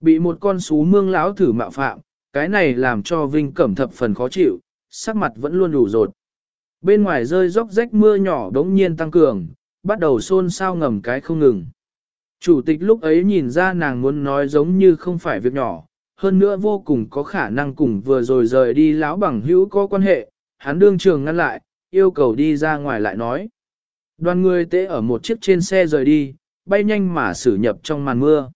Bị một con sú mương lão thử mạo phạm, cái này làm cho Vinh Cẩm thập phần khó chịu, sắc mặt vẫn luôn đủ rột. Bên ngoài rơi róc rách mưa nhỏ đống nhiên tăng cường, bắt đầu xôn xao ngầm cái không ngừng. Chủ tịch lúc ấy nhìn ra nàng muốn nói giống như không phải việc nhỏ, hơn nữa vô cùng có khả năng cùng vừa rồi rời đi lão bằng hữu có quan hệ, hắn đương trường ngăn lại, yêu cầu đi ra ngoài lại nói. Đoàn người tế ở một chiếc trên xe rời đi, bay nhanh mà xử nhập trong màn mưa.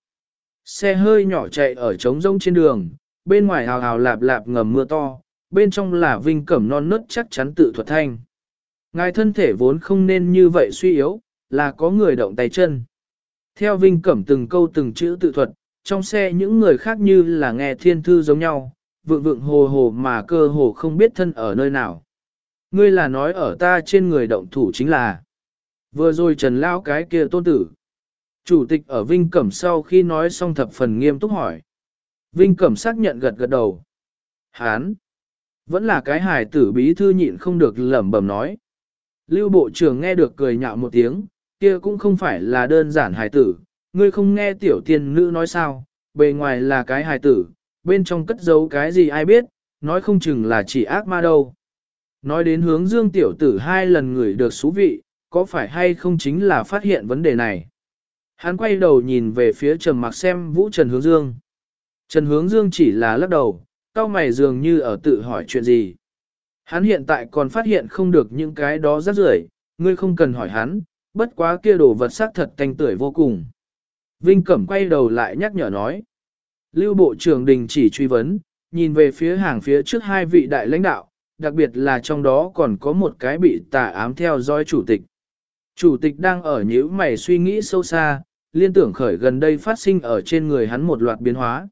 Xe hơi nhỏ chạy ở trống rông trên đường, bên ngoài hào hào lạp lạp ngầm mưa to, bên trong là vinh cẩm non nớt chắc chắn tự thuật thanh. Ngài thân thể vốn không nên như vậy suy yếu, là có người động tay chân. Theo vinh cẩm từng câu từng chữ tự thuật, trong xe những người khác như là nghe thiên thư giống nhau, vượng vượng hồ hồ mà cơ hồ không biết thân ở nơi nào. Ngươi là nói ở ta trên người động thủ chính là vừa rồi trần lao cái kia tôn tử. Chủ tịch ở Vinh Cẩm sau khi nói xong thập phần nghiêm túc hỏi. Vinh Cẩm xác nhận gật gật đầu. Hán! Vẫn là cái hài tử bí thư nhịn không được lẩm bẩm nói. Lưu Bộ trưởng nghe được cười nhạo một tiếng, kia cũng không phải là đơn giản hài tử, ngươi không nghe tiểu tiên nữ nói sao, bề ngoài là cái hài tử, bên trong cất giấu cái gì ai biết, nói không chừng là chỉ ác ma đâu. Nói đến hướng dương tiểu tử hai lần người được xú vị, có phải hay không chính là phát hiện vấn đề này. Hắn quay đầu nhìn về phía trầm mặc xem vũ Trần Hướng Dương. Trần Hướng Dương chỉ là lắc đầu, cao mày dường như ở tự hỏi chuyện gì. Hắn hiện tại còn phát hiện không được những cái đó rất rưởi, ngươi không cần hỏi hắn, bất quá kia đồ vật sắc thật canh tuổi vô cùng. Vinh Cẩm quay đầu lại nhắc nhở nói. Lưu Bộ trưởng đình chỉ truy vấn, nhìn về phía hàng phía trước hai vị đại lãnh đạo, đặc biệt là trong đó còn có một cái bị tà ám theo dõi chủ tịch. Chủ tịch đang ở nhíu mày suy nghĩ sâu xa, liên tưởng khởi gần đây phát sinh ở trên người hắn một loạt biến hóa.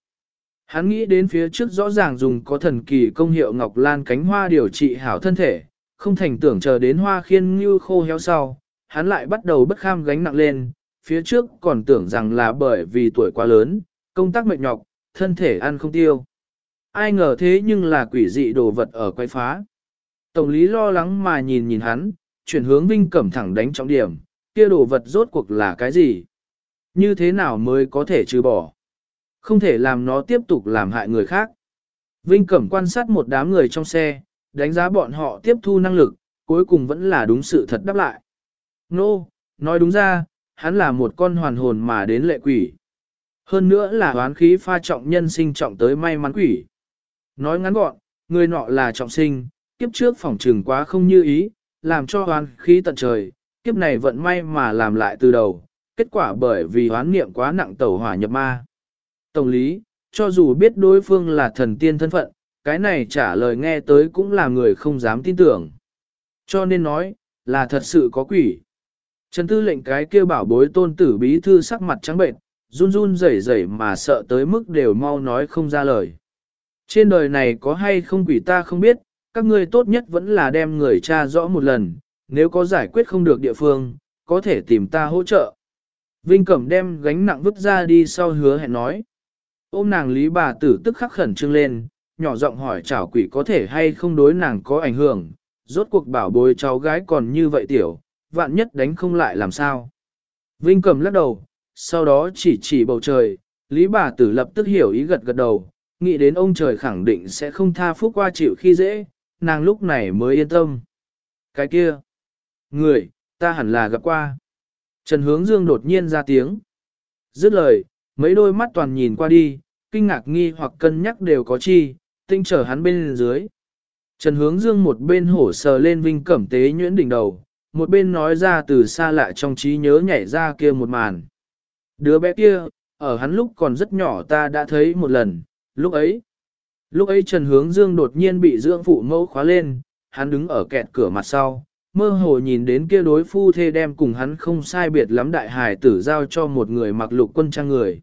Hắn nghĩ đến phía trước rõ ràng dùng có thần kỳ công hiệu ngọc lan cánh hoa điều trị hảo thân thể, không thành tưởng chờ đến hoa khiên như khô héo sau, hắn lại bắt đầu bất kham gánh nặng lên, phía trước còn tưởng rằng là bởi vì tuổi quá lớn, công tác mệt nhọc, thân thể ăn không tiêu. Ai ngờ thế nhưng là quỷ dị đồ vật ở quay phá. Tổng lý lo lắng mà nhìn nhìn hắn, chuyển hướng Vinh Cẩm thẳng đánh trọng điểm, kia đồ vật rốt cuộc là cái gì? Như thế nào mới có thể trừ bỏ? Không thể làm nó tiếp tục làm hại người khác. Vinh Cẩm quan sát một đám người trong xe, đánh giá bọn họ tiếp thu năng lực, cuối cùng vẫn là đúng sự thật đáp lại. Nô, no, nói đúng ra, hắn là một con hoàn hồn mà đến lệ quỷ. Hơn nữa là hoán khí pha trọng nhân sinh trọng tới may mắn quỷ. Nói ngắn gọn, người nọ là trọng sinh, kiếp trước phỏng trừng quá không như ý, làm cho hoán khí tận trời, kiếp này vận may mà làm lại từ đầu, kết quả bởi vì hoán niệm quá nặng tẩu hỏa nhập ma. Tổng lý, cho dù biết đối phương là thần tiên thân phận, cái này trả lời nghe tới cũng là người không dám tin tưởng. Cho nên nói, là thật sự có quỷ. Trần tư lệnh cái kêu bảo bối tôn tử bí thư sắc mặt trắng bệnh, run run rẩy rẩy mà sợ tới mức đều mau nói không ra lời. Trên đời này có hay không quỷ ta không biết, các ngươi tốt nhất vẫn là đem người cha rõ một lần, nếu có giải quyết không được địa phương, có thể tìm ta hỗ trợ. Vinh Cẩm đem gánh nặng vứt ra đi sau hứa hẹn nói. Ôm nàng lý bà tử tức khắc khẩn trương lên, nhỏ giọng hỏi chảo quỷ có thể hay không đối nàng có ảnh hưởng, rốt cuộc bảo bối cháu gái còn như vậy tiểu, vạn nhất đánh không lại làm sao. Vinh Cẩm lắc đầu, sau đó chỉ chỉ bầu trời, lý bà tử lập tức hiểu ý gật gật đầu, nghĩ đến ông trời khẳng định sẽ không tha phúc qua chịu khi dễ, nàng lúc này mới yên tâm. Cái kia, người, ta hẳn là gặp qua. Trần Hướng Dương đột nhiên ra tiếng. Dứt lời, mấy đôi mắt toàn nhìn qua đi, kinh ngạc nghi hoặc cân nhắc đều có chi, tinh trở hắn bên dưới. Trần Hướng Dương một bên hổ sờ lên vinh cẩm tế nhuyễn đỉnh đầu, một bên nói ra từ xa lạ trong trí nhớ nhảy ra kia một màn. Đứa bé kia, ở hắn lúc còn rất nhỏ ta đã thấy một lần, lúc ấy. Lúc ấy Trần Hướng Dương đột nhiên bị dưỡng phụ mẫu khóa lên, hắn đứng ở kẹt cửa mặt sau, mơ hồ nhìn đến kia đối phu thê đem cùng hắn không sai biệt lắm đại hài tử giao cho một người mặc lục quân trang người.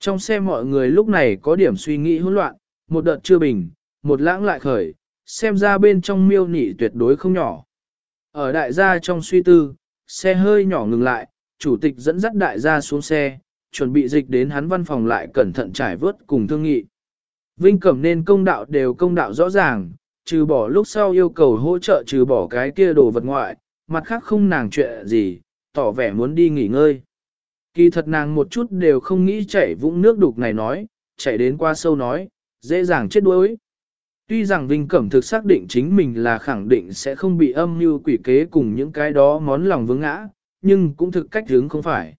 Trong xe mọi người lúc này có điểm suy nghĩ hỗn loạn, một đợt chưa bình, một lãng lại khởi, xem ra bên trong miêu nị tuyệt đối không nhỏ. Ở đại gia trong suy tư, xe hơi nhỏ ngừng lại, chủ tịch dẫn dắt đại gia xuống xe, chuẩn bị dịch đến hắn văn phòng lại cẩn thận trải vớt cùng thương nghị. Vinh Cẩm nên công đạo đều công đạo rõ ràng, trừ bỏ lúc sau yêu cầu hỗ trợ trừ bỏ cái kia đồ vật ngoại, mặt khác không nàng chuyện gì, tỏ vẻ muốn đi nghỉ ngơi. Kỳ thật nàng một chút đều không nghĩ chảy vũng nước đục này nói, chạy đến qua sâu nói, dễ dàng chết đuối. Tuy rằng Vinh Cẩm thực xác định chính mình là khẳng định sẽ không bị âm mưu quỷ kế cùng những cái đó món lòng vướng ngã, nhưng cũng thực cách hướng không phải.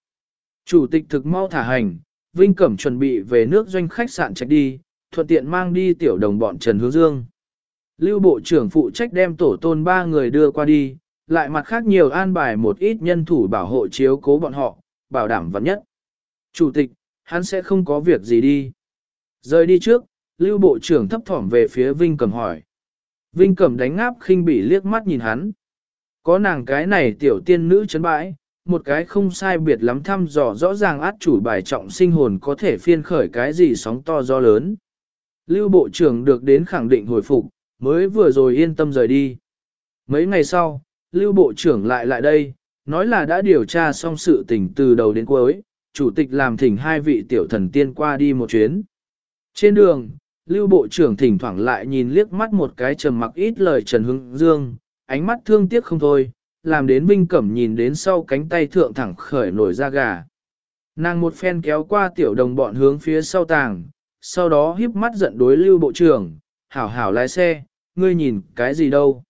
Chủ tịch thực mau thả hành, Vinh Cẩm chuẩn bị về nước doanh khách sạn trạch đi, thuận tiện mang đi tiểu đồng bọn Trần Hướng Dương. Lưu Bộ trưởng phụ trách đem tổ tôn ba người đưa qua đi, lại mặt khác nhiều an bài một ít nhân thủ bảo hộ chiếu cố bọn họ, bảo đảm vấn nhất. Chủ tịch, hắn sẽ không có việc gì đi. Rời đi trước, Lưu Bộ trưởng thấp thỏm về phía Vinh Cẩm hỏi. Vinh Cẩm đánh ngáp khinh bỉ liếc mắt nhìn hắn. Có nàng cái này tiểu tiên nữ chấn bãi, một cái không sai biệt lắm thăm dò rõ ràng át chủ bài trọng sinh hồn có thể phiên khởi cái gì sóng to do lớn. Lưu Bộ trưởng được đến khẳng định hồi phục, mới vừa rồi yên tâm rời đi. Mấy ngày sau, Lưu Bộ trưởng lại lại đây, nói là đã điều tra xong sự tình từ đầu đến cuối, chủ tịch làm thỉnh hai vị tiểu thần tiên qua đi một chuyến. Trên đường, Lưu Bộ trưởng thỉnh thoảng lại nhìn liếc mắt một cái trầm mặc ít lời Trần Hưng Dương, ánh mắt thương tiếc không thôi, làm đến Vinh Cẩm nhìn đến sau cánh tay thượng thẳng khởi nổi da gà. Nàng một phen kéo qua tiểu đồng bọn hướng phía sau tàng, sau đó híp mắt giận đối Lưu Bộ trưởng, hảo hảo lái xe, ngươi nhìn cái gì đâu.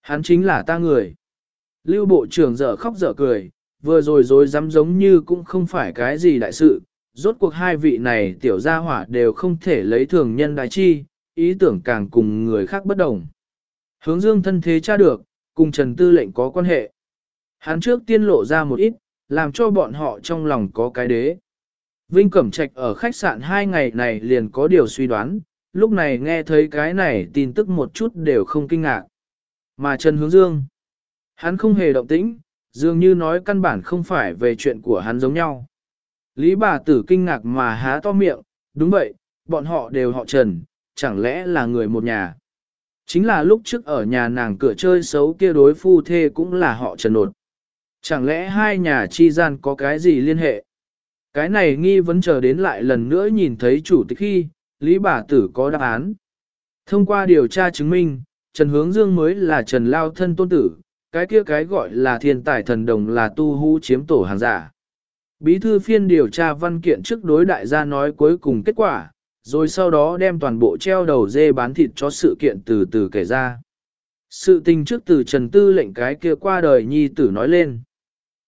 Hắn chính là ta người. Lưu Bộ trưởng dở khóc dở cười, vừa rồi rồi dám giống như cũng không phải cái gì đại sự, rốt cuộc hai vị này tiểu gia hỏa đều không thể lấy thường nhân đại chi, ý tưởng càng cùng người khác bất đồng. Hướng dương thân thế cha được, cùng Trần Tư lệnh có quan hệ. Hắn trước tiên lộ ra một ít, làm cho bọn họ trong lòng có cái đế. Vinh Cẩm Trạch ở khách sạn hai ngày này liền có điều suy đoán, lúc này nghe thấy cái này tin tức một chút đều không kinh ngạc. Mà Trần Hướng Dương, hắn không hề động tĩnh, dường như nói căn bản không phải về chuyện của hắn giống nhau. Lý bà tử kinh ngạc mà há to miệng, đúng vậy, bọn họ đều họ Trần, chẳng lẽ là người một nhà. Chính là lúc trước ở nhà nàng cửa chơi xấu kia đối phu thê cũng là họ Trần nột. Chẳng lẽ hai nhà chi gian có cái gì liên hệ? Cái này nghi vấn chờ đến lại lần nữa nhìn thấy chủ tịch khi, Lý bà tử có đáp án. Thông qua điều tra chứng minh, Trần Hướng Dương mới là Trần Lao thân tôn tử, cái kia cái gọi là thiên tài thần đồng là tu hú chiếm tổ hàng giả. Bí thư phiên điều tra văn kiện trước đối đại gia nói cuối cùng kết quả, rồi sau đó đem toàn bộ treo đầu dê bán thịt cho sự kiện từ từ kể ra. Sự tình trước từ Trần Tư lệnh cái kia qua đời nhi tử nói lên.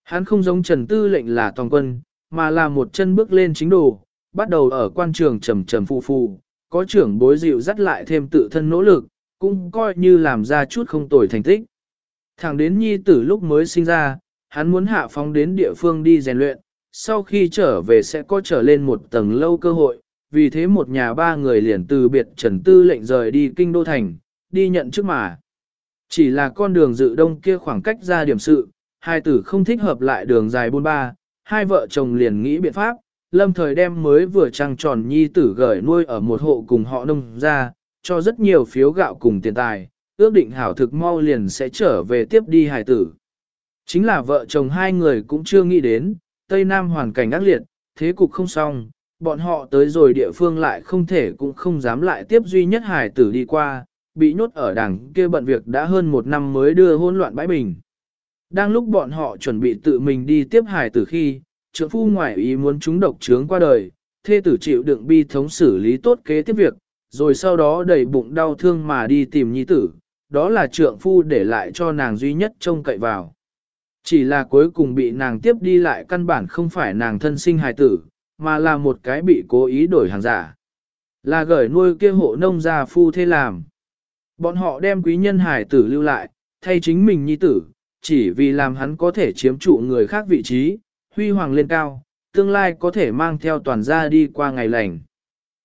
Hắn không giống Trần Tư lệnh là toàn quân, mà là một chân bước lên chính đồ, bắt đầu ở quan trường trầm trầm phù phù, có trưởng bối dịu dắt lại thêm tự thân nỗ lực, cũng coi như làm ra chút không tồi thành tích. Thẳng đến nhi tử lúc mới sinh ra, hắn muốn hạ phóng đến địa phương đi rèn luyện, sau khi trở về sẽ có trở lên một tầng lâu cơ hội, vì thế một nhà ba người liền từ biệt Trần Tư lệnh rời đi kinh đô thành, đi nhận trước mà. Chỉ là con đường dự đông kia khoảng cách ra điểm sự, hai tử không thích hợp lại đường dài bôn ba, hai vợ chồng liền nghĩ biện pháp, lâm thời đem mới vừa trăng tròn nhi tử gửi nuôi ở một hộ cùng họ nông ra, cho rất nhiều phiếu gạo cùng tiền tài, ước định hảo thực mau liền sẽ trở về tiếp đi hải tử. Chính là vợ chồng hai người cũng chưa nghĩ đến, Tây Nam hoàn cảnh ác liệt, thế cục không xong, bọn họ tới rồi địa phương lại không thể cũng không dám lại tiếp duy nhất hải tử đi qua, bị nhốt ở đằng kia bận việc đã hơn một năm mới đưa hỗn loạn bãi bình. Đang lúc bọn họ chuẩn bị tự mình đi tiếp hải tử khi, trưởng phu ngoại ý muốn chúng độc trướng qua đời, thê tử chịu đựng bi thống xử lý tốt kế tiếp việc, rồi sau đó đầy bụng đau thương mà đi tìm nhi tử, đó là trượng phu để lại cho nàng duy nhất trông cậy vào. Chỉ là cuối cùng bị nàng tiếp đi lại căn bản không phải nàng thân sinh hài tử, mà là một cái bị cố ý đổi hàng giả. Là gửi nuôi kia hộ nông gia phu thế làm. Bọn họ đem quý nhân hài tử lưu lại, thay chính mình nhi tử, chỉ vì làm hắn có thể chiếm trụ người khác vị trí, huy hoàng lên cao, tương lai có thể mang theo toàn gia đi qua ngày lành.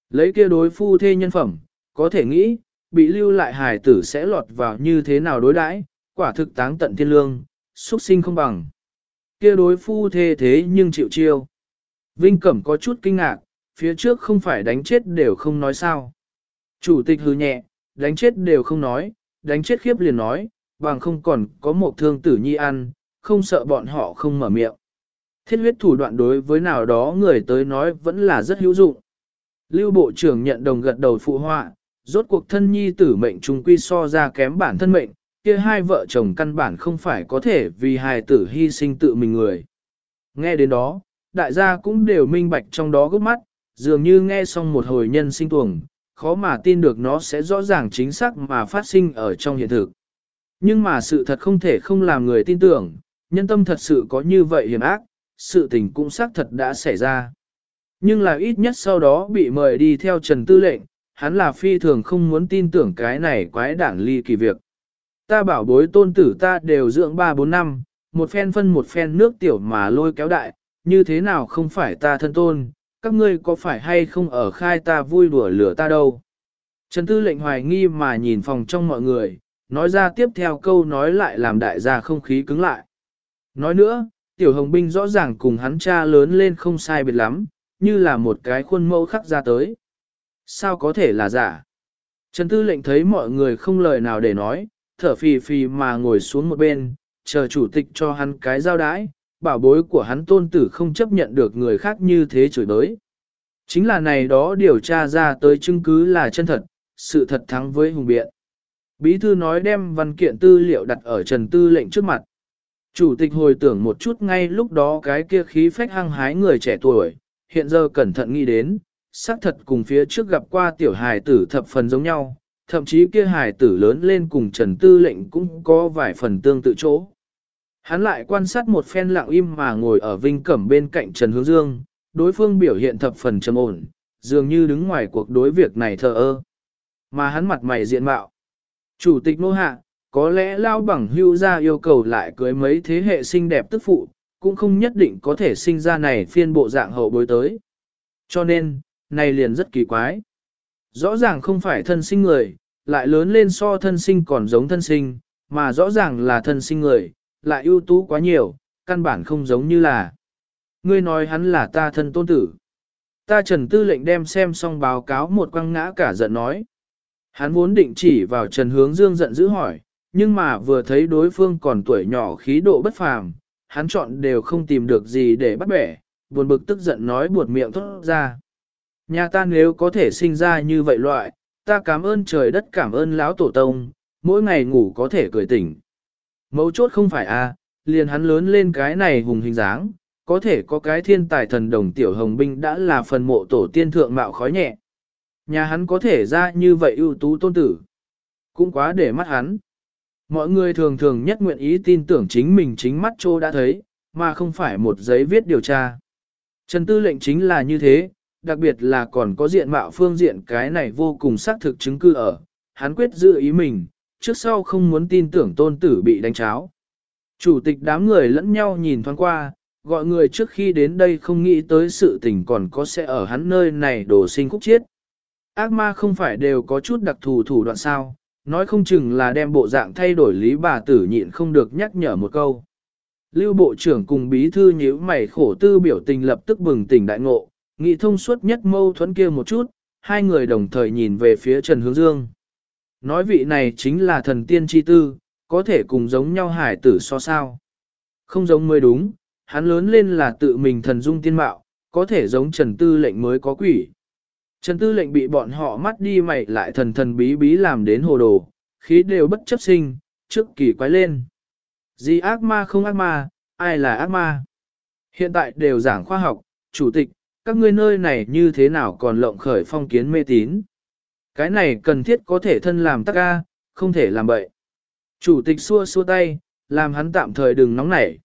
Lấy kia đối phu thê nhân phẩm, có thể nghĩ, bị lưu lại hài tử sẽ lọt vào như thế nào đối đãi, quả thực táng tận thiên lương, xuất sinh không bằng. Kia đối phu thê thế nhưng chịu chiêu. Vinh Cẩm có chút kinh ngạc, phía trước không phải đánh chết đều không nói sao. Chủ tịch hứ nhẹ, đánh chết đều không nói, đánh chết khiếp liền nói, bằng không còn có một thương tử nhi ăn, không sợ bọn họ không mở miệng. Thiết huyết thủ đoạn đối với nào đó người tới nói vẫn là rất hữu dụng. Lưu Bộ trưởng nhận đồng gật đầu phụ họa, rốt cuộc thân nhi tử mệnh trung quy so ra kém bản thân mệnh, kia hai vợ chồng căn bản không phải có thể vì hài tử hy sinh tự mình người. Nghe đến đó, đại gia cũng đều minh bạch trong đó gốc mắt, dường như nghe xong một hồi nhân sinh tuồng, khó mà tin được nó sẽ rõ ràng chính xác mà phát sinh ở trong hiện thực. Nhưng mà sự thật không thể không làm người tin tưởng, nhân tâm thật sự có như vậy hiểm ác, sự tình cũng xác thật đã xảy ra. Nhưng là ít nhất sau đó bị mời đi theo Trần Tư lệnh, hắn là phi thường không muốn tin tưởng cái này quái đản ly kỳ việc. Ta bảo bối tôn tử ta đều dưỡng 3-4 năm, một phen phân một phen nước tiểu mà lôi kéo đại, như thế nào không phải ta thân tôn, các ngươi có phải hay không ở khai ta vui đùa lửa ta đâu. Trần Tư lệnh hoài nghi mà nhìn phòng trong mọi người, nói ra tiếp theo câu nói lại làm đại gia không khí cứng lại. Nói nữa, tiểu hồng binh rõ ràng cùng hắn cha lớn lên không sai biệt lắm, như là một cái khuôn mẫu khắc ra tới. Sao có thể là giả? Trần Tư lệnh thấy mọi người không lời nào để nói, thở phì phì mà ngồi xuống một bên, chờ chủ tịch cho hắn cái giao đái, bảo bối của hắn tôn tử không chấp nhận được người khác như thế chửi đới. Chính là này đó điều tra ra tới chứng cứ là chân thật, sự thật thắng với hùng biện. Bí thư nói đem văn kiện tư liệu đặt ở Trần Tư lệnh trước mặt. Chủ tịch hồi tưởng một chút ngay lúc đó cái kia khí phách hăng hái người trẻ tuổi, hiện giờ cẩn thận nghĩ đến, xác thật cùng phía trước gặp qua tiểu hài tử thập phần giống nhau, thậm chí kia hài tử lớn lên cùng Trần Tư lệnh cũng có vài phần tương tự chỗ. Hắn lại quan sát một phen lặng im mà ngồi ở vinh cẩm bên cạnh Trần Hướng Dương, đối phương biểu hiện thập phần trầm ổn, dường như đứng ngoài cuộc đối việc này thờ ơ. Mà hắn mặt mày diện mạo. Chủ tịch nô hạ, có lẽ lao bằng hưu ra yêu cầu lại cưới mấy thế hệ xinh đẹp tức phụ, cũng không nhất định có thể sinh ra này phiên bộ dạng hậu bối tới. Cho nên, này liền rất kỳ quái. Rõ ràng không phải thân sinh người, lại lớn lên so thân sinh còn giống thân sinh, mà rõ ràng là thân sinh người, lại ưu tú quá nhiều, căn bản không giống như là. Ngươi nói hắn là ta thân tôn tử. Ta trần tư lệnh đem xem xong báo cáo một quăng ngã cả giận nói. Hắn vốn định chỉ vào Trần Hướng Dương giận dữ hỏi, nhưng mà vừa thấy đối phương còn tuổi nhỏ khí độ bất phàm, hắn chọn đều không tìm được gì để bắt bẻ, buồn bực tức giận nói buột miệng thốt ra. Nhà ta nếu có thể sinh ra như vậy loại, ta cảm ơn trời đất cảm ơn lão tổ tông, mỗi ngày ngủ có thể cười tỉnh. Mấu chốt không phải a, liền hắn lớn lên cái này hùng hình dáng, có thể có cái thiên tài thần đồng tiểu hồng binh đã là phần mộ tổ tiên thượng mạo khói nhẹ. Nhà hắn có thể ra như vậy ưu tú tôn tử. Cũng quá để mắt hắn. Mọi người thường thường nhất nguyện ý tin tưởng chính mình chính mắt trô đã thấy, mà không phải một giấy viết điều tra. Trần tư lệnh chính là như thế, đặc biệt là còn có diện mạo phương diện cái này vô cùng xác thực chứng cứ ở. Hắn quyết giữ ý mình, trước sau không muốn tin tưởng tôn tử bị đánh cháo. Chủ tịch đám người lẫn nhau nhìn thoáng qua, gọi người trước khi đến đây không nghĩ tới sự tình còn có sẽ ở hắn nơi này đổ sinh khúc chiết. Ác ma không phải đều có chút đặc thù thủ đoạn sao, nói không chừng là đem bộ dạng thay đổi lý bà tử nhịn không được nhắc nhở một câu. Lưu bộ trưởng cùng bí thư nhíu mày khổ tư biểu tình lập tức bừng tỉnh đại ngộ, nghị thông suốt nhất mâu thuẫn kia một chút, hai người đồng thời nhìn về phía Trần Hướng Dương. Nói vị này chính là thần tiên chi tư, có thể cùng giống nhau hải tử so sao. Không giống mới đúng, hắn lớn lên là tự mình thần dung tiên mạo, có thể giống Trần Tư lệnh mới có quỷ. Trần Tư lệnh bị bọn họ mắt đi mày lại thần thần bí bí làm đến hồ đồ, khí đều bất chấp sinh, trước kỳ quái lên. Gì ác ma không ác ma, ai là ác ma? Hiện tại đều giảng khoa học, chủ tịch, các ngươi nơi này như thế nào còn lộng khởi phong kiến mê tín? Cái này cần thiết có thể thân làm tắc ca, không thể làm bậy. Chủ tịch xua xua tay, làm hắn tạm thời đừng nóng nảy.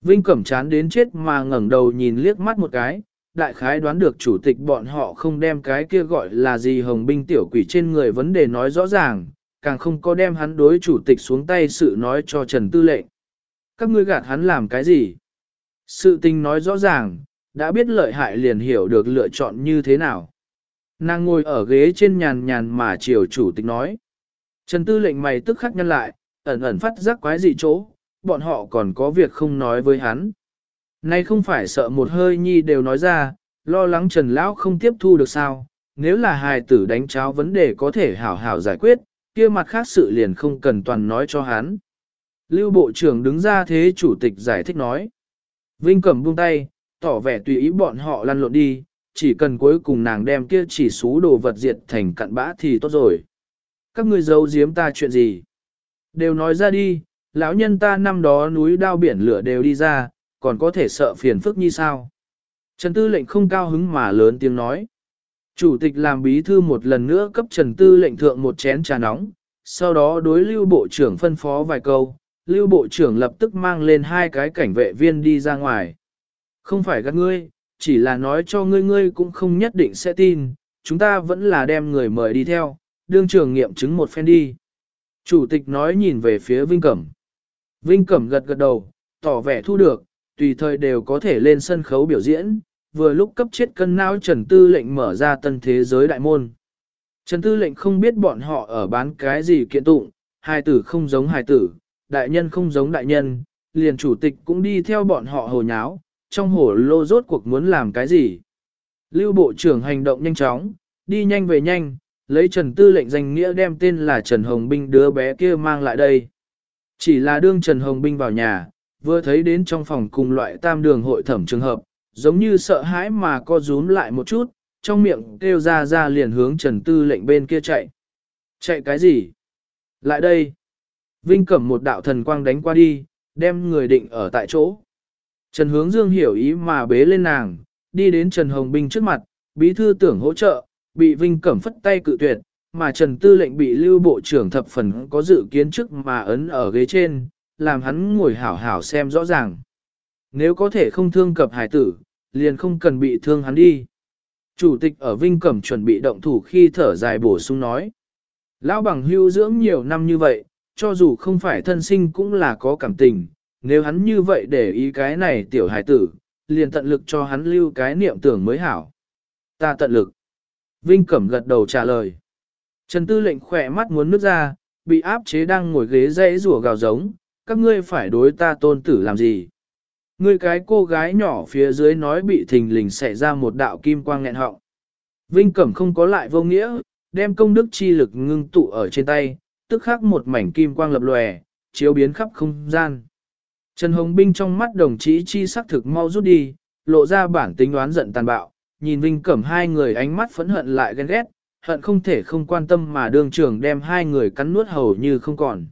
Vinh Cẩm chán đến chết mà ngẩng đầu nhìn liếc mắt một cái, đại khái đoán được chủ tịch bọn họ không đem cái kia gọi là gì hồng binh tiểu quỷ trên người vấn đề nói rõ ràng, càng không có đem hắn đối chủ tịch xuống tay sự nói cho Trần Tư lệnh. Các ngươi gạt hắn làm cái gì? Sự tình nói rõ ràng, đã biết lợi hại liền hiểu được lựa chọn như thế nào. Nàng ngồi ở ghế trên nhàn nhàn mà chiều chủ tịch nói. Trần Tư lệnh mày tức khắc nhân lại, ẩn ẩn phát giác quái dị chỗ, bọn họ còn có việc không nói với hắn. Nay không phải sợ một hơi nhi đều nói ra, lo lắng Trần Lão không tiếp thu được sao, nếu là hài tử đánh cháo vấn đề có thể hảo hảo giải quyết, kia mặt khác sự liền không cần toàn nói cho hắn. Lưu Bộ trưởng đứng ra thế chủ tịch giải thích nói. Vinh cầm buông tay, tỏ vẻ tùy ý bọn họ lăn lộn đi, chỉ cần cuối cùng nàng đem kia chỉ xú đồ vật diệt thành cặn bã thì tốt rồi. Các ngươi giấu giếm ta chuyện gì? Đều nói ra đi, lão nhân ta năm đó núi đao biển lửa đều đi ra, còn có thể sợ phiền phức như sao? Trần Tư lệnh không cao hứng mà lớn tiếng nói. Chủ tịch làm bí thư một lần nữa cấp Trần Tư lệnh thượng một chén trà nóng, sau đó đối lưu bộ trưởng phân phó vài câu, lưu bộ trưởng lập tức mang lên hai cái cảnh vệ viên đi ra ngoài. Không phải gắt ngươi, chỉ là nói cho ngươi ngươi cũng không nhất định sẽ tin, chúng ta vẫn là đem người mời đi theo, đương Trường nghiệm chứng một phen đi. Chủ tịch nói nhìn về phía Vinh Cẩm. Vinh Cẩm gật gật đầu, tỏ vẻ thu được, tùy thời đều có thể lên sân khấu biểu diễn, vừa lúc cấp chết cân não Trần Tư lệnh mở ra tân thế giới đại môn. Trần Tư lệnh không biết bọn họ ở bán cái gì kiện tụng, hài tử không giống hài tử, đại nhân không giống đại nhân, liền chủ tịch cũng đi theo bọn họ hồ nháo, trong hồ lô rốt cuộc muốn làm cái gì. Lưu Bộ trưởng hành động nhanh chóng, đi nhanh về nhanh, lấy Trần Tư lệnh danh nghĩa đem tên là Trần Hồng Binh đứa bé kia mang lại đây. Chỉ là đương Trần Hồng Binh vào nhà, vừa thấy đến trong phòng cùng loại tam đường hội thẩm trường hợp, giống như sợ hãi mà co rúm lại một chút, trong miệng kêu ra ra liền hướng Trần Tư lệnh bên kia chạy. Chạy cái gì? Lại đây. Vinh cẩm một đạo thần quang đánh qua đi, đem người định ở tại chỗ. Trần hướng dương hiểu ý mà bế lên nàng, đi đến Trần Hồng Binh trước mặt, bí thư tưởng hỗ trợ, bị Vinh cẩm phất tay cự tuyệt, mà Trần Tư lệnh bị lưu bộ trưởng thập phần có dự kiến trước mà ấn ở ghế trên, làm hắn ngồi hảo hảo xem rõ ràng. Nếu có thể không thương cập hải tử, liền không cần bị thương hắn đi. Chủ tịch ở Vinh Cẩm chuẩn bị động thủ khi thở dài bổ sung nói. Lão bằng hưu dưỡng nhiều năm như vậy, cho dù không phải thân sinh cũng là có cảm tình, nếu hắn như vậy để ý cái này tiểu hải tử, liền tận lực cho hắn lưu cái niệm tưởng mới hảo. Ta tận lực. Vinh Cẩm gật đầu trả lời. Trần Tư lệnh khỏe mắt muốn nước ra, bị áp chế đang ngồi ghế dãy rủa gào giống, các ngươi phải đối ta tôn tử làm gì? Ngươi cái cô gái nhỏ phía dưới nói bị thình lình xảy ra một đạo kim quang nghẹn họng. Vinh Cẩm không có lại vô nghĩa, đem công đức chi lực ngưng tụ ở trên tay, tức khắc một mảnh kim quang lập lòe, chiếu biến khắp không gian. Trần Hồng Binh trong mắt đồng chí chi sắc thực mau rút đi, lộ ra bản tính đoán giận tàn bạo, nhìn Vinh Cẩm hai người ánh mắt phẫn hận lại ghen ghét, hận không thể không quan tâm mà đường trưởng đem hai người cắn nuốt hầu như không còn.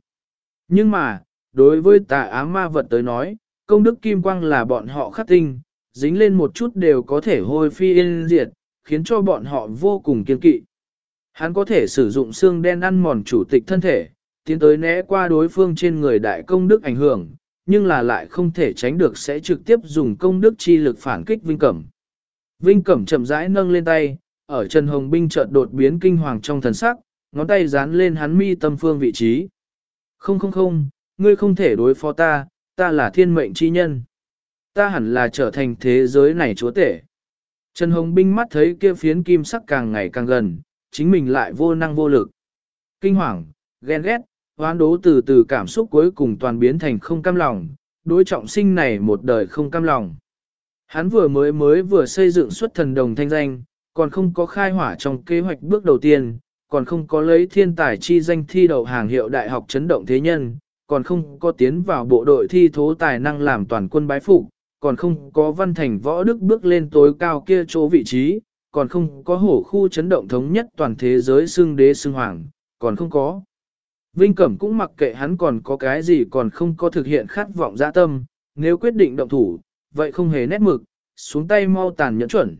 Nhưng mà, đối với tà ám ma vật tới nói, công đức kim quang là bọn họ khắc tinh, dính lên một chút đều có thể hôi phi yên diệt, khiến cho bọn họ vô cùng kiên kỵ. Hắn có thể sử dụng xương đen ăn mòn chủ tịch thân thể, tiến tới né qua đối phương trên người đại công đức ảnh hưởng, nhưng là lại không thể tránh được sẽ trực tiếp dùng công đức chi lực phản kích Vinh Cẩm. Vinh Cẩm chậm rãi nâng lên tay, ở Trần Hồng Binh chợt đột biến kinh hoàng trong thần sắc, ngón tay dán lên hắn mi tâm phương vị trí. Không không không, ngươi không thể đối phó ta, ta là thiên mệnh chi nhân. Ta hẳn là trở thành thế giới này chúa tể. Trần Hồng Binh mắt thấy kia phiến kim sắc càng ngày càng gần, chính mình lại vô năng vô lực. Kinh hoàng, ghen ghét, hoán đố từ từ cảm xúc cuối cùng toàn biến thành không cam lòng, đối trọng sinh này một đời không cam lòng. Hắn vừa mới mới vừa xây dựng xuất thần đồng thanh danh, còn không có khai hỏa trong kế hoạch bước đầu tiên, còn không có lấy thiên tài chi danh thi đậu hàng hiệu đại học chấn động thế nhân, còn không có tiến vào bộ đội thi thố tài năng làm toàn quân bái phục, còn không có văn thành võ đức bước lên tối cao kia chỗ vị trí, còn không có hổ khu chấn động thống nhất toàn thế giới xưng đế xưng hoàng, còn không có. Vinh Cẩm cũng mặc kệ hắn còn có cái gì còn không có thực hiện khát vọng dạ tâm, nếu quyết định động thủ, vậy không hề nét mực, xuống tay mau tàn nhẫn chuẩn.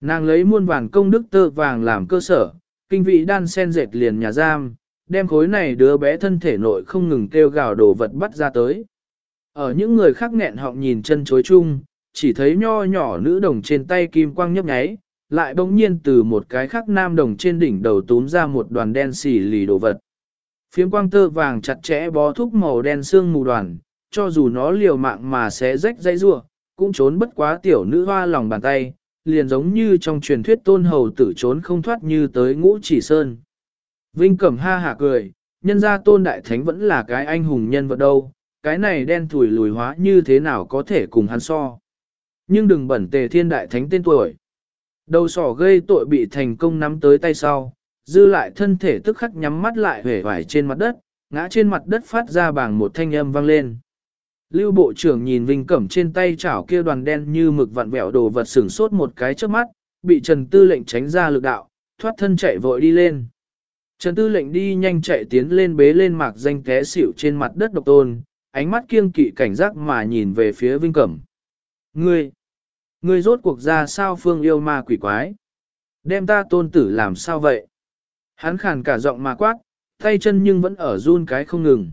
Nàng lấy muôn vàng công đức tơ vàng làm cơ sở, kinh vị đan sen dệt liền nhà giam, đem khối này đứa bé thân thể nội không ngừng kêu gào đồ vật bắt ra tới. Ở những người khác nghẹn họng nhìn chân chối chung, chỉ thấy nho nhỏ nữ đồng trên tay kim quang nhấp nháy, lại bỗng nhiên từ một cái khác nam đồng trên đỉnh đầu túm ra một đoàn đen xỉ lì đồ vật. Phiếm quang tơ vàng chặt chẽ bó thúc màu đen xương mù đoàn, cho dù nó liều mạng mà sẽ rách dây rua, cũng trốn bất quá tiểu nữ hoa lòng bàn tay, liền giống như trong truyền thuyết tôn hầu tử trốn không thoát như tới ngũ chỉ sơn. Vinh Cẩm ha hả cười, nhân ra tôn đại thánh vẫn là cái anh hùng nhân vật đâu, cái này đen thủi lùi hóa như thế nào có thể cùng hắn so. Nhưng đừng bẩn tề thiên đại thánh tên tuổi. Đầu sỏ gây tội bị thành công nắm tới tay sau, dư lại thân thể tức khắc nhắm mắt lại hể vải trên mặt đất, ngã trên mặt đất phát ra bằng một thanh âm vang lên. Lưu bộ trưởng nhìn Vinh Cẩm trên tay chảo kia đoàn đen như mực vặn vẹo đồ vật sửng sốt một cái trước mắt, bị Trần Tư lệnh tránh ra lực đạo, thoát thân chạy vội đi lên. Trần Tư lệnh đi nhanh chạy tiến lên bế lên mạc danh té xỉu trên mặt đất độc tôn, ánh mắt kiêng kỵ cảnh giác mà nhìn về phía Vinh Cẩm. Ngươi, Ngươi rốt cuộc ra sao phương yêu ma quỷ quái? Đem ta tôn tử làm sao vậy? Hắn khàn cả giọng mà quát, tay chân nhưng vẫn ở run cái không ngừng.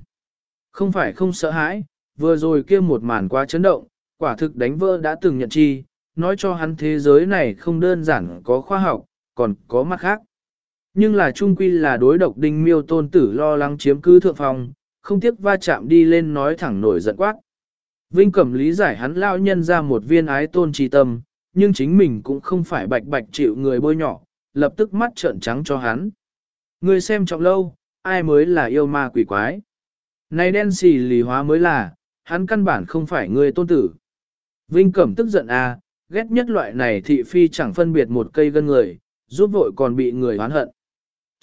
Không phải không sợ hãi, vừa rồi kia một màn quá chấn động, quả thực đánh vỡ đã từng nhận chi, nói cho hắn thế giới này không đơn giản có khoa học, còn có mặt khác. Nhưng là trung quy là đối độc đinh miêu tôn tử lo lắng chiếm cứ thượng phòng, không tiếc va chạm đi lên nói thẳng nổi giận quát. Vinh Cẩm lý giải hắn lao nhân ra một viên ái tôn trì tâm, nhưng chính mình cũng không phải bạch bạch chịu người bôi nhỏ, lập tức mắt trợn trắng cho hắn. Người xem trọng lâu, ai mới là yêu ma quỷ quái. Này đen xì lì hóa mới là, hắn căn bản không phải người tôn tử. Vinh Cẩm tức giận à, ghét nhất loại này thị phi chẳng phân biệt một cây gân người, giúp vội còn bị người oán hận.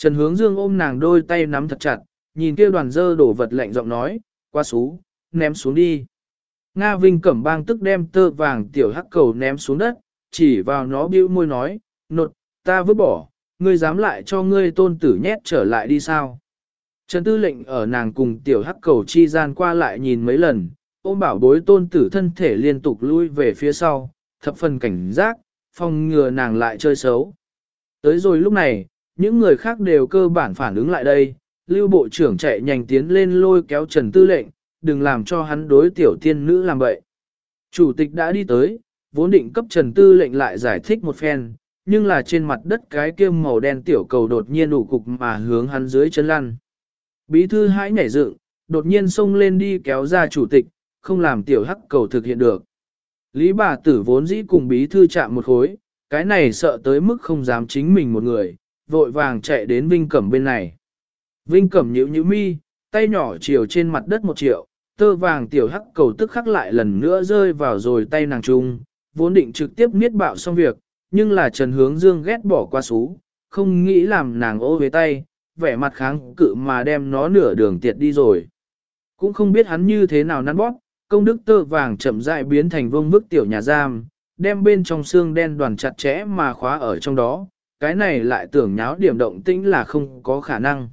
Trần Hướng Dương ôm nàng đôi tay nắm thật chặt, nhìn kia đoàn dơ đổ vật lạnh giọng nói, qua xú, ném xuống đi. Nga Vinh Cẩm bang tức đem tơ vàng tiểu hắc cầu ném xuống đất, chỉ vào nó bĩu môi nói, nột, ta vứt bỏ, ngươi dám lại cho ngươi tôn tử nhét trở lại đi sao. Trần Tư lệnh ở nàng cùng tiểu hắc cầu chi gian qua lại nhìn mấy lần, ôm bảo bối tôn tử thân thể liên tục lui về phía sau, thập phần cảnh giác, phòng ngừa nàng lại chơi xấu. Tới rồi lúc này, những người khác đều cơ bản phản ứng lại đây, lưu bộ trưởng chạy nhanh tiến lên lôi kéo Trần Tư lệnh, đừng làm cho hắn đối tiểu tiên nữ làm vậy. Chủ tịch đã đi tới, vốn định cấp Trần Tư lệnh lại giải thích một phen, nhưng là trên mặt đất cái kia màu đen tiểu cầu đột nhiên đủ cục mà hướng hắn dưới chân lăn. Bí thư hãi nhảy dựng, đột nhiên xông lên đi kéo ra chủ tịch, không làm tiểu hắc cầu thực hiện được. Lý bà tử vốn dĩ cùng bí thư chạm một khối, cái này sợ tới mức không dám chính mình một người, vội vàng chạy đến Vinh Cẩm bên này. Vinh Cẩm nhíu nhíu mi, tay nhỏ chiều trên mặt đất một triệu, tơ vàng tiểu hắc cầu tức khắc lại lần nữa rơi vào rồi tay nàng trung, vốn định trực tiếp niết bạo xong việc, nhưng là Trần Hướng Dương ghét bỏ qua xú, không nghĩ làm nàng ô với tay, vẻ mặt kháng cự mà đem nó nửa đường tiệt đi rồi. Cũng không biết hắn như thế nào năn bóp, công đức tơ vàng chậm rãi biến thành vương bức tiểu nhà giam, đem bên trong xương đen đoàn chặt chẽ mà khóa ở trong đó, cái này lại tưởng nháo điểm động tĩnh là không có khả năng.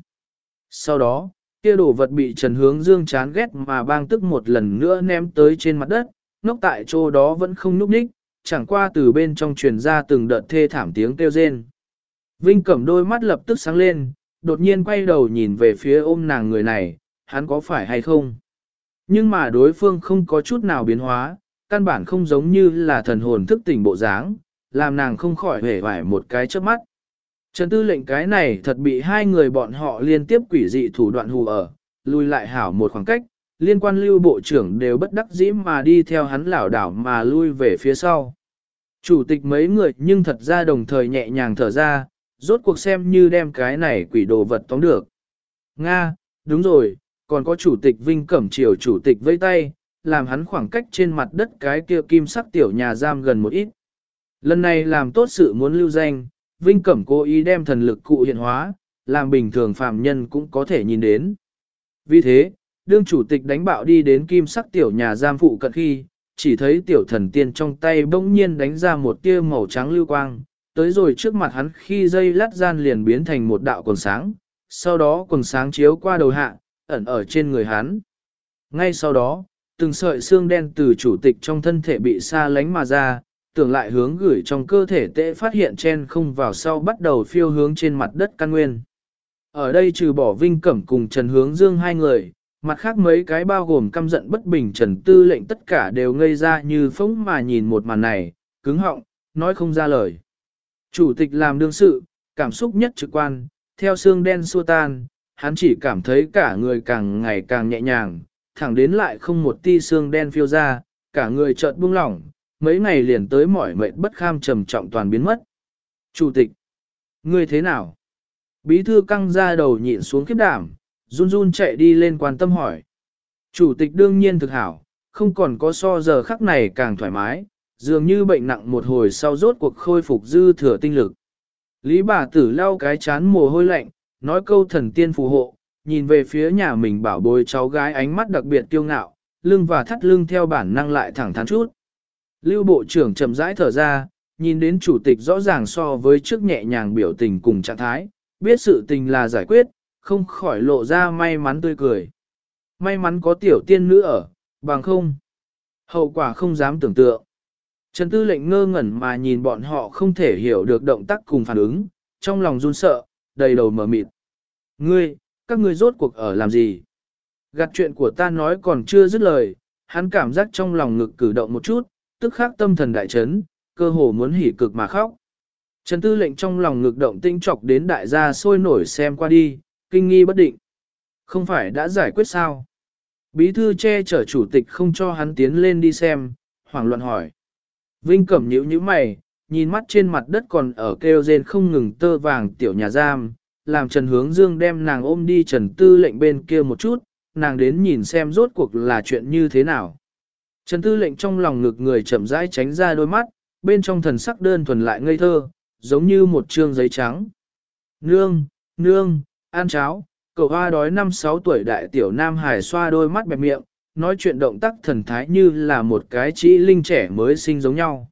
Sau đó, kia đồ vật bị Trần Hướng Dương chán ghét mà bang tức một lần nữa ném tới trên mặt đất, nóc tại chỗ đó vẫn không núp ních, chẳng qua từ bên trong truyền ra từng đợt thê thảm tiếng kêu rên. Vinh cẩm đôi mắt lập tức sáng lên, đột nhiên quay đầu nhìn về phía ôm nàng người này, hắn có phải hay không? Nhưng mà đối phương không có chút nào biến hóa, căn bản không giống như là thần hồn thức tỉnh bộ dáng, làm nàng không khỏi hề vải một cái trước mắt. Trần tư lệnh cái này thật bị hai người bọn họ liên tiếp quỷ dị thủ đoạn hù ở, lùi lại hảo một khoảng cách, liên quan lưu bộ trưởng đều bất đắc dĩ mà đi theo hắn lảo đảo mà lui về phía sau. Chủ tịch mấy người nhưng thật ra đồng thời nhẹ nhàng thở ra, rốt cuộc xem như đem cái này quỷ đồ vật tóm được. Nga, đúng rồi, còn có chủ tịch Vinh Cẩm Triều chủ tịch vây tay, làm hắn khoảng cách trên mặt đất cái kia kim sắc tiểu nhà giam gần một ít. Lần này làm tốt sự muốn lưu danh, Vinh Cẩm cố ý đem thần lực cụ hiện hóa, làm bình thường phạm nhân cũng có thể nhìn đến. Vì thế, đương chủ tịch đánh bạo đi đến kim sắc tiểu nhà giam phụ cận khi, chỉ thấy tiểu thần tiên trong tay bỗng nhiên đánh ra một tia màu trắng lưu quang, tới rồi trước mặt hắn khi dây lát gian liền biến thành một đạo quần sáng, sau đó quần sáng chiếu qua đầu hạ, ẩn ở trên người hắn. Ngay sau đó, từng sợi xương đen từ chủ tịch trong thân thể bị xa lánh mà ra, tưởng lại hướng gửi trong cơ thể tệ phát hiện chen không vào sau bắt đầu phiêu hướng trên mặt đất căn nguyên. Ở đây trừ bỏ Vinh Cẩm cùng Trần Hướng Dương hai người, mặt khác mấy cái bao gồm căm giận bất bình Trần Tư lệnh tất cả đều ngây ra như phóng mà nhìn một màn này, cứng họng, nói không ra lời. Chủ tịch làm đương sự, cảm xúc nhất trực quan, theo xương đen xua tan, hắn chỉ cảm thấy cả người càng ngày càng nhẹ nhàng, thẳng đến lại không một ti xương đen phiêu ra, cả người chợt buông lỏng, mấy ngày liền tới mỏi mệt bất kham trầm trọng toàn biến mất. Chủ tịch, ngươi thế nào? Bí thư căng ra đầu nhịn xuống khiếp đảm, run run chạy đi lên quan tâm hỏi. Chủ tịch đương nhiên thực hảo, không còn có so giờ khắc này càng thoải mái, dường như bệnh nặng một hồi sau rốt cuộc khôi phục dư thừa tinh lực. Lý bà tử lau cái chán mồ hôi lạnh, nói câu thần tiên phù hộ, nhìn về phía nhà mình bảo bối cháu gái ánh mắt đặc biệt tiêu ngạo, lưng và thắt lưng theo bản năng lại thẳng thắn chút. Lưu bộ trưởng chậm rãi thở ra, nhìn đến chủ tịch rõ ràng so với trước nhẹ nhàng biểu tình cùng trạng thái, biết sự tình là giải quyết, không khỏi lộ ra may mắn tươi cười. May mắn có tiểu tiên nữ ở, bằng không. Hậu quả không dám tưởng tượng. Trần Tư lệnh ngơ ngẩn mà nhìn bọn họ không thể hiểu được động tác cùng phản ứng, trong lòng run sợ, đầy đầu mở mịt. Ngươi, các ngươi rốt cuộc ở làm gì? Gạt chuyện của ta nói còn chưa dứt lời, hắn cảm giác trong lòng ngực cử động một chút, tức khắc tâm thần đại chấn, cơ hồ muốn hỉ cực mà khóc. Trần Tư lệnh trong lòng ngực động tinh chọc đến đại gia sôi nổi xem qua đi, kinh nghi bất định. Không phải đã giải quyết sao? Bí thư che chở chủ tịch không cho hắn tiến lên đi xem, hoảng loạn hỏi. Vinh cẩm nhíu nhíu mày, nhìn mắt trên mặt đất còn ở kêu rên không ngừng tơ vàng tiểu nhà giam, làm Trần Hướng Dương đem nàng ôm đi Trần Tư lệnh bên kia một chút, nàng đến nhìn xem rốt cuộc là chuyện như thế nào. Trần Tư lệnh trong lòng ngực người chậm rãi tránh ra đôi mắt, bên trong thần sắc đơn thuần lại ngây thơ, giống như một trương giấy trắng. Nương, nương, ăn cháo, cậu hoa đói năm sáu tuổi đại tiểu nam hải xoa đôi mắt bẹp miệng, nói chuyện động tác thần thái như là một cái chỉ linh trẻ mới sinh giống nhau.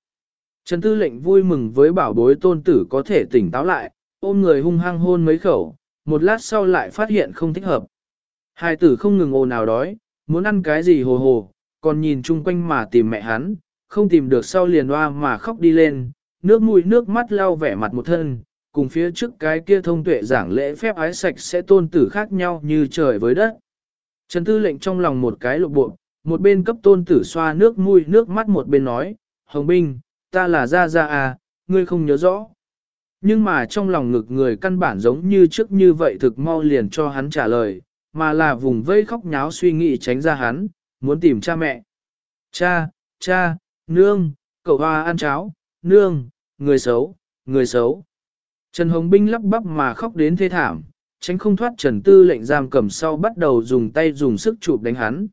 Trần Tư lệnh vui mừng với bảo bối tôn tử có thể tỉnh táo lại, ôm người hung hăng hôn mấy khẩu, một lát sau lại phát hiện không thích hợp. Hai tử không ngừng ồn nào đói, muốn ăn cái gì hồ hồ, còn nhìn chung quanh mà tìm mẹ hắn, không tìm được sau liền hoa mà khóc đi lên, nước mũi nước mắt lau vẻ mặt một thân, cùng phía trước cái kia thông tuệ giảng lễ phép ái sạch sẽ tôn tử khác nhau như trời với đất. Trần Tư lệnh trong lòng một cái lộ bộ, một bên cấp tôn tử xoa nước mũi nước mắt một bên nói, Hồng Binh, ta là Gia Gia à, ngươi không nhớ rõ. Nhưng mà trong lòng ngực người căn bản giống như trước như vậy thực mau liền cho hắn trả lời, mà là vùng vây khóc nháo suy nghĩ tránh ra hắn, muốn tìm cha mẹ. Cha, cha, nương, cậu hoa ăn cháo, nương, người xấu, người xấu. Trần Hồng Binh lắp bắp mà khóc đến thê thảm, tránh không thoát Trần Tư lệnh giam cầm sau bắt đầu dùng tay dùng sức chụp đánh hắn.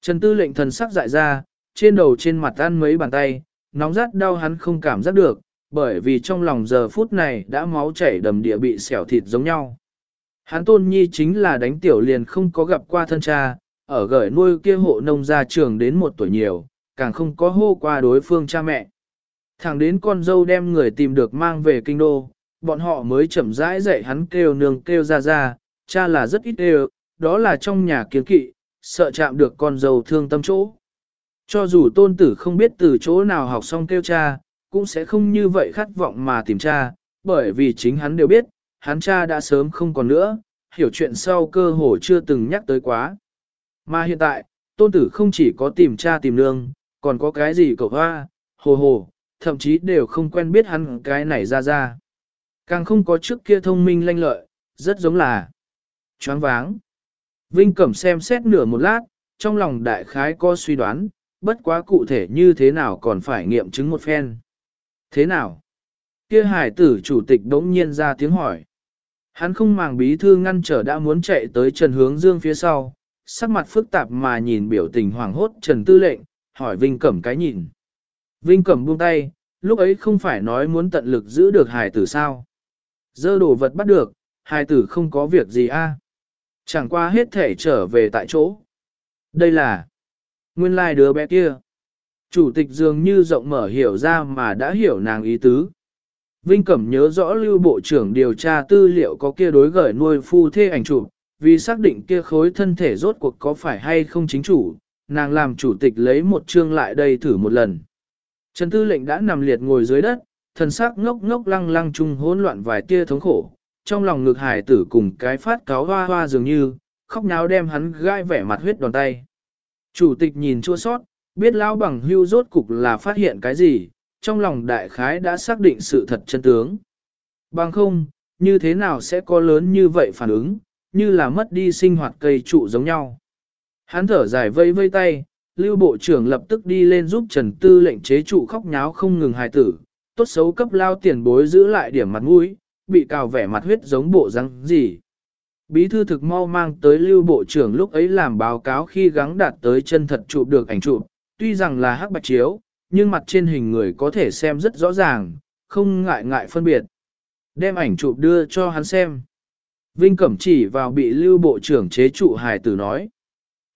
Trần Tư lệnh thần sắc dại ra, trên đầu trên mặt ăn mấy bàn tay, nóng rát đau hắn không cảm giác được, bởi vì trong lòng giờ phút này đã máu chảy đầm địa bị xẻo thịt giống nhau. Hắn tôn nhi chính là đánh tiểu liền không có gặp qua thân cha, ở gởi nuôi kia hộ nông gia trường đến một tuổi nhiều, càng không có hô qua đối phương cha mẹ. Thẳng đến con dâu đem người tìm được mang về kinh đô, bọn họ mới chậm rãi dạy hắn kêu nương kêu ra ra, cha là rất ít đều, đó là trong nhà kiến kỵ, sợ chạm được con dâu thương tâm chỗ. Cho dù tôn tử không biết từ chỗ nào học xong kêu cha, cũng sẽ không như vậy khát vọng mà tìm cha, bởi vì chính hắn đều biết, hắn cha đã sớm không còn nữa, hiểu chuyện sau cơ hồ chưa từng nhắc tới quá. Mà hiện tại, tôn tử không chỉ có tìm cha tìm nương, còn có cái gì cậu hoa, hồ hồ, thậm chí đều không quen biết hắn cái này ra ra. Càng không có trước kia thông minh lanh lợi, rất giống là choáng váng. Vinh Cẩm xem xét nửa một lát, trong lòng đại khái có suy đoán, bất quá cụ thể như thế nào còn phải nghiệm chứng một phen. Thế nào? Kia hải tử chủ tịch đống nhiên ra tiếng hỏi. Hắn không màng bí thư ngăn trở đã muốn chạy tới Trần Hướng Dương phía sau, sắc mặt phức tạp mà nhìn biểu tình hoảng hốt Trần Tư lệnh, hỏi Vinh Cẩm cái nhìn. Vinh Cẩm buông tay, lúc ấy không phải nói muốn tận lực giữ được hài tử sao. Dơ đồ vật bắt được, hài tử không có việc gì a Chẳng qua hết thể trở về tại chỗ. Đây là nguyên lai like đứa bé kia. Chủ tịch dường như rộng mở hiểu ra mà đã hiểu nàng ý tứ. Vinh Cẩm nhớ rõ lưu bộ trưởng điều tra tư liệu có kia đối gửi nuôi phu thê ảnh chụp, vì xác định kia khối thân thể rốt cuộc có phải hay không chính chủ, nàng làm chủ tịch lấy một chương lại đây thử một lần. Trần Tư lệnh đã nằm liệt ngồi dưới đất, thần sắc ngốc ngốc lăng lăng chung hỗn loạn vài tia thống khổ, trong lòng ngực hải tử cùng cái phát cáo hoa hoa dường như, khóc náo đem hắn gai vẻ mặt huyết đòn tay. Chủ tịch nhìn chua sót, biết lão bằng hưu rốt cục là phát hiện cái gì, trong lòng đại khái đã xác định sự thật chân tướng. Bằng không, như thế nào sẽ có lớn như vậy phản ứng, như là mất đi sinh hoạt cây trụ giống nhau. Hắn thở dài vây vây tay, lưu bộ trưởng lập tức đi lên giúp Trần Tư lệnh chế trụ khóc nháo không ngừng hài tử, tốt xấu cấp lao tiền bối giữ lại điểm mặt mũi, bị cào vẻ mặt huyết giống bộ răng gì. Bí thư thực mau mang tới lưu bộ trưởng lúc ấy làm báo cáo khi gắng đạt tới chân thật chụp được ảnh chụp, tuy rằng là hắc bạch chiếu, nhưng mặt trên hình người có thể xem rất rõ ràng, không ngại ngại phân biệt. Đem ảnh chụp đưa cho hắn xem. Vinh Cẩm chỉ vào bị lưu bộ trưởng chế trụ Hải tử nói.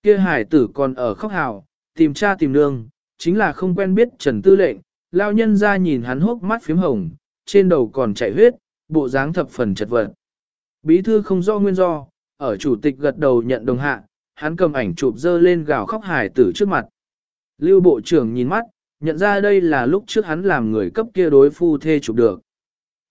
kia Hải tử còn ở khóc hào, tìm cha tìm nương, chính là không quen biết Trần Tư lệnh, lao nhân ra nhìn hắn hốc mắt phím hồng, trên đầu còn chảy huyết, bộ dáng thập phần chật vật. Bí thư không do nguyên do, ở chủ tịch gật đầu nhận đồng hạ, hắn cầm ảnh chụp dơ lên gào khóc Hải tử trước mặt. Lưu bộ trưởng nhìn mắt, nhận ra đây là lúc trước hắn làm người cấp kia đối phu thê chụp được.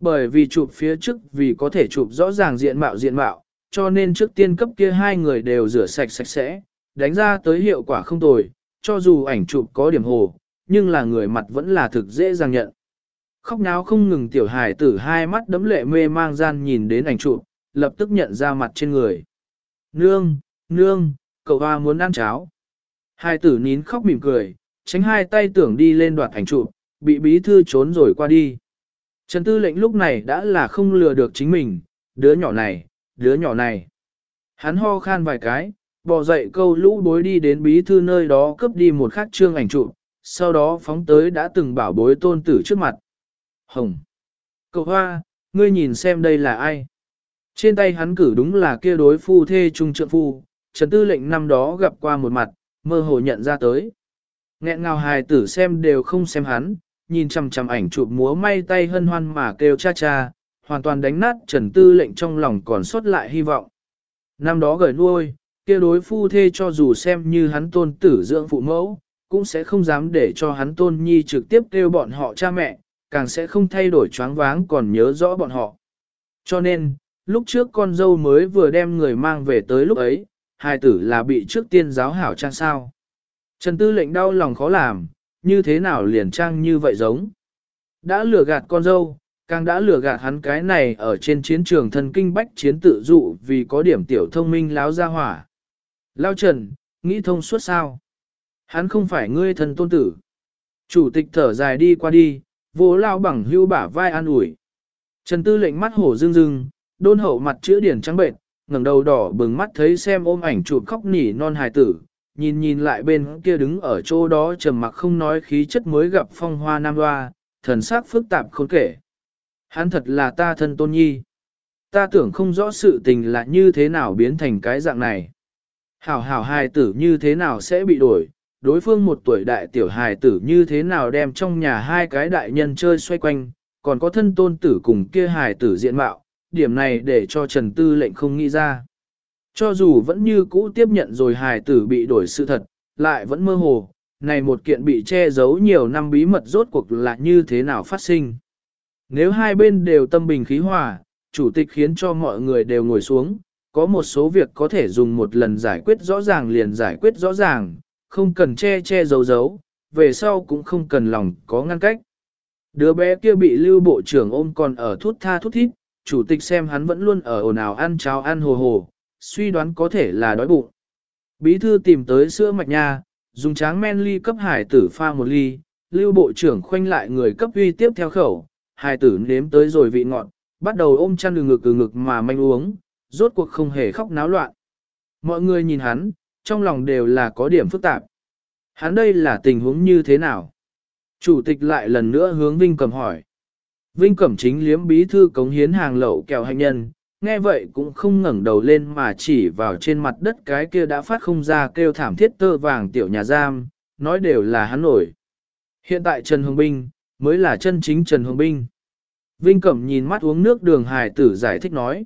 Bởi vì chụp phía trước vì có thể chụp rõ ràng diện mạo diện mạo, cho nên trước tiên cấp kia hai người đều rửa sạch sạch sẽ, đánh ra tới hiệu quả không tồi, cho dù ảnh chụp có điểm hồ, nhưng là người mặt vẫn là thực dễ dàng nhận. Khóc náo không ngừng tiểu hài tử hai mắt đấm lệ mê mang gian nhìn đến ảnh chụp, lập tức nhận ra mặt trên người. Nương, nương, cậu hoa muốn ăn cháo. Hai tử nín khóc mỉm cười, tránh hai tay tưởng đi lên đoạt ảnh chụp, bị bí thư trốn rồi qua đi. Trần Tư lệnh lúc này đã là không lừa được chính mình, đứa nhỏ này, đứa nhỏ này. Hắn ho khan vài cái, bò dậy câu lũ bối đi đến bí thư nơi đó cướp đi một khắc trương ảnh trụ, sau đó phóng tới đã từng bảo bối tôn tử trước mặt. Hồng! Cậu hoa, ngươi nhìn xem đây là ai? Trên tay hắn cử đúng là kia đối phu thê trung trượng phu, Trần Tư lệnh năm đó gặp qua một mặt, mơ hồ nhận ra tới. Nghẹn ngào hài tử xem đều không xem hắn, nhìn chằm chằm ảnh chụp múa may tay hân hoan mà kêu cha cha, hoàn toàn đánh nát Trần Tư lệnh trong lòng còn sót lại hy vọng. Năm đó gửi nuôi, kia đối phu thê cho dù xem như hắn tôn tử dưỡng phụ mẫu, cũng sẽ không dám để cho hắn tôn nhi trực tiếp kêu bọn họ cha mẹ, càng sẽ không thay đổi choáng váng còn nhớ rõ bọn họ. Cho nên, lúc trước con dâu mới vừa đem người mang về tới lúc ấy, hai tử là bị trước tiên giáo hảo trang sao. Trần Tư lệnh đau lòng khó làm, như thế nào liền trang như vậy giống. Đã lừa gạt con dâu, càng đã lừa gạt hắn cái này ở trên chiến trường thần kinh bách chiến tự dụ vì có điểm tiểu thông minh láo ra hỏa. Lao Trần, nghĩ thông suốt sao? Hắn không phải ngươi thần tôn tử. Chủ tịch thở dài đi qua đi, vô lao bằng hưu bả vai an ủi. Trần Tư lệnh mắt hổ rưng rưng, đôn hậu mặt chữa điển trắng bệnh, ngẩng đầu đỏ bừng mắt thấy xem ôm ảnh chụp khóc nỉ non hài tử, nhìn nhìn lại bên kia đứng ở chỗ đó trầm mặc không nói khí chất mới gặp phong hoa nam hoa, thần sắc phức tạp khôn kể. Hắn thật là ta thân tôn nhi. Ta tưởng không rõ sự tình là như thế nào biến thành cái dạng này. Hảo hảo hài tử như thế nào sẽ bị đổi, đối phương một tuổi đại tiểu hài tử như thế nào đem trong nhà hai cái đại nhân chơi xoay quanh, còn có thân tôn tử cùng kia hài tử diện mạo, điểm này để cho Trần Tư lệnh không nghĩ ra. Cho dù vẫn như cũ tiếp nhận rồi hài tử bị đổi sự thật, lại vẫn mơ hồ, này một kiện bị che giấu nhiều năm bí mật rốt cuộc là như thế nào phát sinh. Nếu hai bên đều tâm bình khí hòa, chủ tịch khiến cho mọi người đều ngồi xuống, có một số việc có thể dùng một lần giải quyết rõ ràng liền giải quyết rõ ràng, không cần che che giấu giấu, về sau cũng không cần lòng có ngăn cách. Đứa bé kia bị lưu bộ trưởng ôm còn ở thút tha thút thít, chủ tịch xem hắn vẫn luôn ở ồn ào ăn cháo ăn hồ hồ, suy đoán có thể là đói bụng. Bí thư tìm tới sữa mạch nha, dùng tráng men ly cấp hải tử pha một ly, lưu bộ trưởng khoanh lại người cấp uy tiếp theo khẩu, hải tử nếm tới rồi vị ngọt, bắt đầu ôm chăn đường ngực từ ngực mà manh uống, rốt cuộc không hề khóc náo loạn. Mọi người nhìn hắn, trong lòng đều là có điểm phức tạp. Hắn đây là tình huống như thế nào? Chủ tịch lại lần nữa hướng Vinh Cẩm hỏi. Vinh Cẩm chính liếm bí thư cống hiến hàng lậu kẹo hạnh nhân, nghe vậy cũng không ngẩng đầu lên mà chỉ vào trên mặt đất cái kia đã phát không ra kêu thảm thiết tơ vàng tiểu nhà giam, nói đều là hắn nổi. Hiện tại Trần Hồng Binh, mới là chân chính Trần Hồng Binh. Vinh Cẩm nhìn mắt uống nước đường hài tử giải thích nói.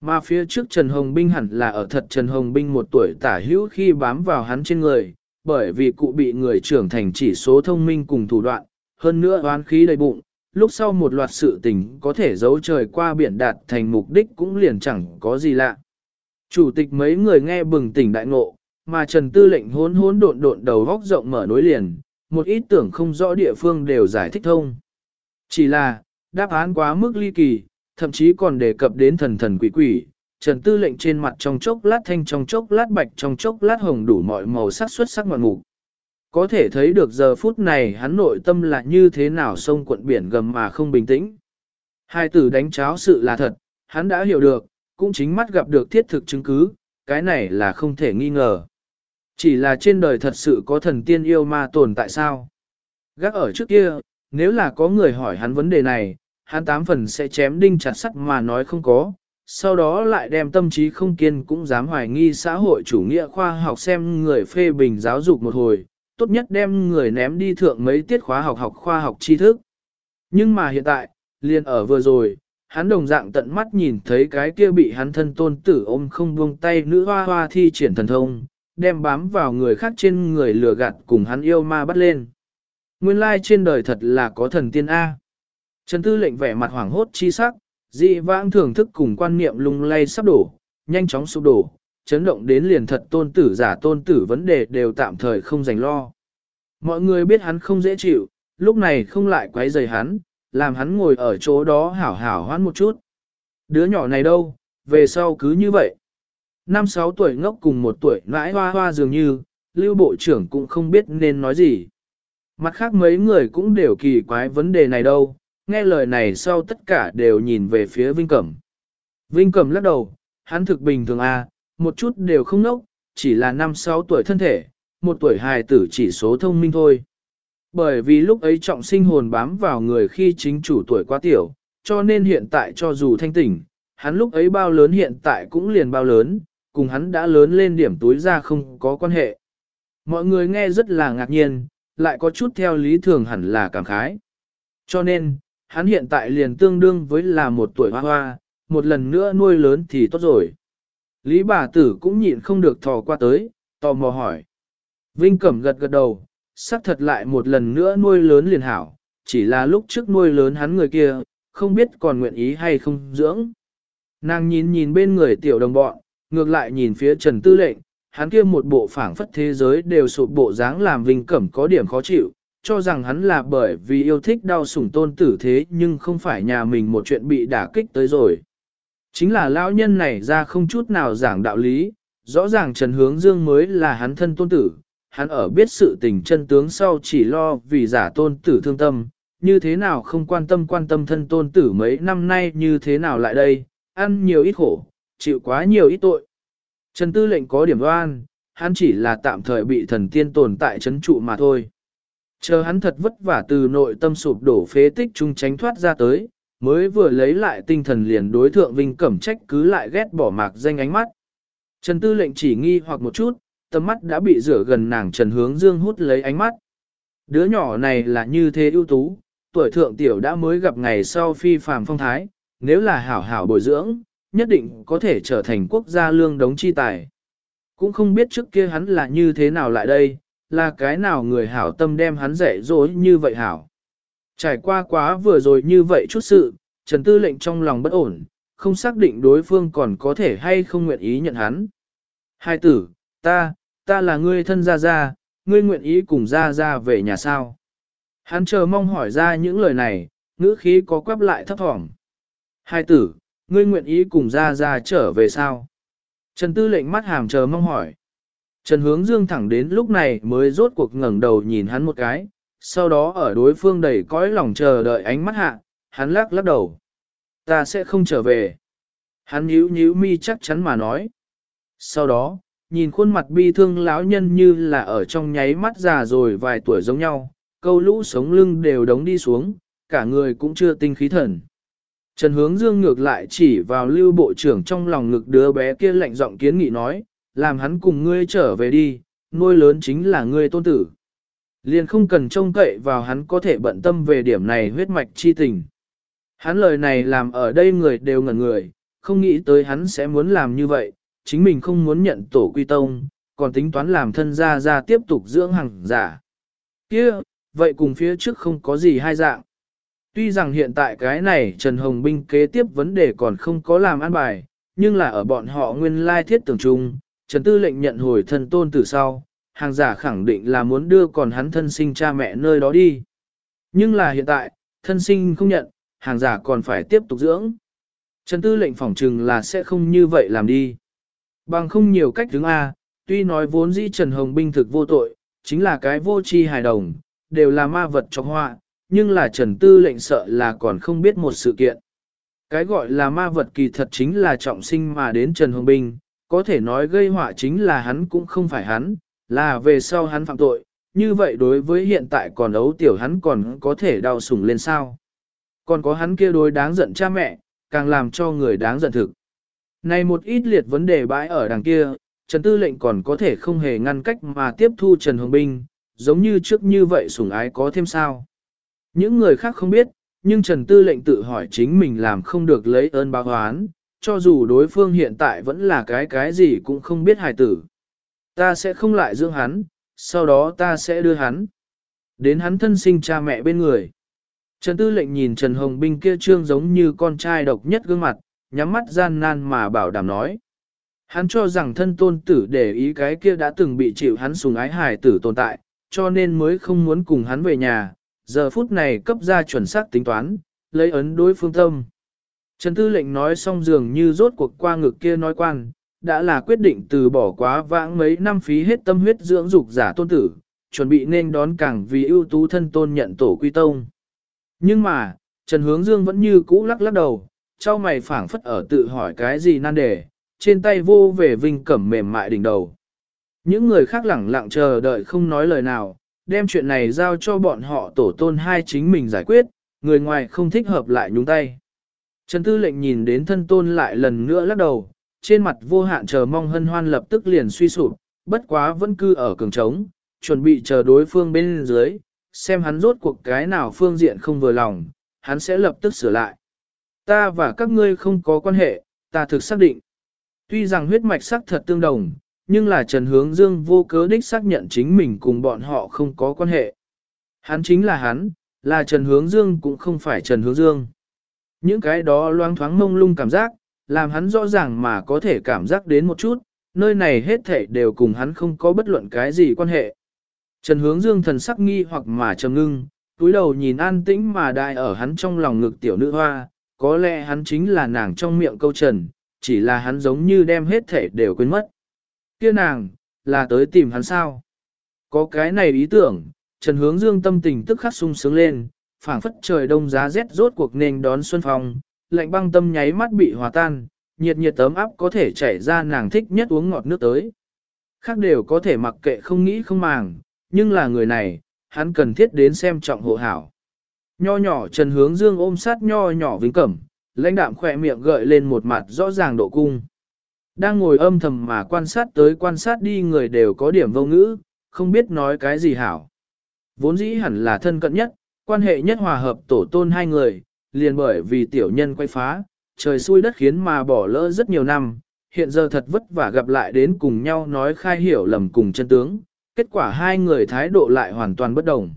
Mà phía trước Trần Hồng Binh hẳn là ở thật Trần Hồng Binh một tuổi tả hữu khi bám vào hắn trên người, bởi vì cụ bị người trưởng thành chỉ số thông minh cùng thủ đoạn, hơn nữa oán khí đầy bụng, lúc sau một loạt sự tình có thể giấu trời qua biển đạt thành mục đích cũng liền chẳng có gì lạ. Chủ tịch mấy người nghe bừng tỉnh đại ngộ, mà Trần Tư lệnh hốn hốn độn độn đầu góc rộng mở nối liền, một ít tưởng không rõ địa phương đều giải thích thông. Chỉ là, đáp án quá mức ly kỳ, thậm chí còn đề cập đến thần thần quỷ quỷ, Trần Tư lệnh trên mặt trong chốc lát thanh trong chốc lát bạch trong chốc lát hồng đủ mọi màu sắc xuất sắc ngoạn mục. Có thể thấy được giờ phút này hắn nội tâm là như thế nào sông cuộn biển gầm mà không bình tĩnh. Hai tử đánh cháo sự là thật, hắn đã hiểu được, cũng chính mắt gặp được thiết thực chứng cứ, cái này là không thể nghi ngờ. Chỉ là trên đời thật sự có thần tiên yêu ma tồn tại sao? Gác ở trước kia, nếu là có người hỏi hắn vấn đề này, hắn tám phần sẽ chém đinh chặt sắt mà nói không có, sau đó lại đem tâm trí không kiên cũng dám hoài nghi xã hội chủ nghĩa khoa học xem người phê bình giáo dục một hồi, tốt nhất đem người ném đi thượng mấy tiết khóa học học khoa học tri thức. Nhưng mà hiện tại, liền ở vừa rồi, hắn đồng dạng tận mắt nhìn thấy cái kia bị hắn thân tôn tử ôm không buông tay nữ hoa hoa thi triển thần thông, đem bám vào người khác trên người lừa gạt cùng hắn yêu ma bắt lên. Nguyên lai trên đời thật là có thần tiên A. Trần Tư lệnh vẻ mặt hoảng hốt chi sắc, dị vãng thưởng thức cùng quan niệm lung lay sắp đổ, nhanh chóng sụp đổ, chấn động đến liền thật tôn tử giả tôn tử vấn đề đều tạm thời không dành lo. Mọi người biết hắn không dễ chịu, lúc này không lại quấy rầy hắn, làm hắn ngồi ở chỗ đó hảo hảo hoãn một chút. Đứa nhỏ này đâu, về sau cứ như vậy. Năm sáu tuổi ngốc cùng một tuổi nãi hoa hoa dường như, lưu bộ trưởng cũng không biết nên nói gì. Mặt khác mấy người cũng đều kỳ quái vấn đề này đâu, nghe lời này sau tất cả đều nhìn về phía Vinh Cẩm. Vinh Cẩm lắc đầu, hắn thực bình thường à, một chút đều không nốc, chỉ là năm sáu tuổi thân thể, một tuổi hài tử chỉ số thông minh thôi. Bởi vì lúc ấy trọng sinh hồn bám vào người khi chính chủ tuổi quá tiểu, cho nên hiện tại cho dù thanh tỉnh, hắn lúc ấy bao lớn hiện tại cũng liền bao lớn, cùng hắn đã lớn lên điểm túi ra không có quan hệ. Mọi người nghe rất là ngạc nhiên, lại có chút theo lý thường hẳn là cảm khái. Cho nên, hắn hiện tại liền tương đương với là một tuổi hoa hoa, một lần nữa nuôi lớn thì tốt rồi. Lý bà tử cũng nhịn không được thò qua tới, tò mò hỏi. Vinh Cẩm gật gật đầu, xác thật lại một lần nữa nuôi lớn liền hảo, chỉ là lúc trước nuôi lớn hắn người kia, không biết còn nguyện ý hay không dưỡng. Nàng nhìn nhìn bên người tiểu đồng bọn, ngược lại nhìn phía Trần Tư lệnh, hắn kia một bộ phảng phất thế giới đều sụp bộ dáng làm Vinh Cẩm có điểm khó chịu, cho rằng hắn là bởi vì yêu thích đau sủng tôn tử thế nhưng không phải nhà mình một chuyện bị đả kích tới rồi. Chính là lão nhân này ra không chút nào giảng đạo lý, rõ ràng Trần Hướng Dương mới là hắn thân tôn tử, hắn ở biết sự tình chân tướng sau chỉ lo vì giả tôn tử thương tâm, như thế nào không quan tâm quan tâm thân tôn tử mấy năm nay như thế nào lại đây, ăn nhiều ít khổ, chịu quá nhiều ít tội. Trần Tư lệnh có điểm đoan, hắn chỉ là tạm thời bị thần tiên tồn tại chấn trụ mà thôi. Chờ hắn thật vất vả từ nội tâm sụp đổ phế tích trung tránh thoát ra tới, mới vừa lấy lại tinh thần liền đối thượng Vinh Cẩm trách cứ lại ghét bỏ mạc danh ánh mắt. Trần Tư lệnh chỉ nghi hoặc một chút, tầm mắt đã bị rửa gần nàng Trần Hướng Dương hút lấy ánh mắt. Đứa nhỏ này là như thế ưu tú, tuổi thượng tiểu đã mới gặp ngày sau phi phàm phong thái, nếu là hảo hảo bồi dưỡng, nhất định có thể trở thành quốc gia lương đống chi tài. Cũng không biết trước kia hắn là như thế nào lại đây, là cái nào người hảo tâm đem hắn dạy dỗ như vậy hảo. Trải qua quá vừa rồi như vậy chút sự, Trần Tư lệnh trong lòng bất ổn, không xác định đối phương còn có thể hay không nguyện ý nhận hắn. Hai tử, ta, ta là ngươi thân gia gia, ngươi nguyện ý cùng gia gia về nhà sao? Hắn chờ mong hỏi ra những lời này, ngữ khí có quắp lại thấp thỏm. Hai tử, ngươi nguyện ý cùng gia gia trở về sao? Trần Tư lệnh mắt hàm chờ mong hỏi. Trần Hướng Dương thẳng đến lúc này mới rốt cuộc ngẩng đầu nhìn hắn một cái, sau đó ở đối phương đầy cõi lòng chờ đợi ánh mắt hạ, hắn lắc lắc đầu. Ta sẽ không trở về. Hắn nhíu nhíu mi chắc chắn mà nói. Sau đó, nhìn khuôn mặt bi thương lão nhân như là ở trong nháy mắt già rồi vài tuổi giống nhau, câu lũ sống lưng đều đống đi xuống, cả người cũng chưa tinh khí thần. Trần Hướng Dương ngược lại chỉ vào lưu bộ trưởng trong lòng ngực đứa bé kia lạnh giọng kiến nghị nói, làm hắn cùng ngươi trở về đi, nuôi lớn chính là ngươi tôn tử. Liền không cần trông cậy vào hắn có thể bận tâm về điểm này huyết mạch chi tình. Hắn lời này làm ở đây người đều ngẩn người, không nghĩ tới hắn sẽ muốn làm như vậy, chính mình không muốn nhận tổ quy tông, còn tính toán làm thân gia ra tiếp tục dưỡng hàng giả. kia vậy cùng phía trước không có gì hai dạng. Tuy rằng hiện tại cái này Trần Hồng Binh kế tiếp vấn đề còn không có làm an bài, nhưng là ở bọn họ nguyên lai thiết tưởng chung, Trần Tư lệnh nhận hồi thân tôn từ sau, hàng giả khẳng định là muốn đưa còn hắn thân sinh cha mẹ nơi đó đi. Nhưng là hiện tại, thân sinh không nhận, hàng giả còn phải tiếp tục dưỡng. Trần Tư lệnh phỏng trừng là sẽ không như vậy làm đi. Bằng không nhiều cách đứng A, tuy nói vốn dĩ Trần Hồng Binh thực vô tội, chính là cái vô tri hài đồng, đều là ma vật trong họa, nhưng là Trần Tư lệnh sợ là còn không biết một sự kiện. Cái gọi là ma vật kỳ thật chính là trọng sinh mà đến Trần Hồng Binh, có thể nói gây họa chính là hắn cũng không phải hắn, là về sau hắn phạm tội, như vậy đối với hiện tại còn ấu tiểu hắn còn có thể đau sủng lên sao. Còn có hắn kia đối đáng giận cha mẹ, càng làm cho người đáng giận thực. Này một ít liệt vấn đề bãi ở đằng kia, Trần Tư lệnh còn có thể không hề ngăn cách mà tiếp thu Trần Hồng Binh, giống như trước như vậy sủng ái có thêm sao. Những người khác không biết, nhưng Trần Tư lệnh tự hỏi chính mình làm không được lấy ơn báo oán, cho dù đối phương hiện tại vẫn là cái cái gì cũng không biết hài tử. Ta sẽ không lại dưỡng hắn, sau đó ta sẽ đưa hắn. Đến hắn thân sinh cha mẹ bên người. Trần Tư lệnh nhìn Trần Hồng Binh kia trương giống như con trai độc nhất gương mặt, nhắm mắt gian nan mà bảo đảm nói. Hắn cho rằng thân tôn tử để ý cái kia đã từng bị chịu hắn sùng ái hài tử tồn tại, cho nên mới không muốn cùng hắn về nhà, giờ phút này cấp ra chuẩn xác tính toán, lấy ấn đối phương tâm. Trần Tư lệnh nói xong dường như rốt cuộc qua ngực kia nói quan, đã là quyết định từ bỏ quá vãng mấy năm phí hết tâm huyết dưỡng dục giả tôn tử, chuẩn bị nên đón càng vì ưu tú thân tôn nhận tổ quy tông. Nhưng mà, Trần Hướng Dương vẫn như cũ lắc lắc đầu, trao mày phảng phất ở tự hỏi cái gì nan đề, trên tay vô về vinh cẩm mềm mại đỉnh đầu. Những người khác lẳng lặng chờ đợi không nói lời nào, đem chuyện này giao cho bọn họ tổ tôn hai chính mình giải quyết, người ngoài không thích hợp lại nhúng tay. Trần Tư lệnh nhìn đến thân tôn lại lần nữa lắc đầu, trên mặt vô hạn chờ mong hân hoan lập tức liền suy sụp, bất quá vẫn cư ở cường trống, chuẩn bị chờ đối phương bên dưới, xem hắn rốt cuộc cái nào phương diện không vừa lòng, hắn sẽ lập tức sửa lại. Ta và các ngươi không có quan hệ, ta thực xác định. Tuy rằng huyết mạch sắc thật tương đồng, nhưng là Trần Hướng Dương vô cớ đích xác nhận chính mình cùng bọn họ không có quan hệ. Hắn chính là hắn, là Trần Hướng Dương cũng không phải Trần Hướng Dương. Những cái đó loang thoáng mông lung cảm giác, làm hắn rõ ràng mà có thể cảm giác đến một chút, nơi này hết thảy đều cùng hắn không có bất luận cái gì quan hệ. Trần hướng dương thần sắc nghi hoặc mà trầm ngưng, túi đầu nhìn an tĩnh mà đại ở hắn trong lòng ngực tiểu nữ hoa, có lẽ hắn chính là nàng trong miệng câu trần, chỉ là hắn giống như đem hết thể đều quên mất. Kia nàng, là tới tìm hắn sao? Có cái này ý tưởng, Trần hướng dương tâm tình tức khắc sung sướng lên, phảng phất trời đông giá rét rốt cuộc nền đón xuân phong, lạnh băng tâm nháy mắt bị hòa tan, nhiệt nhiệt tấm áp có thể chảy ra nàng thích nhất uống ngọt nước tới. Khác đều có thể mặc kệ không nghĩ không màng, nhưng là người này, hắn cần thiết đến xem trọng hộ hảo. Nho nhỏ Trần Hướng Dương ôm sát nho nhỏ Vĩnh Cẩm, lãnh đạm khỏe miệng gợi lên một mặt rõ ràng độ cung. Đang ngồi âm thầm mà quan sát tới quan sát đi người đều có điểm vô ngữ, không biết nói cái gì hảo. Vốn dĩ hẳn là thân cận nhất, quan hệ nhất hòa hợp tổ tôn hai người, liền bởi vì tiểu nhân quay phá, trời xui đất khiến mà bỏ lỡ rất nhiều năm, hiện giờ thật vất vả gặp lại đến cùng nhau nói khai hiểu lầm cùng chân tướng, kết quả hai người thái độ lại hoàn toàn bất đồng.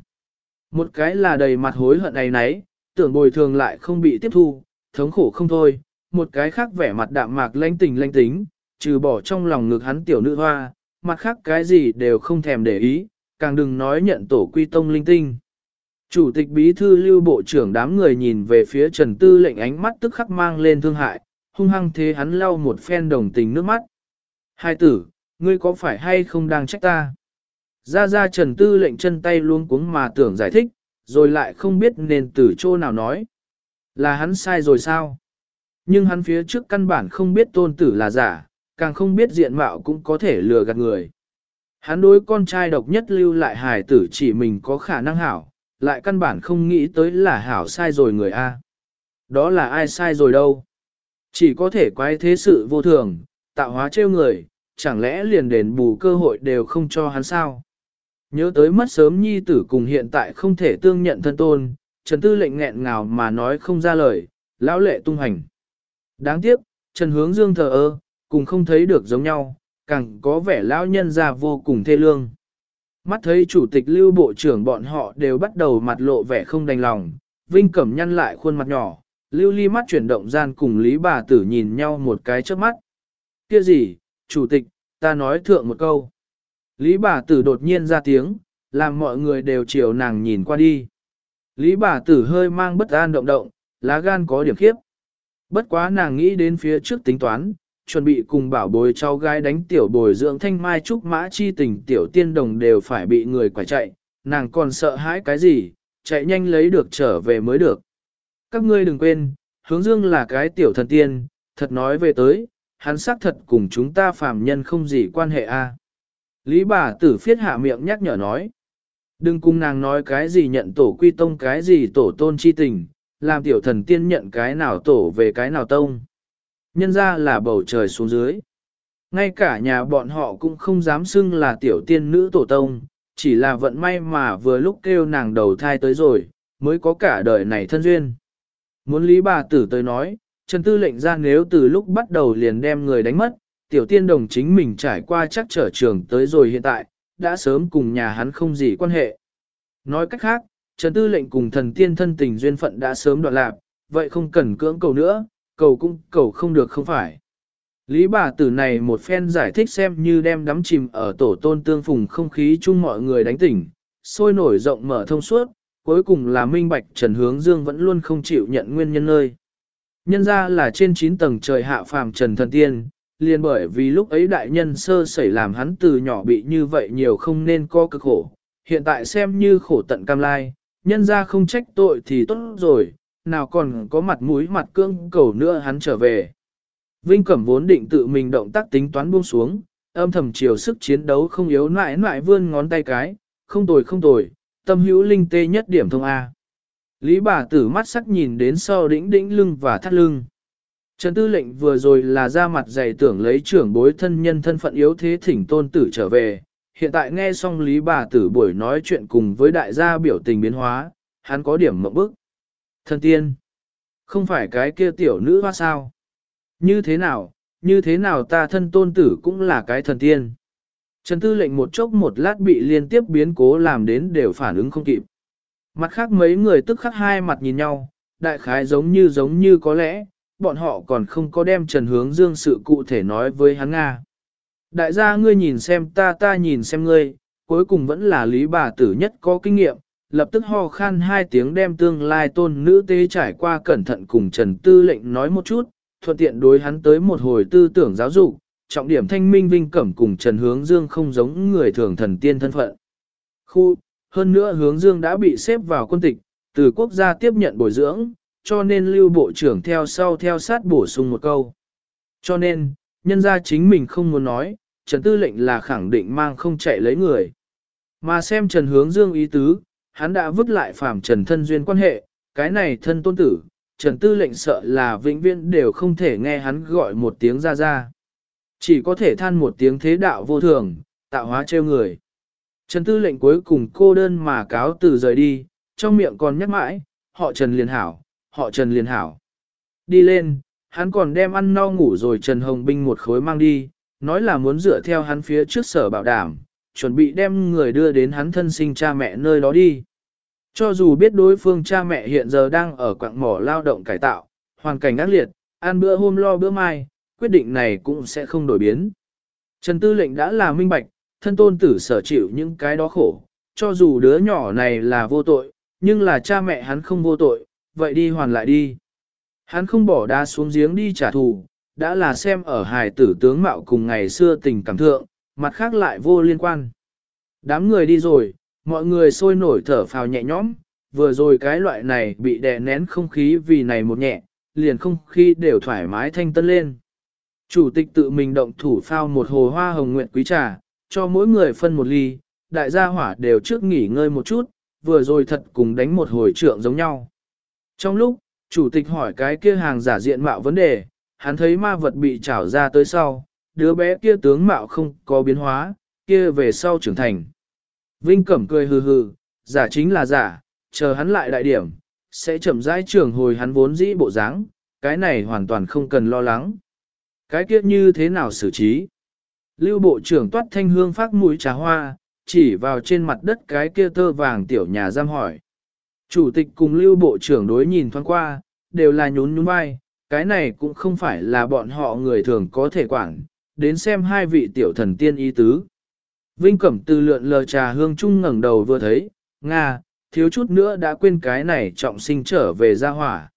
Một cái là đầy mặt hối hận ấy nấy, tưởng bồi thường lại không bị tiếp thu, thống khổ không thôi, một cái khác vẻ mặt đạm mạc lanh tình lanh tính, trừ bỏ trong lòng ngực hắn tiểu nữ hoa, mặt khác cái gì đều không thèm để ý, càng đừng nói nhận tổ quy tông linh tinh. Chủ tịch bí thư lưu bộ trưởng đám người nhìn về phía Trần Tư lệnh ánh mắt tức khắc mang lên thương hại, hung hăng thế hắn lau một phen đồng tình nước mắt. Hai tử, ngươi có phải hay không đang trách ta? Ra ra Trần Tư lệnh chân tay luôn cuống mà tưởng giải thích, rồi lại không biết nên từ chỗ nào nói. Là hắn sai rồi sao? Nhưng hắn phía trước căn bản không biết tôn tử là giả, càng không biết diện mạo cũng có thể lừa gạt người. Hắn đối con trai độc nhất lưu lại hài tử chỉ mình có khả năng hảo, lại căn bản không nghĩ tới là hảo sai rồi người A. Đó là ai sai rồi đâu? Chỉ có thể quái thế sự vô thường, tạo hóa trêu người, chẳng lẽ liền đền bù cơ hội đều không cho hắn sao? Nhớ tới mất sớm nhi tử cùng hiện tại không thể tương nhận thân tôn, Trần Tư lệnh nghẹn ngào mà nói không ra lời, lão lệ tung hành. Đáng tiếc, Trần Hướng Dương thờ ơ, cùng không thấy được giống nhau, càng có vẻ lão nhân già vô cùng thê lương. Mắt thấy chủ tịch lưu bộ trưởng bọn họ đều bắt đầu mặt lộ vẻ không đành lòng, Vinh Cẩm nhăn lại khuôn mặt nhỏ, lưu ly mắt chuyển động gian cùng Lý bà tử nhìn nhau một cái trước mắt. Kia gì, chủ tịch, ta nói thượng một câu. Lý bà tử đột nhiên ra tiếng, làm mọi người đều chiều nàng nhìn qua đi. Lý bà tử hơi mang bất an động động, lá gan có điểm khiếp. Bất quá nàng nghĩ đến phía trước tính toán, chuẩn bị cùng bảo bồi cháu gái đánh tiểu bồi dưỡng thanh mai trúc mã chi tình tiểu tiên đồng đều phải bị người quả chạy, nàng còn sợ hãi cái gì, chạy nhanh lấy được trở về mới được. Các ngươi đừng quên, hướng dương là cái tiểu thần tiên, thật nói về tới, hắn xác thật cùng chúng ta phàm nhân không gì quan hệ a. Lý bà tử phiết hạ miệng nhắc nhở nói. Đừng cùng nàng nói cái gì nhận tổ quy tông cái gì tổ tôn chi tình, làm tiểu thần tiên nhận cái nào tổ về cái nào tông. Nhân ra là bầu trời xuống dưới. Ngay cả nhà bọn họ cũng không dám xưng là tiểu tiên nữ tổ tông, chỉ là vận may mà vừa lúc kêu nàng đầu thai tới rồi, mới có cả đời này thân duyên. Muốn lý bà tử tới nói, Trần Tư lệnh ra nếu từ lúc bắt đầu liền đem người đánh mất, tiểu tiên đồng chính mình trải qua chắc trở trường tới rồi hiện tại, đã sớm cùng nhà hắn không gì quan hệ. Nói cách khác, Trần Tư lệnh cùng thần tiên thân tình duyên phận đã sớm đoạn lạc, vậy không cần cưỡng cầu nữa, cầu cũng cầu không được không phải. Lý bà tử này một phen giải thích xem như đem đắm chìm ở tổ tôn tương phùng không khí chung mọi người đánh tỉnh, sôi nổi rộng mở thông suốt, cuối cùng là minh bạch Trần Hướng Dương vẫn luôn không chịu nhận nguyên nhân nơi. Nhân ra là trên 9 tầng trời hạ phàm Trần Thần Tiên, liền bởi vì lúc ấy đại nhân sơ sẩy làm hắn từ nhỏ bị như vậy nhiều không nên có cực khổ, hiện tại xem như khổ tận cam lai, nhân ra không trách tội thì tốt rồi, nào còn có mặt mũi mặt cương cầu nữa hắn trở về. Vinh Cẩm vốn định tự mình động tác tính toán buông xuống, âm thầm chiều sức chiến đấu không yếu nại nại vươn ngón tay cái, không tồi không tồi, tâm hữu linh tê nhất điểm thông A. Lý bà tử mắt sắc nhìn đến sau đĩnh đĩnh lưng và thắt lưng. Trần tư lệnh vừa rồi là ra mặt dày tưởng lấy trưởng bối thân nhân thân phận yếu thế thỉnh tôn tử trở về, hiện tại nghe xong lý bà tử buổi nói chuyện cùng với đại gia biểu tình biến hóa, hắn có điểm mộng bức thần tiên, không phải cái kia tiểu nữ hoa sao? Như thế nào, như thế nào ta thân tôn tử cũng là cái thần tiên. Trần tư lệnh một chốc một lát bị liên tiếp biến cố làm đến đều phản ứng không kịp. Mặt khác mấy người tức khắc hai mặt nhìn nhau, đại khái giống như giống như có lẽ, bọn họ còn không có đem Trần Hướng Dương sự cụ thể nói với hắn Nga. Đại gia ngươi nhìn xem ta ta nhìn xem ngươi, cuối cùng vẫn là lý bà tử nhất có kinh nghiệm, lập tức ho khan hai tiếng đem tương lai tôn nữ tế trải qua cẩn thận cùng Trần Tư lệnh nói một chút, thuận tiện đối hắn tới một hồi tư tưởng giáo dục, trọng điểm thanh minh vinh cẩm cùng Trần Hướng Dương không giống người thường thần tiên thân phận. Khu, hơn nữa Hướng Dương đã bị xếp vào quân tịch, từ quốc gia tiếp nhận bồi dưỡng, cho nên lưu bộ trưởng theo sau theo sát bổ sung một câu. Cho nên, nhân gia chính mình không muốn nói, Trần Tư lệnh là khẳng định mang không chạy lấy người. Mà xem Trần Hướng Dương ý tứ, hắn đã vứt lại phàm Trần thân duyên quan hệ, cái này thân tôn tử, Trần Tư lệnh sợ là vĩnh viễn đều không thể nghe hắn gọi một tiếng ra ra. Chỉ có thể than một tiếng thế đạo vô thường, tạo hóa trêu người. Trần Tư lệnh cuối cùng cô đơn mà cáo từ rời đi, trong miệng còn nhắc mãi, họ Trần liền hảo, họ Trần liền hảo. Đi lên, hắn còn đem ăn no ngủ rồi Trần Hồng Binh một khối mang đi, nói là muốn dựa theo hắn phía trước sở bảo đảm, chuẩn bị đem người đưa đến hắn thân sinh cha mẹ nơi đó đi. Cho dù biết đối phương cha mẹ hiện giờ đang ở quạng mỏ lao động cải tạo, hoàn cảnh ác liệt, ăn bữa hôm lo bữa mai, quyết định này cũng sẽ không đổi biến. Trần Tư lệnh đã là minh bạch, thân tôn tử sở chịu những cái đó khổ, cho dù đứa nhỏ này là vô tội, nhưng là cha mẹ hắn không vô tội, vậy đi hoàn lại đi. Hắn không bỏ đá xuống giếng đi trả thù, đã là xem ở hài tử tướng mạo cùng ngày xưa tình cảm thượng, mặt khác lại vô liên quan. Đám người đi rồi, mọi người sôi nổi thở phào nhẹ nhõm, vừa rồi cái loại này bị đè nén không khí vì này một nhẹ, liền không khí đều thoải mái thanh tân lên. Chủ tịch tự mình động thủ phao một hồ hoa hồng nguyện quý trà, cho mỗi người phân một ly, đại gia hỏa đều trước nghỉ ngơi một chút, vừa rồi thật cùng đánh một hồi trượng giống nhau. Trong lúc, chủ tịch hỏi cái kia hàng giả diện mạo vấn đề, hắn thấy ma vật bị trảo ra tới sau, đứa bé kia tướng mạo không có biến hóa, kia về sau trưởng thành. Vinh Cẩm cười hừ hừ, giả chính là giả, chờ hắn lại đại điểm, sẽ chậm rãi trưởng hồi hắn vốn dĩ bộ dáng, cái này hoàn toàn không cần lo lắng. Cái kia như thế nào xử trí? Lưu bộ trưởng toát thanh hương phát mũi trà hoa, chỉ vào trên mặt đất cái kia tơ vàng tiểu nhà giam hỏi. Chủ tịch cùng lưu bộ trưởng đối nhìn thoáng qua, đều là nhún nhún vai, cái này cũng không phải là bọn họ người thường có thể quản, đến xem hai vị tiểu thần tiên ý tứ. Vinh Cẩm từ lượn lờ trà hương trung ngẩng đầu vừa thấy, Nga, thiếu chút nữa đã quên cái này trọng sinh trở về gia hỏa.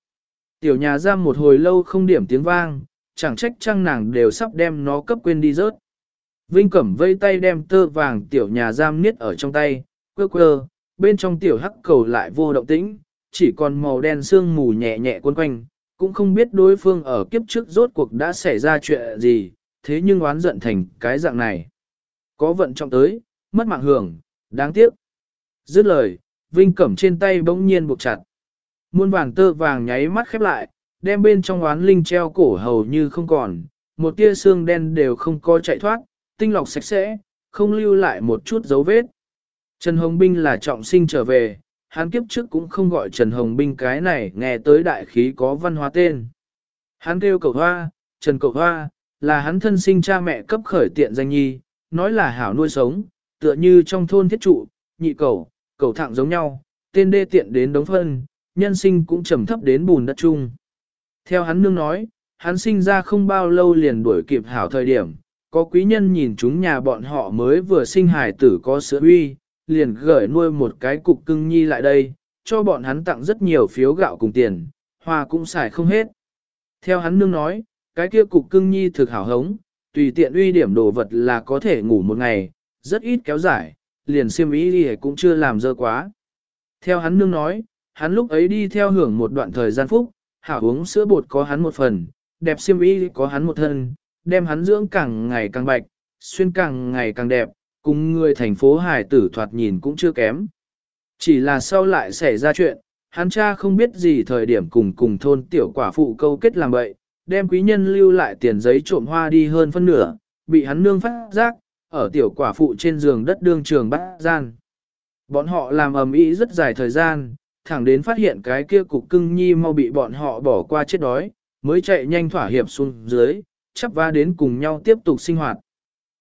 Tiểu nhà giam một hồi lâu không điểm tiếng vang, chẳng trách trăng nàng đều sắp đem nó cấp quên đi rớt. Vinh Cẩm vây tay đem tơ vàng tiểu nhà giam niết ở trong tay, quơ quơ, bên trong tiểu hắc cầu lại vô động tĩnh, chỉ còn màu đen sương mù nhẹ nhẹ quấn quanh, cũng không biết đối phương ở kiếp trước rốt cuộc đã xảy ra chuyện gì, thế nhưng oán giận thành cái dạng này. Có vận trọng tới, mất mạng hưởng, đáng tiếc. Dứt lời, Vinh Cẩm trên tay bỗng nhiên buộc chặt. Muôn vàng tơ vàng nháy mắt khép lại, đem bên trong oán linh treo cổ hầu như không còn, một tia xương đen đều không có chạy thoát, tinh lọc sạch sẽ, không lưu lại một chút dấu vết. Trần Hồng Binh là trọng sinh trở về, hắn kiếp trước cũng không gọi Trần Hồng Binh cái này nghe tới đại khí có văn hóa tên. Hắn kêu cầu hoa, Trần cầu hoa, là hắn thân sinh cha mẹ cấp khởi tiện danh nhi, nói là hảo nuôi sống, tựa như trong thôn thiết trụ, nhị cầu, cầu thạng giống nhau, tên đê tiện đến đống phân, nhân sinh cũng trầm thấp đến bùn đất chung. Theo hắn nương nói, hắn sinh ra không bao lâu liền đuổi kịp hảo thời điểm, có quý nhân nhìn chúng nhà bọn họ mới vừa sinh hài tử có sữa uy, liền gửi nuôi một cái cục cưng nhi lại đây, cho bọn hắn tặng rất nhiều phiếu gạo cùng tiền, hoa cũng xài không hết. Theo hắn nương nói, cái kia cục cưng nhi thực hảo hống, tùy tiện uy điểm đồ vật là có thể ngủ một ngày, rất ít kéo dài, liền siêm ý đi cũng chưa làm dơ quá. Theo hắn nương nói, hắn lúc ấy đi theo hưởng một đoạn thời gian phúc, hảo uống sữa bột có hắn một phần, đẹp siêm ý có hắn một thân, đem hắn dưỡng càng ngày càng bạch, xuyên càng ngày càng đẹp, cùng người thành phố hải tử thoạt nhìn cũng chưa kém. Chỉ là sau lại xảy ra chuyện, hắn cha không biết gì thời điểm cùng cùng thôn tiểu quả phụ câu kết làm bậy, đem quý nhân lưu lại tiền giấy trộm hoa đi hơn phân nửa, bị hắn nương phát giác, ở tiểu quả phụ trên giường đất đương trường bắt gian. Bọn họ làm ầm ĩ rất dài thời gian, thẳng đến phát hiện cái kia cục cưng nhi mau bị bọn họ bỏ qua chết đói, mới chạy nhanh thỏa hiệp xuống dưới, chắp va đến cùng nhau tiếp tục sinh hoạt.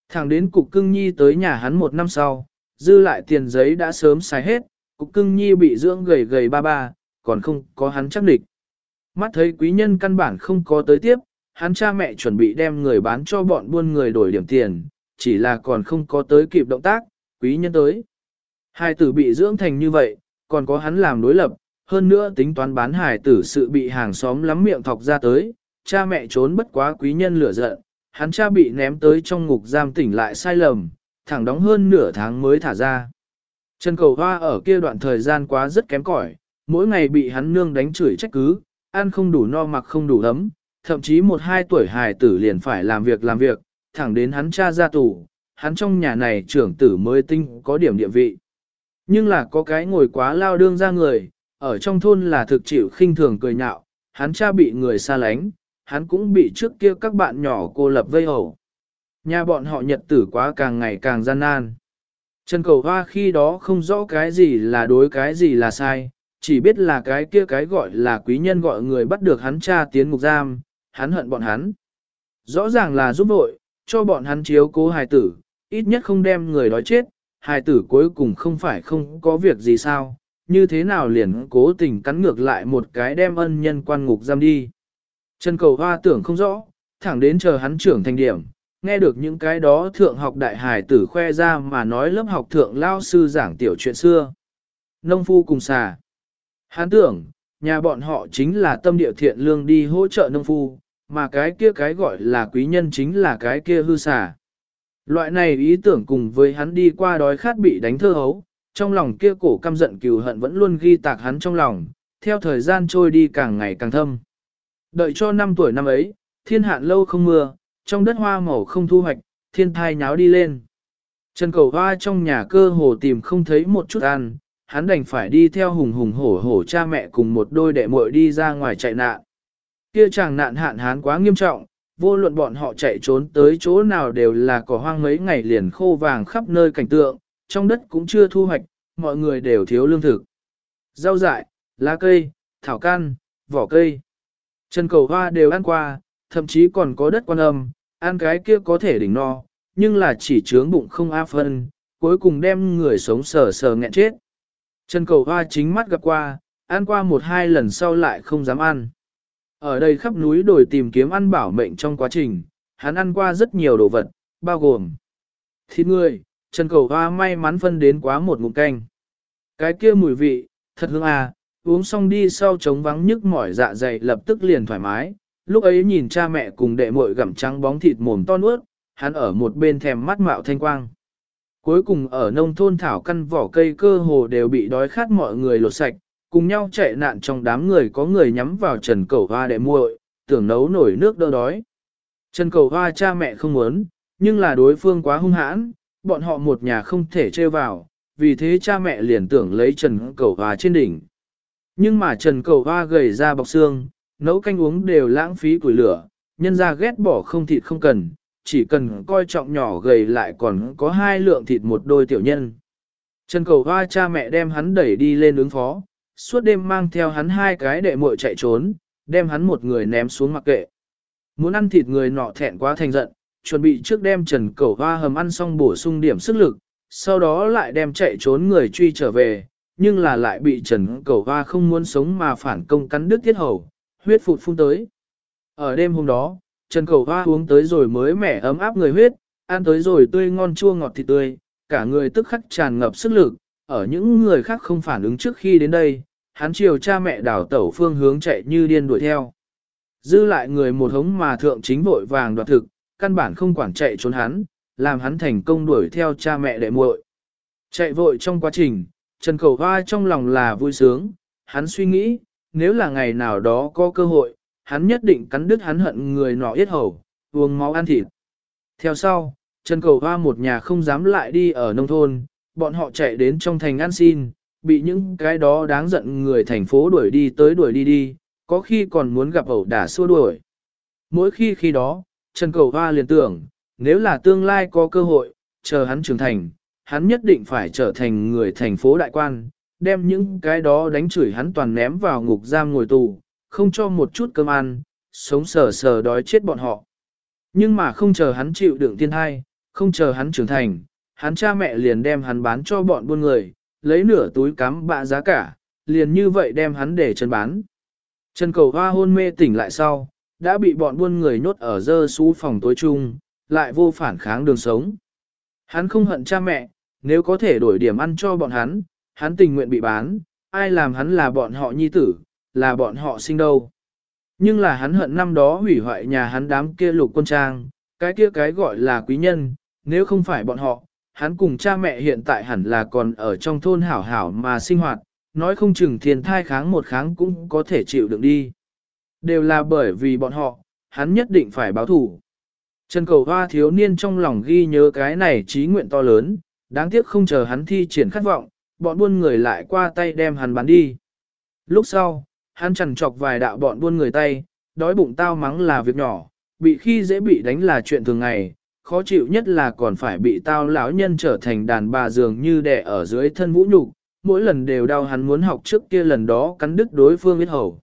Thẳng đến cục cưng nhi tới nhà hắn một năm sau, dư lại tiền giấy đã sớm xài hết, cục cưng nhi bị dưỡng gầy gầy ba ba, còn không có hắn chắc địch. Mắt thấy quý nhân căn bản không có tới tiếp, hắn cha mẹ chuẩn bị đem người bán cho bọn buôn người đổi điểm tiền, chỉ là còn không có tới kịp động tác, quý nhân tới. Hai tử bị dưỡng thành như vậy, còn có hắn làm đối lập, hơn nữa tính toán bán hải tử sự bị hàng xóm lắm miệng thọc ra tới, cha mẹ trốn bất quá quý nhân lửa giận, hắn cha bị ném tới trong ngục giam tỉnh lại sai lầm, thẳng đóng hơn nửa tháng mới thả ra. Trần cầu hoa ở kia đoạn thời gian quá rất kém cỏi, mỗi ngày bị hắn nương đánh chửi trách cứ, ăn không đủ no mặc không đủ ấm, thậm chí một hai tuổi hài tử liền phải làm việc làm việc, thẳng đến hắn cha ra tù, hắn trong nhà này trưởng tử mới tinh có điểm địa vị. Nhưng là có cái ngồi quá lao đương ra người, ở trong thôn là thực chịu khinh thường cười nhạo, hắn cha bị người xa lánh, hắn cũng bị trước kia các bạn nhỏ cô lập vây hầu. Nhà bọn họ nhật tử quá càng ngày càng gian nan. Trần Cầu Hoa khi đó không rõ cái gì là đối cái gì là sai, chỉ biết là cái kia cái gọi là quý nhân gọi người bắt được hắn cha tiến ngục giam, hắn hận bọn hắn. Rõ ràng là giúp vội, cho bọn hắn chiếu cố hài tử, ít nhất không đem người đói chết, hài tử cuối cùng không phải không có việc gì sao, như thế nào liền cố tình cắn ngược lại một cái đem ân nhân quan ngục giam đi. Trần cầu hoa tưởng không rõ, thẳng đến chờ hắn trưởng thành điểm, nghe được những cái đó thượng học đại hài tử khoe ra mà nói lớp học thượng lao sư giảng tiểu chuyện xưa. Nông phu cùng xà. Hắn tưởng, nhà bọn họ chính là tâm địa thiện lương đi hỗ trợ nông phu, mà cái kia cái gọi là quý nhân chính là cái kia hư xà. Loại này ý tưởng cùng với hắn đi qua đói khát bị đánh thơ hấu, trong lòng kia cổ căm giận cừu hận vẫn luôn ghi tạc hắn trong lòng, theo thời gian trôi đi càng ngày càng thâm. Đợi cho năm tuổi năm ấy, thiên hạn lâu không mưa, trong đất hoa màu không thu hoạch, thiên thai nháo đi lên. Trần cầu hoa trong nhà cơ hồ tìm không thấy một chút ăn, hắn đành phải đi theo hùng hùng hổ hổ cha mẹ cùng một đôi đệ muội đi ra ngoài chạy nạn. Kia chàng nạn hạn hán quá nghiêm trọng, vô luận bọn họ chạy trốn tới chỗ nào đều là cỏ hoang mấy ngày liền khô vàng khắp nơi cảnh tượng, trong đất cũng chưa thu hoạch, mọi người đều thiếu lương thực. Rau dại, lá cây, thảo can, vỏ cây. chân cầu hoa đều ăn qua, thậm chí còn có đất quan âm, ăn cái kia có thể đỉnh no, nhưng là chỉ trướng bụng không a phân, cuối cùng đem người sống sờ sờ nghẹn chết. Trần cầu hoa chính mắt gặp qua, ăn qua một hai lần sau lại không dám ăn. Ở đây khắp núi đồi tìm kiếm ăn bảo mệnh trong quá trình, hắn ăn qua rất nhiều đồ vật, bao gồm thịt người, Trần cầu hoa may mắn phân đến quá một ngụm canh. Cái kia mùi vị, thật hương à, uống xong đi sau trống vắng nhức mỏi dạ dày lập tức liền thoải mái. Lúc ấy nhìn cha mẹ cùng đệ muội gặm trắng bóng thịt mồm to nuốt, hắn ở một bên thèm mắt mạo thanh quang. Cuối cùng ở nông thôn thảo căn vỏ cây cơ hồ đều bị đói khát mọi người lột sạch, cùng nhau chạy nạn trong đám người có người nhắm vào Trần Cầu Hoa để muội, tưởng nấu nổi nước đỡ đói. Trần Cầu Hoa cha mẹ không muốn, nhưng là đối phương quá hung hãn, bọn họ một nhà không thể trêu vào, vì thế cha mẹ liền tưởng lấy Trần Cầu Hoa trên đỉnh. Nhưng mà Trần Cầu Hoa gầy ra bọc xương, nấu canh uống đều lãng phí củi lửa, nhân ra ghét bỏ không thịt không cần, chỉ cần coi trọng nhỏ gầy lại còn có hai lượng thịt một đôi tiểu nhân. Trần cầu hoa cha mẹ đem hắn đẩy đi lên ứng phó, suốt đêm mang theo hắn hai cái đệ muội chạy trốn, đem hắn một người ném xuống mặc kệ. Muốn ăn thịt người nọ thẹn quá thành giận, chuẩn bị trước đem trần cầu hoa hầm ăn xong bổ sung điểm sức lực, sau đó lại đem chạy trốn người truy trở về, nhưng là lại bị Trần Cầu Hoa không muốn sống mà phản công cắn đứt tiết hầu, huyết phụt phun tới. Ở đêm hôm đó, Trần Cầu Hoa uống tới rồi mới mẻ ấm áp người huyết, ăn tới rồi tươi ngon chua ngọt thịt tươi, cả người tức khắc tràn ngập sức lực, ở những người khác không phản ứng trước khi đến đây, hắn chiều cha mẹ đảo tẩu phương hướng chạy như điên đuổi theo. Dư lại người một hống mà thượng chính vội vàng đoạt thực, căn bản không quản chạy trốn hắn, làm hắn thành công đuổi theo cha mẹ đệ muội. Chạy vội trong quá trình, Trần Cầu Hoa trong lòng là vui sướng, hắn suy nghĩ, nếu là ngày nào đó có cơ hội, hắn nhất định cắn đứt hắn hận người nọ yết hầu, uống máu ăn thịt. Theo sau, Trần Cầu Hoa một nhà không dám lại đi ở nông thôn, bọn họ chạy đến trong thành ăn xin, bị những cái đó đáng giận người thành phố đuổi đi tới đuổi đi đi, có khi còn muốn gặp ẩu đả xua đuổi. Mỗi khi khi đó, Trần Cầu Hoa liền tưởng, nếu là tương lai có cơ hội, chờ hắn trưởng thành, hắn nhất định phải trở thành người thành phố đại quan, đem những cái đó đánh chửi hắn toàn ném vào ngục giam ngồi tù, không cho một chút cơm ăn, sống sờ sờ đói chết bọn họ. Nhưng mà không chờ hắn chịu đựng thiên thai, không chờ hắn trưởng thành, hắn cha mẹ liền đem hắn bán cho bọn buôn người, lấy nửa túi cắm bạ giá cả, liền như vậy đem hắn để chân bán. Trần cầu hoa hôn mê tỉnh lại sau, đã bị bọn buôn người nhốt ở dơ xú phòng tối chung, lại vô phản kháng đường sống. Hắn không hận cha mẹ, nếu có thể đổi điểm ăn cho bọn hắn, hắn tình nguyện bị bán, ai làm hắn là bọn họ nhi tử, là bọn họ sinh đâu. Nhưng là hắn hận năm đó hủy hoại nhà hắn đám kia lục quân trang, cái kia cái gọi là quý nhân, nếu không phải bọn họ, hắn cùng cha mẹ hiện tại hẳn là còn ở trong thôn hảo hảo mà sinh hoạt, nói không chừng thiên thai kháng một kháng cũng có thể chịu đựng đi. Đều là bởi vì bọn họ, hắn nhất định phải báo thủ. Trần cầu hoa thiếu niên trong lòng ghi nhớ cái này trí nguyện to lớn, đáng tiếc không chờ hắn thi triển khát vọng, bọn buôn người lại qua tay đem hắn bán đi. Lúc sau, hắn chằn chọc vài đạo bọn buôn người tay, đói bụng tao mắng là việc nhỏ, bị khi dễ bị đánh là chuyện thường ngày, khó chịu nhất là còn phải bị tao lão nhân trở thành đàn bà dường như đẻ ở dưới thân vũ nhục, mỗi lần đều đau hắn muốn học trước kia lần đó cắn đứt đối phương biết hầu.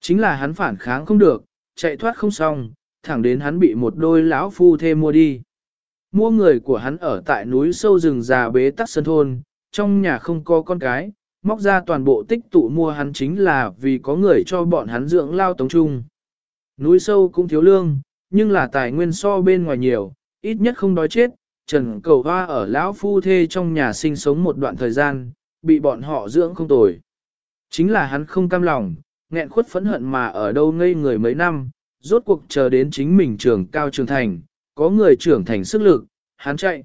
Chính là hắn phản kháng không được, chạy thoát không xong, thẳng đến hắn bị một đôi lão phu thê mua đi. Mua người của hắn ở tại núi sâu rừng già bế tắc sân thôn, trong nhà không có con cái, móc ra toàn bộ tích tụ mua hắn chính là vì có người cho bọn hắn dưỡng lao tống trung. Núi sâu cũng thiếu lương, nhưng là tài nguyên so bên ngoài nhiều, ít nhất không đói chết. Trần Cầu Hoa ở lão phu thê trong nhà sinh sống một đoạn thời gian, bị bọn họ dưỡng không tồi. Chính là hắn không cam lòng, nghẹn khuất phẫn hận mà ở đâu ngây người mấy năm, rốt cuộc chờ đến chính mình trưởng cao trường thành, có người trưởng thành sức lực, hắn chạy.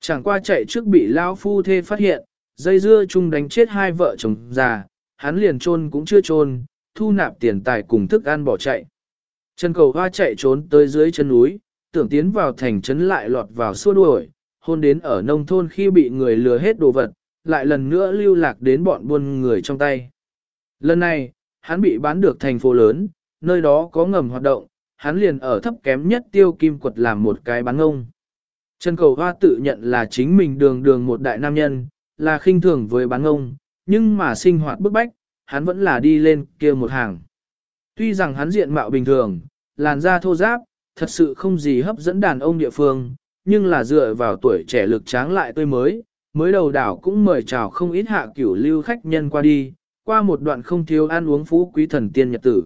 Chẳng qua chạy trước bị lão phu thê phát hiện, dây dưa chung đánh chết hai vợ chồng già, hắn liền trôn cũng chưa trôn, thu nạp tiền tài cùng thức ăn bỏ chạy. Trần cầu hoa chạy trốn tới dưới chân núi, tưởng tiến vào thành trấn lại lọt vào xua đuổi, hôn đến ở nông thôn khi bị người lừa hết đồ vật, lại lần nữa lưu lạc đến bọn buôn người trong tay. Lần này, hắn bị bán được thành phố lớn, nơi đó có ngầm hoạt động, hắn liền ở thấp kém nhất tiêu kim quật làm một cái bán ngông. Trần Cầu Hoa tự nhận là chính mình đường đường một đại nam nhân, là khinh thường với bán ngông, nhưng mà sinh hoạt bức bách, hắn vẫn là đi lên kia một hàng. Tuy rằng hắn diện mạo bình thường, làn da thô ráp, thật sự không gì hấp dẫn đàn ông địa phương, nhưng là dựa vào tuổi trẻ lực tráng lại tươi mới, mới đầu đảo cũng mời chào không ít hạ cửu lưu khách nhân qua đi, qua một đoạn không thiếu ăn uống phú quý thần tiên nhật tử.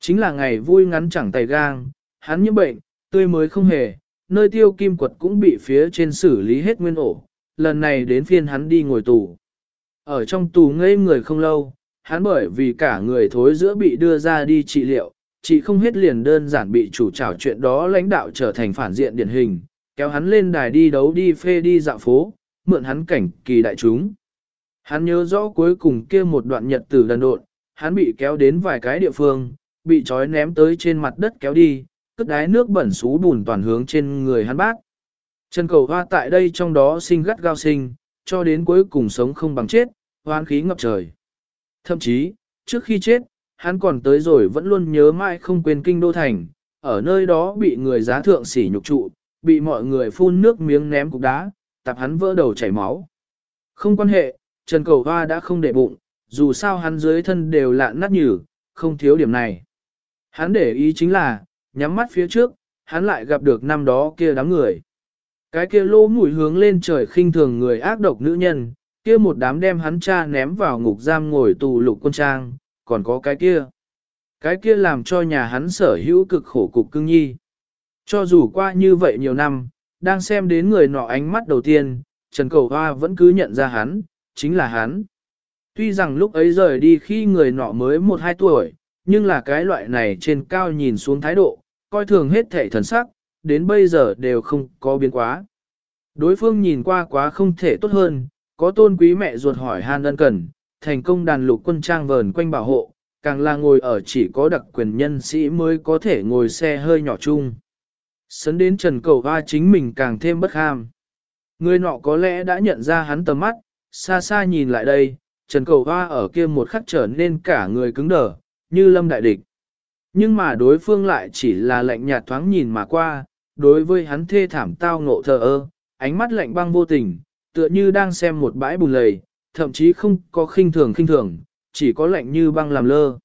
Chính là ngày vui ngắn chẳng tay gang, hắn nhiễm bệnh, tươi mới không hề, nơi tiêu kim quật cũng bị phía trên xử lý hết nguyên ổ, lần này đến phiên hắn đi ngồi tù. Ở trong tù ngây người không lâu, hắn bởi vì cả người thối giữa bị đưa ra đi trị liệu, chỉ không hết liền đơn giản bị chủ trảo chuyện đó lãnh đạo trở thành phản diện điển hình, kéo hắn lên đài đi đấu đi phê đi dạo phố, mượn hắn cảnh kỳ đại chúng. Hắn nhớ rõ cuối cùng kia một đoạn nhật tử đần độn, hắn bị kéo đến vài cái địa phương, bị trói ném tới trên mặt đất kéo đi, cất đái nước bẩn xú bùn toàn hướng trên người hắn bác. Trần cầu hoa tại đây trong đó sinh gắt gao sinh, cho đến cuối cùng sống không bằng chết, hoan khí ngập trời. Thậm chí, trước khi chết, hắn còn tới rồi vẫn luôn nhớ mãi không quên kinh đô thành, ở nơi đó bị người giá thượng sỉ nhục trụ, bị mọi người phun nước miếng ném cục đá, tạp hắn vỡ đầu chảy máu. Không quan hệ, Trần Cầu Hoa đã không để bụng, dù sao hắn dưới thân đều lạn nát nhừ, không thiếu điểm này. Hắn để ý chính là, nhắm mắt phía trước, hắn lại gặp được năm đó kia đám người. Cái kia lô mũi hướng lên trời khinh thường người ác độc nữ nhân, kia một đám đem hắn cha ném vào ngục giam ngồi tù lục quân trang, còn có cái kia. Cái kia làm cho nhà hắn sở hữu cực khổ cục cưng nhi. Cho dù qua như vậy nhiều năm, đang xem đến người nọ ánh mắt đầu tiên, Trần Cầu Hoa vẫn cứ nhận ra hắn, chính là hắn. Tuy rằng lúc ấy rời đi khi người nọ mới 1-2 tuổi, nhưng là cái loại này trên cao nhìn xuống thái độ, coi thường hết thể thần sắc, đến bây giờ đều không có biến quá. Đối phương nhìn qua quá không thể tốt hơn, có tôn quý mẹ ruột hỏi han ân cần, thành công đàn lục quân trang vờn quanh bảo hộ, càng là ngồi ở chỉ có đặc quyền nhân sĩ mới có thể ngồi xe hơi nhỏ chung. Sấn đến Trần Cầu Hoa chính mình càng thêm bất ham. Người nọ có lẽ đã nhận ra hắn tầm mắt, xa xa nhìn lại đây, Trần Cầu Hoa ở kia một khắc trở nên cả người cứng đờ, như lâm đại địch. Nhưng mà đối phương lại chỉ là lạnh nhạt thoáng nhìn mà qua, đối với hắn thê thảm tao ngộ thờ ơ, ánh mắt lạnh băng vô tình, tựa như đang xem một bãi bùn lầy, thậm chí không có khinh thường khinh thường, chỉ có lạnh như băng làm lơ.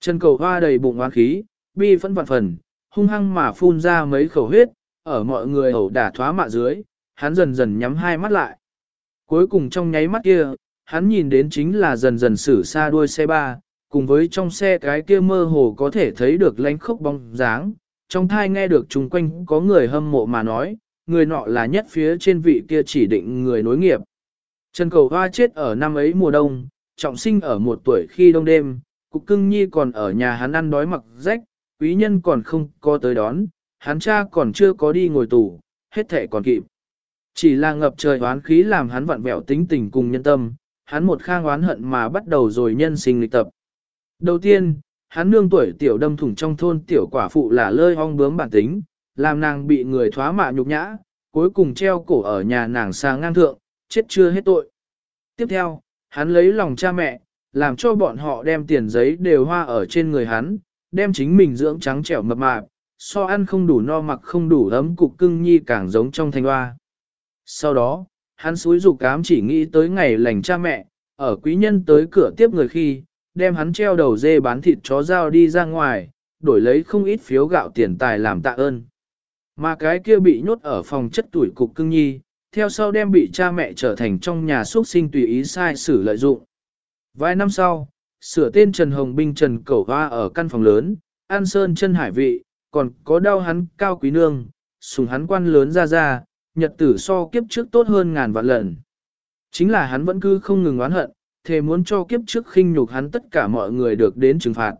chân cầu hoa đầy bụng oán khí, bi phẫn vạn phần, hung hăng mà phun ra mấy khẩu huyết, ở mọi người ẩu đả thoá mạ dưới, hắn dần dần nhắm hai mắt lại. Cuối cùng trong nháy mắt kia, hắn nhìn đến chính là dần dần xử xa đuôi xe ba, cùng với trong xe cái kia mơ hồ có thể thấy được lánh khốc bóng dáng, trong thai nghe được chung quanh có người hâm mộ mà nói, người nọ là nhất phía trên vị kia chỉ định người nối nghiệp. Trần Cầu Hoa chết ở năm ấy mùa đông, trọng sinh ở một tuổi khi đông đêm, Cục Cưng Nhi còn ở nhà hắn ăn đói mặc rách, quý nhân còn không có tới đón, hắn cha còn chưa có đi ngồi tù, hết thể còn kịp. Chỉ là ngập trời oán khí làm hắn vặn vẹo tính tình cùng nhân tâm, hắn một khang oán hận mà bắt đầu rồi nhân sinh lịch tập. Đầu tiên, hắn nương tuổi tiểu đâm thủng trong thôn tiểu quả phụ là lơi ong bướm bản tính, làm nàng bị người thoá mạ nhục nhã, cuối cùng treo cổ ở nhà nàng xa ngang thượng, chết chưa hết tội. Tiếp theo, hắn lấy lòng cha mẹ, làm cho bọn họ đem tiền giấy đều hoa ở trên người hắn, đem chính mình dưỡng trắng trẻo mập mạp, so ăn không đủ no mặc không đủ ấm cục cưng nhi càng giống trong thanh hoa. Sau đó, hắn suối dục cám chỉ nghĩ tới ngày lành cha mẹ, ở quý nhân tới cửa tiếp người khi, đem hắn treo đầu dê bán thịt chó dao đi ra ngoài, đổi lấy không ít phiếu gạo tiền tài làm tạ ơn. Mà cái kia bị nhốt ở phòng chất tuổi cục cưng nhi, theo sau đem bị cha mẹ trở thành trong nhà xuất sinh tùy ý sai xử lợi dụng. Vài năm sau, sửa tên Trần Hồng Binh Trần Cẩu Hoa ở căn phòng lớn, An Sơn chân hải vị, còn có đau hắn cao quý nương, sùng hắn quan lớn ra ra, nhật tử so kiếp trước tốt hơn ngàn vạn lần. Chính là hắn vẫn cứ không ngừng oán hận, thề muốn cho kiếp trước khinh nhục hắn tất cả mọi người được đến trừng phạt.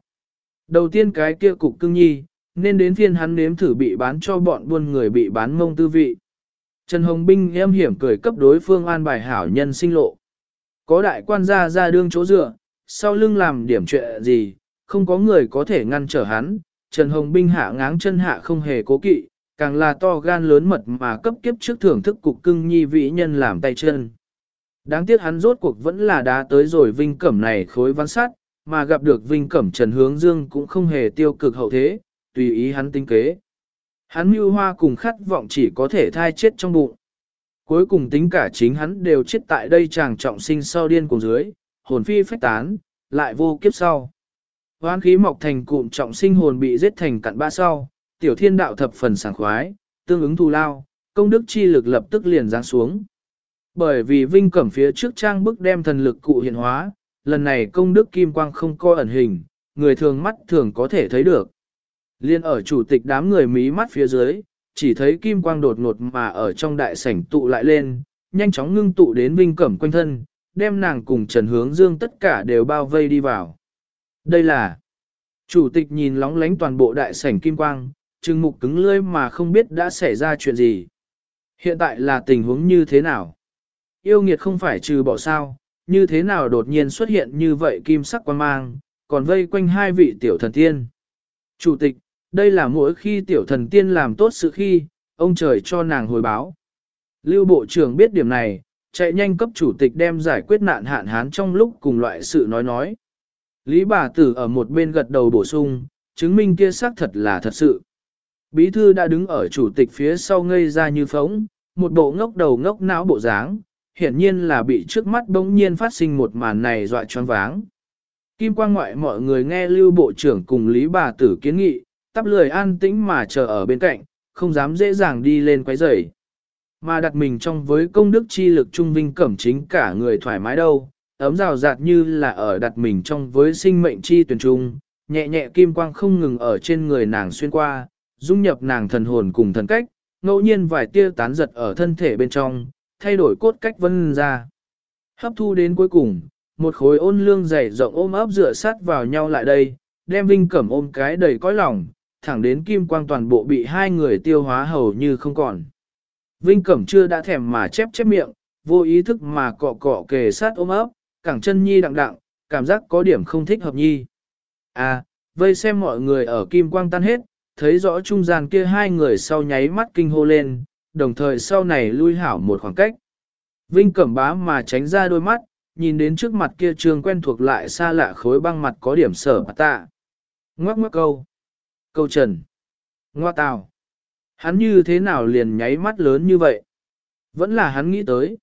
Đầu tiên cái kia cục cưng nhi, nên đến phiên hắn nếm thử bị bán cho bọn buôn người bị bán mông tư vị. Trần Hồng Binh em hiểm cười cấp đối phương an bài hảo nhân sinh lộ. Có đại quan gia ra đương chỗ dựa, sau lưng làm điểm chuyện gì, không có người có thể ngăn trở hắn. Trần Hồng Binh hạ ngáng chân hạ không hề cố kỵ, càng là to gan lớn mật mà cấp kiếp trước thưởng thức cục cưng nhi vị nhân làm tay chân. Đáng tiếc hắn rốt cuộc vẫn là đá tới rồi Vinh Cẩm này khối văn sát, mà gặp được Vinh Cẩm Trần Hướng Dương cũng không hề tiêu cực hậu thế, tùy ý hắn tinh kế. Hắn mưu hoa cùng khát vọng chỉ có thể thai chết trong bụng. Cuối cùng tính cả chính hắn đều chết tại đây chàng trọng sinh sau điên cùng dưới, hồn phi phách tán, lại vô kiếp sau. Hoán khí mọc thành cụm trọng sinh hồn bị giết thành cặn ba sau, tiểu thiên đạo thập phần sảng khoái, tương ứng thù lao, công đức chi lực lập tức liền giáng xuống. Bởi vì Vinh Cẩm phía trước trang bức đem thần lực cụ hiện hóa, lần này công đức kim quang không coi ẩn hình, người thường mắt thường có thể thấy được. Liên ở chủ tịch đám người mí mắt phía dưới, chỉ thấy kim quang đột ngột mà ở trong đại sảnh tụ lại lên, nhanh chóng ngưng tụ đến Vinh Cẩm quanh thân, đem nàng cùng Trần Hướng Dương tất cả đều bao vây đi vào. Đây là Chủ tịch nhìn lóng lánh toàn bộ đại sảnh kim quang, trừng mục cứng lưỡi mà không biết đã xảy ra chuyện gì. Hiện tại là tình huống như thế nào? Yêu nghiệt không phải trừ bỏ sao, như thế nào đột nhiên xuất hiện như vậy kim sắc quan mang, còn vây quanh hai vị tiểu thần tiên. Chủ tịch, đây là mỗi khi tiểu thần tiên làm tốt sự khi, ông trời cho nàng hồi báo. Lưu Bộ trưởng biết điểm này, chạy nhanh cấp chủ tịch đem giải quyết nạn hạn hán trong lúc cùng loại sự nói nói. Lý bà tử ở một bên gật đầu bổ sung, chứng minh kia xác thật là thật sự. Bí thư đã đứng ở chủ tịch phía sau ngây ra như phóng, một bộ ngốc đầu ngốc não bộ dáng, hiển nhiên là bị trước mắt bỗng nhiên phát sinh một màn này dọa choáng váng. Kim quang ngoại mọi người nghe lưu bộ trưởng cùng Lý bà tử kiến nghị, tắp lười an tĩnh mà chờ ở bên cạnh, không dám dễ dàng đi lên quấy rầy. mà đặt mình trong với công đức chi lực trung vinh cẩm chính cả người thoải mái đâu, ấm rào rạt như là ở đặt mình trong với sinh mệnh chi tuyển trung, nhẹ nhẹ kim quang không ngừng ở trên người nàng xuyên qua, dung nhập nàng thần hồn cùng thần cách, ngẫu nhiên vài tia tán giật ở thân thể bên trong, thay đổi cốt cách vân ra. Hấp thu đến cuối cùng, một khối ôn lương dày rộng ôm ấp dựa sát vào nhau lại đây, đem Vinh Cẩm ôm cái đầy cõi lòng, thẳng đến kim quang toàn bộ bị hai người tiêu hóa hầu như không còn. Vinh Cẩm chưa đã thèm mà chép chép miệng, vô ý thức mà cọ cọ kề sát ôm ấp, cẳng chân nhi đặng đặng, cảm giác có điểm không thích hợp nhi. À, vây xem mọi người ở kim quang tan hết, thấy rõ trung gian kia hai người sau nháy mắt kinh hô lên, đồng thời sau này lui hảo một khoảng cách. Vinh cẩm bá mà tránh ra đôi mắt, nhìn đến trước mặt kia trường quen thuộc lại xa lạ khối băng mặt có điểm sở bà tạ. Ngoắc ngoắc câu. Câu trần. Ngoa tào. Hắn như thế nào liền nháy mắt lớn như vậy? Vẫn là hắn nghĩ tới.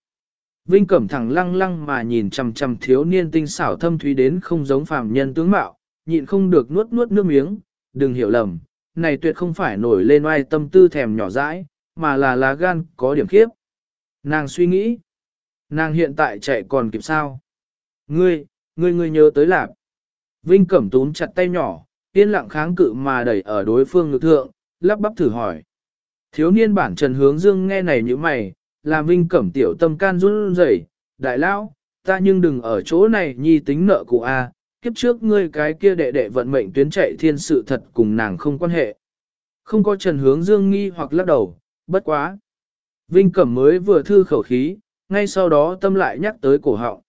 Vinh Cẩm thẳng lăng lăng mà nhìn chằm chằm thiếu niên tinh xảo thâm thúy đến không giống phàm nhân tướng mạo, nhịn không được nuốt nuốt nước miếng, đừng hiểu lầm, này tuyệt không phải nổi lên oai tâm tư thèm nhỏ dãi, mà là lá gan có điểm khiếp. Nàng suy nghĩ, nàng hiện tại chạy còn kịp sao? Ngươi, ngươi ngươi nhớ tới lạc. Vinh Cẩm túm chặt tay nhỏ, yên lặng kháng cự mà đẩy ở đối phương ngực thượng, lắp bắp thử hỏi. Thiếu niên bản trần hướng dương nghe này như mày, làm Vinh Cẩm tiểu tâm can run rẩy, đại lão, ta nhưng đừng ở chỗ này nhi tính nợ cụ A, kiếp trước ngươi cái kia đệ đệ vận mệnh tuyến chạy thiên sự thật cùng nàng không quan hệ. Không có Trần Hướng Dương nghi hoặc lắc đầu, bất quá. Vinh Cẩm mới vừa thư khẩu khí, ngay sau đó tâm lại nhắc tới cổ họng.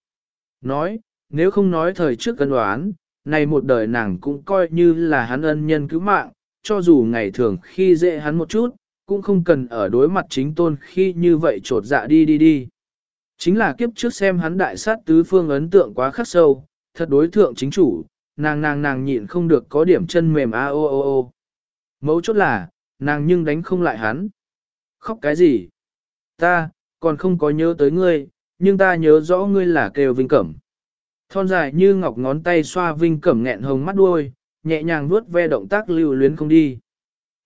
Nói, nếu không nói thời trước cân đoán, này một đời nàng cũng coi như là hắn ân nhân cứu mạng, cho dù ngày thường khi dễ hắn một chút, cũng không cần ở đối mặt chính tôn khi như vậy trột dạ đi đi đi. Chính là kiếp trước xem hắn đại sát tứ phương ấn tượng quá khắc sâu, thật đối thượng chính chủ, nàng nàng nàng nhịn không được có điểm chân mềm a o o o. Mấu chốt là, nàng nhưng đánh không lại hắn. Khóc cái gì? Ta, còn không có nhớ tới ngươi, nhưng ta nhớ rõ ngươi là kêu Vinh Cẩm. Thon dài như ngọc ngón tay xoa Vinh Cẩm nghẹn hồng mắt đuôi, nhẹ nhàng vuốt ve động tác lưu luyến không đi.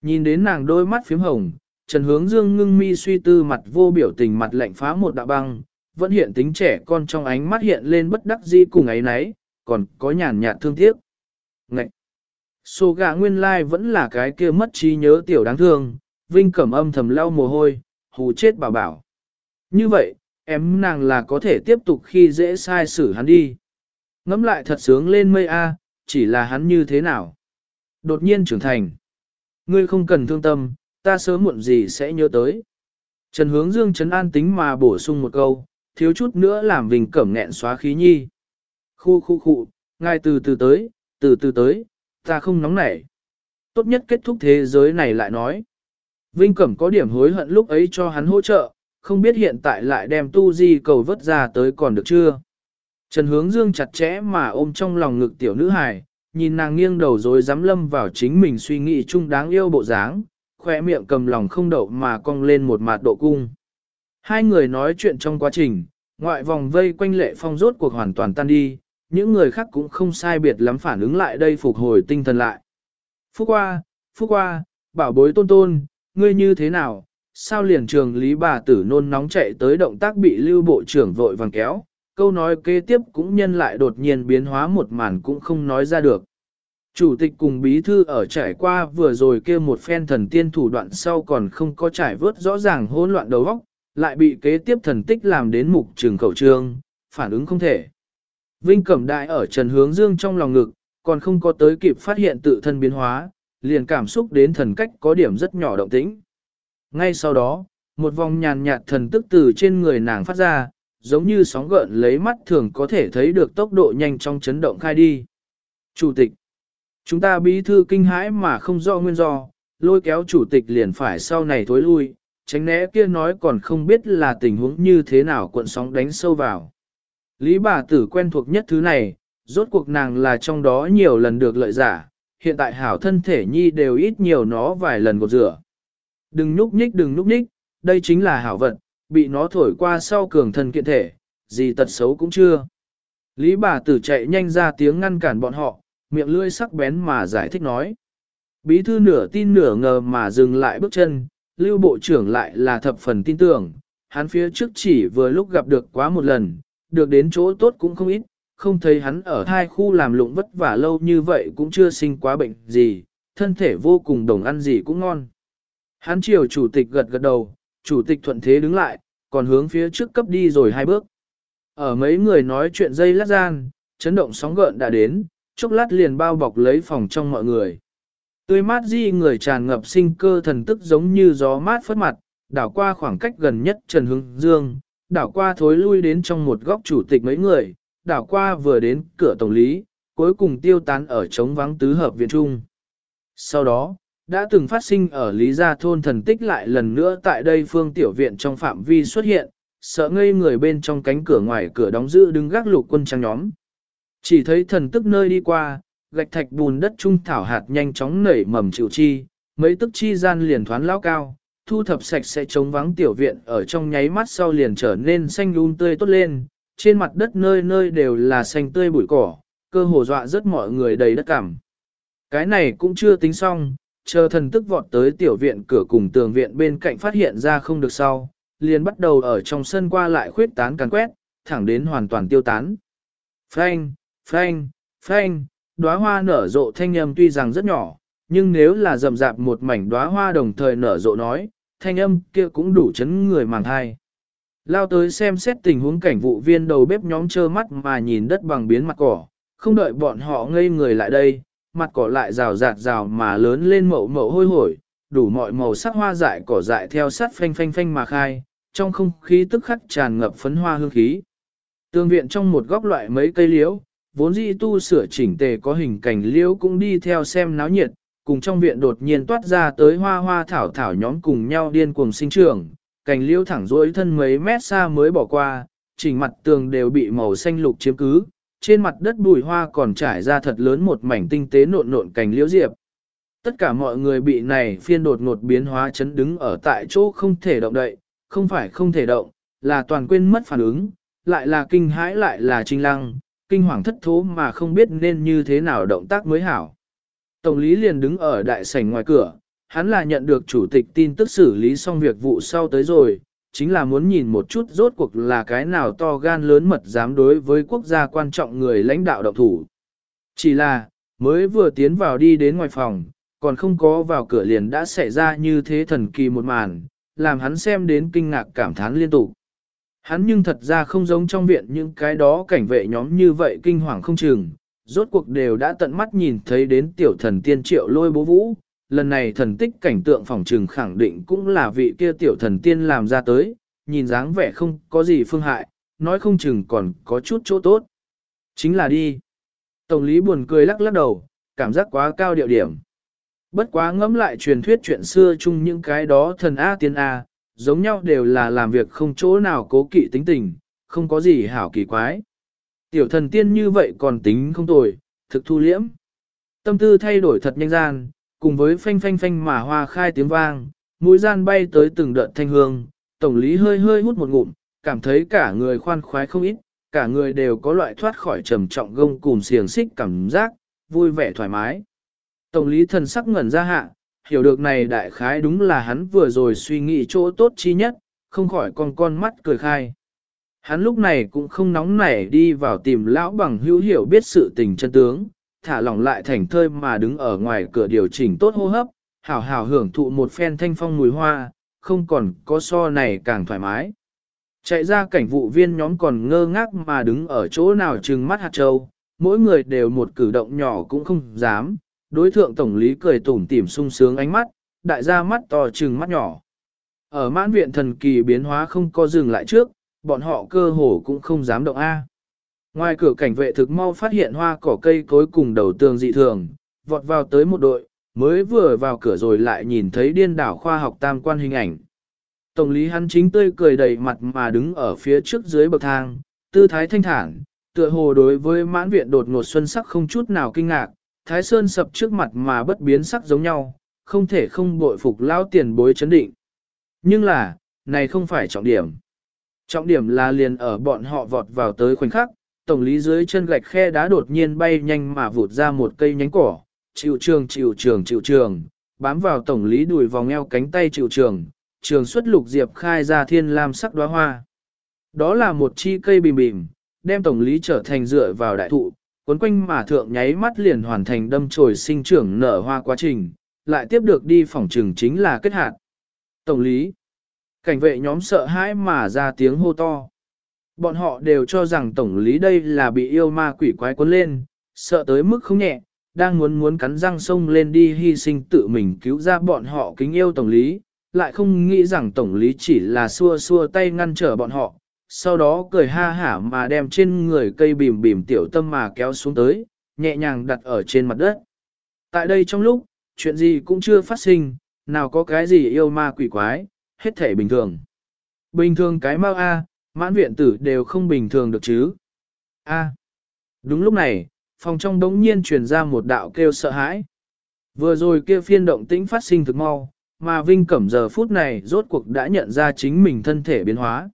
Nhìn đến nàng đôi mắt phím hồng, Trần Hướng Dương ngưng mi suy tư mặt vô biểu tình mặt lạnh phá một đạo băng, vẫn hiện tính trẻ con trong ánh mắt hiện lên bất đắc dĩ cùng ấy nấy, còn có nhàn nhạt thương tiếc. Ngậy! Sô gà nguyên lai vẫn là cái kia mất trí nhớ tiểu đáng thương, Vinh cẩm âm thầm lau mồ hôi, hù chết bảo bảo. Như vậy, em nàng là có thể tiếp tục khi dễ sai xử hắn đi. Ngắm lại thật sướng lên mây a, chỉ là hắn như thế nào. Đột nhiên trưởng thành. Ngươi không cần thương tâm, ta sớm muộn gì sẽ nhớ tới. Trần hướng dương trấn an tính mà bổ sung một câu, thiếu chút nữa làm Vinh cẩm nghẹn xóa khí nhi. Khu khu khu, ngài từ từ tới, từ từ tới, ta không nóng nảy. Tốt nhất kết thúc thế giới này lại nói. Vinh Cẩm có điểm hối hận lúc ấy cho hắn hỗ trợ, không biết hiện tại lại đem tu di cầu vớt ra tới còn được chưa. Trần hướng dương chặt chẽ mà ôm trong lòng ngực tiểu nữ hài, nhìn nàng nghiêng đầu rồi dám lâm vào chính mình suy nghĩ chung đáng yêu bộ dáng, khỏe miệng cầm lòng không đậu mà cong lên một mạt độ cung. Hai người nói chuyện trong quá trình, ngoại vòng vây quanh lệ phong rốt cuộc hoàn toàn tan đi, những người khác cũng không sai biệt lắm phản ứng lại đây phục hồi tinh thần lại. Phúc qua, phúc qua, bảo bối tôn tôn, ngươi như thế nào, sao liền trường lý bà tử nôn nóng chạy tới động tác bị lưu bộ trưởng vội vàng kéo, câu nói kế tiếp cũng nhân lại đột nhiên biến hóa một màn cũng không nói ra được. Chủ tịch cùng bí thư ở trải qua vừa rồi kia một phen thần tiên thủ đoạn sau còn không có trải vớt rõ ràng hỗn loạn đầu óc, lại bị kế tiếp thần tích làm đến mục trường khẩu trương, phản ứng không thể. Vinh Cẩm Đại ở Trần Hướng Dương trong lòng ngực, còn không có tới kịp phát hiện tự thân biến hóa, liền cảm xúc đến thần cách có điểm rất nhỏ động tĩnh. Ngay sau đó, một vòng nhàn nhạt thần tức từ trên người nàng phát ra, giống như sóng gợn lấy mắt thường có thể thấy được tốc độ nhanh trong chấn động khai đi. Chủ tịch, chúng ta bí thư kinh hãi mà không rõ nguyên do, lôi kéo chủ tịch liền phải sau này thối lui, tránh né kia nói còn không biết là tình huống như thế nào cuộn sóng đánh sâu vào. Lý bà tử quen thuộc nhất thứ này, rốt cuộc nàng là trong đó nhiều lần được lợi giả, hiện tại hảo thân thể nhi đều ít nhiều nó vài lần gột rửa. Đừng núp nhích đừng núp nhích, đây chính là hảo vật, bị nó thổi qua sau cường thân kiện thể, gì tật xấu cũng chưa. Lý bà tử chạy nhanh ra tiếng ngăn cản bọn họ, miệng lưỡi sắc bén mà giải thích nói. Bí thư nửa tin nửa ngờ mà dừng lại bước chân, lưu bộ trưởng lại là thập phần tin tưởng, hắn phía trước chỉ vừa lúc gặp được quá một lần, được đến chỗ tốt cũng không ít, không thấy hắn ở thai khu làm lụng vất vả lâu như vậy cũng chưa sinh quá bệnh gì, thân thể vô cùng đồng ăn gì cũng ngon. Hắn chiều chủ tịch gật gật đầu, chủ tịch thuận thế đứng lại, còn hướng phía trước cấp đi rồi hai bước. Ở mấy người nói chuyện dây lát gian, chấn động sóng gợn đã đến, chốc lát liền bao bọc lấy phòng trong mọi người. Tươi mát di người tràn ngập sinh cơ thần tức giống như gió mát phất mặt, đảo qua khoảng cách gần nhất Trần Hưng Dương, đảo qua thối lui đến trong một góc chủ tịch mấy người, đảo qua vừa đến cửa tổng lý, cuối cùng tiêu tán ở trống vắng tứ hợp viện trung. Sau đó, đã từng phát sinh ở Lý Gia Thôn thần tích lại lần nữa tại đây phương tiểu viện trong phạm vi xuất hiện, sợ ngây người bên trong cánh cửa ngoài cửa đóng giữ đứng gác lục quân trang nhóm. Chỉ thấy thần tức nơi đi qua, gạch thạch bùn đất trung thảo hạt nhanh chóng nảy mầm chịu chi, mấy tức chi gian liền thoán lao cao, thu thập sạch sẽ chống vắng tiểu viện ở trong nháy mắt sau liền trở nên xanh luôn tươi tốt lên, trên mặt đất nơi nơi đều là xanh tươi bụi cỏ, cơ hồ dọa rất mọi người đầy đất cảm. Cái này cũng chưa tính xong, chờ thần tức vọt tới tiểu viện cửa cùng tường viện bên cạnh phát hiện ra không được sau, liền bắt đầu ở trong sân qua lại khuyết tán càn quét, thẳng đến hoàn toàn tiêu tán. Phanh, phanh, phanh, đóa hoa nở rộ thanh âm tuy rằng rất nhỏ, nhưng nếu là rầm rạp một mảnh đóa hoa đồng thời nở rộ nói, thanh âm kia cũng đủ chấn người màng thai. Lao tới xem xét tình huống cảnh vụ viên đầu bếp nhóm trơ mắt mà nhìn đất bằng biến mặt cỏ, không đợi bọn họ ngây người lại đây, mặt cỏ lại rào rạt rào mà lớn lên mậu mậu hôi hổi, đủ mọi màu sắc hoa dại cỏ dại theo sát phanh phanh phanh mà khai, trong không khí tức khắc tràn ngập phấn hoa hương khí. Tương viện trong một góc loại mấy cây liễu, vốn dĩ tu sửa chỉnh tề có hình cảnh liễu cũng đi theo xem náo nhiệt, cùng trong viện đột nhiên toát ra tới hoa hoa thảo thảo nhóm cùng nhau điên cuồng sinh trưởng, cành liễu thẳng duỗi thân mấy mét xa mới bỏ qua, chỉnh mặt tường đều bị màu xanh lục chiếm cứ, trên mặt đất bùi hoa còn trải ra thật lớn một mảnh tinh tế nộn nộn cành liễu diệp. Tất cả mọi người bị này phiên đột ngột biến hóa chấn đứng ở tại chỗ không thể động đậy, không phải không thể động, là toàn quên mất phản ứng, lại là kinh hãi lại là trinh lăng, kinh hoàng thất thố mà không biết nên như thế nào động tác mới hảo. Tổng lý liền đứng ở đại sảnh ngoài cửa, hắn là nhận được chủ tịch tin tức xử lý xong việc vụ sau tới rồi, chính là muốn nhìn một chút rốt cuộc là cái nào to gan lớn mật dám đối với quốc gia quan trọng người lãnh đạo động thủ. Chỉ là, mới vừa tiến vào đi đến ngoài phòng, còn không có vào cửa liền đã xảy ra như thế thần kỳ một màn, làm hắn xem đến kinh ngạc cảm thán liên tục. Hắn nhưng thật ra không giống trong viện những cái đó cảnh vệ nhóm như vậy kinh hoàng không chừng, rốt cuộc đều đã tận mắt nhìn thấy đến tiểu thần tiên triệu lôi bố vũ, lần này thần tích cảnh tượng phòng trừng khẳng định cũng là vị kia tiểu thần tiên làm ra tới, nhìn dáng vẻ không có gì phương hại, nói không chừng còn có chút chỗ tốt. Chính là đi. Tổng lý buồn cười lắc lắc đầu, cảm giác quá cao điệu điểm. Bất quá ngẫm lại truyền thuyết chuyện xưa chung những cái đó thần A tiên A, giống nhau đều là làm việc không chỗ nào cố kỵ tính tình, không có gì hảo kỳ quái. Tiểu thần tiên như vậy còn tính không tồi, thực thu liễm. Tâm tư thay đổi thật nhanh gian, cùng với phanh phanh phanh mà hoa khai tiếng vang, mũi gian bay tới từng đợt thanh hương, tổng lý hơi hơi hút một ngụm, cảm thấy cả người khoan khoái không ít, cả người đều có loại thoát khỏi trầm trọng gông cùng xiềng xích cảm giác, vui vẻ thoải mái. Tổng lý thần sắc ngẩn ra hạ, hiểu được này đại khái đúng là hắn vừa rồi suy nghĩ chỗ tốt chi nhất, không khỏi con con mắt cười khai. Hắn lúc này cũng không nóng nảy đi vào tìm lão bằng hữu hiểu biết sự tình chân tướng, thả lỏng lại thành thơi mà đứng ở ngoài cửa điều chỉnh tốt hô hấp, hảo hảo hưởng thụ một phen thanh phong mùi hoa, không còn có so này càng thoải mái. Chạy ra cảnh vụ viên nhóm còn ngơ ngác mà đứng ở chỗ nào trừng mắt hạt châu, mỗi người đều một cử động nhỏ cũng không dám, đối thượng tổng lý cười tủm tỉm sung sướng ánh mắt, đại gia mắt to trừng mắt nhỏ. Ở mãn viện thần kỳ biến hóa không có dừng lại trước, bọn họ cơ hồ cũng không dám động A. Ngoài cửa cảnh vệ thực mau phát hiện hoa cỏ cây cối cùng đầu tường dị thường, vọt vào tới một đội, mới vừa vào cửa rồi lại nhìn thấy điên đảo khoa học tam quan hình ảnh. Tổng lý hắn chính tươi cười đầy mặt mà đứng ở phía trước dưới bậc thang, tư thái thanh thản, tựa hồ đối với mãn viện đột ngột xuân sắc không chút nào kinh ngạc, thái sơn sập trước mặt mà bất biến sắc giống nhau, không thể không bội phục lao tiền bối chấn định. Nhưng là, này không phải trọng điểm. Trọng điểm là liền ở bọn họ vọt vào tới khoảnh khắc, tổng lý dưới chân gạch khe đá đột nhiên bay nhanh mà vụt ra một cây nhánh cỏ, chịu trường chịu trường chịu trường, bám vào tổng lý đùi vòng eo cánh tay chịu trường, trường xuất lục diệp khai ra thiên lam sắc đóa hoa. Đó là một chi cây bìm bìm, đem tổng lý trở thành dựa vào đại thụ, cuốn quanh mà thượng nháy mắt liền hoàn thành đâm chồi sinh trưởng nở hoa quá trình, lại tiếp được đi phòng trường chính là kết hạt. Tổng lý, cảnh vệ nhóm sợ hãi mà ra tiếng hô to. Bọn họ đều cho rằng tổng lý đây là bị yêu ma quỷ quái cuốn lên, sợ tới mức không nhẹ, đang muốn muốn cắn răng sông lên đi hy sinh tự mình cứu ra bọn họ kính yêu tổng lý, lại không nghĩ rằng tổng lý chỉ là xua xua tay ngăn trở bọn họ, sau đó cười ha hả mà đem trên người cây bìm bìm tiểu tâm mà kéo xuống tới, nhẹ nhàng đặt ở trên mặt đất. Tại đây trong lúc, chuyện gì cũng chưa phát sinh, nào có cái gì yêu ma quỷ quái, hết thể bình thường. Bình thường cái mau A, mãn viện tử đều không bình thường được chứ. A. Đúng lúc này, phòng trong đống nhiên truyền ra một đạo kêu sợ hãi. Vừa rồi kia phiên động tĩnh phát sinh thực mau, mà Vinh Cẩm giờ phút này rốt cuộc đã nhận ra chính mình thân thể biến hóa.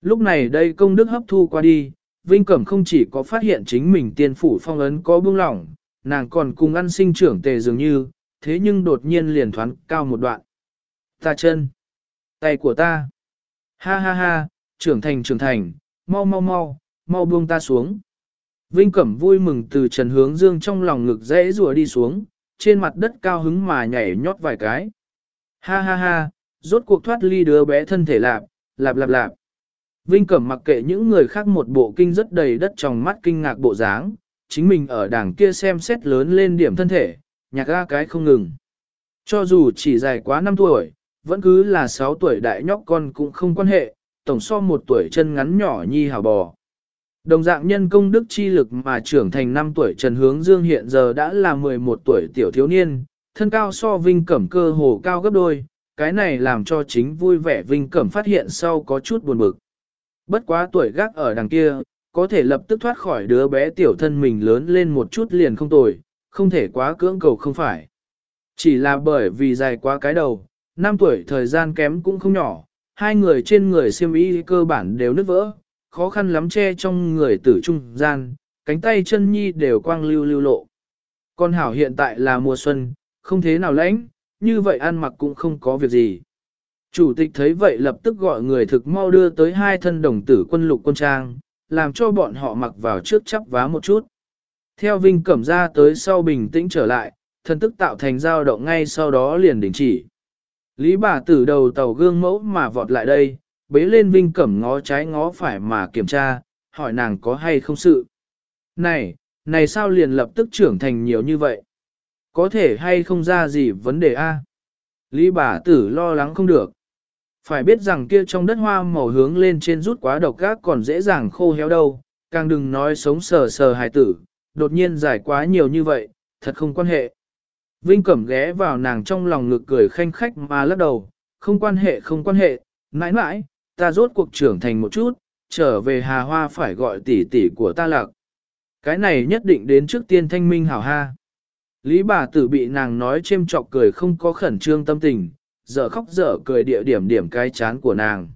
Lúc này đây công đức hấp thu qua đi, Vinh Cẩm không chỉ có phát hiện chính mình tiên phủ phong ấn có buông lỏng, nàng còn cùng ăn sinh trưởng tề dường như, thế nhưng đột nhiên liền thoáng cao một đoạn. Ta chân, tay của ta, ha ha ha, trưởng thành trưởng thành, mau mau mau, mau buông ta xuống. Vinh Cẩm vui mừng từ trần hướng dương trong lòng ngực dễ rùa đi xuống, trên mặt đất cao hứng mà nhảy nhót vài cái. Ha ha ha, rốt cuộc thoát ly đứa bé thân thể lạp, lạp lạp lạp. Vinh Cẩm mặc kệ những người khác một bộ kinh rất đầy đất trong mắt kinh ngạc bộ dáng, chính mình ở đảng kia xem xét lớn lên điểm thân thể, nhạc ga cái không ngừng. Cho dù chỉ dài quá 5 tuổi, vẫn cứ là 6 tuổi đại nhóc con cũng không quan hệ, tổng so một tuổi chân ngắn nhỏ nhi hào bò. Đồng dạng nhân công đức chi lực mà trưởng thành 5 tuổi Trần Hướng Dương hiện giờ đã là 11 tuổi tiểu thiếu niên, thân cao so Vinh Cẩm cơ hồ cao gấp đôi, cái này làm cho chính vui vẻ Vinh Cẩm phát hiện sau có chút buồn bực. Bất quá tuổi gác ở đằng kia, có thể lập tức thoát khỏi đứa bé tiểu thân mình lớn lên một chút liền không tồi, không thể quá cưỡng cầu không phải. Chỉ là bởi vì dài quá cái đầu, 5 tuổi thời gian kém cũng không nhỏ, hai người trên người xiêm y cơ bản đều nứt vỡ, khó khăn lắm che trong người tử trung gian, cánh tay chân nhi đều quang lưu lưu lộ. Con hảo hiện tại là mùa xuân, không thế nào lãnh, như vậy ăn mặc cũng không có việc gì. Chủ tịch thấy vậy lập tức gọi người thực mau đưa tới hai thân đồng tử quân lục quân trang, làm cho bọn họ mặc vào trước chắp vá một chút. Theo Vinh Cẩm ra tới sau bình tĩnh trở lại, thân tức tạo thành dao động ngay sau đó liền đình chỉ. Lý bà tử đầu tàu gương mẫu mà vọt lại đây, bế lên Vinh Cẩm ngó trái ngó phải mà kiểm tra, hỏi nàng có hay không sự. Này, này sao liền lập tức trưởng thành nhiều như vậy? Có thể hay không ra gì vấn đề a? Lý bà tử lo lắng không được. Phải biết rằng kia trong đất hoa màu hướng lên trên rút quá độc gác còn dễ dàng khô héo đâu, càng đừng nói sống sờ sờ hài tử, đột nhiên giải quá nhiều như vậy, thật không quan hệ. Vinh Cẩm ghé vào nàng trong lòng ngực cười khanh khách mà lắc đầu, không quan hệ không quan hệ, mãi mãi, ta rốt cuộc trưởng thành một chút, trở về hà hoa phải gọi tỷ tỷ của ta lạc. Cái này nhất định đến trước tiên thanh minh hảo ha. Lý bà tử bị nàng nói chêm chọc cười không có khẩn trương tâm tình, dở khóc dở cười địa điểm điểm cái chán của nàng.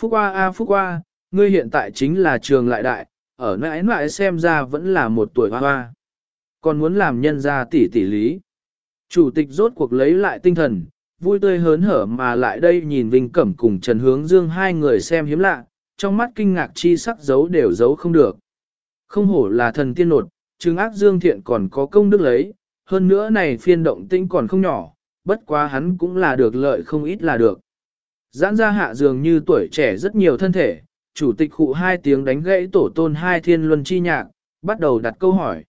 Phúc qua a phúc qua, ngươi hiện tại chính là trường lại đại, ở nãi nãi xem ra vẫn là một tuổi hoa hoa. Còn muốn làm nhân gia tỷ tỷ lý. Chủ tịch rốt cuộc lấy lại tinh thần, vui tươi hớn hở mà lại đây nhìn Vinh Cẩm cùng Trần Hướng Dương hai người xem hiếm lạ, trong mắt kinh ngạc chi sắc giấu đều giấu không được. Không hổ là thần tiên nột, chứng ác Dương Thiện còn có công đức lấy, hơn nữa này phiên động tĩnh còn không nhỏ, bất quá hắn cũng là được lợi không ít là được. Giãn ra hạ dường như tuổi trẻ rất nhiều thân thể, chủ tịch khụ hai tiếng đánh gãy tổ tôn hai thiên luân chi nhạc, bắt đầu đặt câu hỏi.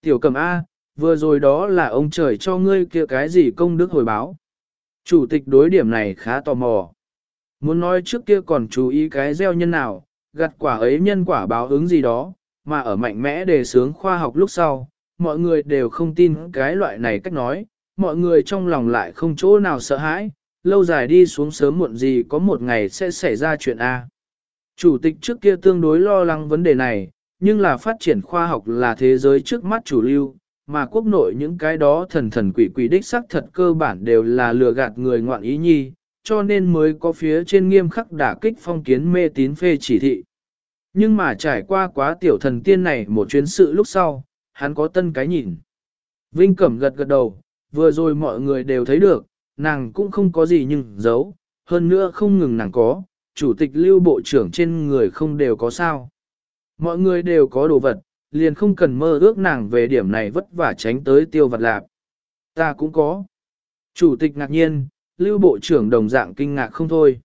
Tiểu cầm A, vừa rồi đó là ông trời cho ngươi kia cái gì công đức hồi báo. Chủ tịch đối điểm này khá tò mò. Muốn nói trước kia còn chú ý cái gieo nhân nào, gặt quả ấy nhân quả báo ứng gì đó, mà ở mạnh mẽ đề sướng khoa học lúc sau, mọi người đều không tin cái loại này cách nói, mọi người trong lòng lại không chỗ nào sợ hãi, lâu dài đi xuống sớm muộn gì có một ngày sẽ xảy ra chuyện A. Chủ tịch trước kia tương đối lo lắng vấn đề này, nhưng là phát triển khoa học là thế giới trước mắt chủ lưu, mà quốc nội những cái đó thần thần quỷ quỷ đích xác thật cơ bản đều là lừa gạt người ngoạn ý nhi, cho nên mới có phía trên nghiêm khắc đả kích phong kiến mê tín phê chỉ thị. Nhưng mà trải qua quá tiểu thần tiên này một chuyến sự lúc sau, hắn có tân cái nhìn. Vinh Cẩm gật gật đầu, vừa rồi mọi người đều thấy được, nàng cũng không có gì nhưng giấu, hơn nữa không ngừng nàng có, chủ tịch lưu bộ trưởng trên người không đều có sao. Mọi người đều có đồ vật, liền không cần mơ ước nàng về điểm này vất vả tránh tới tiêu vật lạp. Ta cũng có. Chủ tịch ngạc nhiên, lưu bộ trưởng đồng dạng kinh ngạc không thôi.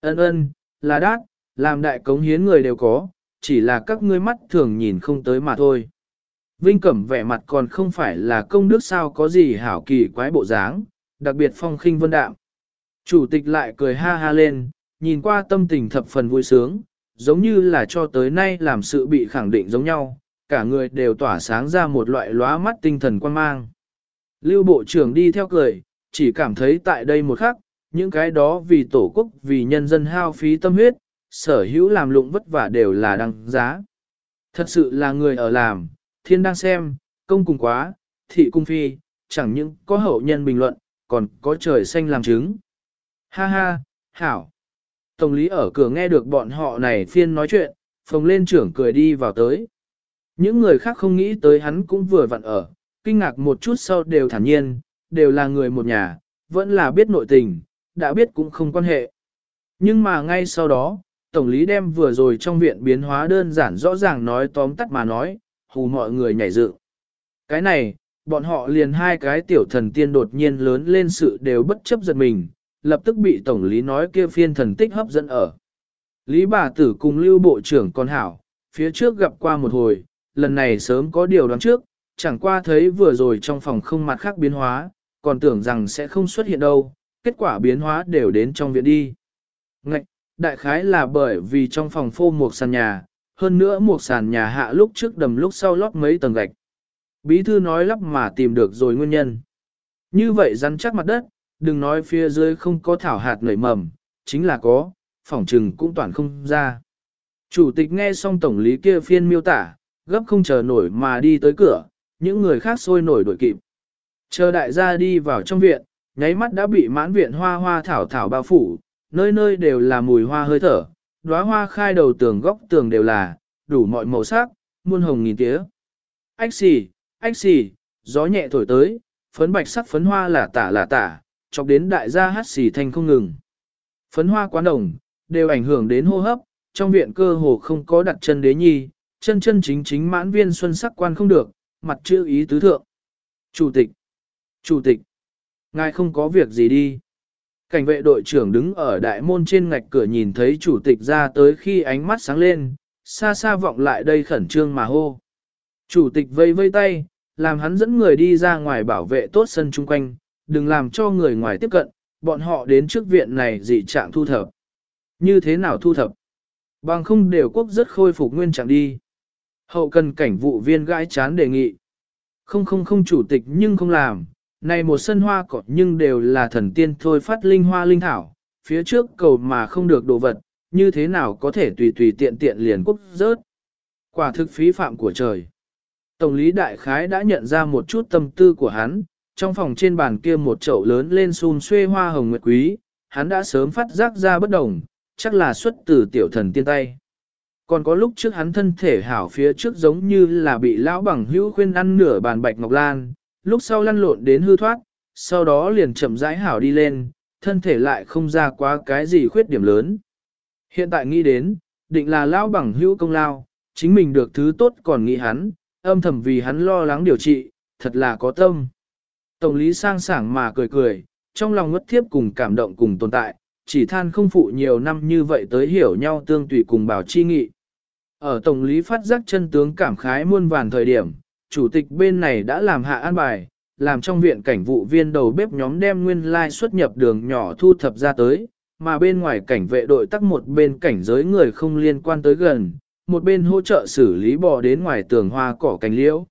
Ân ân, là đát, làm đại cống hiến người đều có, chỉ là các ngươi mắt thường nhìn không tới mà thôi. Vinh Cẩm vẻ mặt còn không phải là công đức sao có gì hảo kỳ quái bộ dáng, đặc biệt phong khinh vân đạm. Chủ tịch lại cười ha ha lên, nhìn qua tâm tình thập phần vui sướng, giống như là cho tới nay làm sự bị khẳng định giống nhau, cả người đều tỏa sáng ra một loại lóa mắt tinh thần quan mang. Lưu Bộ trưởng đi theo cười, chỉ cảm thấy tại đây một khắc, những cái đó vì tổ quốc vì nhân dân hao phí tâm huyết, sở hữu làm lụng vất vả đều là đăng giá. Thật sự là người ở làm, thiên đang xem, công cùng quá, thị cung phi, chẳng những có hậu nhân bình luận, còn có trời xanh làm chứng. Ha ha, hảo. Tổng lý ở cửa nghe được bọn họ này phiên nói chuyện, phồng lên trưởng cười đi vào tới. Những người khác không nghĩ tới hắn cũng vừa vặn ở, kinh ngạc một chút sau đều thản nhiên, đều là người một nhà, vẫn là biết nội tình, đã biết cũng không quan hệ. Nhưng mà ngay sau đó, Tổng lý đem vừa rồi trong viện biến hóa đơn giản rõ ràng nói tóm tắt mà nói, hù mọi người nhảy dựng. Cái này, bọn họ liền hai cái tiểu thần tiên đột nhiên lớn lên sự đều bất chấp giật mình, lập tức bị tổng lý nói kia phiên thần tích hấp dẫn ở. Lý bà tử cùng lưu bộ trưởng con hảo, phía trước gặp qua một hồi, lần này sớm có điều đoán trước, chẳng qua thấy vừa rồi trong phòng không mặt khác biến hóa, còn tưởng rằng sẽ không xuất hiện đâu, kết quả biến hóa đều đến trong viện đi. Ngạch, đại khái là bởi vì trong phòng phô một sàn nhà, hơn nữa một sàn nhà hạ lúc trước đầm lúc sau lót mấy tầng gạch. Bí thư nói lắp mà tìm được rồi nguyên nhân. Như vậy rắn chắc mặt đất, đừng nói phía dưới không có thảo hạt nảy mầm, chính là có, phỏng trừng cũng toàn không ra. Chủ tịch nghe xong tổng lý kia phiên miêu tả, gấp không chờ nổi mà đi tới cửa, những người khác sôi nổi đuổi kịp. Chờ đại gia đi vào trong viện, nháy mắt đã bị mãn viện hoa hoa thảo thảo bao phủ, nơi nơi đều là mùi hoa hơi thở, đóa hoa khai đầu tường góc tường đều là, đủ mọi màu sắc, muôn hồng nghìn tía. Ách xì, ách xì, gió nhẹ thổi tới, phấn bạch sắc phấn hoa là tả là tả, chọc đến đại gia hát xì thanh không ngừng. Phấn hoa quá đồng, đều ảnh hưởng đến hô hấp, trong viện cơ hồ không có đặt chân đế nhi, chân chân chính chính mãn viên xuân sắc quan không được, mặt chữ ý tứ thượng. Chủ tịch, chủ tịch, ngài không có việc gì đi. Cảnh vệ đội trưởng đứng ở đại môn trên ngạch cửa nhìn thấy chủ tịch ra tới khi ánh mắt sáng lên, xa xa vọng lại đây khẩn trương mà hô. Chủ tịch vây vây tay, làm hắn dẫn người đi ra ngoài bảo vệ tốt sân chung quanh, đừng làm cho người ngoài tiếp cận, bọn họ đến trước viện này dị trạng thu thập. Như thế nào thu thập? Bằng không đều quốc rất khôi phục nguyên trạng đi. Hậu cần cảnh vụ viên gãi chán đề nghị. Không không không chủ tịch nhưng không làm, này một sân hoa cỏ nhưng đều là thần tiên thôi phát linh hoa linh thảo, phía trước cầu mà không được đồ vật, như thế nào có thể tùy tùy tiện tiện liền quốc rớt. Quả thực phí phạm của trời. Tổng lý đại khái đã nhận ra một chút tâm tư của hắn, trong phòng trên bàn kia một chậu lớn lên xun xuê hoa hồng nguyệt quý, hắn đã sớm phát giác ra bất đồng, chắc là xuất từ tiểu thần tiên tay. Còn có lúc trước hắn thân thể hảo phía trước giống như là bị lão bằng hữu khuyên ăn nửa bàn bạch ngọc lan, lúc sau lăn lộn đến hư thoát, sau đó liền chậm rãi hảo đi lên, thân thể lại không ra quá cái gì khuyết điểm lớn. Hiện tại nghĩ đến, định là lão bằng hữu công lao, chính mình được thứ tốt còn nghĩ hắn, âm thầm vì hắn lo lắng điều trị, thật là có tâm. Tổng lý sang sảng mà cười cười, trong lòng ngất thiếp cùng cảm động cùng tồn tại, chỉ than không phụ nhiều năm như vậy tới hiểu nhau tương tùy cùng bảo chi nghị. Ở Tổng lý phát giác chân tướng cảm khái muôn vàn thời điểm, chủ tịch bên này đã làm hạ an bài, làm trong viện cảnh vụ viên đầu bếp nhóm đem nguyên lai xuất nhập đường nhỏ thu thập ra tới, mà bên ngoài cảnh vệ đội tắc một bên cảnh giới người không liên quan tới gần, một bên hỗ trợ xử lý bò đến ngoài tường hoa cỏ cành liễu.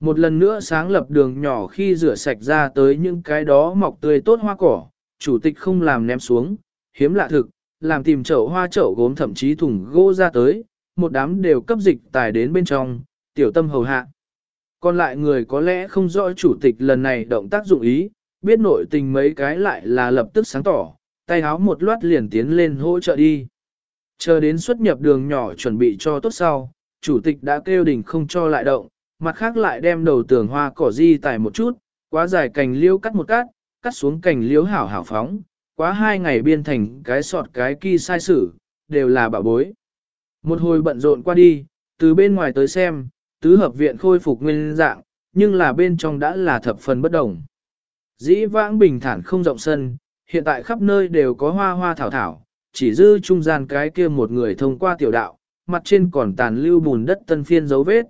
Một lần nữa sáng lập đường nhỏ khi rửa sạch ra tới những cái đó mọc tươi tốt hoa cỏ, chủ tịch không làm ném xuống, hiếm lạ thực, làm tìm chậu hoa chậu gốm thậm chí thùng gỗ ra tới, một đám đều cấp dịch tài đến bên trong, tiểu tâm hầu hạ. Còn lại người có lẽ không rõ chủ tịch lần này động tác dụng ý, biết nội tình mấy cái lại là lập tức sáng tỏ, tay háo một loát liền tiến lên hỗ trợ đi. Chờ đến xuất nhập đường nhỏ chuẩn bị cho tốt sau, chủ tịch đã kêu đình không cho lại động, mặt khác lại đem đầu tường hoa cỏ di tài một chút, Quá dài cành liễu cắt một cát, cắt xuống cành liễu hảo hảo phóng, quá hai ngày biên thành cái sọt cái kỳ sai sử, đều là bảo bối. Một hồi bận rộn qua đi, từ bên ngoài tới xem, tứ hợp viện khôi phục nguyên dạng, nhưng là bên trong đã là thập phần bất đồng. Dĩ vãng bình thản không rộng sân, hiện tại khắp nơi đều có hoa hoa thảo thảo, chỉ dư trung gian cái kia một người thông qua tiểu đạo, mặt trên còn tàn lưu bùn đất tân phiên dấu vết.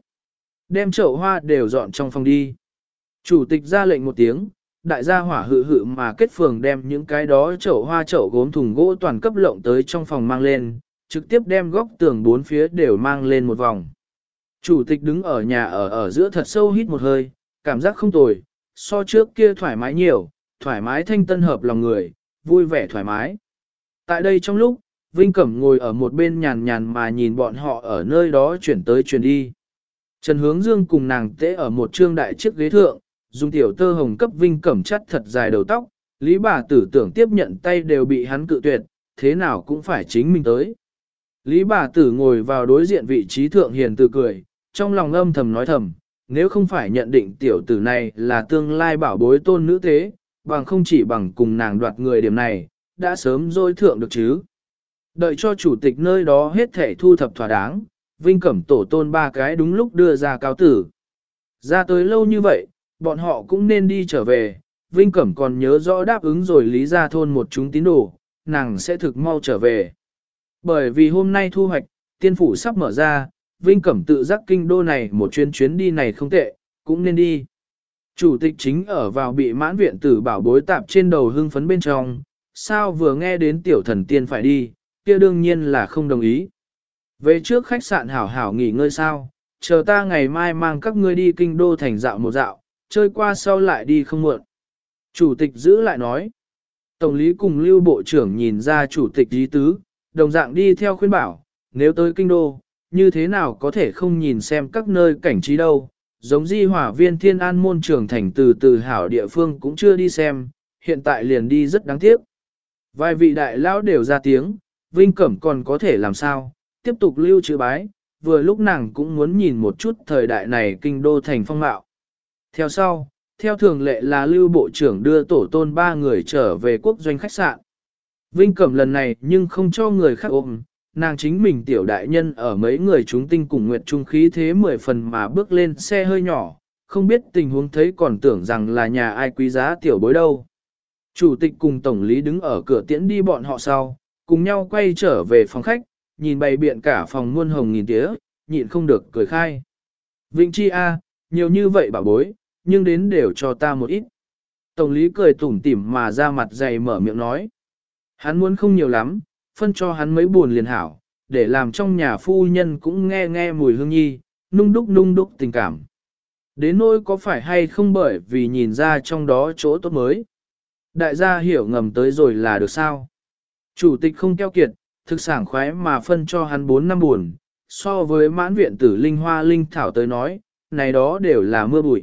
Đem chậu hoa đều dọn trong phòng đi. Chủ tịch ra lệnh một tiếng, đại gia hỏa hự hự mà kết phường đem những cái đó chậu hoa chậu gốm thùng gỗ toàn cấp lộng tới trong phòng mang lên, trực tiếp đem góc tường bốn phía đều mang lên một vòng. Chủ tịch đứng ở nhà ở ở giữa thật sâu hít một hơi, cảm giác không tồi, so trước kia thoải mái nhiều, thoải mái thanh tân hợp lòng người, vui vẻ thoải mái. Tại đây trong lúc, Vinh Cẩm ngồi ở một bên nhàn nhàn mà nhìn bọn họ ở nơi đó chuyển tới chuyển đi. Trần Hướng Dương cùng nàng tễ ở một trương đại chiếc ghế thượng, dùng tiểu tơ hồng cấp Vinh Cẩm chắt thật dài đầu tóc, Lý bà tử tưởng tiếp nhận tay đều bị hắn cự tuyệt, thế nào cũng phải chính mình tới. Lý bà tử ngồi vào đối diện vị trí thượng hiền từ cười, trong lòng âm thầm nói thầm, nếu không phải nhận định tiểu tử này là tương lai bảo bối tôn nữ thế, bằng không chỉ bằng cùng nàng đoạt người điểm này, đã sớm dôi thượng được chứ. Đợi cho chủ tịch nơi đó hết thể thu thập thỏa đáng, Vinh Cẩm tổ tôn ba cái đúng lúc đưa ra cáo tử. Ra tới lâu như vậy, bọn họ cũng nên đi trở về, Vinh Cẩm còn nhớ rõ đáp ứng rồi lý ra thôn một chúng tín đồ, nàng sẽ thực mau trở về. Bởi vì hôm nay thu hoạch, tiên phủ sắp mở ra, Vinh Cẩm tự giác kinh đô này một chuyến chuyến đi này không tệ, cũng nên đi. Chủ tịch chính ở vào bị mãn viện tử bảo bối tạp trên đầu hưng phấn bên trong, sao vừa nghe đến tiểu thần tiên phải đi, kia đương nhiên là không đồng ý. Về trước khách sạn hảo hảo nghỉ ngơi sao, chờ ta ngày mai mang các ngươi đi kinh đô thành dạo một dạo, chơi qua sau lại đi không muộn. Chủ tịch giữ lại nói. Tổng lý cùng lưu bộ trưởng nhìn ra chủ tịch ý tứ, đồng dạng đi theo khuyên bảo, nếu tới kinh đô, như thế nào có thể không nhìn xem các nơi cảnh trí đâu, giống di hỏa viên thiên an môn trưởng thành từ từ hảo địa phương cũng chưa đi xem, hiện tại liền đi rất đáng tiếc. Vài vị đại lão đều ra tiếng, Vinh Cẩm còn có thể làm sao, tiếp tục lưu trữ bái, vừa lúc nàng cũng muốn nhìn một chút thời đại này kinh đô thành phong mạo. Theo sau, theo thường lệ là lưu bộ trưởng đưa tổ tôn ba người trở về quốc doanh khách sạn. Vinh Cẩm lần này nhưng không cho người khác ôm, nàng chính mình tiểu đại nhân ở mấy người chúng tinh cùng nguyệt trung khí thế mười phần mà bước lên xe hơi nhỏ, không biết tình huống thấy còn tưởng rằng là nhà ai quý giá tiểu bối đâu. Chủ tịch cùng tổng lý đứng ở cửa tiễn đi bọn họ sau, cùng nhau quay trở về phòng khách, nhìn bày biện cả phòng muôn hồng nghìn tía, nhịn không được cười khai. Vĩnh Chi A, nhiều như vậy bảo bối, nhưng đến đều cho ta một ít. Tổng lý cười tủm tỉm mà ra mặt dày mở miệng nói. Hắn muốn không nhiều lắm, phân cho hắn mấy buồn liền hảo, để làm trong nhà phu nhân cũng nghe nghe mùi hương nhi, nung đúc nung đúc tình cảm. Đến nỗi có phải hay không bởi vì nhìn ra trong đó chỗ tốt mới. Đại gia hiểu ngầm tới rồi là được sao. Chủ tịch không keo kiệt, thực sản khoái mà phân cho hắn 4 năm buồn, so với mãn viện tử linh hoa linh thảo tới nói, này đó đều là mưa bụi.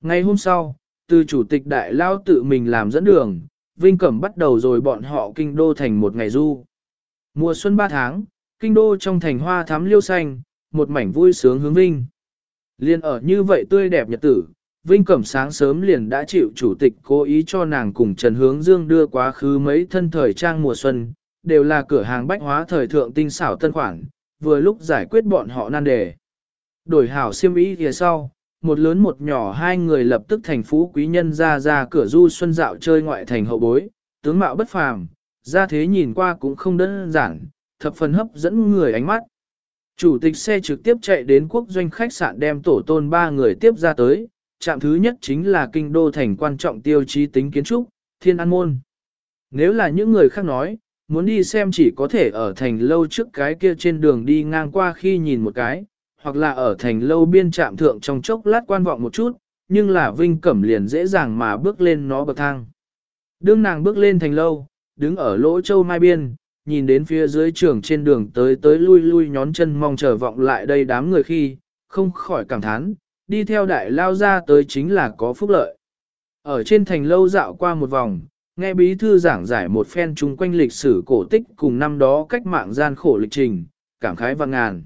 Ngày hôm sau, từ chủ tịch đại lao tự mình làm dẫn đường, Vinh Cẩm bắt đầu rồi bọn họ kinh đô thành một ngày du. Mùa xuân 3 tháng, kinh đô trong thành hoa thắm liêu xanh, một mảnh vui sướng hướng Vinh. Liên ở như vậy tươi đẹp nhật tử, Vinh Cẩm sáng sớm liền đã chịu chủ tịch cố ý cho nàng cùng Trần Hướng Dương đưa quá khứ mấy thân thời trang mùa xuân, đều là cửa hàng bách hóa thời thượng tinh xảo tân khoản, vừa lúc giải quyết bọn họ nan đề. Đổi hảo siêm ý phía sau, một lớn một nhỏ hai người lập tức thành phú quý nhân ra ra cửa du xuân dạo chơi ngoại thành hậu bối, tướng mạo bất phàm, ra thế nhìn qua cũng không đơn giản, thập phần hấp dẫn người ánh mắt. Chủ tịch xe trực tiếp chạy đến quốc doanh khách sạn đem tổ tôn ba người tiếp ra tới, trạm thứ nhất chính là kinh đô thành quan trọng tiêu chí tính kiến trúc, thiên an môn. Nếu là những người khác nói, muốn đi xem chỉ có thể ở thành lâu trước cái kia trên đường đi ngang qua khi nhìn một cái, hoặc là ở thành lâu biên trạm thượng trong chốc lát quan vọng một chút, nhưng là Vinh Cẩm liền dễ dàng mà bước lên nó bậc thang. Đương nàng bước lên thành lâu, đứng ở lỗ châu mai biên, nhìn đến phía dưới trường trên đường tới tới lui lui nhón chân mong chờ vọng lại đây đám người khi, không khỏi cảm thán, đi theo đại lao ra tới chính là có phúc lợi. Ở trên thành lâu dạo qua một vòng, nghe bí thư giảng giải một phen chung quanh lịch sử cổ tích cùng năm đó cách mạng gian khổ lịch trình, cảm khái và ngàn.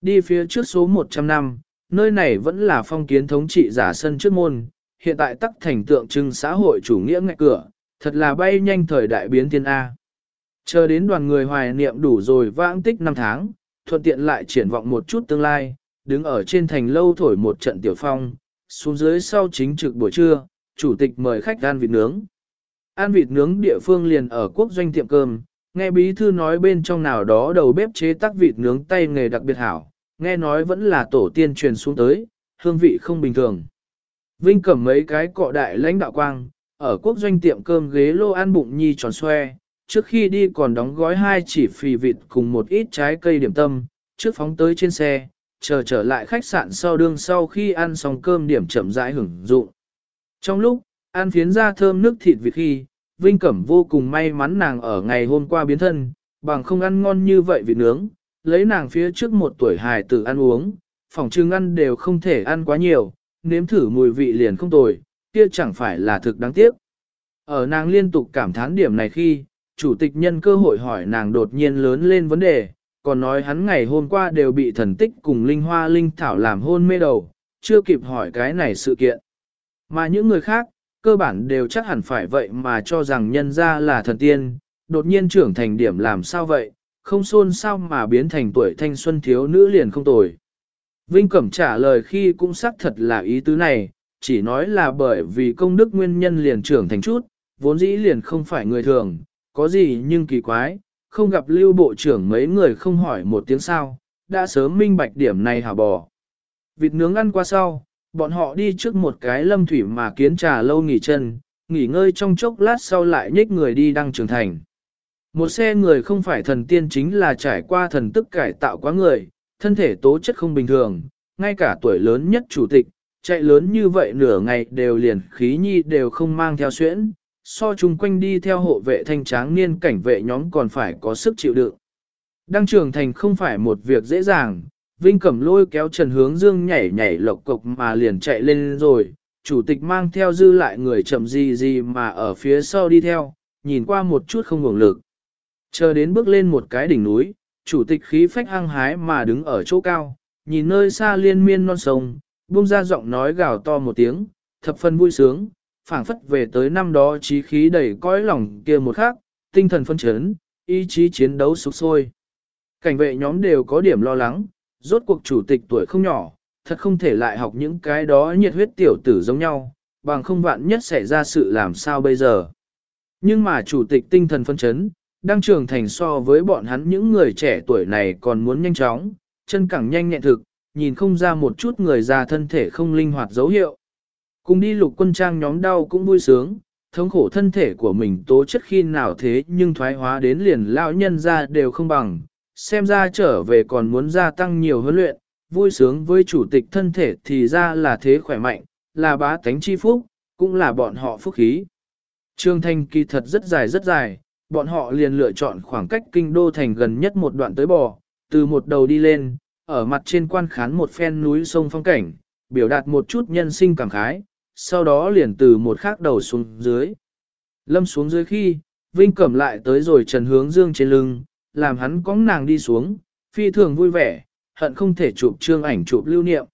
Đi phía trước số 100 năm, nơi này vẫn là phong kiến thống trị giả sân trước môn, hiện tại tắc thành tượng trưng xã hội chủ nghĩa ngay cửa, thật là bay nhanh thời đại biến thiên A. Chờ đến đoàn người hoài niệm đủ rồi vãng tích năm tháng, thuận tiện lại triển vọng một chút tương lai, đứng ở trên thành lâu thổi một trận tiểu phong, xuống dưới sau chính trực buổi trưa, chủ tịch mời khách ăn vịt nướng. Ăn vịt nướng địa phương liền ở quốc doanh tiệm cơm, nghe bí thư nói bên trong nào đó đầu bếp chế tác vịt nướng tay nghề đặc biệt hảo, nghe nói vẫn là tổ tiên truyền xuống tới, hương vị không bình thường. Vinh cầm mấy cái cọ đại lãnh đạo quang, ở quốc doanh tiệm cơm ghế lô ăn bụng nhi tròn xoe, trước khi đi còn đóng gói hai chỉ phì vịt cùng một ít trái cây điểm tâm, trước phóng tới trên xe, chờ trở lại khách sạn sau đương sau khi ăn xong cơm điểm chậm rãi hưởng dụng. Trong lúc, ăn phiến ra thơm nước thịt vịt khi, Vinh Cẩm vô cùng may mắn nàng ở ngày hôm qua biến thân, bằng không ăn ngon như vậy vị nướng, lấy nàng phía trước một tuổi hài tử ăn uống, phòng trưng ăn đều không thể ăn quá nhiều, nếm thử mùi vị liền không tồi, kia chẳng phải là thực đáng tiếc. Ở nàng liên tục cảm thán điểm này khi, chủ tịch nhân cơ hội hỏi nàng đột nhiên lớn lên vấn đề, còn nói hắn ngày hôm qua đều bị thần tích cùng linh hoa linh thảo làm hôn mê đầu, chưa kịp hỏi cái này sự kiện. Mà những người khác, cơ bản đều chắc hẳn phải vậy mà cho rằng nhân ra là thần tiên, đột nhiên trưởng thành điểm làm sao vậy, không xôn sao mà biến thành tuổi thanh xuân thiếu nữ liền không tồi. Vinh Cẩm trả lời khi cũng xác thật là ý tứ này, chỉ nói là bởi vì công đức nguyên nhân liền trưởng thành chút, vốn dĩ liền không phải người thường, có gì nhưng kỳ quái, không gặp lưu bộ trưởng mấy người không hỏi một tiếng sao, đã sớm minh bạch điểm này hả bò. Vịt nướng ăn qua sau, bọn họ đi trước một cái lâm thủy mà kiến trà lâu nghỉ chân, nghỉ ngơi trong chốc lát sau lại nhích người đi đăng trưởng thành. Một xe người không phải thần tiên chính là trải qua thần tức cải tạo quá người, thân thể tố chất không bình thường, ngay cả tuổi lớn nhất chủ tịch, chạy lớn như vậy nửa ngày đều liền khí nhi đều không mang theo xuyễn, so chung quanh đi theo hộ vệ thanh tráng niên cảnh vệ nhóm còn phải có sức chịu đựng. Đăng trưởng thành không phải một việc dễ dàng, Vinh Cẩm lôi kéo Trần Hướng Dương nhảy nhảy lộc cộc mà liền chạy lên rồi, chủ tịch mang theo dư lại người chậm gì gì mà ở phía sau đi theo, nhìn qua một chút không ngủng lực. Chờ đến bước lên một cái đỉnh núi, chủ tịch khí phách hăng hái mà đứng ở chỗ cao, nhìn nơi xa liên miên non sông, buông ra giọng nói gào to một tiếng, thập phần vui sướng, phảng phất về tới năm đó trí khí đầy cõi lòng kia một khắc, tinh thần phân chấn, ý chí chiến đấu sục sôi. Cảnh vệ nhóm đều có điểm lo lắng, rốt cuộc chủ tịch tuổi không nhỏ, thật không thể lại học những cái đó nhiệt huyết tiểu tử giống nhau, bằng không vạn nhất xảy ra sự làm sao bây giờ. Nhưng mà chủ tịch tinh thần phân chấn, đang trưởng thành so với bọn hắn những người trẻ tuổi này còn muốn nhanh chóng, chân cẳng nhanh nhẹn thực, nhìn không ra một chút người già thân thể không linh hoạt dấu hiệu. Cùng đi lục quân trang nhóm đau cũng vui sướng, thống khổ thân thể của mình tố chất khi nào thế nhưng thoái hóa đến liền lão nhân ra đều không bằng, xem ra trở về còn muốn gia tăng nhiều huấn luyện, vui sướng với chủ tịch thân thể thì ra là thế khỏe mạnh, là bá tánh chi phúc, cũng là bọn họ phúc khí. Trương Thanh kỳ thật rất dài rất dài, bọn họ liền lựa chọn khoảng cách kinh đô thành gần nhất một đoạn tới bò, từ một đầu đi lên, ở mặt trên quan khán một phen núi sông phong cảnh, biểu đạt một chút nhân sinh cảm khái, sau đó liền từ một khác đầu xuống dưới. Lâm xuống dưới khi, Vinh Cẩm lại tới rồi Trần Hướng Dương trên lưng, làm hắn cóng nàng đi xuống, phi thường vui vẻ, hận không thể chụp trương ảnh chụp lưu niệm.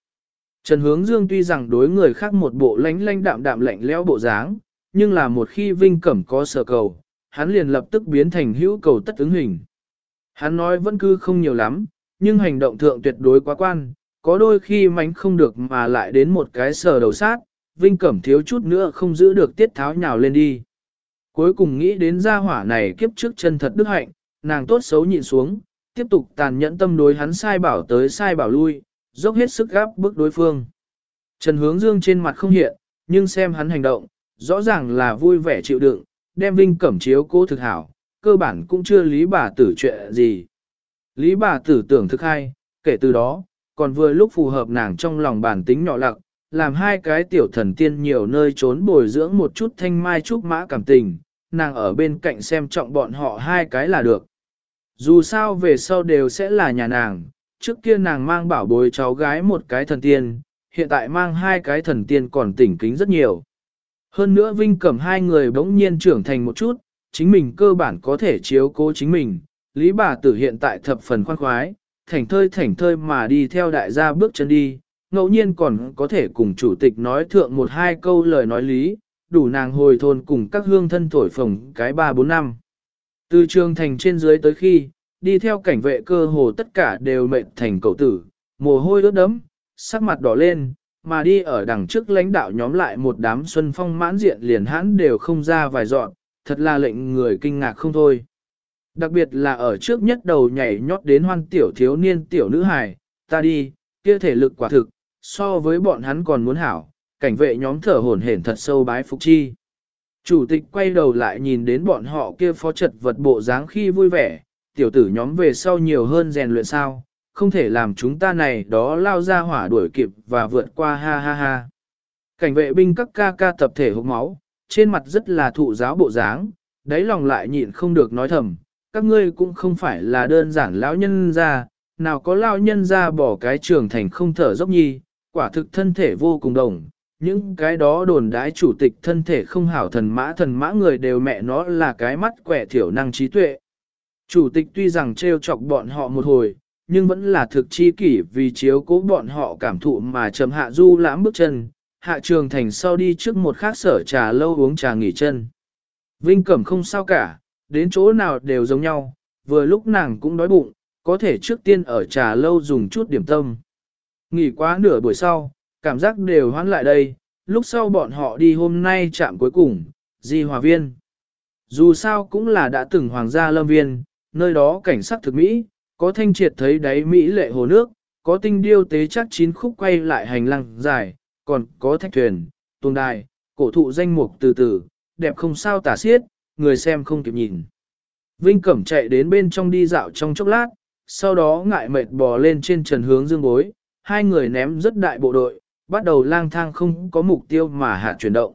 Trần Hướng Dương tuy rằng đối người khác một bộ lánh lánh đạm đạm lạnh lẽo bộ dáng, nhưng là một khi Vinh Cẩm có sở cầu, hắn liền lập tức biến thành hữu cầu tất ứng hình. Hắn nói vẫn cứ không nhiều lắm, nhưng hành động thượng tuyệt đối quá quan, có đôi khi mánh không được mà lại đến một cái sờ đầu sát, Vinh Cẩm thiếu chút nữa không giữ được tiết tháo nhào lên đi. Cuối cùng nghĩ đến gia hỏa này kiếp trước chân thật đức hạnh, nàng tốt xấu nhịn xuống, tiếp tục tàn nhẫn tâm đối hắn sai bảo tới sai bảo lui, dốc hết sức gáp bức đối phương. Trần Hướng Dương trên mặt không hiện, nhưng xem hắn hành động, rõ ràng là vui vẻ chịu đựng, đem Vinh Cẩm chiếu cố thực hảo, cơ bản cũng chưa lý bà tử chuyện gì. Lý bà tử tưởng thực hay, kể từ đó, còn vừa lúc phù hợp nàng trong lòng bản tính nhỏ lặc, làm hai cái tiểu thần tiên nhiều nơi trốn bồi dưỡng một chút thanh mai trúc mã cảm tình, nàng ở bên cạnh xem trọng bọn họ hai cái là được. Dù sao về sau đều sẽ là nhà nàng, trước kia nàng mang bảo bối cháu gái một cái thần tiên, hiện tại mang hai cái thần tiên còn tỉnh kính rất nhiều. Hơn nữa Vinh Cẩm hai người bỗng nhiên trưởng thành một chút, chính mình cơ bản có thể chiếu cố chính mình, Lý bà tử hiện tại thập phần khoan khoái, thảnh thơi thảnh thơi mà đi theo đại gia bước chân đi, ngẫu nhiên còn có thể cùng chủ tịch nói thượng một hai câu lời nói lý, đủ nàng hồi thôn cùng các hương thân thổi phồng cái ba bốn năm. Từ trường thành trên dưới tới khi, đi theo cảnh vệ cơ hồ tất cả đều mệnh thành cầu tử, mồ hôi ướt đấm, sắc mặt đỏ lên, mà đi ở đằng trước lãnh đạo nhóm lại một đám xuân phong mãn diện liền hãn đều không ra vài dọn, thật là lệnh người kinh ngạc không thôi. Đặc biệt là ở trước nhất đầu nhảy nhót đến hoan tiểu thiếu niên tiểu nữ hài, ta đi, kia thể lực quả thực, so với bọn hắn còn muốn hảo, cảnh vệ nhóm thở hổn hển thật sâu bái phục chi. Chủ tịch quay đầu lại nhìn đến bọn họ kia phó trật vật bộ dáng khi vui vẻ, tiểu tử nhóm về sau nhiều hơn rèn luyện sao, không thể làm chúng ta này đó lao ra hỏa đuổi kịp và vượt qua ha ha ha. Cảnh vệ binh các ca ca tập thể hốc máu, trên mặt rất là thụ giáo bộ dáng, đáy lòng lại nhịn không được nói thầm, các ngươi cũng không phải là đơn giản lão nhân ra, nào có lão nhân ra bỏ cái trường thành không thở dốc nhi, quả thực thân thể vô cùng đồng. Những cái đó đồn đái chủ tịch thân thể không hảo thần mã thần mã người đều mẹ nó là cái mắt quẻ thiểu năng trí tuệ. Chủ tịch tuy rằng trêu chọc bọn họ một hồi, nhưng vẫn là thực chi kỷ vì chiếu cố bọn họ cảm thụ mà trầm hạ du lãm bước chân, hạ trường thành sau đi trước một khác sở trà lâu uống trà nghỉ chân. Vinh Cẩm không sao cả, đến chỗ nào đều giống nhau, vừa lúc nàng cũng đói bụng, có thể trước tiên ở trà lâu dùng chút điểm tâm. Nghỉ quá nửa buổi sau, cảm giác đều hoán lại đây, lúc sau bọn họ đi hôm nay chạm cuối cùng, di hòa viên. Dù sao cũng là đã từng hoàng gia lâm viên, nơi đó cảnh sắc thực mỹ, có thanh triệt thấy đáy mỹ lệ hồ nước, có tinh điêu tế chắc chín khúc quay lại hành lang dài, còn có thạch thuyền, tuồng đài, cổ thụ danh mục từ từ, đẹp không sao tả xiết, người xem không kịp nhìn. Vinh Cẩm chạy đến bên trong đi dạo trong chốc lát, sau đó ngại mệt bò lên trên trần hướng dương bối, hai người ném rất đại bộ đội, bắt đầu lang thang không có mục tiêu mà hạ chuyển động.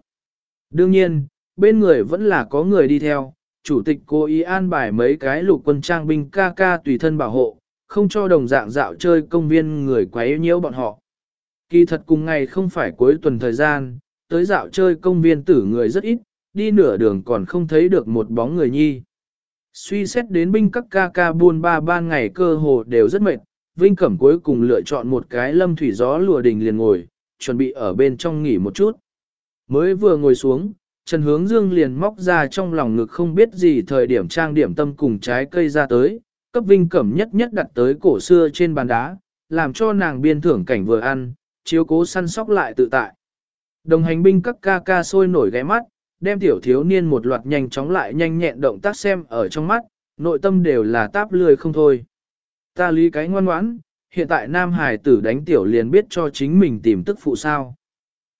Đương nhiên, bên người vẫn là có người đi theo, chủ tịch cố ý an bài mấy cái lục quân trang binh ca ca tùy thân bảo hộ, không cho đồng dạng dạo chơi công viên người quấy nhiễu bọn họ. Kỳ thật cùng ngày không phải cuối tuần thời gian, tới dạo chơi công viên tử người rất ít, đi nửa đường còn không thấy được một bóng người nhi. Suy xét đến binh các ca ca buôn ba ban ngày cơ hồ đều rất mệt, Vinh Cẩm cuối cùng lựa chọn một cái lâm thủy gió lùa đình liền ngồi, chuẩn bị ở bên trong nghỉ một chút. Mới vừa ngồi xuống, Trần Hướng Dương liền móc ra trong lòng ngực không biết gì thời điểm trang điểm tâm cùng trái cây ra tới, cấp Vinh Cẩm nhất nhất đặt tới cổ xưa trên bàn đá, làm cho nàng biên thưởng cảnh vừa ăn, chiếu cố săn sóc lại tự tại. Đồng hành binh các ca ca sôi nổi ghé mắt, đem tiểu thiếu niên một loạt nhanh chóng lại nhanh nhẹn động tác xem ở trong mắt, nội tâm đều là táp lười không thôi. Ta lý cái ngoan ngoãn, hiện tại nam hải tử đánh tiểu liền biết cho chính mình tìm tức phụ sao.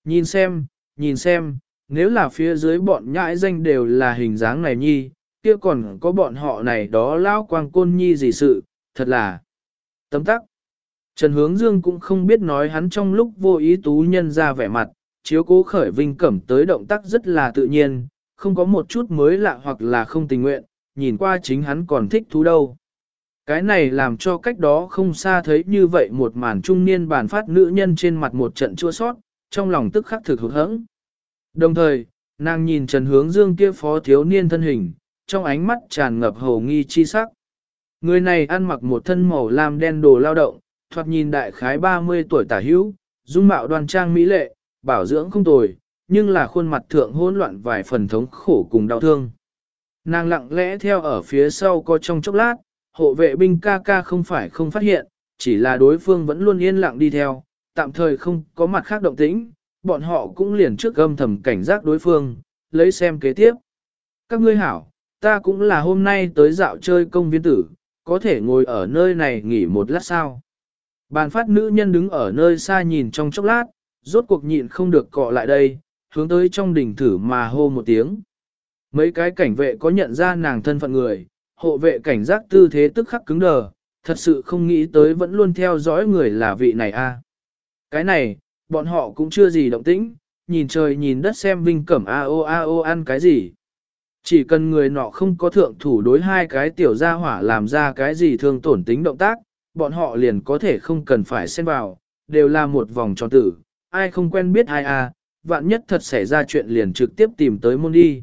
Nhìn xem, nhìn xem, nếu là phía dưới bọn nhãi danh đều là hình dáng này nhi, kia còn có bọn họ này đó lao quang côn nhi gì sự, thật là tấm tắc. Trần Hướng Dương cũng không biết nói hắn trong lúc vô ý tú nhân ra vẻ mặt, chiếu cố khởi vinh cẩm tới động tác rất là tự nhiên, không có một chút mới lạ hoặc là không tình nguyện, nhìn qua chính hắn còn thích thú đâu. Cái này làm cho cách đó không xa thấy như vậy một màn trung niên bàn phát nữ nhân trên mặt một trận chua sót, trong lòng tức khắc thực hụt hẫng. Đồng thời, nàng nhìn Trần Hướng Dương kia phó thiếu niên thân hình, trong ánh mắt tràn ngập hầu nghi chi sắc. Người này ăn mặc một thân màu lam đen đồ lao động, thoạt nhìn đại khái 30 tuổi tả hữu, dung mạo đoan trang mỹ lệ, bảo dưỡng không tồi, nhưng là khuôn mặt thượng hỗn loạn vài phần thống khổ cùng đau thương. Nàng lặng lẽ theo ở phía sau có trong chốc lát, hộ vệ binh ca ca không phải không phát hiện, chỉ là đối phương vẫn luôn yên lặng đi theo, tạm thời không có mặt khác động tĩnh, bọn họ cũng liền trước âm thầm cảnh giác đối phương, lấy xem kế tiếp. Các ngươi hảo, ta cũng là hôm nay tới dạo chơi công viên tử, có thể ngồi ở nơi này nghỉ một lát sao. Bàn phát nữ nhân đứng ở nơi xa nhìn trong chốc lát, rốt cuộc nhịn không được cọ lại đây, hướng tới trong đỉnh thử mà hô một tiếng. Mấy cái cảnh vệ có nhận ra nàng thân phận người, hộ vệ cảnh giác tư thế tức khắc cứng đờ, thật sự không nghĩ tới vẫn luôn theo dõi người là vị này a. Cái này, bọn họ cũng chưa gì động tĩnh, nhìn trời nhìn đất xem vinh cẩm a o a o ăn cái gì. Chỉ cần người nọ không có thượng thủ đối hai cái tiểu gia hỏa làm ra cái gì thương tổn tính động tác, bọn họ liền có thể không cần phải xen vào, đều là một vòng tròn tử, ai không quen biết ai à, vạn nhất thật xảy ra chuyện liền trực tiếp tìm tới môn đi.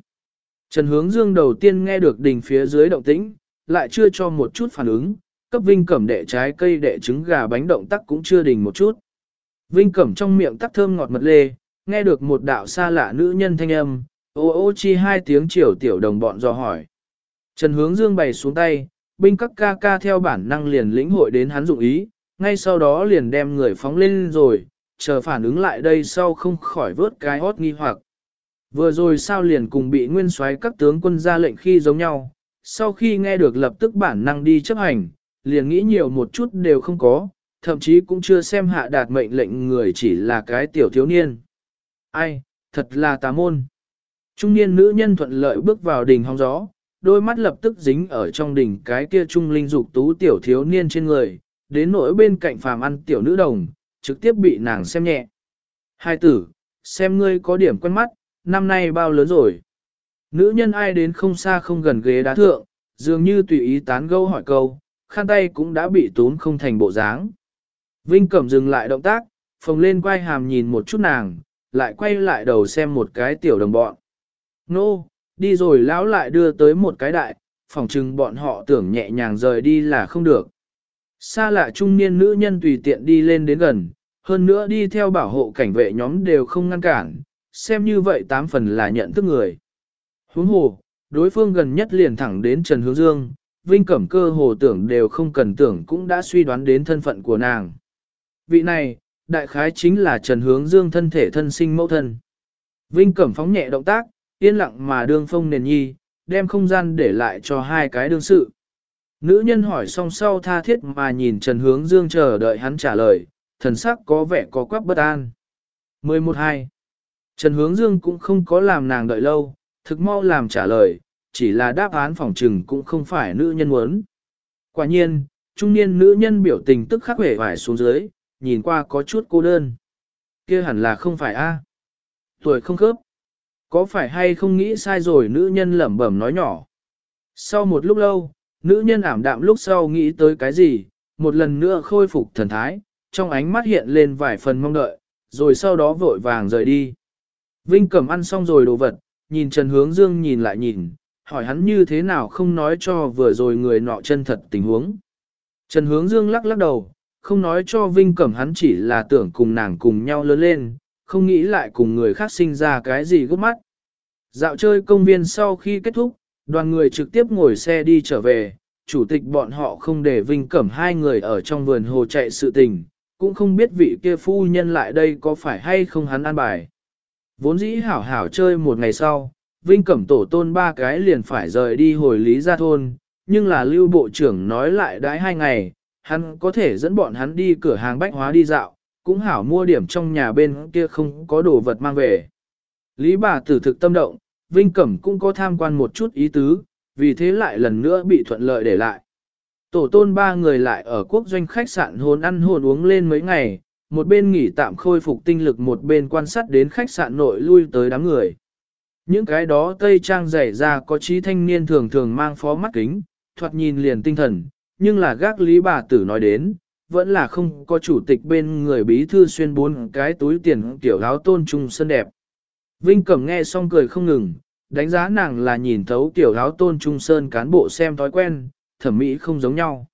Trần Hướng Dương đầu tiên nghe được đình phía dưới động tĩnh, lại chưa cho một chút phản ứng, cấp vinh cẩm đệ trái cây đệ trứng gà bánh động tác cũng chưa đình một chút. Vinh Cẩm trong miệng tắc thơm ngọt mật lê, nghe được một đạo xa lạ nữ nhân thanh âm, ô ô chi hai tiếng chiều tiểu đồng bọn dò hỏi. Trần hướng dương bày xuống tay, binh các ca ca theo bản năng liền lĩnh hội đến hắn dụng ý, ngay sau đó liền đem người phóng lên rồi, chờ phản ứng lại đây sau không khỏi vớt cái hót nghi hoặc. Vừa rồi sao liền cùng bị nguyên soái các tướng quân ra lệnh khi giống nhau, sau khi nghe được lập tức bản năng đi chấp hành, liền nghĩ nhiều một chút đều không có, thậm chí cũng chưa xem hạ đạt mệnh lệnh người chỉ là cái tiểu thiếu niên. Ai, thật là tà môn. Trung niên nữ nhân thuận lợi bước vào đỉnh hóng gió, đôi mắt lập tức dính ở trong đỉnh cái kia trung linh dục tú tiểu thiếu niên trên người, đến nỗi bên cạnh phàm ăn tiểu nữ đồng, trực tiếp bị nàng xem nhẹ. Hai tử, xem ngươi có điểm quen mắt, năm nay bao lớn rồi. Nữ nhân ai đến không xa không gần ghế đá thượng, dường như tùy ý tán gẫu hỏi câu, khăn tay cũng đã bị tốn không thành bộ dáng. Vinh Cẩm dừng lại động tác, phồng lên quay hàm nhìn một chút nàng, lại quay lại đầu xem một cái tiểu đồng bọn. Nô, đi rồi lão lại đưa tới một cái đại, phòng chừng bọn họ tưởng nhẹ nhàng rời đi là không được. Xa lạ trung niên nữ nhân tùy tiện đi lên đến gần, hơn nữa đi theo bảo hộ cảnh vệ nhóm đều không ngăn cản, xem như vậy tám phần là nhận thức người. Huống hồ, đối phương gần nhất liền thẳng đến Trần Hướng Dương, Vinh Cẩm cơ hồ tưởng đều không cần tưởng cũng đã suy đoán đến thân phận của nàng. Vị này, đại khái chính là Trần Hướng Dương thân thể thân sinh mẫu thân. Vinh Cẩm phóng nhẹ động tác, yên lặng mà đương phong nền nhi, đem không gian để lại cho hai cái đương sự. Nữ nhân hỏi xong sau tha thiết mà nhìn Trần Hướng Dương chờ đợi hắn trả lời, thần sắc có vẻ có quắc bất an. 11.2 Trần Hướng Dương cũng không có làm nàng đợi lâu, thực mau làm trả lời, chỉ là đáp án phòng trừng cũng không phải nữ nhân muốn. Quả nhiên, trung niên nữ nhân biểu tình tức khắc vẻ vải xuống dưới, nhìn qua có chút cô đơn. kia hẳn là không phải a Tuổi không khớp. Có phải hay không nghĩ sai rồi nữ nhân lẩm bẩm nói nhỏ. Sau một lúc lâu, nữ nhân ảm đạm lúc sau nghĩ tới cái gì, một lần nữa khôi phục thần thái, trong ánh mắt hiện lên vài phần mong đợi, rồi sau đó vội vàng rời đi. Vinh Cẩm ăn xong rồi đồ vật, nhìn Trần Hướng Dương nhìn lại nhìn, hỏi hắn như thế nào không nói cho vừa rồi người nọ chân thật tình huống. Trần Hướng Dương lắc lắc đầu, không nói cho Vinh Cẩm hắn chỉ là tưởng cùng nàng cùng nhau lớn lên, không nghĩ lại cùng người khác sinh ra cái gì gấp mắt. Dạo chơi công viên sau khi kết thúc, đoàn người trực tiếp ngồi xe đi trở về, chủ tịch bọn họ không để Vinh Cẩm hai người ở trong vườn hồ chạy sự tình, cũng không biết vị kia phu nhân lại đây có phải hay không hắn an bài. Vốn dĩ hảo hảo chơi một ngày sau, Vinh Cẩm tổ tôn ba cái liền phải rời đi hồi lý gia thôn, nhưng là lưu bộ trưởng nói lại đãi hai ngày, hắn có thể dẫn bọn hắn đi cửa hàng bách hóa đi dạo, cũng hảo mua điểm trong nhà bên kia không có đồ vật mang về. Lý bà tử thực tâm động, Vinh Cẩm cũng có tham quan một chút ý tứ, vì thế lại lần nữa bị thuận lợi để lại. Tổ tôn ba người lại ở quốc doanh khách sạn hôn ăn hồn uống lên mấy ngày, một bên nghỉ tạm khôi phục tinh lực một bên quan sát đến khách sạn nội lui tới đám người. Những cái đó tây trang rải ra có trí thanh niên thường thường mang phó mắt kính, thoạt nhìn liền tinh thần, nhưng là gác lý bà tử nói đến, vẫn là không có chủ tịch bên người bí thư xuyên bốn cái túi tiền tiểu áo tôn trung sơn đẹp. Vinh Cẩm nghe xong cười không ngừng, đánh giá nàng là nhìn thấu tiểu áo tôn trung sơn cán bộ xem thói quen, thẩm mỹ không giống nhau.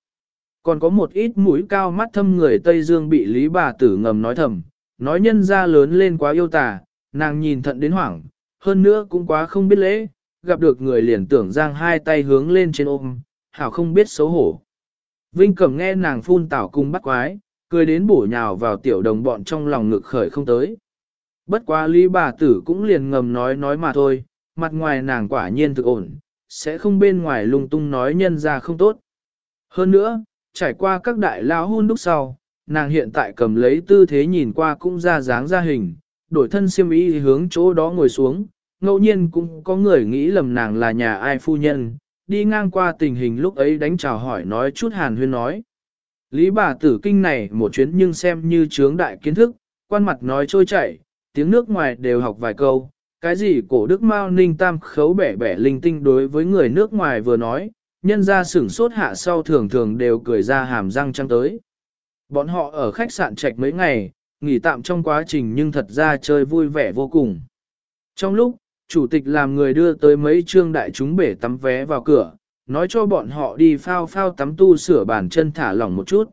Còn có một ít mũi cao mắt thâm người Tây Dương bị Lý bà tử ngầm nói thầm, nói nhân ra lớn lên quá yêu tà, nàng nhìn thận đến hoảng, hơn nữa cũng quá không biết lễ, gặp được người liền tưởng giang hai tay hướng lên trên ôm, hảo không biết xấu hổ. Vinh Cẩm nghe nàng phun tảo cung bắt quái, cười đến bổ nhào vào tiểu đồng bọn trong lòng ngực khởi không tới. Bất quá Lý bà tử cũng liền ngầm nói nói mà thôi, mặt ngoài nàng quả nhiên thực ổn, sẽ không bên ngoài lung tung nói nhân ra không tốt. Hơn nữa, trải qua các đại lao hôn đúc sau, nàng hiện tại cầm lấy tư thế nhìn qua cũng ra dáng ra hình, đổi thân siêm ý hướng chỗ đó ngồi xuống, ngẫu nhiên cũng có người nghĩ lầm nàng là nhà ai phu nhân, đi ngang qua tình hình lúc ấy đánh chào hỏi nói chút hàn huyên nói. Lý bà tử kinh này một chuyến nhưng xem như chướng đại kiến thức, quan mặt nói trôi chảy, tiếng nước ngoài đều học vài câu, cái gì cổ đức mao ninh tam khấu bẻ bẻ linh tinh đối với người nước ngoài vừa nói, nhân ra sửng sốt hạ sau thường thường đều cười ra hàm răng trăng tới. Bọn họ ở khách sạn trạch mấy ngày, nghỉ tạm trong quá trình nhưng thật ra chơi vui vẻ vô cùng. Trong lúc, chủ tịch làm người đưa tới mấy trương đại chúng bể tắm vé vào cửa, nói cho bọn họ đi phao phao tắm tu sửa bàn chân thả lỏng một chút.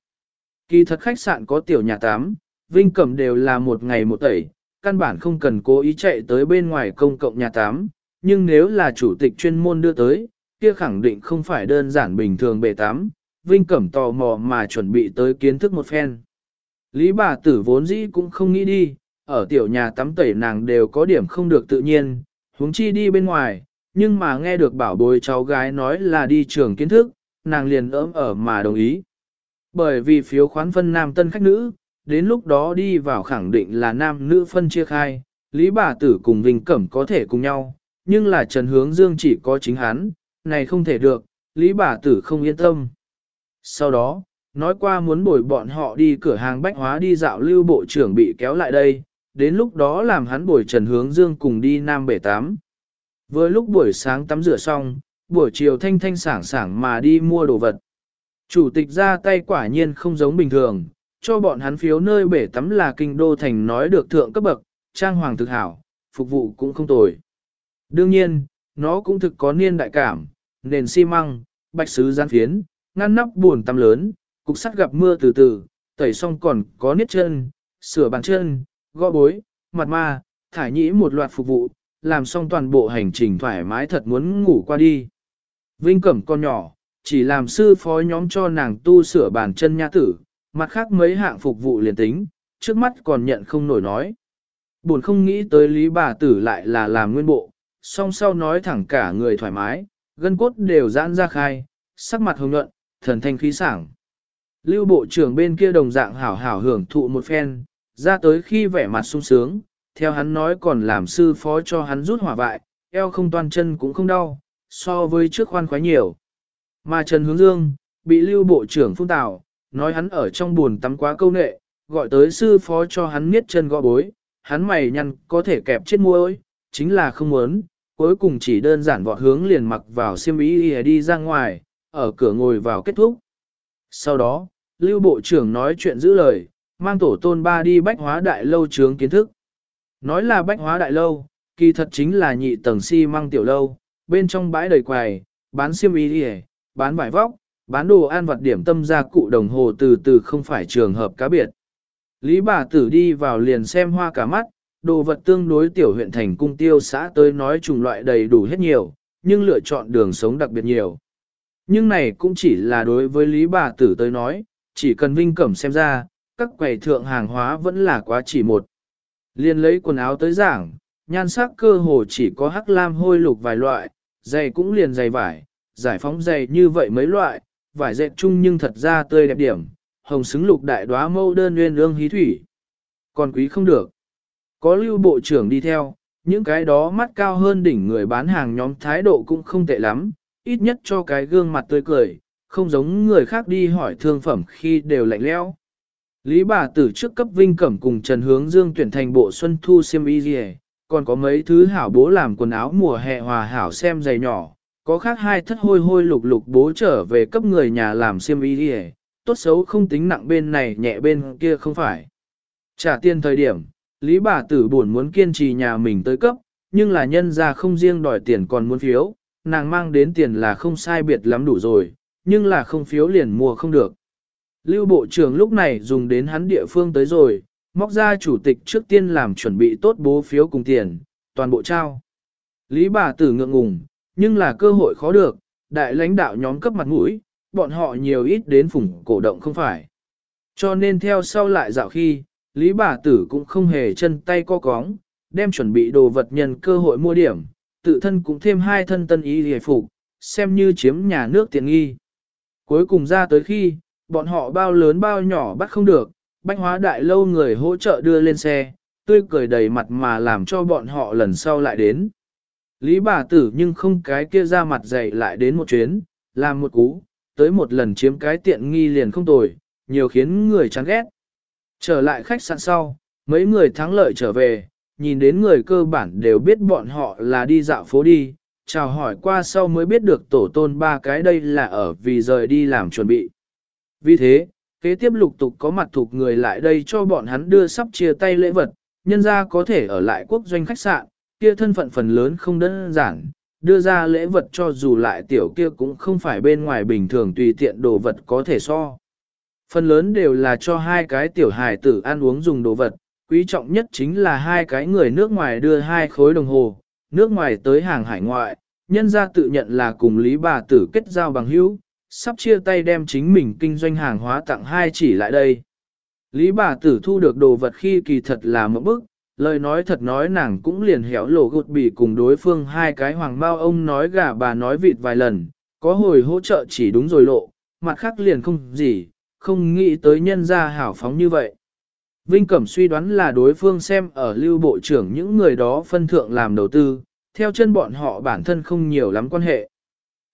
Kỳ thật khách sạn có tiểu nhà tắm, Vinh Cẩm đều là một ngày một tẩy, căn bản không cần cố ý chạy tới bên ngoài công cộng nhà tắm, nhưng nếu là chủ tịch chuyên môn đưa tới, kia khẳng định không phải đơn giản bình thường bể tắm, Vinh Cẩm tò mò mà chuẩn bị tới kiến thức một phen. Lý bà tử vốn dĩ cũng không nghĩ đi, ở tiểu nhà tắm tẩy nàng đều có điểm không được tự nhiên, huống chi đi bên ngoài, nhưng mà nghe được bảo bối cháu gái nói là đi trường kiến thức, nàng liền ỡm ở mà đồng ý. Bởi vì phiếu khoán phân nam tân khách nữ, đến lúc đó đi vào khẳng định là nam nữ phân chia khai, Lý bà tử cùng Vinh Cẩm có thể cùng nhau, nhưng là Trần Hướng Dương chỉ có chính hắn, này không thể được, Lý bà tử không yên tâm. Sau đó, nói qua muốn bồi bọn họ đi cửa hàng bách hóa đi dạo lưu bộ trưởng bị kéo lại đây, đến lúc đó làm hắn bồi Trần Hướng Dương cùng đi Nam Bể Tám. Với lúc buổi sáng tắm rửa xong, buổi chiều thanh thanh sảng sảng mà đi mua đồ vật. Chủ tịch ra tay quả nhiên không giống bình thường, cho bọn hắn phiếu nơi bể tắm là kinh đô thành nói được thượng cấp bậc, trang hoàng thực hảo, phục vụ cũng không tồi. Đương nhiên, nó cũng thực có niên đại cảm, nền xi măng, bạch sứ gian phiến, ngăn nắp buồn tăm lớn, cục sắt gặp mưa từ từ, tẩy xong còn có niết chân, sửa bàn chân, gõ bối, mặt ma, thải nhĩ một loạt phục vụ, làm xong toàn bộ hành trình thoải mái thật muốn ngủ qua đi. Vinh Cẩm con nhỏ, chỉ làm sư phó nhóm cho nàng tu sửa bàn chân nha tử, mặt khác mấy hạng phục vụ liền tính, trước mắt còn nhận không nổi nói. Buồn không nghĩ tới lý bà tử lại là làm nguyên bộ, song sau nói thẳng cả người thoải mái, gân cốt đều giãn ra khai, sắc mặt hồng nhuận, thần thanh khí sảng. Lưu bộ trưởng bên kia đồng dạng hảo hảo hưởng thụ một phen, ra tới khi vẻ mặt sung sướng, theo hắn nói còn làm sư phó cho hắn rút hỏa vại, eo không toàn chân cũng không đau, so với trước khoan khoái nhiều. Mà Trần Hướng Dương, bị lưu bộ trưởng phun tào, nói hắn ở trong buồn tắm quá câu nệ, gọi tới sư phó cho hắn miết chân gõ bối, hắn mày nhăn có thể kẹp chết môi, chính là không muốn, cuối cùng chỉ đơn giản vọt hướng liền mặc vào xiêm y đi ra ngoài, ở cửa ngồi vào kết thúc. Sau đó, lưu bộ trưởng nói chuyện giữ lời, mang tổ tôn ba đi bách hóa đại lâu trướng kiến thức. Nói là bách hóa đại lâu, kỳ thật chính là nhị tầng xi si măng tiểu lâu, bên trong bãi đầy quầy, bán xiêm y bán vải vóc, bán đồ ăn vặt điểm tâm gia cụ đồng hồ từ từ không phải trường hợp cá biệt. Lý bà tử đi vào liền xem hoa cả mắt, đồ vật tương đối tiểu huyện thành cung tiêu xã tới nói chủng loại đầy đủ hết nhiều, nhưng lựa chọn đường sống đặc biệt nhiều. Nhưng này cũng chỉ là đối với Lý bà tử tới nói, chỉ cần vinh cẩm xem ra, các quầy thượng hàng hóa vẫn là quá chỉ một. Liên lấy quần áo tới giảng, nhan sắc cơ hồ chỉ có hắc lam hôi lục vài loại, giày cũng liền giày vải, giải phóng giày như vậy mấy loại, vải dệt chung nhưng thật ra tươi đẹp điểm, hồng xứng lục đại đóa mâu đơn nguyên ương hí thủy. Còn quý không được. Có lưu bộ trưởng đi theo, những cái đó mắt cao hơn đỉnh người bán hàng nhóm thái độ cũng không tệ lắm, ít nhất cho cái gương mặt tươi cười, không giống người khác đi hỏi thương phẩm khi đều lạnh lẽo. Lý bà tử trước cấp vinh cẩm cùng Trần Hướng Dương tuyển thành bộ xuân thu xiêm y gì còn có mấy thứ hảo bố làm quần áo mùa hè hòa hảo xem giày nhỏ, có khác hai thất hôi hôi lục lục bố trở về cấp người nhà làm xiêm y gì tốt xấu không tính nặng bên này nhẹ bên kia không phải. Trả tiền thời điểm, Lý bà tử buồn muốn kiên trì nhà mình tới cấp, nhưng là nhân ra không riêng đòi tiền còn muốn phiếu, nàng mang đến tiền là không sai biệt lắm đủ rồi, nhưng là không phiếu liền mua không được. Lưu Bộ trưởng lúc này dùng đến hắn địa phương tới rồi, móc ra chủ tịch trước tiên làm chuẩn bị tốt bố phiếu cùng tiền, toàn bộ trao. Lý bà tử ngượng ngùng, nhưng là cơ hội khó được, đại lãnh đạo nhóm cấp mặt mũi, bọn họ nhiều ít đến phủng cổ động không phải. Cho nên theo sau lại dạo khi, Lý bà tử cũng không hề chân tay co cóng, đem chuẩn bị đồ vật nhân cơ hội mua điểm, tự thân cũng thêm hai thân tân ý hề phục, xem như chiếm nhà nước tiện nghi. Cuối cùng ra tới khi, bọn họ bao lớn bao nhỏ bắt không được, bách hóa đại lâu người hỗ trợ đưa lên xe, tươi cười đầy mặt mà làm cho bọn họ lần sau lại đến. Lý bà tử nhưng không cái kia ra mặt dày lại đến một chuyến, làm một cú, tới một lần chiếm cái tiện nghi liền không tồi, nhiều khiến người chán ghét. Trở lại khách sạn sau, mấy người thắng lợi trở về, nhìn đến người cơ bản đều biết bọn họ là đi dạo phố đi, chào hỏi qua sau mới biết được tổ tôn ba cái đây là ở vì rời đi làm chuẩn bị. Vì thế, kế tiếp lục tục có mặt thuộc người lại đây cho bọn hắn đưa sắp chia tay lễ vật, nhân ra có thể ở lại quốc doanh khách sạn, kia thân phận phần lớn không đơn giản, đưa ra lễ vật cho dù lại tiểu kia cũng không phải bên ngoài bình thường tùy tiện đồ vật có thể so. Phần lớn đều là cho hai cái tiểu hài tử ăn uống dùng đồ vật, quý trọng nhất chính là hai cái người nước ngoài đưa hai khối đồng hồ, nước ngoài tới hàng hải ngoại, nhân ra tự nhận là cùng lý bà tử kết giao bằng hữu, sắp chia tay đem chính mình kinh doanh hàng hóa tặng hai chỉ lại đây. Lý bà tử thu được đồ vật khi kỳ thật là một bức, lời nói thật nói nàng cũng liền héo lộ gột bị cùng đối phương hai cái hoàng bao ông nói gà bà nói vịt vài lần, có hồi hỗ trợ chỉ đúng rồi lộ, mặt khác liền không gì, không nghĩ tới nhân gia hảo phóng như vậy. Vinh Cẩm suy đoán là đối phương xem ở lưu bộ trưởng những người đó phân thượng làm đầu tư, theo chân bọn họ bản thân không nhiều lắm quan hệ.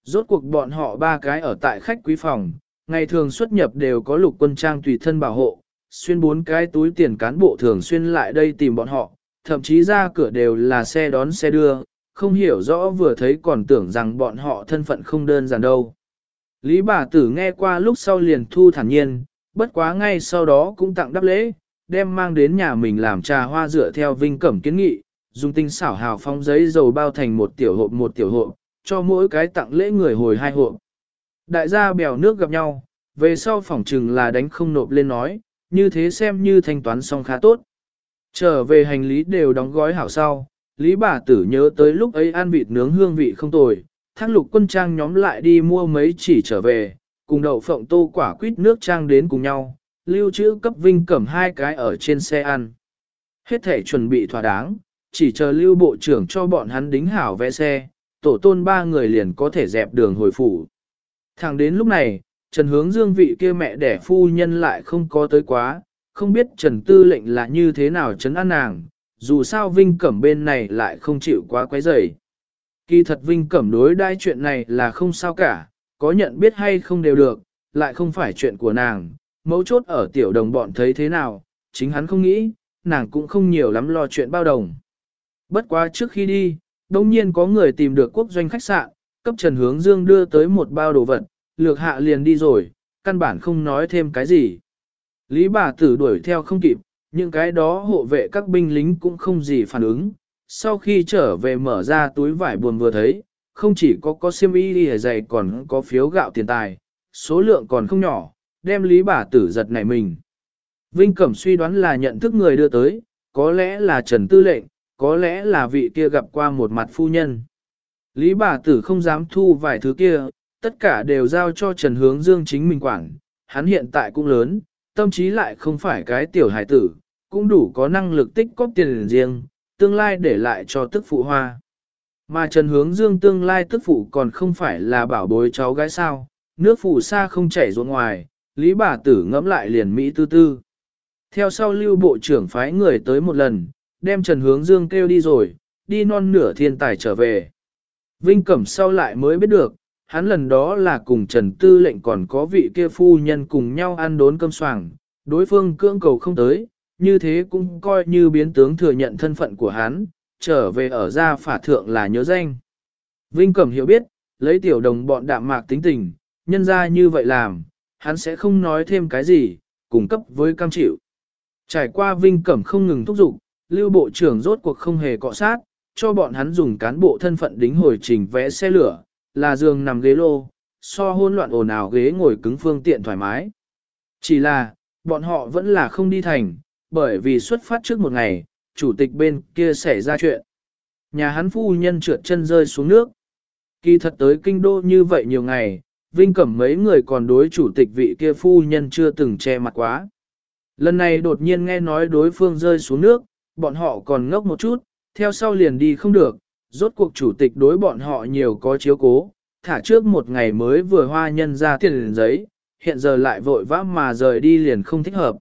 Rốt cuộc bọn họ ba cái ở tại khách quý phòng, ngày thường xuất nhập đều có lục quân trang tùy thân bảo hộ, xuyên bốn cái túi tiền cán bộ thường xuyên lại đây tìm bọn họ, thậm chí ra cửa đều là xe đón xe đưa, không hiểu rõ vừa thấy còn tưởng rằng bọn họ thân phận không đơn giản đâu. Lý bà tử nghe qua lúc sau liền thu thản nhiên, bất quá ngay sau đó cũng tặng đáp lễ, đem mang đến nhà mình làm trà hoa dựa theo vinh cẩm kiến nghị, dùng tinh xảo hào phong giấy dầu bao thành một tiểu hộp một tiểu hộp, cho mỗi cái tặng lễ người hồi hai hộp. Đại gia bèo nước gặp nhau, về sau phỏng trừng là đánh không nộp lên nói, như thế xem như thanh toán xong khá tốt. Trở về hành lý đều đóng gói hảo sau, Lý bà tử nhớ tới lúc ấy ăn vịt nướng hương vị không tồi, thác lục quân trang nhóm lại đi mua mấy chỉ trở về, cùng đậu phộng tô quả quýt nước trang đến cùng nhau, lưu trữ cấp vinh cẩm hai cái ở trên xe ăn. Hết thể chuẩn bị thỏa đáng, chỉ chờ lưu bộ trưởng cho bọn hắn đính hảo vẽ xe, tổ tôn ba người liền có thể dẹp đường hồi phủ. Thẳng đến lúc này, Trần Hướng Dương vị kia mẹ đẻ phu nhân lại không có tới quá, không biết Trần Tư lệnh là như thế nào chấn an nàng, dù sao Vinh Cẩm bên này lại không chịu quá quấy rầy. Kỳ thật Vinh Cẩm đối đai chuyện này là không sao cả, có nhận biết hay không đều được, lại không phải chuyện của nàng, mấu chốt ở tiểu đồng bọn thấy thế nào, chính hắn không nghĩ, nàng cũng không nhiều lắm lo chuyện bao đồng. Bất quá trước khi đi, đông nhiên có người tìm được quốc doanh khách sạn, cấp Trần Hướng Dương đưa tới một bao đồ vật, lược hạ liền đi rồi, căn bản không nói thêm cái gì. Lý bà tử đuổi theo không kịp, những cái đó hộ vệ các binh lính cũng không gì phản ứng. Sau khi trở về mở ra túi vải buồn vừa thấy, không chỉ có có xiêm y đi dày còn có phiếu gạo tiền tài, số lượng còn không nhỏ, đem lý bà tử giật nảy mình. Vinh Cẩm suy đoán là nhận thức người đưa tới, có lẽ là Trần Tư lệnh, có lẽ là vị kia gặp qua một mặt phu nhân. Lý bà tử không dám thu vài thứ kia, tất cả đều giao cho Trần Hướng Dương chính mình quản, hắn hiện tại cũng lớn, tâm trí lại không phải cái tiểu hải tử, cũng đủ có năng lực tích cóp tiền riêng, tương lai để lại cho tức phụ hoa. Mà Trần Hướng Dương tương lai tức phụ còn không phải là bảo bối cháu gái sao, nước phụ xa không chảy ruộng ngoài, Lý bà tử ngẫm lại liền Mỹ tư tư. Theo sau lưu bộ trưởng phái người tới một lần, đem Trần Hướng Dương kêu đi rồi, đi non nửa thiên tài trở về. Vinh Cẩm sau lại mới biết được, hắn lần đó là cùng Trần Tư lệnh còn có vị kia phu nhân cùng nhau ăn đốn cơm soảng, đối phương cưỡng cầu không tới, như thế cũng coi như biến tướng thừa nhận thân phận của hắn, trở về ở gia phả thượng là nhớ danh. Vinh Cẩm hiểu biết, lấy tiểu đồng bọn đạm mạc tính tình, nhân ra như vậy làm, hắn sẽ không nói thêm cái gì, cung cấp với cam chịu. Trải qua Vinh Cẩm không ngừng thúc giục, lưu bộ trưởng rốt cuộc không hề cọ sát, cho bọn hắn dùng cán bộ thân phận đính hồi trình vẽ xe lửa, là giường nằm ghế lô, so hôn loạn ồn ào ghế ngồi cứng phương tiện thoải mái. Chỉ là, bọn họ vẫn là không đi thành, bởi vì xuất phát trước một ngày, chủ tịch bên kia xảy ra chuyện. Nhà hắn phu nhân trượt chân rơi xuống nước. Kỳ thật tới kinh đô như vậy nhiều ngày, Vinh Cẩm mấy người còn đối chủ tịch vị kia phu nhân chưa từng che mặt quá. Lần này đột nhiên nghe nói đối phương rơi xuống nước, bọn họ còn ngốc một chút, theo sau liền đi không được, rốt cuộc chủ tịch đối bọn họ nhiều có chiếu cố, thả trước một ngày mới vừa hoa nhân ra tiền giấy, hiện giờ lại vội vã mà rời đi liền không thích hợp.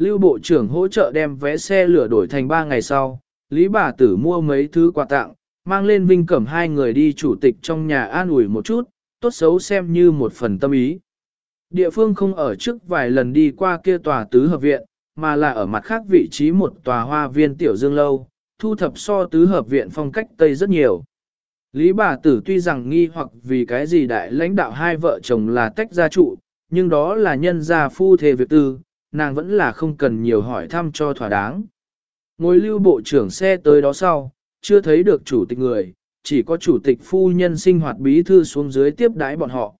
Lưu Bộ trưởng hỗ trợ đem vé xe lửa đổi thành 3 ngày sau, Lý bà tử mua mấy thứ quà tặng, mang lên Vinh Cẩm hai người đi chủ tịch trong nhà an ủi một chút, tốt xấu xem như một phần tâm ý. Địa phương không ở trước vài lần đi qua kia tòa tứ hợp viện, mà là ở mặt khác vị trí một tòa hoa viên tiểu dương lâu, thu thập so tứ hợp viện phong cách Tây rất nhiều. Lý bà tử tuy rằng nghi hoặc vì cái gì đại lãnh đạo hai vợ chồng là tách gia trụ, nhưng đó là nhân gia phu thề việc tư, nàng vẫn là không cần nhiều hỏi thăm cho thỏa đáng. Ngồi lưu bộ trưởng xe tới đó sau, chưa thấy được chủ tịch người, chỉ có chủ tịch phu nhân sinh hoạt bí thư xuống dưới tiếp đái bọn họ.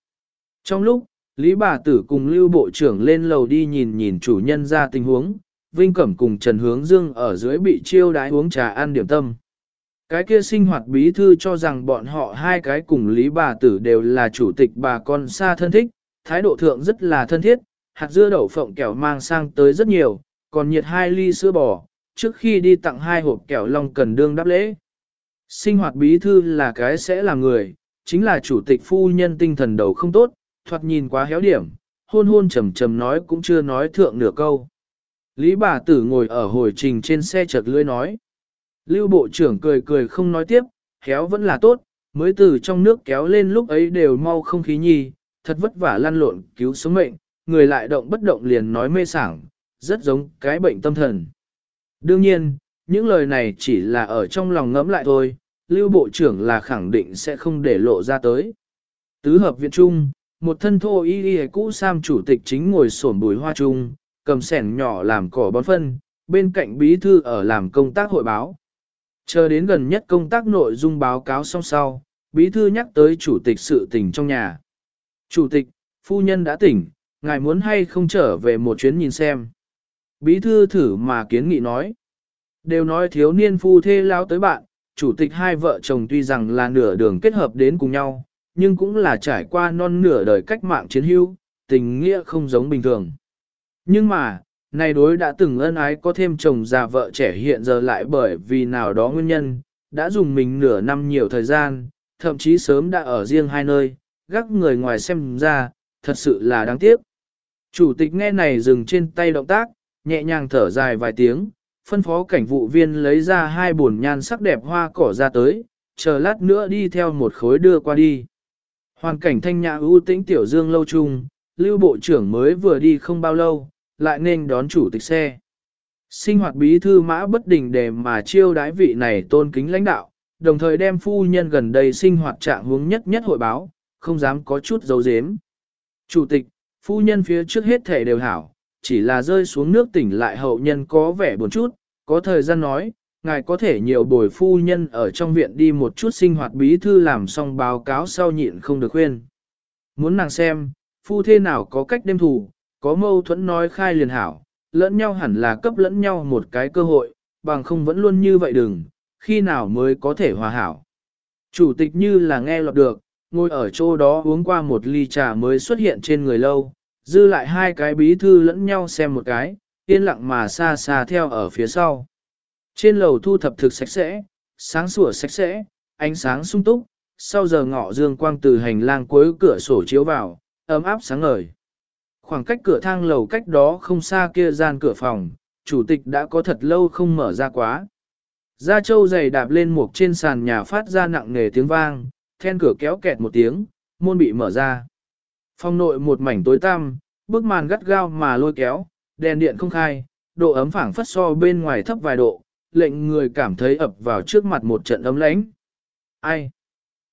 Trong lúc, Lý bà tử cùng lưu bộ trưởng lên lầu đi nhìn nhìn chủ nhân ra tình huống, Vinh Cẩm cùng Trần Hướng Dương ở dưới bị chiêu đái uống trà ăn điểm tâm. Cái kia sinh hoạt bí thư cho rằng bọn họ hai cái cùng Lý bà tử đều là chủ tịch bà con xa thân thích, thái độ thượng rất là thân thiết, hạt dưa đậu phộng kẹo mang sang tới rất nhiều, còn nhiệt hai ly sữa bò, trước khi đi tặng hai hộp kẹo long cần đương đáp lễ. Sinh hoạt bí thư là cái sẽ là người, chính là chủ tịch phu nhân tinh thần đầu không tốt, thoạt nhìn quá héo điểm, hôn hôn trầm trầm nói cũng chưa nói thượng nửa câu. Lý bà tử ngồi ở hồi trình trên xe chợt lưỡi nói. Lưu bộ trưởng cười cười không nói tiếp, héo vẫn là tốt, mới từ trong nước kéo lên lúc ấy đều mau không khí nhi, thật vất vả lăn lộn cứu sống mệnh, người lại động bất động liền nói mê sảng, rất giống cái bệnh tâm thần. Đương nhiên, những lời này chỉ là ở trong lòng ngẫm lại thôi, Lưu Bộ trưởng là khẳng định sẽ không để lộ ra tới. Tứ hợp viện trung, một thân thô y y cũ sam chủ tịch chính ngồi sổn bùi hoa trung, cầm sẻn nhỏ làm cỏ bón phân, bên cạnh bí thư ở làm công tác hội báo. Chờ đến gần nhất công tác nội dung báo cáo xong sau, bí thư nhắc tới chủ tịch sự tình trong nhà. Chủ tịch, phu nhân đã tỉnh, ngài muốn hay không trở về một chuyến nhìn xem. Bí thư thử mà kiến nghị nói. Đều nói thiếu niên phu thê lao tới bạn, chủ tịch hai vợ chồng tuy rằng là nửa đường kết hợp đến cùng nhau, nhưng cũng là trải qua non nửa đời cách mạng chiến hữu, tình nghĩa không giống bình thường. Nhưng mà, này đối đã từng ân ái có thêm chồng già vợ trẻ hiện giờ lại bởi vì nào đó nguyên nhân, đã dùng mình nửa năm nhiều thời gian, thậm chí sớm đã ở riêng hai nơi, gác người ngoài xem ra, thật sự là đáng tiếc. Chủ tịch nghe này dừng trên tay động tác, nhẹ nhàng thở dài vài tiếng, phân phó cảnh vụ viên lấy ra hai bồn nhan sắc đẹp hoa cỏ ra tới, chờ lát nữa đi theo một khối đưa qua đi. Hoàn cảnh thanh nhã ưu tĩnh tiểu dương lâu chung, lưu bộ trưởng mới vừa đi không bao lâu, lại nên đón chủ tịch xe. Sinh hoạt bí thư mã bất đình để mà chiêu đái vị này tôn kính lãnh đạo, đồng thời đem phu nhân gần đây sinh hoạt trạng hướng nhất nhất hội báo, không dám có chút dấu dếm. Chủ tịch, phu nhân phía trước hết thể đều hảo, chỉ là rơi xuống nước tỉnh lại hậu nhân có vẻ buồn chút, có thời gian nói, ngài có thể nhiều bồi phu nhân ở trong viện đi một chút sinh hoạt bí thư làm xong báo cáo sau nhịn không được khuyên. Muốn nàng xem, phu thế nào có cách đêm thủ, có mâu thuẫn nói khai liền hảo, lẫn nhau hẳn là cấp lẫn nhau một cái cơ hội, bằng không vẫn luôn như vậy đừng, khi nào mới có thể hòa hảo. Chủ tịch như là nghe lọt được, ngồi ở chỗ đó uống qua một ly trà mới xuất hiện trên người lâu, dư lại hai cái bí thư lẫn nhau xem một cái, yên lặng mà xa xa theo ở phía sau. Trên lầu thu thập thực sạch sẽ, sáng sủa sạch sẽ, ánh sáng sung túc, sau giờ ngọ dương quang từ hành lang cuối cửa sổ chiếu vào, ấm áp sáng ngời. Khoảng cách cửa thang lầu cách đó không xa kia gian cửa phòng, chủ tịch đã có thật lâu không mở ra quá. Gia Châu giày đạp lên một trên sàn nhà phát ra nặng nề tiếng vang, then cửa kéo kẹt một tiếng, môn bị mở ra. Phòng nội một mảnh tối tăm, bức màn gắt gao mà lôi kéo, đèn điện không khai, độ ấm phảng phất so bên ngoài thấp vài độ, lệnh người cảm thấy ập vào trước mặt một trận ấm lãnh. Ai?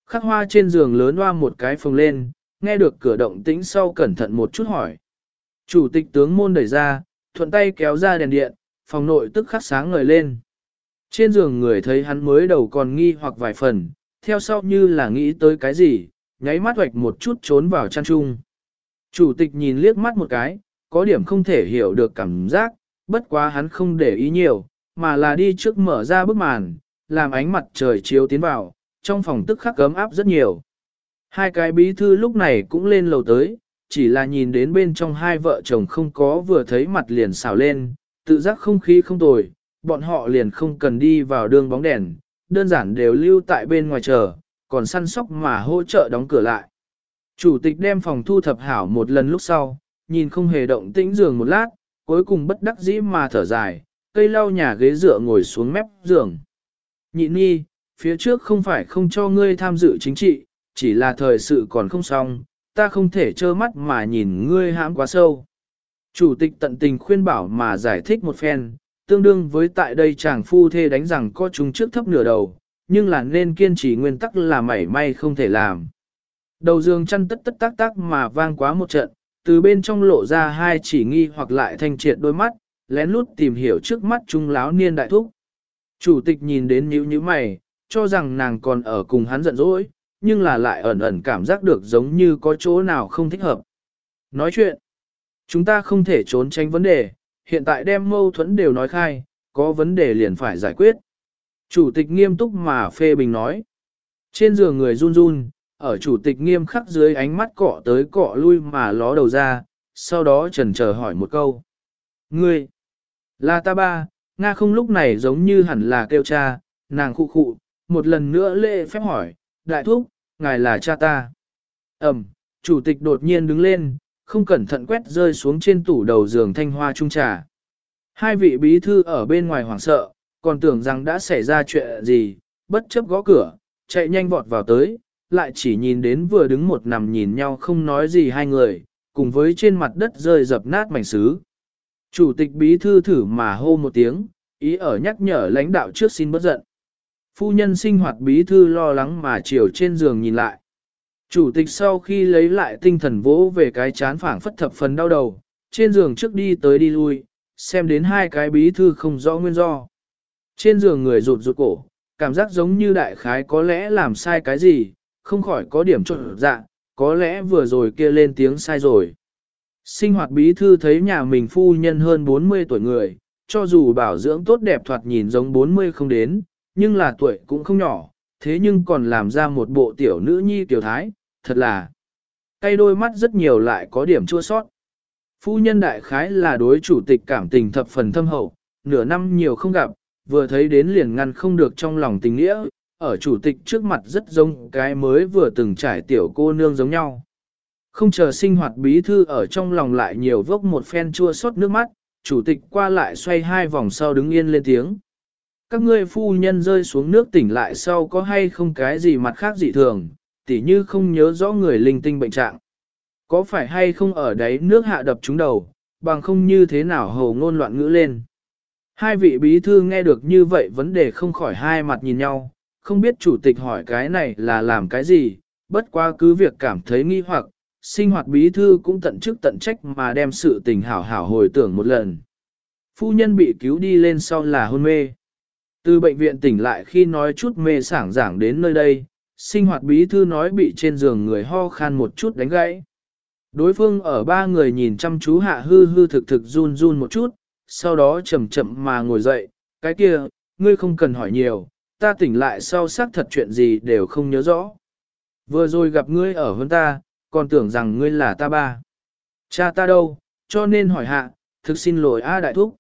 Khắc hoa trên giường lớn hoa một cái phồng lên, nghe được cửa động tĩnh sau cẩn thận một chút hỏi. Chủ tịch tướng môn đẩy ra, thuận tay kéo ra đèn điện, phòng nội tức khắc sáng ngời lên. Trên giường người thấy hắn mới đầu còn nghi hoặc vài phần, theo sau như là nghĩ tới cái gì, nháy mắt hoạch một chút trốn vào chăn chung. Chủ tịch nhìn liếc mắt một cái, có điểm không thể hiểu được cảm giác, bất quá hắn không để ý nhiều, mà là đi trước mở ra bức màn, làm ánh mặt trời chiếu tiến vào, trong phòng tức khắc cấm áp rất nhiều. Hai cái bí thư lúc này cũng lên lầu tới, chỉ là nhìn đến bên trong hai vợ chồng không có vừa thấy mặt liền xào lên, tự giác không khí không tồi, bọn họ liền không cần đi vào đường bóng đèn, đơn giản đều lưu tại bên ngoài chờ, còn săn sóc mà hỗ trợ đóng cửa lại. Chủ tịch đem phòng thu thập hảo một lần lúc sau, nhìn không hề động tĩnh giường một lát, cuối cùng bất đắc dĩ mà thở dài, cây lau nhà ghế dựa ngồi xuống mép giường. Nhị nhi, phía trước không phải không cho ngươi tham dự chính trị, chỉ là thời sự còn không xong, ta không thể trơ mắt mà nhìn ngươi hãm quá sâu. Chủ tịch tận tình khuyên bảo mà giải thích một phen, tương đương với tại đây chàng phu thê đánh rằng có chúng trước thấp nửa đầu, nhưng là nên kiên trì nguyên tắc là mảy may không thể làm. Đầu giường chăn tất tất tác tác mà vang quá một trận, từ bên trong lộ ra hai chỉ nghi hoặc lại thanh triệt đôi mắt, lén lút tìm hiểu trước mắt trung láo niên đại thúc. Chủ tịch nhìn đến nhíu nhíu mày, cho rằng nàng còn ở cùng hắn giận dỗi, nhưng là lại ẩn ẩn cảm giác được giống như có chỗ nào không thích hợp. Nói chuyện, chúng ta không thể trốn tránh vấn đề, hiện tại đem mâu thuẫn đều nói khai, có vấn đề liền phải giải quyết. Chủ tịch nghiêm túc mà phê bình nói. Trên giường người run run, ở chủ tịch nghiêm khắc dưới ánh mắt cọ tới cọ lui mà ló đầu ra, sau đó trần chờ hỏi một câu. Ngươi, là ta ba, Nga không lúc này giống như hẳn là kêu cha, nàng khụ khụ, một lần nữa lễ phép hỏi, đại thúc, ngài là cha ta. Ẩm, chủ tịch đột nhiên đứng lên, không cẩn thận quét rơi xuống trên tủ đầu giường thanh hoa trung trà. Hai vị bí thư ở bên ngoài hoảng sợ, còn tưởng rằng đã xảy ra chuyện gì, bất chấp gõ cửa, chạy nhanh vọt vào tới, lại chỉ nhìn đến vừa đứng một nằm nhìn nhau không nói gì hai người, cùng với trên mặt đất rơi dập nát mảnh sứ. Chủ tịch bí thư thử mà hô một tiếng, ý ở nhắc nhở lãnh đạo trước xin bất giận. Phu nhân sinh hoạt bí thư lo lắng mà chiều trên giường nhìn lại. Chủ tịch sau khi lấy lại tinh thần vỗ về cái chán phảng phất thập phần đau đầu, trên giường trước đi tới đi lui, xem đến hai cái bí thư không rõ nguyên do. Trên giường người rụt rụt cổ, cảm giác giống như đại khái có lẽ làm sai cái gì, không khỏi có điểm trộn dạ, có lẽ vừa rồi kia lên tiếng sai rồi. Sinh hoạt bí thư thấy nhà mình phu nhân hơn 40 tuổi người, cho dù bảo dưỡng tốt đẹp thoạt nhìn giống 40 không đến, nhưng là tuổi cũng không nhỏ, thế nhưng còn làm ra một bộ tiểu nữ nhi tiểu thái, thật là cây đôi mắt rất nhiều lại có điểm chua sót. Phu nhân đại khái là đối chủ tịch cảm tình thập phần thâm hậu, nửa năm nhiều không gặp, vừa thấy đến liền ngăn không được trong lòng tình nghĩa, ở chủ tịch trước mặt rất giống cái mới vừa từng trải tiểu cô nương giống nhau. Không chờ sinh hoạt bí thư ở trong lòng lại nhiều vốc một phen chua xót nước mắt, chủ tịch qua lại xoay hai vòng sau đứng yên lên tiếng. Các ngươi phu nhân rơi xuống nước tỉnh lại sau có hay không cái gì mặt khác dị thường, tỉ như không nhớ rõ người linh tinh bệnh trạng. Có phải hay không ở đấy nước hạ đập trúng đầu, bằng không như thế nào hầu ngôn loạn ngữ lên. Hai vị bí thư nghe được như vậy vấn đề không khỏi hai mặt nhìn nhau, không biết chủ tịch hỏi cái này là làm cái gì, bất quá cứ việc cảm thấy nghi hoặc, sinh hoạt bí thư cũng tận chức tận trách mà đem sự tình hảo hảo hồi tưởng một lần. Phu nhân bị cứu đi lên sau là hôn mê. Từ bệnh viện tỉnh lại khi nói chút mê sảng giảng đến nơi đây, sinh hoạt bí thư nói bị trên giường người ho khan một chút đánh gãy. Đối phương ở ba người nhìn chăm chú hạ hư hư thực thực run run một chút, sau đó chậm chậm mà ngồi dậy, cái kia, ngươi không cần hỏi nhiều, ta tỉnh lại sau xác thật chuyện gì đều không nhớ rõ. Vừa rồi gặp ngươi ở hơn ta, còn tưởng rằng ngươi là ta ba. Cha ta đâu, cho nên hỏi hạ, thực xin lỗi A đại thúc.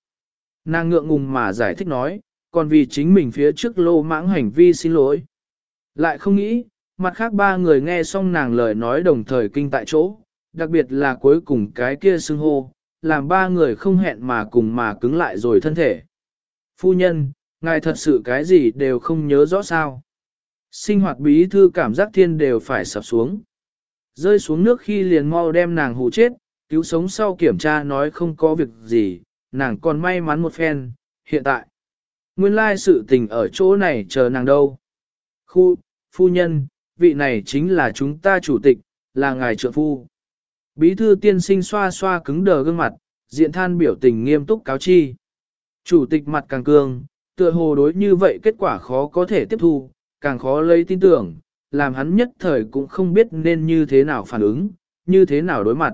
Nàng ngượng ngùng mà giải thích nói, còn vì chính mình phía trước lô mãng hành vi xin lỗi. Lại không nghĩ, mặt khác ba người nghe xong nàng lời nói đồng thời kinh tại chỗ, đặc biệt là cuối cùng cái kia xưng hô, làm ba người không hẹn mà cùng mà cứng lại rồi thân thể. Phu nhân, ngài thật sự cái gì đều không nhớ rõ sao. Sinh hoạt bí thư cảm giác thiên đều phải sập xuống. Rơi xuống nước khi liền mau đem nàng hù chết, cứu sống sau kiểm tra nói không có việc gì, nàng còn may mắn một phen, hiện tại. Nguyên lai sự tình ở chỗ này chờ nàng đâu. Khu, phu nhân, vị này chính là chúng ta chủ tịch, là ngài trượng phu. Bí thư tiên sinh xoa xoa cứng đờ gương mặt, diện than biểu tình nghiêm túc cáo chi. Chủ tịch mặt càng cương, tựa hồ đối như vậy kết quả khó có thể tiếp thu, càng khó lấy tin tưởng, làm hắn nhất thời cũng không biết nên như thế nào phản ứng, như thế nào đối mặt.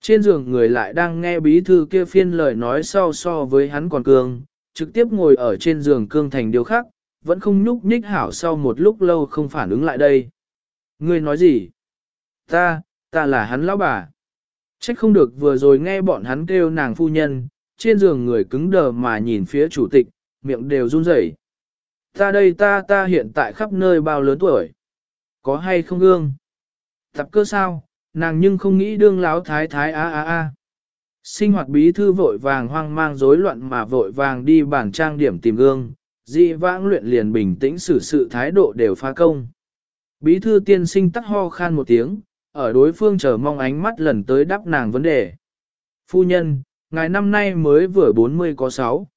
Trên giường người lại đang nghe bí thư kia phiên lời nói sau so với hắn còn cương, trực tiếp ngồi ở trên giường cương thành điều khác, vẫn không nhúc nhích hảo sau một lúc lâu không phản ứng lại đây. Ngươi nói gì? Ta, ta là hắn lão bà. Trách không được vừa rồi nghe bọn hắn kêu nàng phu nhân, trên giường người cứng đờ mà nhìn phía chủ tịch, miệng đều run rẩy. Ta đây ta ta hiện tại khắp nơi bao lớn tuổi. Có hay không gương? Tập cơ sao, nàng nhưng không nghĩ đương láo thái thái a a a. Sinh hoạt bí thư vội vàng hoang mang rối loạn mà vội vàng đi bảng trang điểm tìm gương, dị vãng luyện liền bình tĩnh xử sự thái độ đều phá công. Bí thư tiên sinh tắc ho khan một tiếng, ở đối phương chờ mong ánh mắt lần tới đáp nàng vấn đề. Phu nhân, ngài năm nay mới vừa 40 có 6.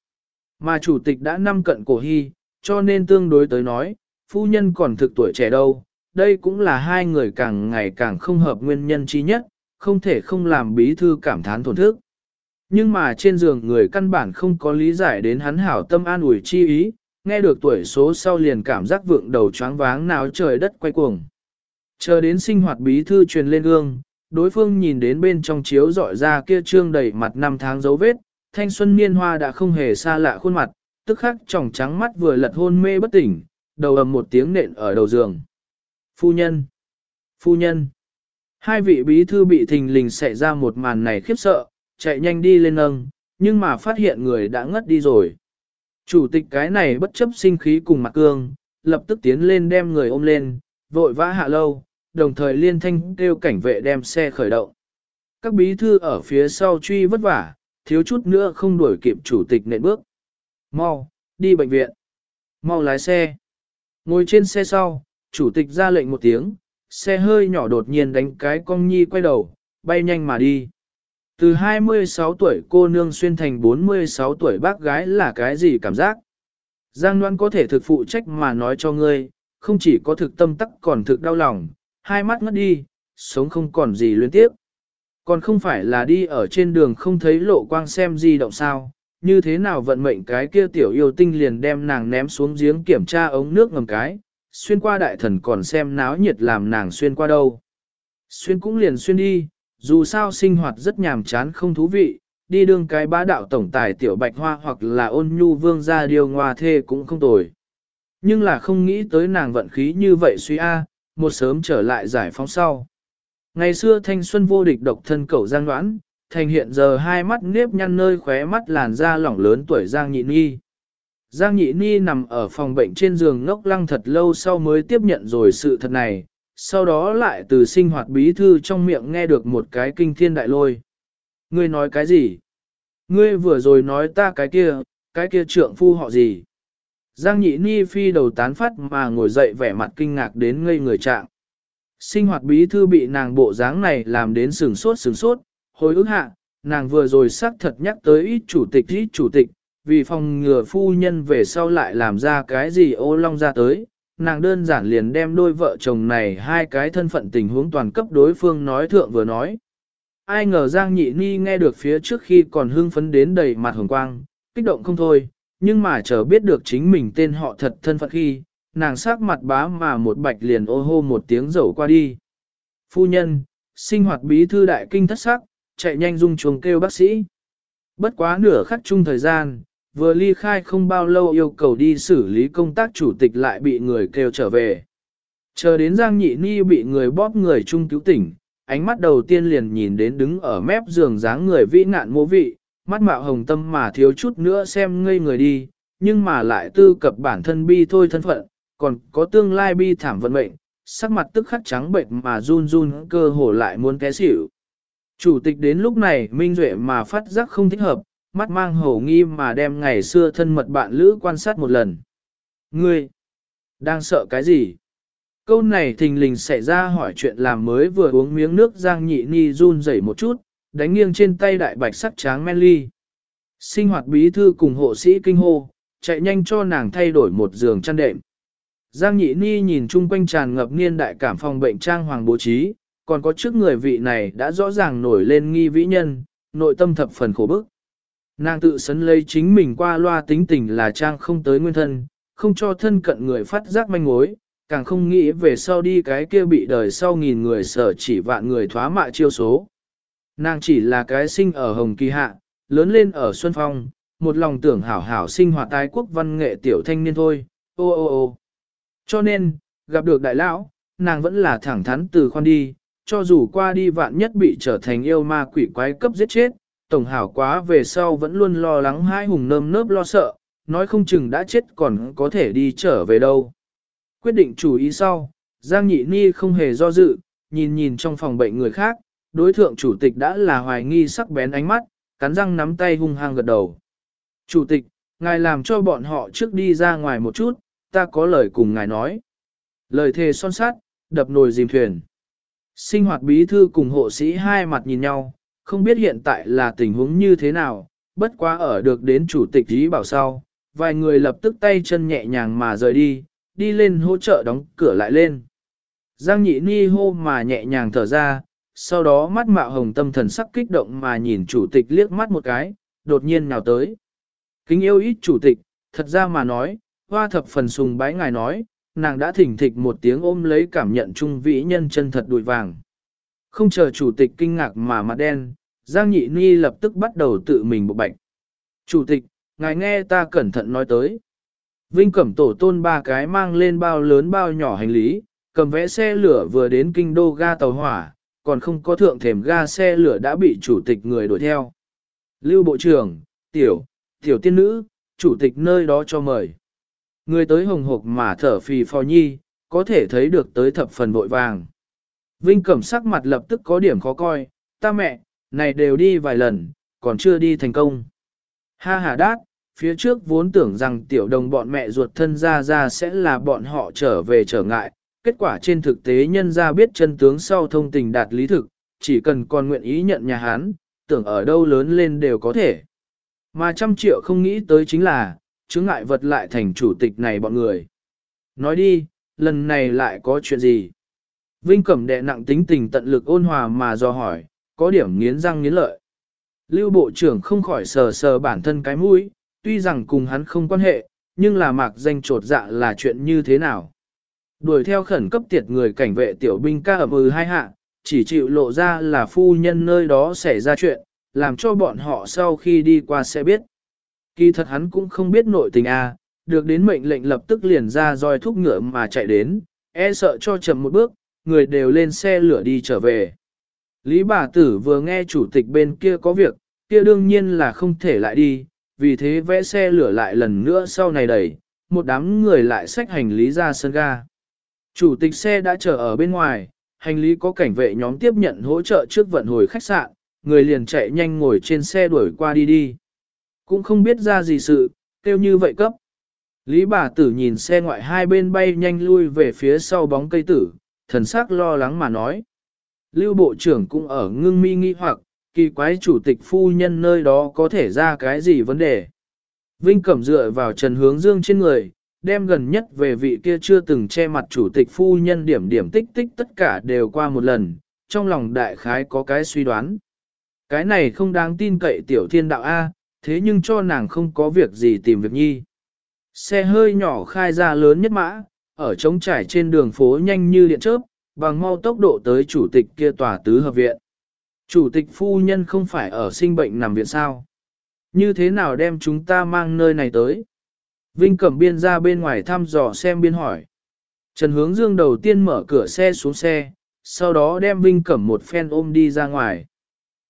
Mà chủ tịch đã năm cận cổ hy, cho nên tương đối tới nói, phu nhân còn thực tuổi trẻ đâu. Đây cũng là hai người càng ngày càng không hợp nguyên nhân chi nhất, không thể không làm bí thư cảm thán thổn thức. Nhưng mà trên giường người căn bản không có lý giải đến hắn hảo tâm an ủi chi ý, nghe được tuổi số sau liền cảm giác vượng đầu choáng váng nào trời đất quay cuồng. Chờ đến sinh hoạt bí thư truyền lên gương, đối phương nhìn đến bên trong chiếu dọi ra kia trương đầy mặt năm tháng dấu vết, thanh xuân niên hoa đã không hề xa lạ khuôn mặt, tức khắc tròng trắng mắt vừa lật hôn mê bất tỉnh, đầu ầm một tiếng nện ở đầu giường. Phu nhân! Phu nhân! Hai vị bí thư bị thình lình xảy ra một màn này khiếp sợ, chạy nhanh đi lên nâng, nhưng mà phát hiện người đã ngất đi rồi. Chủ tịch cái này bất chấp sinh khí cùng mặt cương, lập tức tiến lên đem người ôm lên, vội vã hạ lâu, đồng thời liên thanh kêu cảnh vệ đem xe khởi động. Các bí thư ở phía sau truy vất vả, thiếu chút nữa không đuổi kịp chủ tịch nện bước. Mau, đi bệnh viện. Mau lái xe. Ngồi trên xe sau, chủ tịch ra lệnh một tiếng, xe hơi nhỏ đột nhiên đánh cái cong nhi quay đầu, bay nhanh mà đi. Từ 26 tuổi cô nương xuyên thành 46 tuổi bác gái là cái gì cảm giác? Giang Loan có thể thực phụ trách mà nói cho ngươi, không chỉ có thực tâm tắc còn thực đau lòng, hai mắt ngất đi, sống không còn gì liên tiếp. Còn không phải là đi ở trên đường không thấy lộ quang xem gì động sao, như thế nào vận mệnh cái kia tiểu yêu tinh liền đem nàng ném xuống giếng kiểm tra ống nước ngầm cái, xuyên qua đại thần còn xem náo nhiệt làm nàng xuyên qua đâu. Xuyên cũng liền xuyên đi, dù sao sinh hoạt rất nhàm chán không thú vị, đi đương cái bá đạo tổng tài tiểu bạch hoa hoặc là ôn nhu vương gia điều ngoa thê cũng không tồi. Nhưng là không nghĩ tới nàng vận khí như vậy suy a, một sớm trở lại giải phóng sau. Ngày xưa thanh xuân vô địch độc thân cẩu giang đoán, thành hiện giờ hai mắt nếp nhăn nơi khóe mắt làn da lỏng lớn tuổi Giang Nhị Ni. Giang Nhị Ni nằm ở phòng bệnh trên giường ngốc lăng thật lâu sau mới tiếp nhận rồi sự thật này, sau đó lại từ sinh hoạt bí thư trong miệng nghe được một cái kinh thiên đại lôi. Ngươi nói cái gì? Ngươi vừa rồi nói ta cái kia, cái kia trượng phu họ gì? Giang nhị ni phi đầu tán phát mà ngồi dậy vẻ mặt kinh ngạc đến ngây người trạng. Sinh hoạt bí thư bị nàng bộ dáng này làm đến sừng sốt sừng sốt, hồi ức hạ, nàng vừa rồi xác thật nhắc tới ít chủ tịch ít chủ tịch, vì phòng ngừa phu nhân về sau lại làm ra cái gì ô long ra tới, nàng đơn giản liền đem đôi vợ chồng này hai cái thân phận tình huống toàn cấp đối phương nói thượng vừa nói. Ai ngờ Giang Nhị Ni nghe được phía trước khi còn hưng phấn đến đầy mặt hồng quang, kích động không thôi, nhưng mà chờ biết được chính mình tên họ thật thân phận khi, nàng sắc mặt bá mà một bạch liền ô hô một tiếng dẫu qua đi. Phu nhân, sinh hoạt bí thư đại kinh thất sắc, chạy nhanh dung chuồng kêu bác sĩ. Bất quá nửa khắc chung thời gian, vừa ly khai không bao lâu yêu cầu đi xử lý công tác chủ tịch lại bị người kêu trở về. Chờ đến Giang Nhị Ni bị người bóp người chung cứu tỉnh, ánh mắt đầu tiên liền nhìn đến đứng ở mép giường dáng người vĩ nạn mô vị, mắt mạo hồng tâm mà thiếu chút nữa xem ngây người đi, nhưng mà lại tư cập bản thân bi thôi thân phận, còn có tương lai bi thảm vận mệnh, sắc mặt tức khắc trắng bệnh mà run run cơ hồ lại muốn té xỉu. Chủ tịch đến lúc này minh duệ mà phát giác không thích hợp, mắt mang hổ nghi mà đem ngày xưa thân mật bạn lữ quan sát một lần. Ngươi, đang sợ cái gì? Câu này thình lình xảy ra hỏi chuyện làm mới vừa uống miếng nước Giang Nhị Ni run rẩy một chút, đánh nghiêng trên tay đại bạch sắc tráng men ly. Sinh hoạt bí thư cùng hộ sĩ kinh hô, chạy nhanh cho nàng thay đổi một giường chăn đệm. Giang Nhị Ni nhìn chung quanh tràn ngập niên đại cảm phòng bệnh trang hoàng bố trí, còn có trước người vị này đã rõ ràng nổi lên nghi vĩ nhân, nội tâm thập phần khổ bức. Nàng tự sấn lấy chính mình qua loa tính tình là trang không tới nguyên thân, không cho thân cận người phát giác manh mối, càng không nghĩ về sau đi cái kia bị đời sau nghìn người sở chỉ vạn người thoá mạ chiêu số. Nàng chỉ là cái sinh ở Hồng Kỳ Hạ, lớn lên ở Xuân Phong, một lòng tưởng hảo hảo sinh hoạt tái quốc văn nghệ tiểu thanh niên thôi, ô ô ô. Cho nên, gặp được đại lão, nàng vẫn là thẳng thắn từ khoan đi, cho dù qua đi vạn nhất bị trở thành yêu ma quỷ quái cấp giết chết, tổng hảo quá về sau vẫn luôn lo lắng hai hùng nơm nớp lo sợ, nói không chừng đã chết còn có thể đi trở về đâu. Quyết định chủ ý sau, Giang Nhị Ni không hề do dự, nhìn nhìn trong phòng bệnh người khác, đối thượng chủ tịch đã là hoài nghi sắc bén ánh mắt, cắn răng nắm tay hung hăng gật đầu. Chủ tịch, ngài làm cho bọn họ trước đi ra ngoài một chút, ta có lời cùng ngài nói. Lời thề son sát, đập nồi dìm thuyền. Sinh hoạt bí thư cùng hộ sĩ hai mặt nhìn nhau, không biết hiện tại là tình huống như thế nào, bất quá ở được đến chủ tịch ý bảo sau, vài người lập tức tay chân nhẹ nhàng mà rời đi, đi lên hỗ trợ đóng cửa lại lên. Giang nhị ni hô mà nhẹ nhàng thở ra, sau đó mắt mạo hồng tâm thần sắc kích động mà nhìn chủ tịch liếc mắt một cái, đột nhiên nào tới. Kính yêu ít chủ tịch, thật ra mà nói, hoa thập phần sùng bái ngài nói, nàng đã thỉnh thịch một tiếng ôm lấy cảm nhận trung vĩ nhân chân thật đùi vàng. Không chờ chủ tịch kinh ngạc mà mặt đen, Giang Nhị Ni lập tức bắt đầu tự mình bộ bạch. Chủ tịch, ngài nghe ta cẩn thận nói tới. Vinh Cẩm tổ tôn ba cái mang lên bao lớn bao nhỏ hành lý, cầm vẽ xe lửa vừa đến kinh đô ga tàu hỏa, còn không có thượng thềm ga xe lửa đã bị chủ tịch người đuổi theo. Lưu Bộ trưởng, Tiểu, Tiểu Tiên Nữ, chủ tịch nơi đó cho mời. Người tới hồng hộc mà thở phì phò nhi, có thể thấy được tới thập phần vội vàng. Vinh Cẩm sắc mặt lập tức có điểm khó coi, ta mẹ, này đều đi vài lần, còn chưa đi thành công. Ha ha đát, phía trước vốn tưởng rằng tiểu đồng bọn mẹ ruột thân ra ra sẽ là bọn họ trở về trở ngại, kết quả trên thực tế nhân ra biết chân tướng sau thông tình đạt lý thực, chỉ cần còn nguyện ý nhận nhà hán, tưởng ở đâu lớn lên đều có thể. Mà trăm triệu không nghĩ tới chính là, chứng ngại vật lại thành chủ tịch này bọn người. Nói đi, lần này lại có chuyện gì? Vinh Cẩm đệ nặng tính tình tận lực ôn hòa mà do hỏi, có điểm nghiến răng nghiến lợi. Lưu Bộ trưởng không khỏi sờ sờ bản thân cái mũi, tuy rằng cùng hắn không quan hệ, nhưng là mạc danh trột dạ là chuyện như thế nào. Đuổi theo khẩn cấp tiệt người cảnh vệ tiểu binh ca ẩm ừ hai hạ, chỉ chịu lộ ra là phu nhân nơi đó xảy ra chuyện, làm cho bọn họ sau khi đi qua sẽ biết. Kỳ thật hắn cũng không biết nội tình a, được đến mệnh lệnh lập tức liền ra roi thúc ngựa mà chạy đến, e sợ cho chậm một bước, người đều lên xe lửa đi trở về. Lý bà tử vừa nghe chủ tịch bên kia có việc, kia đương nhiên là không thể lại đi, vì thế vẽ xe lửa lại lần nữa sau này đẩy, một đám người lại xách hành lý ra sân ga. Chủ tịch xe đã chờ ở bên ngoài, hành lý có cảnh vệ nhóm tiếp nhận hỗ trợ trước vận hồi khách sạn, người liền chạy nhanh ngồi trên xe đuổi qua đi đi. Cũng không biết ra gì sự, kêu như vậy cấp. Lý bà tử nhìn xe ngoại hai bên bay nhanh lui về phía sau bóng cây tử, thần sắc lo lắng mà nói. Lưu bộ trưởng cũng ở ngưng mi nghi hoặc, kỳ quái chủ tịch phu nhân nơi đó có thể ra cái gì vấn đề. Vinh Cẩm dựa vào Trần Hướng Dương trên người, đem gần nhất về vị kia chưa từng che mặt chủ tịch phu nhân điểm điểm tích tích tất cả đều qua một lần, trong lòng đại khái có cái suy đoán. Cái này không đáng tin cậy tiểu thiên đạo A, thế nhưng cho nàng không có việc gì tìm việc nhi. Xe hơi nhỏ khai ra lớn nhất mã, ở trống trải trên đường phố nhanh như điện chớp, bằng mau tốc độ tới chủ tịch kia tòa tứ hợp viện. Chủ tịch phu nhân không phải ở sinh bệnh nằm viện sao? Như thế nào đem chúng ta mang nơi này tới? Vinh Cẩm Biên ra bên ngoài thăm dò xem biên hỏi. Trần Hướng Dương đầu tiên mở cửa xe xuống xe, sau đó đem Vinh Cẩm một phen ôm đi ra ngoài.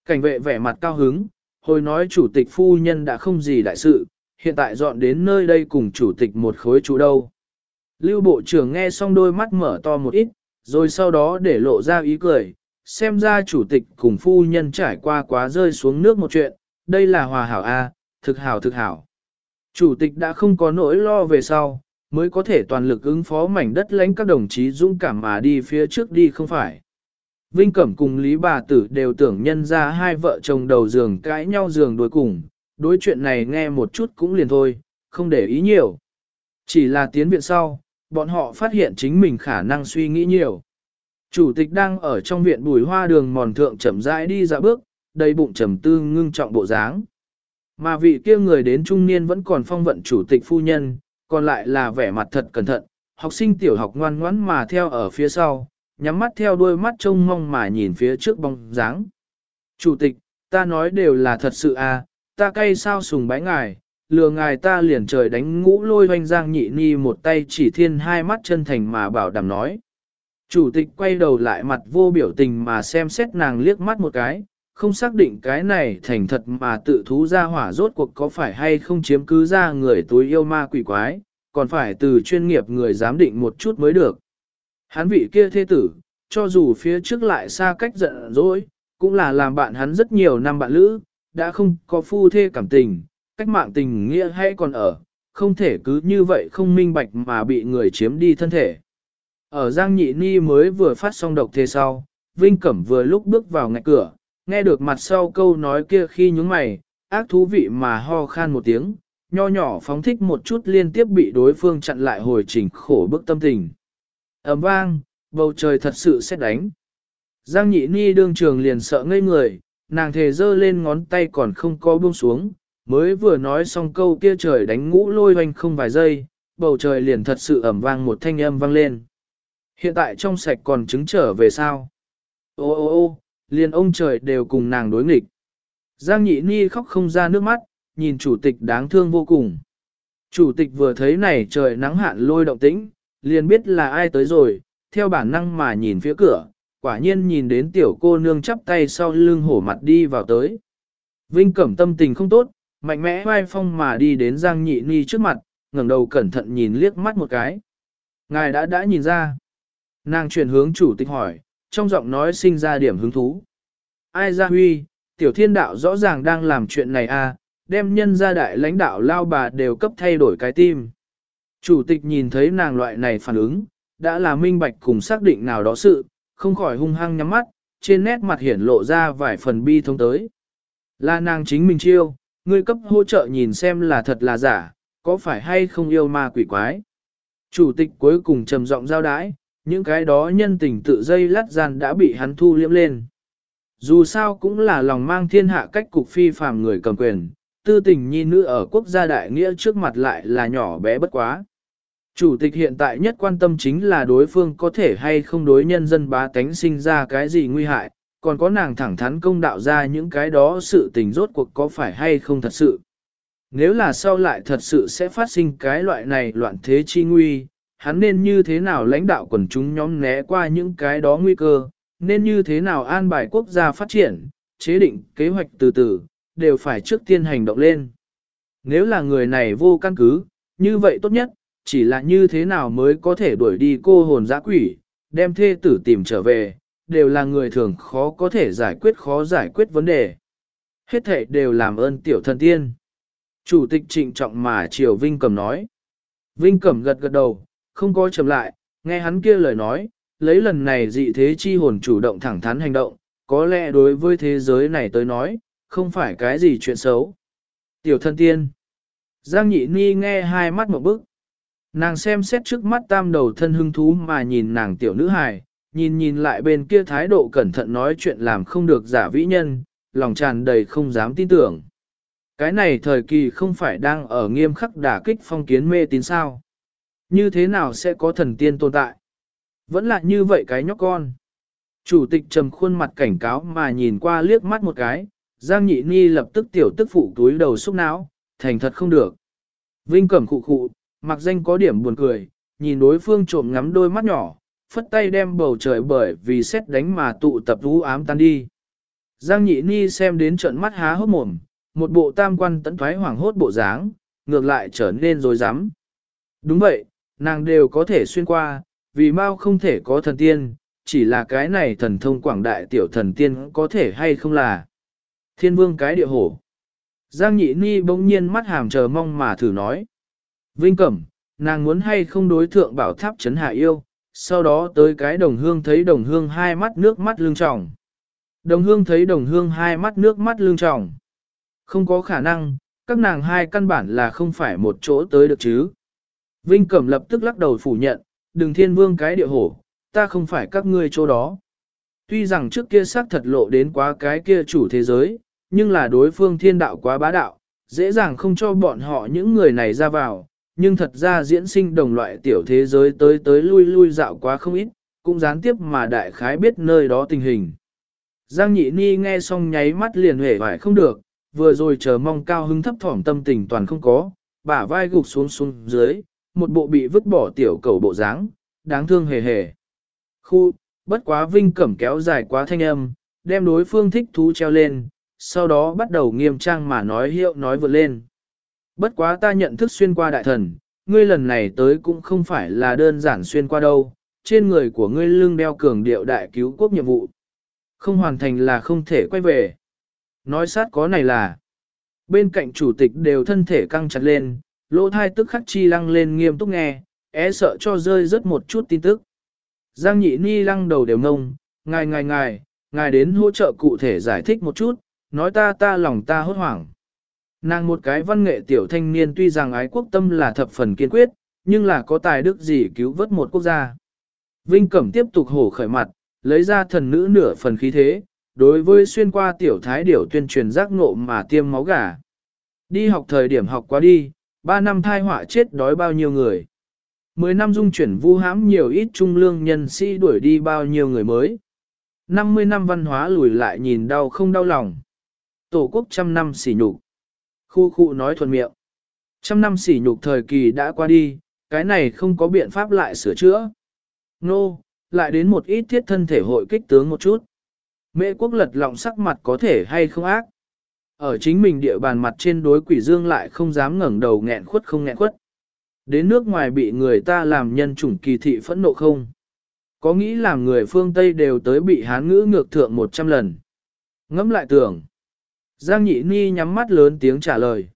Cảnh vệ vẻ mặt cao hứng, hồi nói chủ tịch phu nhân đã không gì đại sự, hiện tại dọn đến nơi đây cùng chủ tịch một khối chủ đâu. Lưu Bộ trưởng nghe xong đôi mắt mở to một ít, rồi sau đó để lộ ra ý cười, xem ra chủ tịch cùng phu nhân trải qua quá rơi xuống nước một chuyện, đây là hòa hảo A, thực hảo thực hảo. Chủ tịch đã không có nỗi lo về sau, mới có thể toàn lực ứng phó mảnh đất lãnh các đồng chí dũng cảm mà đi phía trước đi không phải. Vinh Cẩm cùng Lý Bà Tử đều tưởng nhân ra hai vợ chồng đầu giường cãi nhau giường đối cùng, đối chuyện này nghe một chút cũng liền thôi, không để ý nhiều. Chỉ là tiến viện sau, bọn họ phát hiện chính mình khả năng suy nghĩ nhiều. Chủ tịch đang ở trong viện bùi hoa đường mòn thượng chậm rãi đi dạo bước, đầy bụng trầm tư ngưng trọng bộ dáng. Mà vị kia người đến trung niên vẫn còn phong vận chủ tịch phu nhân, còn lại là vẻ mặt thật cẩn thận, học sinh tiểu học ngoan ngoãn mà theo ở phía sau, nhắm mắt theo đuôi mắt trông mong mà nhìn phía trước bóng dáng. Chủ tịch, ta nói đều là thật sự à, ta cay sao sùng bái ngài, lừa ngài ta liền trời đánh ngũ lôi hoanh giang nhị ni một tay chỉ thiên hai mắt chân thành mà bảo đảm nói. Chủ tịch quay đầu lại mặt vô biểu tình mà xem xét nàng liếc mắt một cái, không xác định cái này thành thật mà tự thú ra hỏa rốt cuộc có phải hay không chiếm cứ ra người tối yêu ma quỷ quái, còn phải từ chuyên nghiệp người giám định một chút mới được. Hắn vị kia thế tử, cho dù phía trước lại xa cách giận dỗi, cũng là làm bạn hắn rất nhiều năm bạn lữ, đã không có phu thê cảm tình, cách mạng tình nghĩa hay còn ở, không thể cứ như vậy không minh bạch mà bị người chiếm đi thân thể. Ở Giang Nhị Ni mới vừa phát xong độc thế sau, Vinh Cẩm vừa lúc bước vào ngạch cửa, nghe được mặt sau câu nói kia khi nhúng mày, ác thú vị mà ho khan một tiếng, nho nhỏ phóng thích một chút liên tiếp bị đối phương chặn lại hồi trình khổ bức tâm tình. ầm vang, bầu trời thật sự sẽ đánh. Giang Nhị Ni đương trường liền sợ ngây người, nàng thề dơ lên ngón tay còn không có buông xuống, mới vừa nói xong câu kia trời đánh ngũ lôi hoành không vài giây, bầu trời liền thật sự ẩm vang một thanh âm vang lên. Hiện tại trong sạch còn chứng trở về sao? Ô ô ô, liền ông trời đều cùng nàng đối nghịch. Giang nhị ni khóc không ra nước mắt, nhìn chủ tịch đáng thương vô cùng. Chủ tịch vừa thấy này trời nắng hạn lôi động tĩnh, liền biết là ai tới rồi, theo bản năng mà nhìn phía cửa, quả nhiên nhìn đến tiểu cô nương chắp tay sau lưng hổ mặt đi vào tới. Vinh Cẩm tâm tình không tốt, mạnh mẽ vai phong mà đi đến Giang Nhị Ni trước mặt, ngẩng đầu cẩn thận nhìn liếc mắt một cái. Ngài đã đã nhìn ra. Nàng chuyển hướng chủ tịch hỏi, trong giọng nói sinh ra điểm hứng thú. Ai ra huy, tiểu thiên đạo rõ ràng đang làm chuyện này à, đem nhân gia đại lãnh đạo lao bà đều cấp thay đổi cái tim. Chủ tịch nhìn thấy nàng loại này phản ứng, đã là minh bạch cùng xác định nào đó sự, không khỏi hung hăng nhắm mắt, trên nét mặt hiển lộ ra vài phần bi thông tới. Là nàng chính mình chiêu, ngươi cấp hỗ trợ nhìn xem là thật là giả, có phải hay không yêu ma quỷ quái. Chủ tịch cuối cùng trầm giọng giao đái, những cái đó nhân tình tự dây lắt gian đã bị hắn thu liễm lên. Dù sao cũng là lòng mang thiên hạ cách cục phi phàm người cầm quyền, tư tình nhi nữ ở quốc gia đại nghĩa trước mặt lại là nhỏ bé bất quá. Chủ tịch hiện tại nhất quan tâm chính là đối phương có thể hay không đối nhân dân bá tánh sinh ra cái gì nguy hại, còn có nàng thẳng thắn công đạo ra những cái đó sự tình rốt cuộc có phải hay không thật sự. Nếu là sau lại thật sự sẽ phát sinh cái loại này loạn thế chi nguy, hắn nên như thế nào lãnh đạo quần chúng nhóm né qua những cái đó nguy cơ, nên như thế nào an bài quốc gia phát triển, chế định kế hoạch từ từ, đều phải trước tiên hành động lên. Nếu là người này vô căn cứ, như vậy tốt nhất, chỉ là như thế nào mới có thể đuổi đi cô hồn giã quỷ, đem thê tử tìm trở về, đều là người thường khó có thể giải quyết khó giải quyết vấn đề. Hết thảy đều làm ơn tiểu thần tiên. Chủ tịch trịnh trọng mà Triều Vinh Cẩm nói. Vinh Cẩm gật gật đầu, không có chậm lại, nghe hắn kia lời nói, lấy lần này dị thế chi hồn chủ động thẳng thắn hành động, có lẽ đối với thế giới này tới nói, không phải cái gì chuyện xấu. Tiểu thân tiên. Giang nhị ni nghe hai mắt một bức. Nàng xem xét trước mắt tam đầu thân hưng thú mà nhìn nàng tiểu nữ hài, nhìn nhìn lại bên kia thái độ cẩn thận nói chuyện làm không được giả vĩ nhân, lòng tràn đầy không dám tin tưởng. Cái này thời kỳ không phải đang ở nghiêm khắc đả kích phong kiến mê tín sao. Như thế nào sẽ có thần tiên tồn tại? Vẫn là như vậy cái nhóc con. Chủ tịch trầm khuôn mặt cảnh cáo mà nhìn qua liếc mắt một cái, Giang Nhị Ni lập tức tiểu tức phụ túi đầu xúc não, thành thật không được. Vinh cẩm khụ khụ, mặc danh có điểm buồn cười, nhìn đối phương trộm ngắm đôi mắt nhỏ, phất tay đem bầu trời bởi vì xét đánh mà tụ tập vũ ám tan đi. Giang Nhị Ni xem đến trận mắt há hốc mồm, một bộ tam quan tấn thoái hoảng hốt bộ dáng, ngược lại trở nên rồi dám. Đúng vậy, nàng đều có thể xuyên qua, vì mau không thể có thần tiên, chỉ là cái này thần thông quảng đại tiểu thần tiên có thể hay không là. Thiên vương cái địa hổ. Giang nhị ni bỗng nhiên mắt hàm chờ mong mà thử nói. Vinh Cẩm, nàng muốn hay không đối thượng bảo tháp chấn hạ yêu, sau đó tới cái đồng hương thấy đồng hương hai mắt nước mắt lưng tròng. Đồng hương thấy đồng hương hai mắt nước mắt lưng tròng. Không có khả năng, các nàng hai căn bản là không phải một chỗ tới được chứ. Vinh Cẩm lập tức lắc đầu phủ nhận, đừng thiên vương cái địa hổ, ta không phải các ngươi chỗ đó. Tuy rằng trước kia xác thật lộ đến quá cái kia chủ thế giới, nhưng là đối phương thiên đạo quá bá đạo, dễ dàng không cho bọn họ những người này ra vào, nhưng thật ra diễn sinh đồng loại tiểu thế giới tới tới lui lui dạo quá không ít, cũng gián tiếp mà đại khái biết nơi đó tình hình. Giang nhị ni nghe xong nháy mắt liền hề hoài không được, vừa rồi chờ mong cao hứng thấp thỏm tâm tình toàn không có, bả vai gục xuống xuống dưới, một bộ bị vứt bỏ tiểu cầu bộ dáng, đáng thương hề hề. Khu, bất quá vinh cẩm kéo dài quá thanh âm, đem đối phương thích thú treo lên, sau đó bắt đầu nghiêm trang mà nói hiệu nói vượt lên. Bất quá ta nhận thức xuyên qua đại thần, ngươi lần này tới cũng không phải là đơn giản xuyên qua đâu, trên người của ngươi lưng đeo cường điệu đại cứu quốc nhiệm vụ. Không hoàn thành là không thể quay về. Nói sát có này là, bên cạnh chủ tịch đều thân thể căng chặt lên, lỗ thai tức khắc chi lăng lên nghiêm túc nghe, é sợ cho rơi rất một chút tin tức. Giang nhị ni lăng đầu đều ngông, ngài ngài ngài, ngài đến hỗ trợ cụ thể giải thích một chút, nói ta ta lòng ta hốt hoảng. Nàng một cái văn nghệ tiểu thanh niên tuy rằng ái quốc tâm là thập phần kiên quyết, nhưng là có tài đức gì cứu vớt một quốc gia. Vinh Cẩm tiếp tục hổ khởi mặt, lấy ra thần nữ nửa phần khí thế, đối với xuyên qua tiểu thái điểu tuyên truyền giác ngộ mà tiêm máu gà. Đi học thời điểm học quá đi, ba năm thai họa chết đói bao nhiêu người. Mười năm dung chuyển vu hãm nhiều ít trung lương nhân sĩ đuổi đi bao nhiêu người mới. 50 năm văn hóa lùi lại nhìn đau không đau lòng. Tổ quốc trăm năm xỉ nhục. Khu khu nói thuần miệng. Trăm năm sỉ nhục thời kỳ đã qua đi, cái này không có biện pháp lại sửa chữa. Nô, lại đến một ít thiết thân thể hội kích tướng một chút. Mễ quốc lật lọng sắc mặt có thể hay không ác. Ở chính mình địa bàn mặt trên đối quỷ dương lại không dám ngẩng đầu nghẹn khuất không nghẹn khuất. Đến nước ngoài bị người ta làm nhân chủng kỳ thị phẫn nộ không. Có nghĩ làm người phương Tây đều tới bị hán ngữ ngược thượng 100 lần. Ngẫm lại tưởng. Giang nhị ni nhắm mắt lớn tiếng trả lời.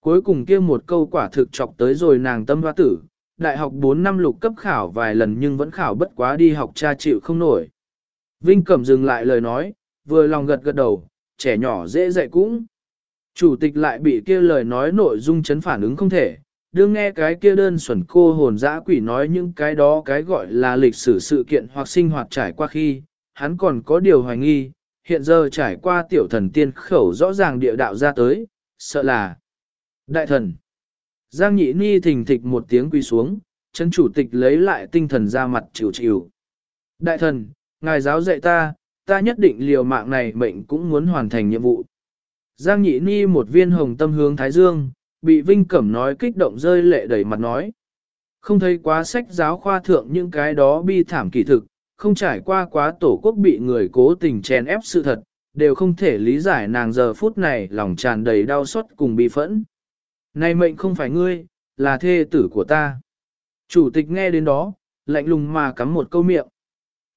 Cuối cùng kia một câu quả thực chọc tới rồi nàng tâm hoa tử. Đại học 4 năm lục cấp khảo vài lần nhưng vẫn khảo bất quá đi học cha chịu không nổi. Vinh Cẩm dừng lại lời nói, vừa lòng gật gật đầu, trẻ nhỏ dễ dạy cũng. Chủ tịch lại bị kia lời nói nội dung chấn phản ứng không thể, đương nghe cái kia đơn xuẩn cô hồn dã quỷ nói những cái đó cái gọi là lịch sử sự kiện hoặc sinh hoạt trải qua khi, hắn còn có điều hoài nghi, hiện giờ trải qua tiểu thần tiên khẩu rõ ràng địa đạo ra tới, sợ là đại thần. Giang nhị ni thình thịch một tiếng quỳ xuống, chân chủ tịch lấy lại tinh thần ra mặt chịu chịu. Đại thần, ngài giáo dạy ta, ta nhất định liều mạng này mệnh cũng muốn hoàn thành nhiệm vụ. Giang nhị ni một viên hồng tâm hướng Thái Dương, bị Vinh Cẩm nói kích động rơi lệ đầy mặt nói. Không thấy quá sách giáo khoa thượng những cái đó bi thảm kỳ thực, không trải qua quá tổ quốc bị người cố tình chèn ép sự thật, đều không thể lý giải nàng giờ phút này lòng tràn đầy đau xót cùng bị phẫn. Này mệnh không phải ngươi, là thê tử của ta. Chủ tịch nghe đến đó, lạnh lùng mà cắm một câu miệng.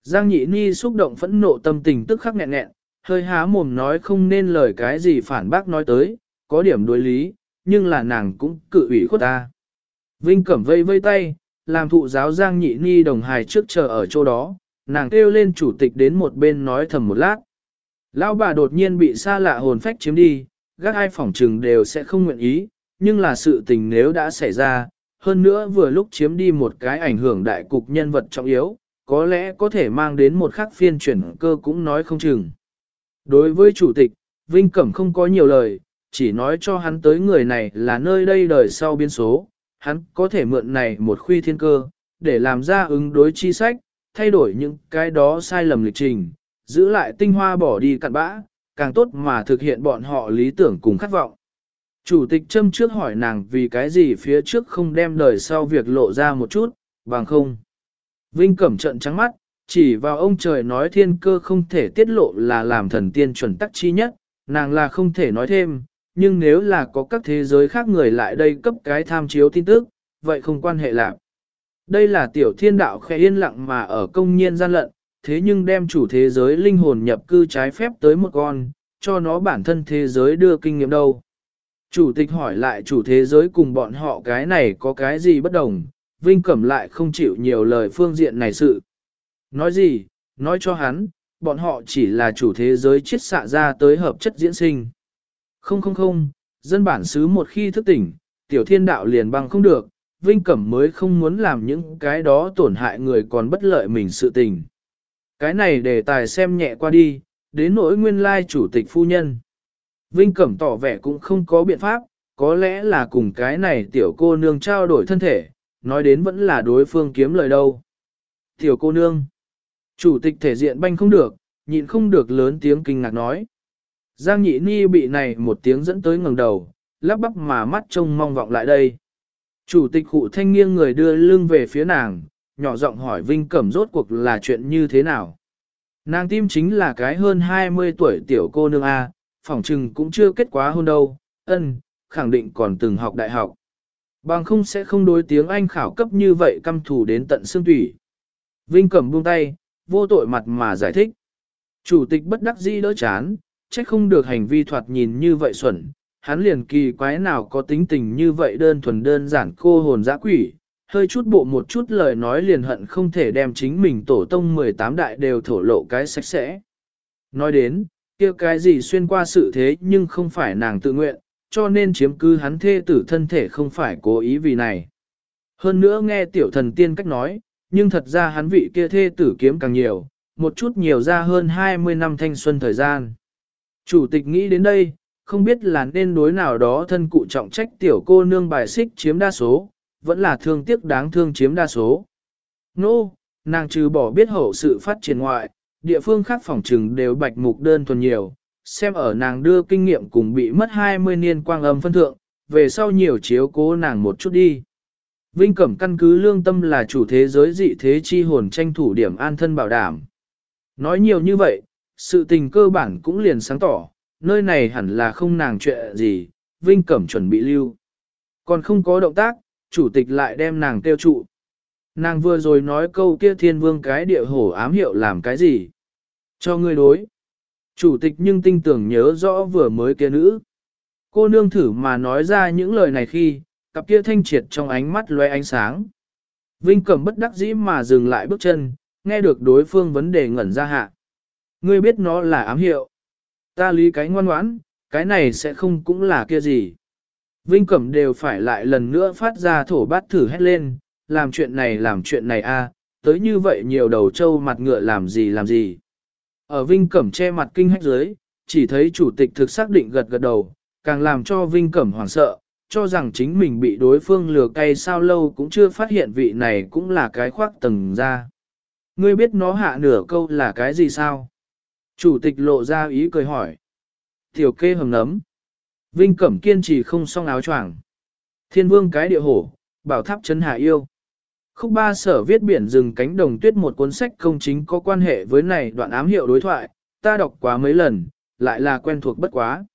Giang nhị ni xúc động phẫn nộ tâm tình tức khắc nghẹn nghẹn, hơi há mồm nói không nên lời cái gì phản bác nói tới, có điểm đối lý, nhưng là nàng cũng cự ủy khuất ta. Vinh cẩm vây vây tay, làm thụ giáo Giang nhị ni đồng hài trước chờ ở chỗ đó, nàng kêu lên chủ tịch đến một bên nói thầm một lát. Lão bà đột nhiên bị xa lạ hồn phách chiếm đi, các ai phỏng trừng đều sẽ không nguyện ý, nhưng là sự tình nếu đã xảy ra, hơn nữa vừa lúc chiếm đi một cái ảnh hưởng đại cục nhân vật trọng yếu, có lẽ có thể mang đến một khắc phiên chuyển cơ cũng nói không chừng. Đối với chủ tịch, Vinh Cẩm không có nhiều lời, chỉ nói cho hắn tới người này là nơi đây đời sau biến số, hắn có thể mượn này một khuy thiên cơ, để làm ra ứng đối chi sách, thay đổi những cái đó sai lầm lịch trình, giữ lại tinh hoa bỏ đi cặn bã, càng tốt mà thực hiện bọn họ lý tưởng cùng khát vọng. Chủ tịch châm trước hỏi nàng vì cái gì phía trước không đem đời sau việc lộ ra một chút, bằng không. Vinh Cẩm trận trắng mắt, chỉ vào ông trời nói thiên cơ không thể tiết lộ là làm thần tiên chuẩn tắc chi nhất, nàng là không thể nói thêm, nhưng nếu là có các thế giới khác người lại đây cấp cái tham chiếu tin tức, vậy không quan hệ lạc. Đây là tiểu thiên đạo khẽ yên lặng mà ở công nhiên gian lận, thế nhưng đem chủ thế giới linh hồn nhập cư trái phép tới một con, cho nó bản thân thế giới đưa kinh nghiệm đâu. Chủ tịch hỏi lại chủ thế giới cùng bọn họ cái này có cái gì bất đồng, Vinh Cẩm lại không chịu nhiều lời phương diện này sự. Nói gì, nói cho hắn, bọn họ chỉ là chủ thế giới chiết xạ ra tới hợp chất diễn sinh. Không không không, dân bản xứ một khi thức tỉnh, tiểu thiên đạo liền bằng không được, Vinh Cẩm mới không muốn làm những cái đó tổn hại người còn bất lợi mình sự tình. Cái này để tài xem nhẹ qua đi, đến nỗi nguyên lai chủ tịch phu nhân. Vinh Cẩm tỏ vẻ cũng không có biện pháp, có lẽ là cùng cái này tiểu cô nương trao đổi thân thể, nói đến vẫn là đối phương kiếm lời đâu. Tiểu cô nương, chủ tịch thể diện banh không được, nhịn không được lớn tiếng kinh ngạc nói. Giang nhị ni bị này một tiếng dẫn tới ngẩng đầu, lắp bắp mà mắt trông mong vọng lại đây. Chủ tịch cụ thanh nghiêng người đưa lưng về phía nàng, nhỏ giọng hỏi Vinh Cẩm rốt cuộc là chuyện như thế nào. Nàng tim chính là cái hơn 20 tuổi tiểu cô nương A, phỏng trừng cũng chưa kết quá hôn đâu, ân, khẳng định còn từng học đại học. Bằng không sẽ không đối tiếng Anh khảo cấp như vậy căm thù đến tận xương tủy. Vinh Cẩm buông tay, vô tội mặt mà giải thích. Chủ tịch bất đắc dĩ đỡ chán, trách không được hành vi thoạt nhìn như vậy xuẩn, hắn liền kỳ quái nào có tính tình như vậy đơn thuần đơn giản cô hồn dã quỷ, hơi chút bộ một chút lời nói liền hận không thể đem chính mình tổ tông 18 đại đều thổ lộ cái sạch sẽ. Nói đến, kia cái gì xuyên qua sự thế nhưng không phải nàng tự nguyện, cho nên chiếm cứ hắn thê tử thân thể không phải cố ý vì này. Hơn nữa nghe tiểu thần tiên cách nói, nhưng thật ra hắn vị kia thê tử kiếm càng nhiều, một chút nhiều ra hơn 20 năm thanh xuân thời gian. Chủ tịch nghĩ đến đây, không biết là nên đối nào đó thân cụ trọng trách tiểu cô nương bài xích chiếm đa số, vẫn là thương tiếc đáng thương chiếm đa số. Nô, no, nàng trừ bỏ biết hậu sự phát triển ngoại, địa phương khác phòng trừng đều bạch mục đơn thuần nhiều, xem ở nàng đưa kinh nghiệm cùng bị mất 20 niên quang âm phân thượng, về sau nhiều chiếu cố nàng một chút đi. Vinh Cẩm căn cứ lương tâm là chủ thế giới dị thế chi hồn tranh thủ điểm an thân bảo đảm. Nói nhiều như vậy, sự tình cơ bản cũng liền sáng tỏ, nơi này hẳn là không nàng chuyện gì, Vinh Cẩm chuẩn bị lưu. Còn không có động tác, chủ tịch lại đem nàng tiêu trụ. Nàng vừa rồi nói câu kia thiên vương cái địa hổ ám hiệu làm cái gì? Cho ngươi đối. Chủ tịch nhưng tinh tưởng nhớ rõ vừa mới kia nữ. Cô nương thử mà nói ra những lời này khi, cặp kia thanh triệt trong ánh mắt loe ánh sáng. Vinh Cẩm bất đắc dĩ mà dừng lại bước chân, nghe được đối phương vấn đề ngẩn ra hạ. Ngươi biết nó là ám hiệu. Ta lý cái ngoan ngoãn, cái này sẽ không cũng là kia gì. Vinh Cẩm đều phải lại lần nữa phát ra thổ bát thử hét lên, làm chuyện này làm chuyện này a, tới như vậy nhiều đầu trâu mặt ngựa làm gì làm gì. Ở Vinh Cẩm che mặt kinh hách dưới, chỉ thấy chủ tịch thực xác định gật gật đầu, càng làm cho Vinh Cẩm hoảng sợ, cho rằng chính mình bị đối phương lừa cay sao lâu cũng chưa phát hiện vị này cũng là cái khoác tầng ra. Ngươi biết nó hạ nửa câu là cái gì sao? Chủ tịch lộ ra ý cười hỏi. Tiểu kê hầm nấm. Vinh Cẩm kiên trì không xong áo choàng. Thiên vương cái địa hổ, bảo tháp chân hạ yêu. Khúc ba sở viết biển rừng cánh đồng tuyết một cuốn sách công chính có quan hệ với này đoạn ám hiệu đối thoại, ta đọc quá mấy lần, lại là quen thuộc bất quá.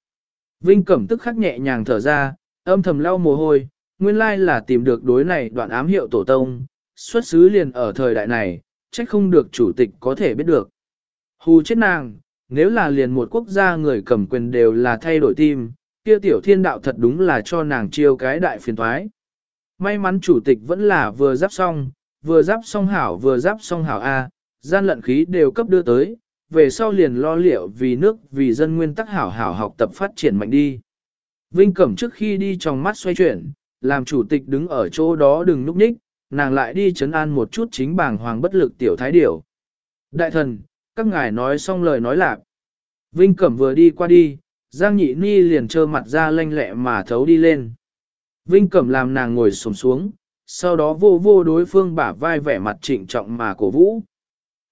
Vinh Cẩm tức khắc nhẹ nhàng thở ra, âm thầm lau mồ hôi, nguyên lai là tìm được đối này đoạn ám hiệu tổ tông, xuất xứ liền ở thời đại này, trách không được chủ tịch có thể biết được. Hù chết nàng, nếu là liền một quốc gia người cầm quyền đều là thay đổi tim, kia tiểu thiên đạo thật đúng là cho nàng chiêu cái đại phiền thoái. May mắn chủ tịch vẫn là vừa giáp xong, vừa giáp xong hảo vừa giáp xong hảo A, gian lận khí đều cấp đưa tới, về sau liền lo liệu vì nước vì dân nguyên tắc hảo hảo học tập phát triển mạnh đi. Vinh Cẩm trước khi đi trong mắt xoay chuyển, làm chủ tịch đứng ở chỗ đó đừng núp nhích, nàng lại đi chấn an một chút chính bảng hoàng bất lực tiểu thái điểu. Đại thần, các ngài nói xong lời nói lạc. Vinh Cẩm vừa đi qua đi, Giang Nhị Ni liền trơ mặt ra lanh lẹ mà thấu đi lên. Vinh Cẩm làm nàng ngồi xổm xuống, sau đó vô vô đối phương bả vai vẻ mặt trịnh trọng mà cổ vũ.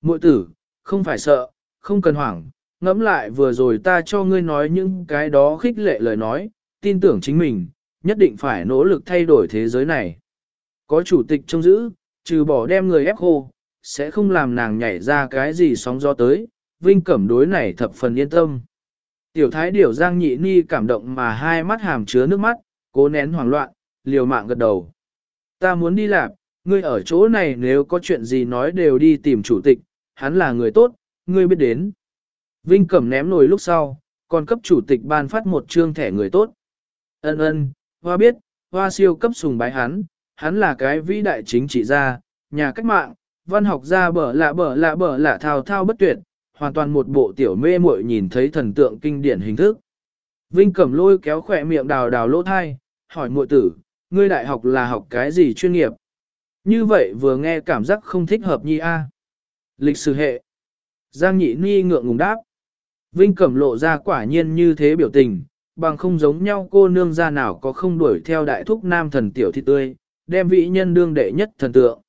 Mội tử, không phải sợ, không cần hoảng, ngẫm lại vừa rồi ta cho ngươi nói những cái đó khích lệ lời nói, tin tưởng chính mình, nhất định phải nỗ lực thay đổi thế giới này. Có chủ tịch trông giữ, trừ bỏ đem người ép khô, sẽ không làm nàng nhảy ra cái gì sóng gió tới, Vinh Cẩm đối này thập phần yên tâm. Tiểu thái điểu Giang Nhị Ni cảm động mà hai mắt hàm chứa nước mắt, cố nén hoảng loạn, liều mạng gật đầu. Ta muốn đi làm, ngươi ở chỗ này nếu có chuyện gì nói đều đi tìm chủ tịch, hắn là người tốt, ngươi biết đến. Vinh Cẩm ném nồi lúc sau, còn cấp chủ tịch ban phát một trương thẻ người tốt. Ân ân, hoa biết, hoa siêu cấp sùng bái hắn, hắn là cái vĩ đại chính trị gia, nhà cách mạng, văn học ra bở lạ bở lạ bở lạ thao thao bất tuyệt, hoàn toàn một bộ tiểu mê muội nhìn thấy thần tượng kinh điển hình thức. Vinh Cẩm lôi kéo khỏe miệng đào đào lỗ thai, hỏi muội tử, ngươi đại học là học cái gì chuyên nghiệp? Như vậy vừa nghe cảm giác không thích hợp nhi a. Lịch sử hệ. Giang nhị ni ngượng ngùng đáp. Vinh Cẩm lộ ra quả nhiên như thế biểu tình, bằng không giống nhau cô nương ra nào có không đuổi theo đại thúc nam thần tiểu thị tươi, đem vị nhân đương đệ nhất thần tượng.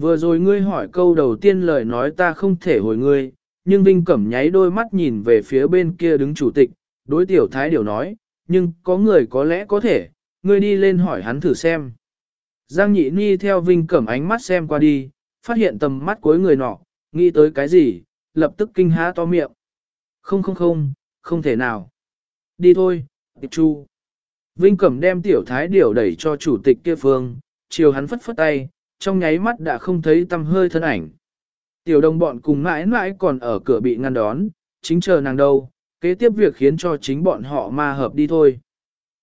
Vừa rồi ngươi hỏi câu đầu tiên lời nói ta không thể hồi ngươi, nhưng Vinh Cẩm nháy đôi mắt nhìn về phía bên kia đứng chủ tịch, đối tiểu thái điều nói, nhưng có người có lẽ có thể, ngươi đi lên hỏi hắn thử xem. Giang nhị ni theo Vinh Cẩm ánh mắt xem qua đi, phát hiện tầm mắt cuối người nọ, nghĩ tới cái gì, lập tức kinh há to miệng. Không không không, không thể nào. Đi thôi, tịch chu. Vinh Cẩm đem tiểu thái điều đẩy cho chủ tịch kia phương, chiều hắn phất phất tay, trong nháy mắt đã không thấy tâm hơi thân ảnh. Tiểu đồng bọn cùng mãi mãi còn ở cửa bị ngăn đón, chính chờ nàng đâu, kế tiếp việc khiến cho chính bọn họ ma hợp đi thôi.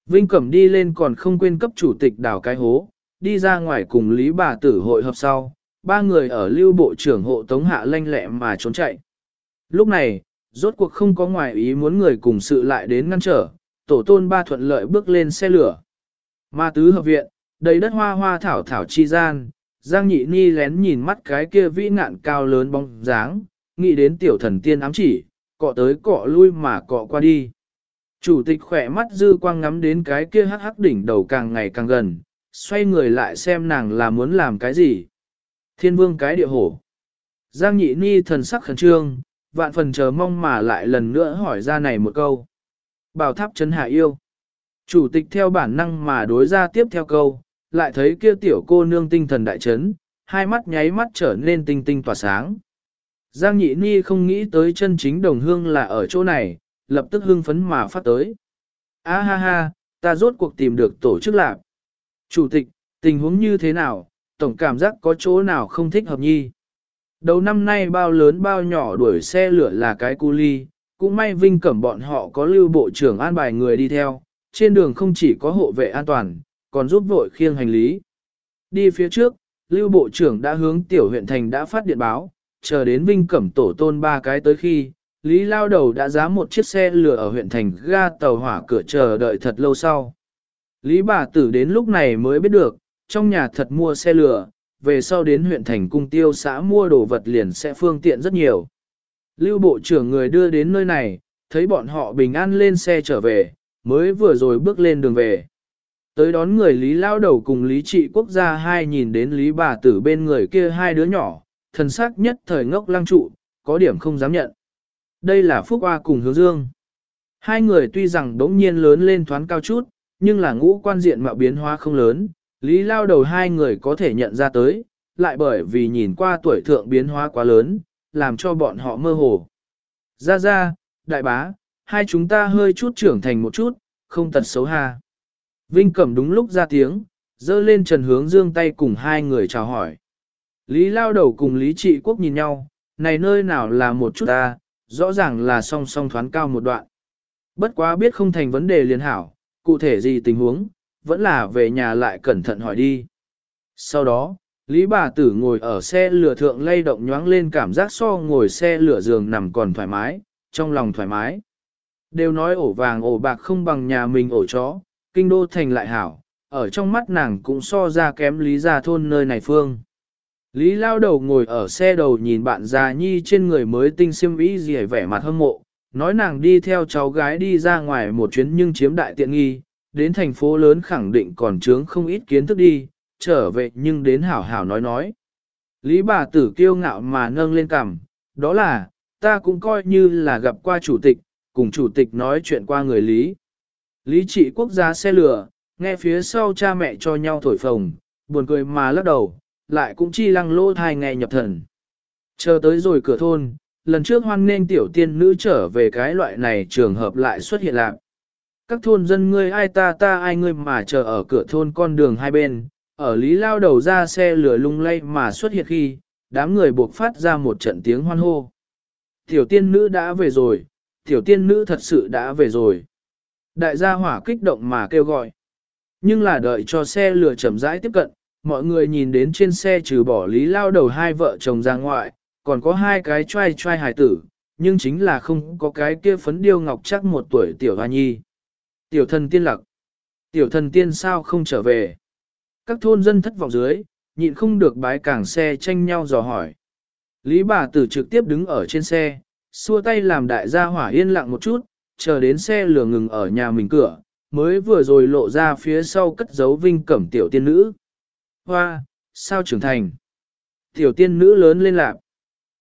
Vinh Cẩm đi lên còn không quên cấp chủ tịch đảo cái hố, đi ra ngoài cùng Lý bà tử hội hợp sau, ba người ở lưu bộ trưởng hộ tống hạ lanh lẹ mà trốn chạy. Lúc này, rốt cuộc không có ngoài ý muốn người cùng sự lại đến ngăn trở, tổ tôn ba thuận lợi bước lên xe lửa. Ma tứ hợp viện, đầy đất hoa hoa thảo thảo chi gian, Giang Nhị Ni lén nhìn mắt cái kia vĩ ngạn cao lớn bóng dáng, nghĩ đến tiểu thần tiên ám chỉ, cọ tới cọ lui mà cọ qua đi. Chủ tịch khỏe mắt dư quang ngắm đến cái kia hắc hắc đỉnh đầu càng ngày càng gần, xoay người lại xem nàng là muốn làm cái gì. Thiên vương cái địa hổ. Giang nhị ni thần sắc khẩn trương, vạn phần chờ mong mà lại lần nữa hỏi ra này một câu. Bảo tháp chấn hạ yêu. Chủ tịch theo bản năng mà đối ra tiếp theo câu, lại thấy kia tiểu cô nương tinh thần đại chấn, hai mắt nháy mắt trở nên tinh tinh tỏa sáng. Giang nhị ni không nghĩ tới chân chính đồng hương là ở chỗ này, lập tức hưng phấn mà phát tới. A ha ha, ta rốt cuộc tìm được tổ chức lạc. Chủ tịch, tình huống như thế nào, tổng cảm giác có chỗ nào không thích hợp nhi. Đầu năm nay bao lớn bao nhỏ đuổi xe lửa là cái cu ly, cũng may vinh cẩm bọn họ có lưu bộ trưởng an bài người đi theo, trên đường không chỉ có hộ vệ an toàn, còn giúp vội khiêng hành lý. Đi phía trước, lưu bộ trưởng đã hướng tiểu huyện thành đã phát điện báo, chờ đến vinh cẩm tổ tôn ba cái tới khi, Lý lao đầu đã giá một chiếc xe lửa ở huyện thành ga tàu hỏa cửa chờ đợi thật lâu sau. Lý bà tử đến lúc này mới biết được, trong nhà thật mua xe lửa, về sau đến huyện thành cung tiêu xã mua đồ vật liền sẽ phương tiện rất nhiều. Lưu bộ trưởng người đưa đến nơi này, thấy bọn họ bình an lên xe trở về, mới vừa rồi bước lên đường về. Tới đón người Lý lao đầu cùng Lý trị quốc gia hai nhìn đến Lý bà tử bên người kia hai đứa nhỏ, thần sắc nhất thời ngốc lăng trụ, có điểm không dám nhận. Đây là Phúc Hoa cùng Hướng Dương. Hai người tuy rằng đống nhiên lớn lên thoáng cao chút, nhưng là ngũ quan diện mạo biến hóa không lớn, Lý lao đầu hai người có thể nhận ra tới, lại bởi vì nhìn qua tuổi thượng biến hóa quá lớn, làm cho bọn họ mơ hồ. Ra ra, đại bá, hai chúng ta hơi chút trưởng thành một chút, không tật xấu ha. Vinh Cẩm đúng lúc ra tiếng, dơ lên trần hướng dương tay cùng hai người chào hỏi. Lý lao đầu cùng Lý trị quốc nhìn nhau, này nơi nào là một chút ta, rõ ràng là song song thoáng cao một đoạn. Bất quá biết không thành vấn đề liền hảo, cụ thể gì tình huống, vẫn là về nhà lại cẩn thận hỏi đi. Sau đó, Lý bà tử ngồi ở xe lửa thượng lay động nhoáng lên cảm giác so ngồi xe lửa giường nằm còn thoải mái, trong lòng thoải mái. Đều nói ổ vàng ổ bạc không bằng nhà mình ổ chó, kinh đô thành lại hảo, ở trong mắt nàng cũng so ra kém Lý gia thôn nơi này phương. Lý lao đầu ngồi ở xe đầu nhìn bạn già nhi trên người mới tinh xiêm vĩ gì vẻ mặt hâm mộ, nói nàng đi theo cháu gái đi ra ngoài một chuyến nhưng chiếm đại tiện nghi, đến thành phố lớn khẳng định còn chướng không ít kiến thức đi, trở về nhưng đến hảo hảo nói nói. Lý bà tử kiêu ngạo mà nâng lên cằm, đó là, ta cũng coi như là gặp qua chủ tịch, cùng chủ tịch nói chuyện qua người Lý. Lý trị quốc gia xe lửa, nghe phía sau cha mẹ cho nhau thổi phồng, buồn cười mà lắc đầu, lại cũng chi lăng lô thai nghe nhập thần. Chờ tới rồi cửa thôn, lần trước hoan nên tiểu tiên nữ trở về cái loại này trường hợp lại xuất hiện lạc. Các thôn dân ngươi ai ta ta ai ngươi mà chờ ở cửa thôn con đường hai bên, ở lý lao đầu ra xe lửa lung lay mà xuất hiện khi, đám người buộc phát ra một trận tiếng hoan hô. Tiểu tiên nữ đã về rồi, tiểu tiên nữ thật sự đã về rồi. Đại gia hỏa kích động mà kêu gọi. Nhưng là đợi cho xe lửa chậm rãi tiếp cận, mọi người nhìn đến trên xe trừ bỏ lý lao đầu hai vợ chồng ra ngoại, còn có hai cái trai trai hài tử, nhưng chính là không có cái kia phấn điêu ngọc chắc một tuổi tiểu hoa nhi. Tiểu thần tiên lặc. Tiểu thần tiên sao không trở về? Các thôn dân thất vọng dưới, nhịn không được bái cảng xe tranh nhau dò hỏi. Lý bà tử trực tiếp đứng ở trên xe, xua tay làm đại gia hỏa yên lặng một chút, chờ đến xe lửa ngừng ở nhà mình cửa, mới vừa rồi lộ ra phía sau cất giấu vinh cẩm tiểu tiên nữ. Hoa, sao trưởng thành? Tiểu tiên nữ lớn lên lạc.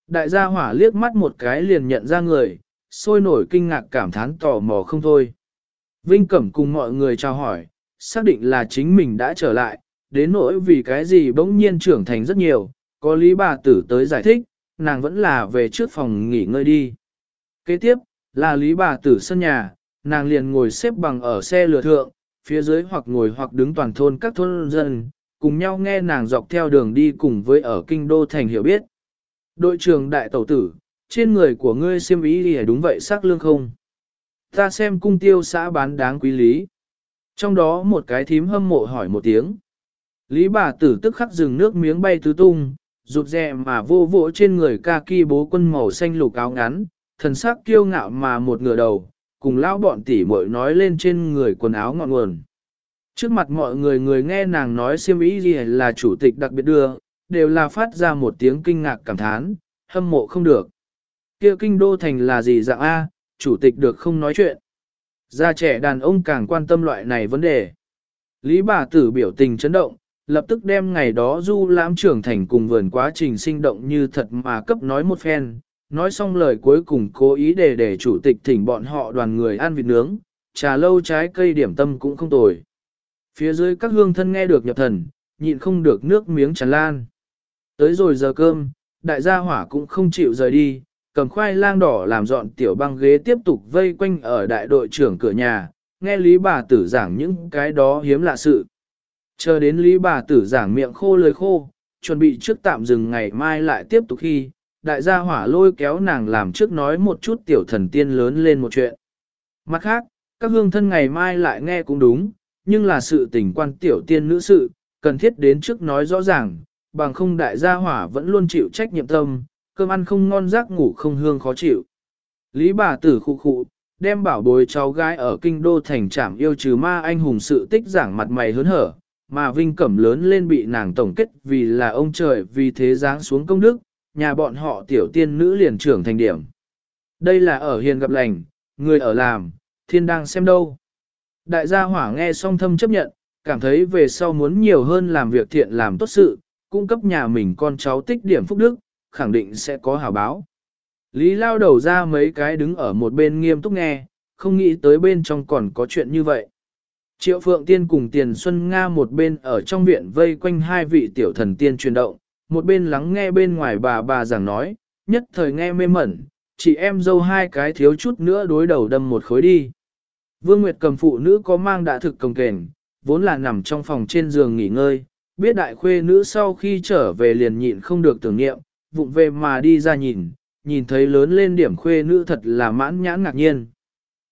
Đại gia hỏa liếc mắt một cái liền nhận ra người, sôi nổi kinh ngạc cảm thán tò mò không thôi. Vinh Cẩm cùng mọi người chào hỏi, xác định là chính mình đã trở lại, đến nỗi vì cái gì bỗng nhiên trưởng thành rất nhiều, có lý bà tử tới giải thích, nàng vẫn là về trước phòng nghỉ ngơi đi. Kế tiếp, là lý bà tử sân nhà, nàng liền ngồi xếp bằng ở xe lửa thượng, phía dưới hoặc ngồi hoặc đứng toàn thôn các thôn dân, cùng nhau nghe nàng dọc theo đường đi cùng với ở kinh đô thành hiểu biết. Đội trưởng đại tẩu tử, trên người của ngươi xiêm ý thì đúng vậy sắc lương không? Ta xem cung tiêu xã bán đáng quý lý. Trong đó một cái thím hâm mộ hỏi một tiếng. Lý bà tử tức khắc dừng nước miếng bay tứ tung, rụt rè mà vô vỗ trên người ca ki bố quân màu xanh lục áo ngắn, thần sắc kiêu ngạo mà một ngửa đầu, cùng lão bọn tỉ muội nói lên trên người quần áo ngọn nguồn. Trước mặt mọi người người nghe nàng nói siêm ý gì là chủ tịch đặc biệt đưa, đều là phát ra một tiếng kinh ngạc cảm thán, hâm mộ không được. kia kinh đô thành là gì dạng A, chủ tịch được không nói chuyện. Gia trẻ đàn ông càng quan tâm loại này vấn đề. Lý bà tử biểu tình chấn động, lập tức đem ngày đó du lãm trưởng thành cùng vườn quá trình sinh động như thật mà cấp nói một phen, nói xong lời cuối cùng cố ý để để chủ tịch thỉnh bọn họ đoàn người ăn vịt nướng, trà lâu trái cây điểm tâm cũng không tồi. Phía dưới các hương thân nghe được nhập thần, nhịn không được nước miếng tràn lan. Tới rồi giờ cơm, đại gia hỏa cũng không chịu rời đi, cầm khoai lang đỏ làm dọn tiểu băng ghế tiếp tục vây quanh ở đại đội trưởng cửa nhà, nghe Lý bà tử giảng những cái đó hiếm lạ sự. Chờ đến Lý bà tử giảng miệng khô lời khô, chuẩn bị trước tạm dừng ngày mai lại tiếp tục khi, đại gia hỏa lôi kéo nàng làm trước nói một chút tiểu thần tiên lớn lên một chuyện. Mặt khác, các hương thân ngày mai lại nghe cũng đúng, nhưng là sự tình quan tiểu tiên nữ sự, cần thiết đến trước nói rõ ràng, bằng không đại gia hỏa vẫn luôn chịu trách nhiệm tâm, cơm ăn không ngon giấc ngủ không hương khó chịu. Lý bà tử khu khụ, đem bảo bối cháu gái ở kinh đô thành trảm yêu trừ ma anh hùng sự tích giảng mặt mày hớn hở, mà Vinh Cẩm lớn lên bị nàng tổng kết vì là ông trời vì thế giáng xuống công đức, nhà bọn họ tiểu tiên nữ liền trưởng thành điểm. Đây là ở hiền gặp lành, người ở làm, thiên đang xem đâu. Đại gia hỏa nghe song thâm chấp nhận, cảm thấy về sau muốn nhiều hơn làm việc thiện làm tốt sự, cung cấp nhà mình con cháu tích điểm phúc đức, khẳng định sẽ có hảo báo. Lý lao đầu ra mấy cái đứng ở một bên nghiêm túc nghe, không nghĩ tới bên trong còn có chuyện như vậy. Triệu Phượng Tiên cùng Tiền Xuân Nga một bên ở trong viện vây quanh hai vị tiểu thần tiên truyền động, một bên lắng nghe bên ngoài bà bà giảng nói, nhất thời nghe mê mẩn, chị em dâu hai cái thiếu chút nữa đối đầu đâm một khối đi. Vương Nguyệt cầm phụ nữ có mang đã thực công kền, vốn là nằm trong phòng trên giường nghỉ ngơi, biết đại khuê nữ sau khi trở về liền nhịn không được tưởng niệm, vụng về mà đi ra nhìn, nhìn thấy lớn lên điểm khuê nữ thật là mãn nhãn ngạc nhiên.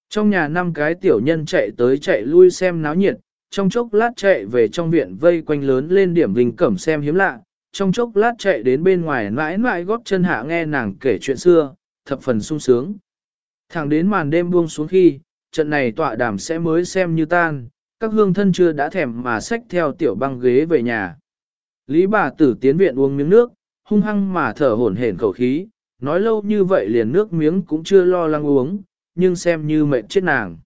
Trong nhà năm cái tiểu nhân chạy tới chạy lui xem náo nhiệt, trong chốc lát chạy về trong viện vây quanh lớn lên điểm vinh cẩm xem hiếm lạ, trong chốc lát chạy đến bên ngoài mãi mãi góp chân hạ nghe nàng kể chuyện xưa, thập phần sung sướng. Thẳng đến màn đêm buông xuống khi, trận này tọa đàm sẽ mới xem như tan, các hương thân chưa đã thèm mà xách theo tiểu băng ghế về nhà. Lý bà tử tiến viện uống miếng nước, hung hăng mà thở hổn hển khẩu khí, nói lâu như vậy liền nước miếng cũng chưa lo lắng uống, nhưng xem như mệt chết nàng.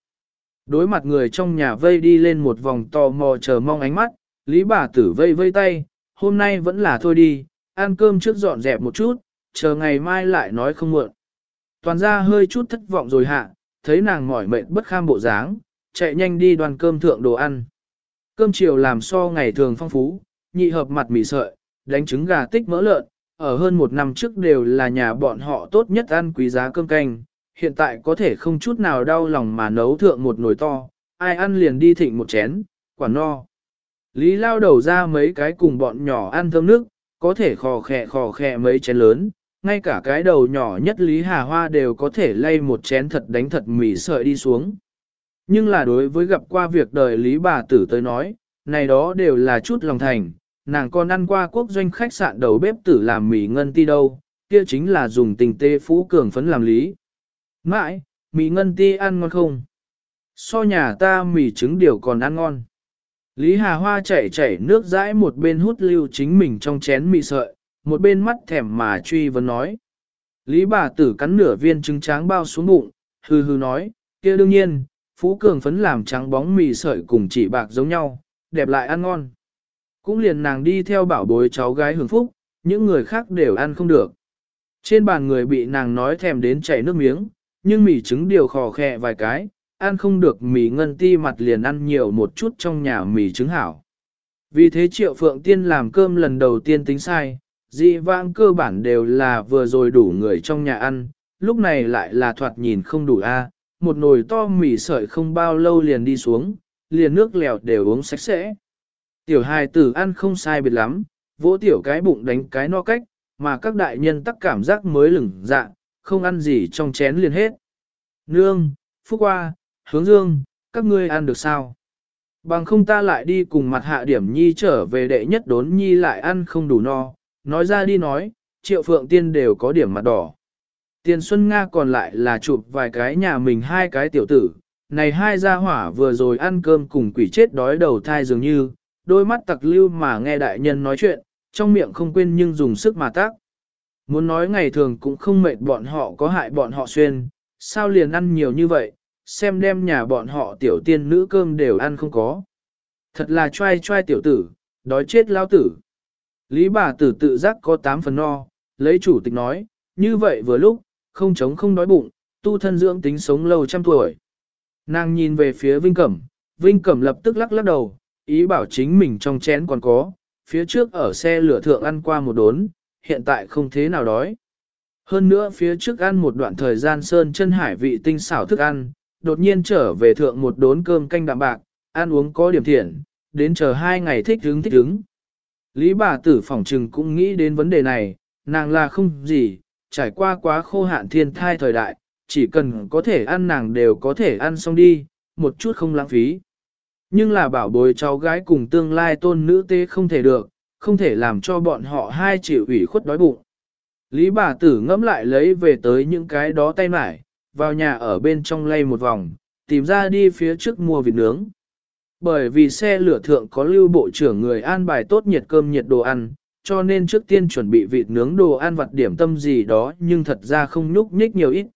Đối mặt người trong nhà vây đi lên một vòng tò mò chờ mong ánh mắt, Lý bà tử vây vây tay, hôm nay vẫn là thôi đi, ăn cơm trước dọn dẹp một chút, chờ ngày mai lại nói không muộn. Toàn ra hơi chút thất vọng rồi hạ, thấy nàng mỏi mệt bất kham bộ dáng, chạy nhanh đi đoàn cơm thượng đồ ăn. Cơm chiều làm so ngày thường phong phú, nhị hợp mặt mì sợi, đánh trứng gà tích mỡ lợn, ở hơn một năm trước đều là nhà bọn họ tốt nhất ăn quý giá cơm canh, hiện tại có thể không chút nào đau lòng mà nấu thượng một nồi to, ai ăn liền đi thịnh một chén, quả no. Lý lao đầu ra mấy cái cùng bọn nhỏ ăn thơm nước, có thể khò khẹ khò khẹ mấy chén lớn, ngay cả cái đầu nhỏ nhất Lý Hà Hoa đều có thể lay một chén thật đánh thật mì sợi đi xuống. Nhưng là đối với gặp qua việc đời Lý bà tử tới nói, này đó đều là chút lòng thành, nàng còn ăn qua quốc doanh khách sạn đầu bếp tử làm mì ngân ti đâu, kia chính là dùng tình tê phú cường phấn làm lý. Mãi, mì ngân ti ăn ngon không? So nhà ta mì trứng điều còn ăn ngon. Lý Hà Hoa chảy chảy nước dãi một bên hút lưu chính mình trong chén mì sợi, một bên mắt thèm mà truy vấn nói. Lý bà tử cắn nửa viên trứng tráng bao xuống bụng, hừ hừ nói, kia đương nhiên, Phú Cường phấn làm trắng bóng mì sợi cùng chỉ bạc giống nhau, đẹp lại ăn ngon. Cũng liền nàng đi theo bảo bối cháu gái hưởng phúc, những người khác đều ăn không được. Trên bàn người bị nàng nói thèm đến chảy nước miếng, nhưng mì trứng điều khò khè vài cái, ăn không được mì ngân ti mặt liền ăn nhiều một chút trong nhà mì trứng hảo. Vì thế triệu phượng tiên làm cơm lần đầu tiên tính sai, dị vãng cơ bản đều là vừa rồi đủ người trong nhà ăn, lúc này lại là thoạt nhìn không đủ a một nồi to mì sợi không bao lâu liền đi xuống, liền nước lèo đều uống sạch sẽ. Tiểu hài tử ăn không sai biệt lắm, vỗ tiểu cái bụng đánh cái no cách, mà các đại nhân tắc cảm giác mới lửng dạ, không ăn gì trong chén liền hết. Nương, Phúc Hoa, Hướng Dương, các ngươi ăn được sao? Bằng không ta lại đi cùng mặt hạ điểm nhi trở về đệ nhất đốn nhi lại ăn không đủ no, nói ra đi nói, triệu phượng tiên đều có điểm mặt đỏ. Tiền Xuân Nga còn lại là chụp vài cái nhà mình hai cái tiểu tử, này hai gia hỏa vừa rồi ăn cơm cùng quỷ chết đói đầu thai dường như, đôi mắt tặc lưu mà nghe đại nhân nói chuyện, trong miệng không quên nhưng dùng sức mà tác. Muốn nói ngày thường cũng không mệt bọn họ có hại bọn họ xuyên, sao liền ăn nhiều như vậy, xem đem nhà bọn họ tiểu tiên nữ cơm đều ăn không có. Thật là trai trai tiểu tử, đói chết lao tử. Lý bà tử tự giác có tám phần no, lấy chủ tịch nói, như vậy vừa lúc, không chống không đói bụng, tu thân dưỡng tính sống lâu trăm tuổi. Nàng nhìn về phía Vinh Cẩm, Vinh Cẩm lập tức lắc lắc đầu, ý bảo chính mình trong chén còn có, phía trước ở xe lửa thượng ăn qua một đốn, hiện tại không thế nào đói. Hơn nữa phía trước ăn một đoạn thời gian sơn chân hải vị tinh xảo thức ăn, đột nhiên trở về thượng một đốn cơm canh đạm bạc, ăn uống có điểm thiện, đến chờ hai ngày thích hứng thích hứng. Lý bà tử phỏng trừng cũng nghĩ đến vấn đề này, nàng là không gì, trải qua quá khô hạn thiên thai thời đại, chỉ cần có thể ăn nàng đều có thể ăn xong đi, một chút không lãng phí. Nhưng là bảo bối cháu gái cùng tương lai tôn nữ tế không thể được, không thể làm cho bọn họ hai chịu ủy khuất đói bụng. Lý bà tử ngẫm lại lấy về tới những cái đó tay mải, vào nhà ở bên trong lay một vòng, tìm ra đi phía trước mua vịt nướng. Bởi vì xe lửa thượng có lưu bộ trưởng người an bài tốt nhiệt cơm nhiệt đồ ăn, cho nên trước tiên chuẩn bị vịt nướng đồ ăn vặt điểm tâm gì đó nhưng thật ra không nhúc nhích nhiều ít.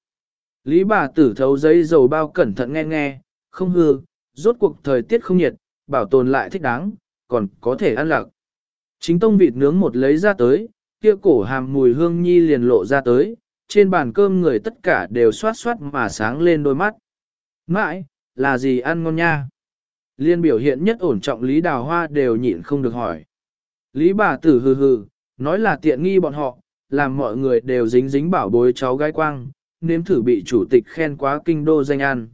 Lý bà tử thấu giấy dầu bao cẩn thận nghe nghe, không hư, rốt cuộc thời tiết không nhiệt, bảo tồn lại thích đáng, còn có thể ăn lạc. Chính tông vịt nướng một lấy ra tới, kia cổ hàm mùi hương nhi liền lộ ra tới, trên bàn cơm người tất cả đều xoát xoát mà sáng lên đôi mắt. Mãi, là gì ăn ngon nha? Liên biểu hiện nhất ổn trọng Lý Đào Hoa đều nhịn không được hỏi. Lý bà tử hừ hừ, nói là tiện nghi bọn họ, làm mọi người đều dính dính bảo bối cháu gái quang, nếm thử bị chủ tịch khen quá kinh đô danh ăn.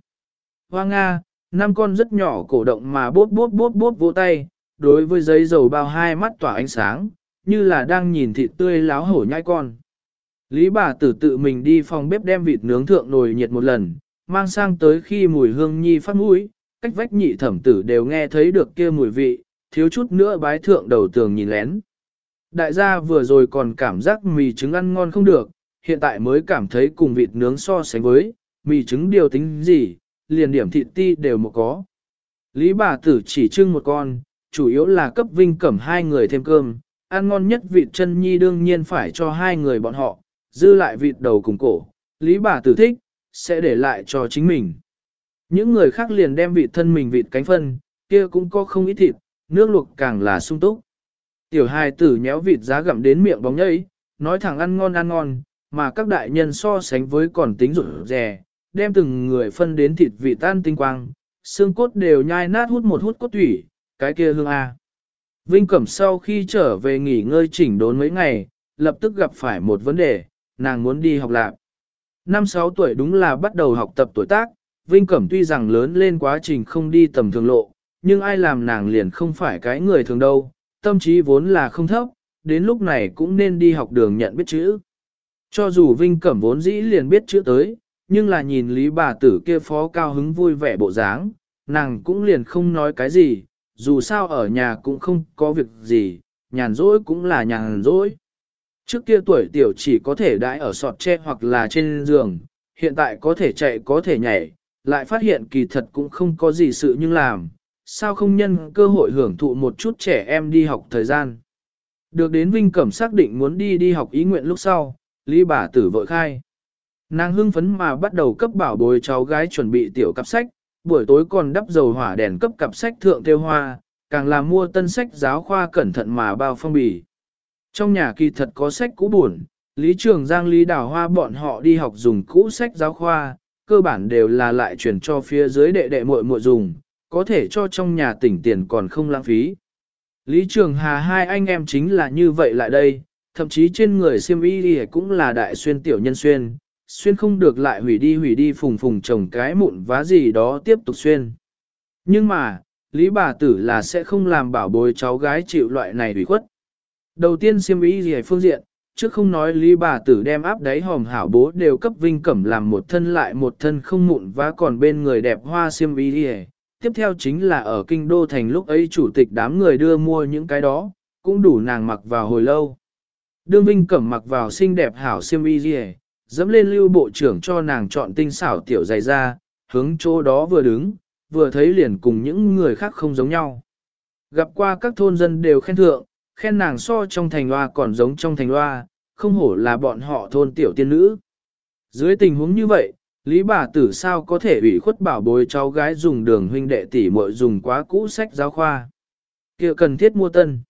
Hoa Nga, năm con rất nhỏ cổ động mà bốp bốp bốp bốp vỗ tay, đối với giấy dầu bao hai mắt tỏa ánh sáng, như là đang nhìn thịt tươi láo hổ nhai con. Lý bà tử tự mình đi phòng bếp đem vịt nướng thượng nồi nhiệt một lần, mang sang tới khi mùi hương nhi phát mũi, cách vách nhị thẩm tử đều nghe thấy được kia mùi vị, thiếu chút nữa bái thượng đầu tường nhìn lén. Đại gia vừa rồi còn cảm giác mì trứng ăn ngon không được, hiện tại mới cảm thấy cùng vịt nướng so sánh với, mì trứng điều tính gì, liền điểm thịt ti đều một có. Lý bà tử chỉ trưng một con, chủ yếu là cấp vinh cẩm hai người thêm cơm, ăn ngon nhất vịt chân nhi đương nhiên phải cho hai người bọn họ, dư lại vịt đầu cùng cổ, lý bà tử thích, sẽ để lại cho chính mình. Những người khác liền đem vịt thân mình vịt cánh phân, kia cũng có không ít thịt, nước luộc càng là sung túc. Tiểu hài tử nhéo vịt giá gặm đến miệng bóng nhây, nói thẳng ăn ngon ăn ngon, mà các đại nhân so sánh với còn tính rủi rè, đem từng người phân đến thịt vị tan tinh quang, xương cốt đều nhai nát hút một hút cốt thủy, cái kia hương A. Vinh Cẩm sau khi trở về nghỉ ngơi chỉnh đốn mấy ngày, lập tức gặp phải một vấn đề, nàng muốn đi học lạc. Năm sáu tuổi đúng là bắt đầu học tập tuổi tác, Vinh Cẩm tuy rằng lớn lên quá trình không đi tầm thường lộ, nhưng ai làm nàng liền không phải cái người thường đâu, tâm trí vốn là không thấp, đến lúc này cũng nên đi học đường nhận biết chữ. Cho dù Vinh Cẩm vốn dĩ liền biết chữ tới, nhưng là nhìn Lý bà tử kia phó cao hứng vui vẻ bộ dáng, nàng cũng liền không nói cái gì, dù sao ở nhà cũng không có việc gì, nhàn rỗi cũng là nhàn rỗi. Trước kia tuổi tiểu chỉ có thể đãi ở sọt tre hoặc là trên giường, hiện tại có thể chạy có thể nhảy, lại phát hiện kỳ thật cũng không có gì sự nhưng làm, sao không nhân cơ hội hưởng thụ một chút trẻ em đi học thời gian. Được đến Vinh Cẩm xác định muốn đi đi học ý nguyện lúc sau, Lý bà tử vội khai. Nàng hưng phấn mà bắt đầu cấp bảo bồi cháu gái chuẩn bị tiểu cặp sách, buổi tối còn đắp dầu hỏa đèn cấp cặp sách thượng tiêu hoa, càng là mua tân sách giáo khoa cẩn thận mà bao phong bì. Trong nhà kỳ thật có sách cũ buồn, Lý Trường Giang Lý Đào Hoa bọn họ đi học dùng cũ sách giáo khoa, cơ bản đều là lại chuyển cho phía dưới đệ đệ muội muội dùng, có thể cho trong nhà tỉnh tiền còn không lãng phí. Lý Trường Hà hai anh em chính là như vậy lại đây, thậm chí trên người siêm y cũng là đại xuyên tiểu nhân xuyên, xuyên không được lại hủy đi hủy đi phùng phùng chồng cái mụn vá gì đó tiếp tục xuyên. Nhưng mà, Lý bà tử là sẽ không làm bảo bối cháu gái chịu loại này hủy khuất. Đầu tiên siêm ý gì phương diện, trước không nói Lý bà tử đem áp đáy hòm hảo bố đều cấp vinh cẩm làm một thân lại một thân không mụn và còn bên người đẹp hoa siêm ý gì Tiếp theo chính là ở kinh đô thành lúc ấy chủ tịch đám người đưa mua những cái đó, cũng đủ nàng mặc vào hồi lâu. Đương Vinh Cẩm mặc vào xinh đẹp hảo siêm y gì dẫm lên lưu bộ trưởng cho nàng chọn tinh xảo tiểu dày ra, hướng chỗ đó vừa đứng, vừa thấy liền cùng những người khác không giống nhau. Gặp qua các thôn dân đều khen thượng, khen nàng so trong thành hoa còn giống trong thành hoa, không hổ là bọn họ thôn tiểu tiên nữ. Dưới tình huống như vậy, Lý bà tử sao có thể ủy khuất bảo bối cháu gái dùng đường huynh đệ tỷ muội dùng quá cũ sách giáo khoa. kia cần thiết mua tân.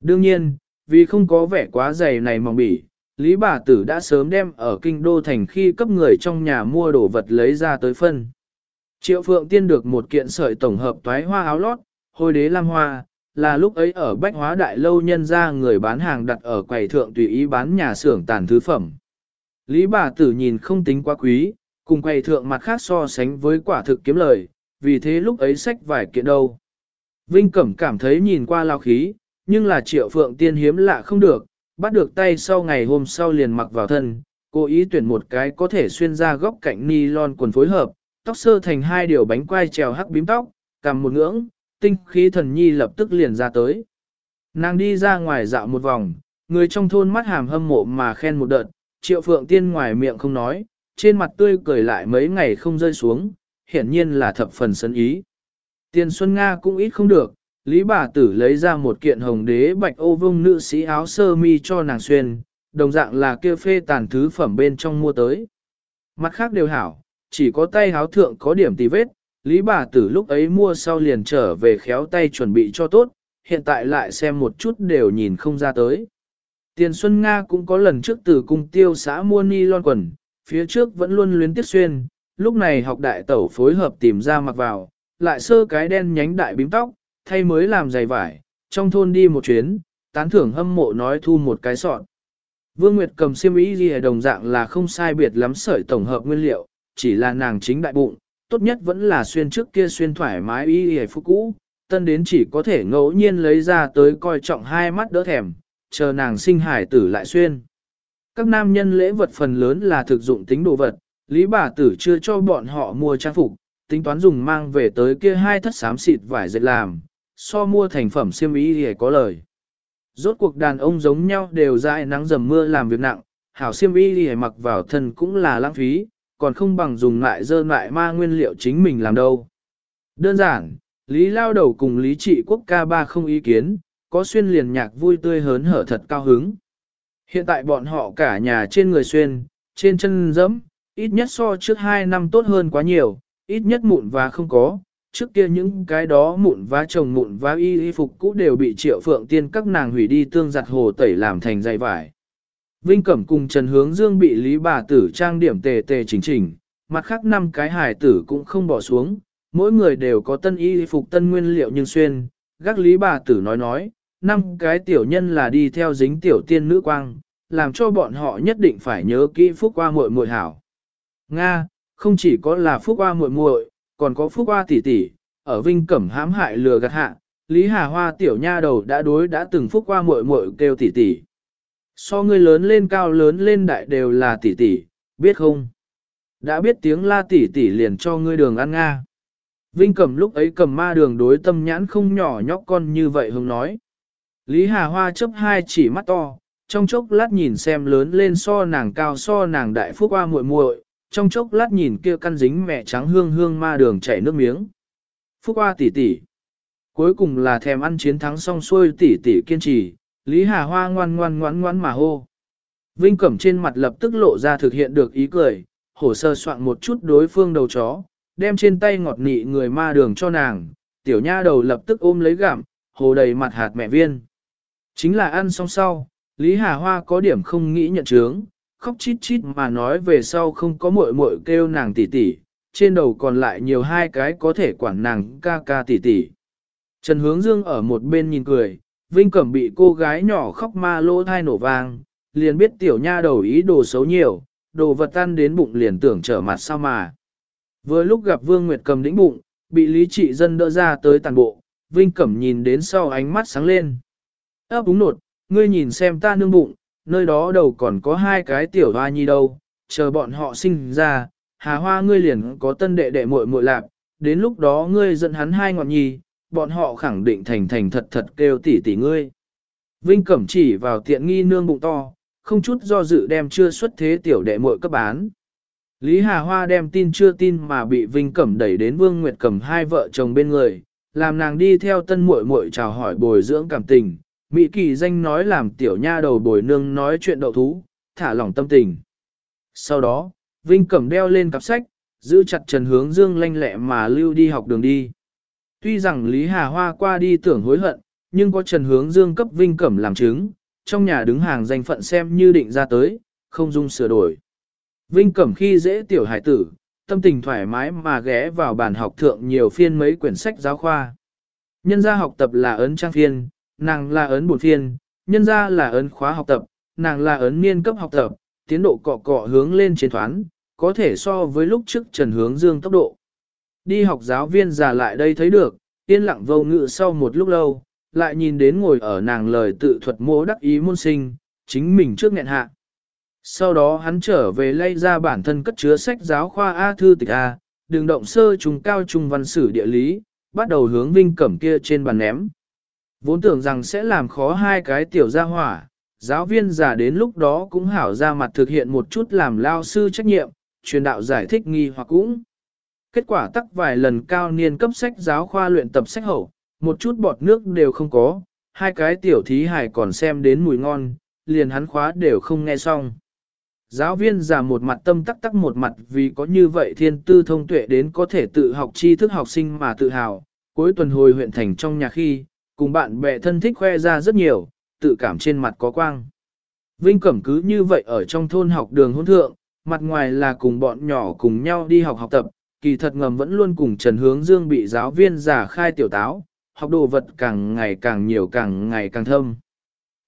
Đương nhiên, vì không có vẻ quá dày này mỏng bỉ, Lý bà tử đã sớm đem ở kinh đô thành khi cấp người trong nhà mua đồ vật lấy ra tới phân. Triệu Phượng Tiên được một kiện sợi tổng hợp toái hoa áo lót, hồi đế lam hoa, là lúc ấy ở Bách Hóa Đại Lâu nhân ra người bán hàng đặt ở quầy thượng tùy ý bán nhà xưởng tàn thứ phẩm. Lý bà tử nhìn không tính quá quý, cùng quầy thượng mặt khác so sánh với quả thực kiếm lời, vì thế lúc ấy sách vài kiện đâu. Vinh Cẩm cảm thấy nhìn qua lao khí, nhưng là triệu phượng tiên hiếm lạ không được, bắt được tay sau ngày hôm sau liền mặc vào thân, cố ý tuyển một cái có thể xuyên ra góc cạnh nylon quần phối hợp, tóc sơ thành hai điều bánh quai trèo hắc bím tóc, cầm một ngưỡng, tinh khí thần nhi lập tức liền ra tới. Nàng đi ra ngoài dạo một vòng, người trong thôn mắt hàm hâm mộ mà khen một đợt, triệu phượng tiên ngoài miệng không nói, trên mặt tươi cười lại mấy ngày không rơi xuống, hiển nhiên là thập phần sân ý. Tiền Xuân Nga cũng ít không được, Lý bà tử lấy ra một kiện hồng đế bạch ô vông nữ sĩ áo sơ mi cho nàng xuyên, đồng dạng là kia phê tàn thứ phẩm bên trong mua tới. Mặt khác đều hảo, chỉ có tay áo thượng có điểm tì vết, Lý bà tử lúc ấy mua sau liền trở về khéo tay chuẩn bị cho tốt, hiện tại lại xem một chút đều nhìn không ra tới. Tiền Xuân Nga cũng có lần trước từ cung tiêu xã mua ni lon quần, phía trước vẫn luôn luyến tiếc xuyên, lúc này học đại tẩu phối hợp tìm ra mặc vào, lại sơ cái đen nhánh đại bím tóc, thay mới làm giày vải, trong thôn đi một chuyến, tán thưởng hâm mộ nói thu một cái sọn. Vương Nguyệt cầm xiêm y gì đồng dạng là không sai biệt lắm sợi tổng hợp nguyên liệu, chỉ là nàng chính đại bụng, tốt nhất vẫn là xuyên trước kia xuyên thoải mái y y phục cũ, tân đến chỉ có thể ngẫu nhiên lấy ra tới coi trọng hai mắt đỡ thèm, chờ nàng sinh hải tử lại xuyên. Các nam nhân lễ vật phần lớn là thực dụng tính đồ vật, Lý bà tử chưa cho bọn họ mua trang phục, tính toán dùng mang về tới kia hai thất xám xịt vải dệt làm, so mua thành phẩm xiêm y thì có lời. Rốt cuộc đàn ông giống nhau đều dại nắng dầm mưa làm việc nặng, hảo xiêm y thì mặc vào thân cũng là lãng phí, còn không bằng dùng lại dơ lại ma nguyên liệu chính mình làm đâu. Đơn giản, Lý lao đầu cùng Lý trị quốc ca ba không ý kiến, có xuyên liền nhạc vui tươi hớn hở thật cao hứng. Hiện tại bọn họ cả nhà trên người xuyên, trên chân dẫm, ít nhất so trước hai năm tốt hơn quá nhiều, ít nhất mụn và không có. Trước kia những cái đó mụn và chồng mụn và y y phục cũ đều bị triệu phượng tiên các nàng hủy đi tương giặt hồ tẩy làm thành dây vải. Vinh Cẩm cùng Trần Hướng Dương bị Lý bà tử trang điểm tề tề chỉnh chỉnh, mặt khác năm cái hài tử cũng không bỏ xuống, mỗi người đều có tân y phục tân nguyên liệu nhưng xuyên, gác Lý bà tử nói nói, năm cái tiểu nhân là đi theo dính tiểu tiên nữ quang, làm cho bọn họ nhất định phải nhớ kỹ phúc qua muội muội hảo. Nga, không chỉ có là phúc qua muội muội, còn có phúc qua tỷ tỷ, ở Vinh Cẩm hãm hại lừa gạt hạ, Lý Hà Hoa tiểu nha đầu đã đối đã từng phúc qua muội muội kêu tỷ tỷ. So ngươi lớn lên cao lớn lên đại đều là tỷ tỷ, biết không? Đã biết tiếng la tỷ tỷ liền cho ngươi đường ăn nga. Vinh Cẩm lúc ấy cầm ma đường đối tâm nhãn không nhỏ nhóc con như vậy hùng nói. Lý Hà Hoa chấp hai chỉ mắt to, trong chốc lát nhìn xem lớn lên so nàng cao so nàng đại phúc qua muội muội, trong chốc lát nhìn kia căn dính mẹ trắng hương hương ma đường chảy nước miếng. Phúc qua tỷ tỷ. Cuối cùng là thèm ăn chiến thắng xong xuôi tỷ tỷ kiên trì, Lý Hà Hoa ngoan ngoan ngoan ngoan mà hô. Vinh Cẩm trên mặt lập tức lộ ra thực hiện được ý cười, hổ sơ soạn một chút đối phương đầu chó, đem trên tay ngọt nị người ma đường cho nàng, tiểu nha đầu lập tức ôm lấy gặm, hồ đầy mặt hạt mẹ viên. Chính là ăn xong sau, Lý Hà Hoa có điểm không nghĩ nhận chướng, khóc chít chít mà nói về sau không có muội muội kêu nàng tỷ tỷ, trên đầu còn lại nhiều hai cái có thể quản nàng ca ca tỷ tỷ. Trần Hướng Dương ở một bên nhìn cười, Vinh Cẩm bị cô gái nhỏ khóc ma lỗ thai nổ vang, liền biết tiểu nha đầu ý đồ xấu nhiều, đồ vật tan đến bụng liền tưởng trở mặt sao mà. Vừa lúc gặp Vương Nguyệt cầm đĩnh bụng, bị Lý Trị Dân đỡ ra tới tàn bộ, Vinh Cẩm nhìn đến sau ánh mắt sáng lên. Ấp úng nột, ngươi nhìn xem ta nương bụng, nơi đó đầu còn có hai cái tiểu hoa nhi đâu, chờ bọn họ sinh ra, hà hoa ngươi liền có tân đệ đệ muội muội lạc, đến lúc đó ngươi dẫn hắn hai ngọn nhi, bọn họ khẳng định thành thành thật thật kêu tỷ tỷ ngươi. Vinh Cẩm chỉ vào tiện nghi nương bụng to, không chút do dự đem chưa xuất thế tiểu đệ muội cấp bán. Lý Hà Hoa đem tin chưa tin mà bị Vinh Cẩm đẩy đến Vương Nguyệt Cẩm hai vợ chồng bên người, làm nàng đi theo tân muội muội chào hỏi bồi dưỡng cảm tình, Mỹ kỳ danh nói làm tiểu nha đầu bồi nương nói chuyện đậu thú, thả lỏng tâm tình. Sau đó, Vinh Cẩm đeo lên cặp sách, giữ chặt Trần Hướng Dương lanh lẹ mà lưu đi học đường đi. Tuy rằng Lý Hà Hoa qua đi tưởng hối hận, nhưng có Trần Hướng Dương cấp Vinh Cẩm làm chứng, trong nhà đứng hàng danh phận xem như định ra tới, không dung sửa đổi. Vinh Cẩm khi dễ tiểu hải tử, tâm tình thoải mái mà ghé vào bàn học thượng nhiều phiên mấy quyển sách giáo khoa. Nhân gia học tập là ấn trang phiên, nàng là ấn bổn phiên, nhân gia là ấn khóa học tập, nàng là ấn niên cấp học tập, tiến độ cọ cọ hướng lên trên thoán, có thể so với lúc trước trần hướng dương tốc độ. Đi học giáo viên già lại đây thấy được, yên lặng vô ngự sau một lúc lâu, lại nhìn đến ngồi ở nàng lời tự thuật mô đắc ý môn sinh, chính mình trước nghẹn hạ. Sau đó hắn trở về lay ra bản thân cất chứa sách giáo khoa A thư tịch A, đường động sơ trùng cao trung văn sử địa lý, bắt đầu hướng vinh cẩm kia trên bàn ném. Vốn tưởng rằng sẽ làm khó hai cái tiểu gia hỏa, giáo viên già đến lúc đó cũng hảo ra mặt thực hiện một chút làm lao sư trách nhiệm, truyền đạo giải thích nghi hoặc cũng. Kết quả tắc vài lần cao niên cấp sách giáo khoa luyện tập sách hậu, một chút bọt nước đều không có, hai cái tiểu thí hải còn xem đến mùi ngon, liền hắn khóa đều không nghe xong. Giáo viên già một mặt tâm tắc tắc một mặt vì có như vậy thiên tư thông tuệ đến có thể tự học tri thức học sinh mà tự hào, cuối tuần hồi huyện thành trong nhà khi, cùng bạn bè thân thích khoe ra rất nhiều, tự cảm trên mặt có quang. Vinh Cẩm cứ như vậy ở trong thôn học đường hôn thượng, mặt ngoài là cùng bọn nhỏ cùng nhau đi học học tập, kỳ thật ngầm vẫn luôn cùng Trần Hướng Dương bị giáo viên giả khai tiểu táo, học đồ vật càng ngày càng nhiều càng ngày càng thâm.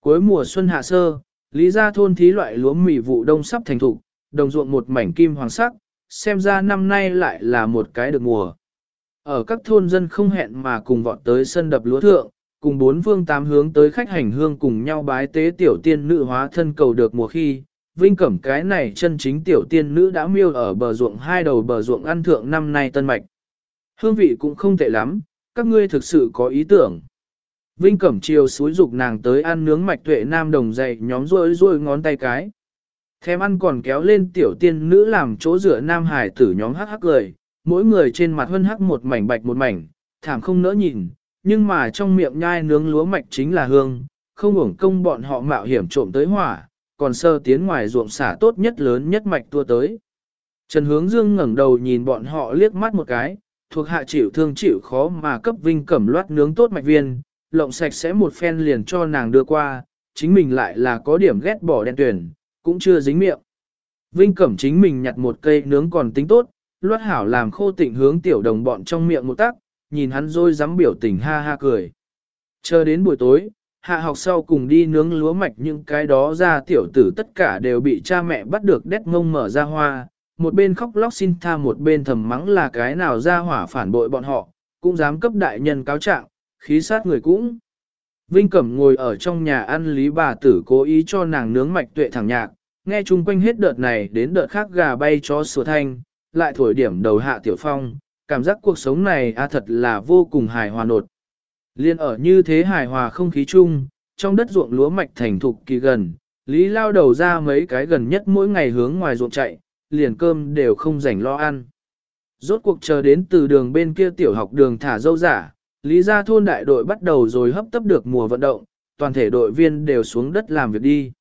Cuối mùa xuân hạ sơ, lý gia thôn thí loại lúa mì vụ đông sắp thành thục, đồng ruộng một mảnh kim hoàng sắc, xem ra năm nay lại là một cái được mùa. Ở các thôn dân không hẹn mà cùng vọt tới sân đập lúa thượng, cùng bốn phương tám hướng tới khách hành hương cùng nhau bái tế tiểu tiên nữ hóa thân cầu được mùa khi, Vinh Cẩm cái này chân chính tiểu tiên nữ đã miêu ở bờ ruộng hai đầu bờ ruộng ăn thượng năm nay tân mạch. Hương vị cũng không tệ lắm, các ngươi thực sự có ý tưởng. Vinh Cẩm chiều suối dục nàng tới ăn nướng mạch tuệ nam đồng dày nhóm rôi rôi ngón tay cái. Thèm ăn còn kéo lên tiểu tiên nữ làm chỗ rửa nam hải tử nhóm hắc hắc cười, mỗi người trên mặt hân hắc một mảnh bạch một mảnh, thảm không nỡ nhìn, nhưng mà trong miệng nhai nướng lúa mạch chính là hương, không uổng công bọn họ mạo hiểm trộm tới hỏa, còn sơ tiến ngoài ruộng xả tốt nhất lớn nhất mạch tua tới. Trần Hướng Dương ngẩng đầu nhìn bọn họ liếc mắt một cái, thuộc hạ chịu thương chịu khó mà cấp vinh cẩm loát nướng tốt mạch viên, lộng sạch sẽ một phen liền cho nàng đưa qua, chính mình lại là có điểm ghét bỏ đen tuyển, cũng chưa dính miệng. Vinh cẩm chính mình nhặt một cây nướng còn tính tốt, loát hảo làm khô tịnh hướng tiểu đồng bọn trong miệng một tắc, nhìn hắn rồi dám biểu tình ha ha cười. Chờ đến buổi tối, hạ học sau cùng đi nướng lúa mạch những cái đó ra tiểu tử tất cả đều bị cha mẹ bắt được đét ngông mở ra hoa, một bên khóc lóc xin tha một bên thầm mắng là cái nào ra hỏa phản bội bọn họ, cũng dám cấp đại nhân cáo trạng, khí sát người cũng. Vinh Cẩm ngồi ở trong nhà ăn lý bà tử cố ý cho nàng nướng mạch tuệ thẳng nhạc, nghe chung quanh hết đợt này đến đợt khác gà bay chó sủa thanh, lại thổi điểm đầu hạ tiểu phong, cảm giác cuộc sống này a thật là vô cùng hài hòa nột. Liên ở như thế hài hòa không khí chung, trong đất ruộng lúa mạch thành thục kỳ gần, Lý lao đầu ra mấy cái gần nhất mỗi ngày hướng ngoài ruộng chạy, liền cơm đều không rảnh lo ăn. Rốt cuộc chờ đến từ đường bên kia tiểu học đường thả dâu giả, Lý gia thôn đại đội bắt đầu rồi hấp tấp được mùa vận động, toàn thể đội viên đều xuống đất làm việc đi.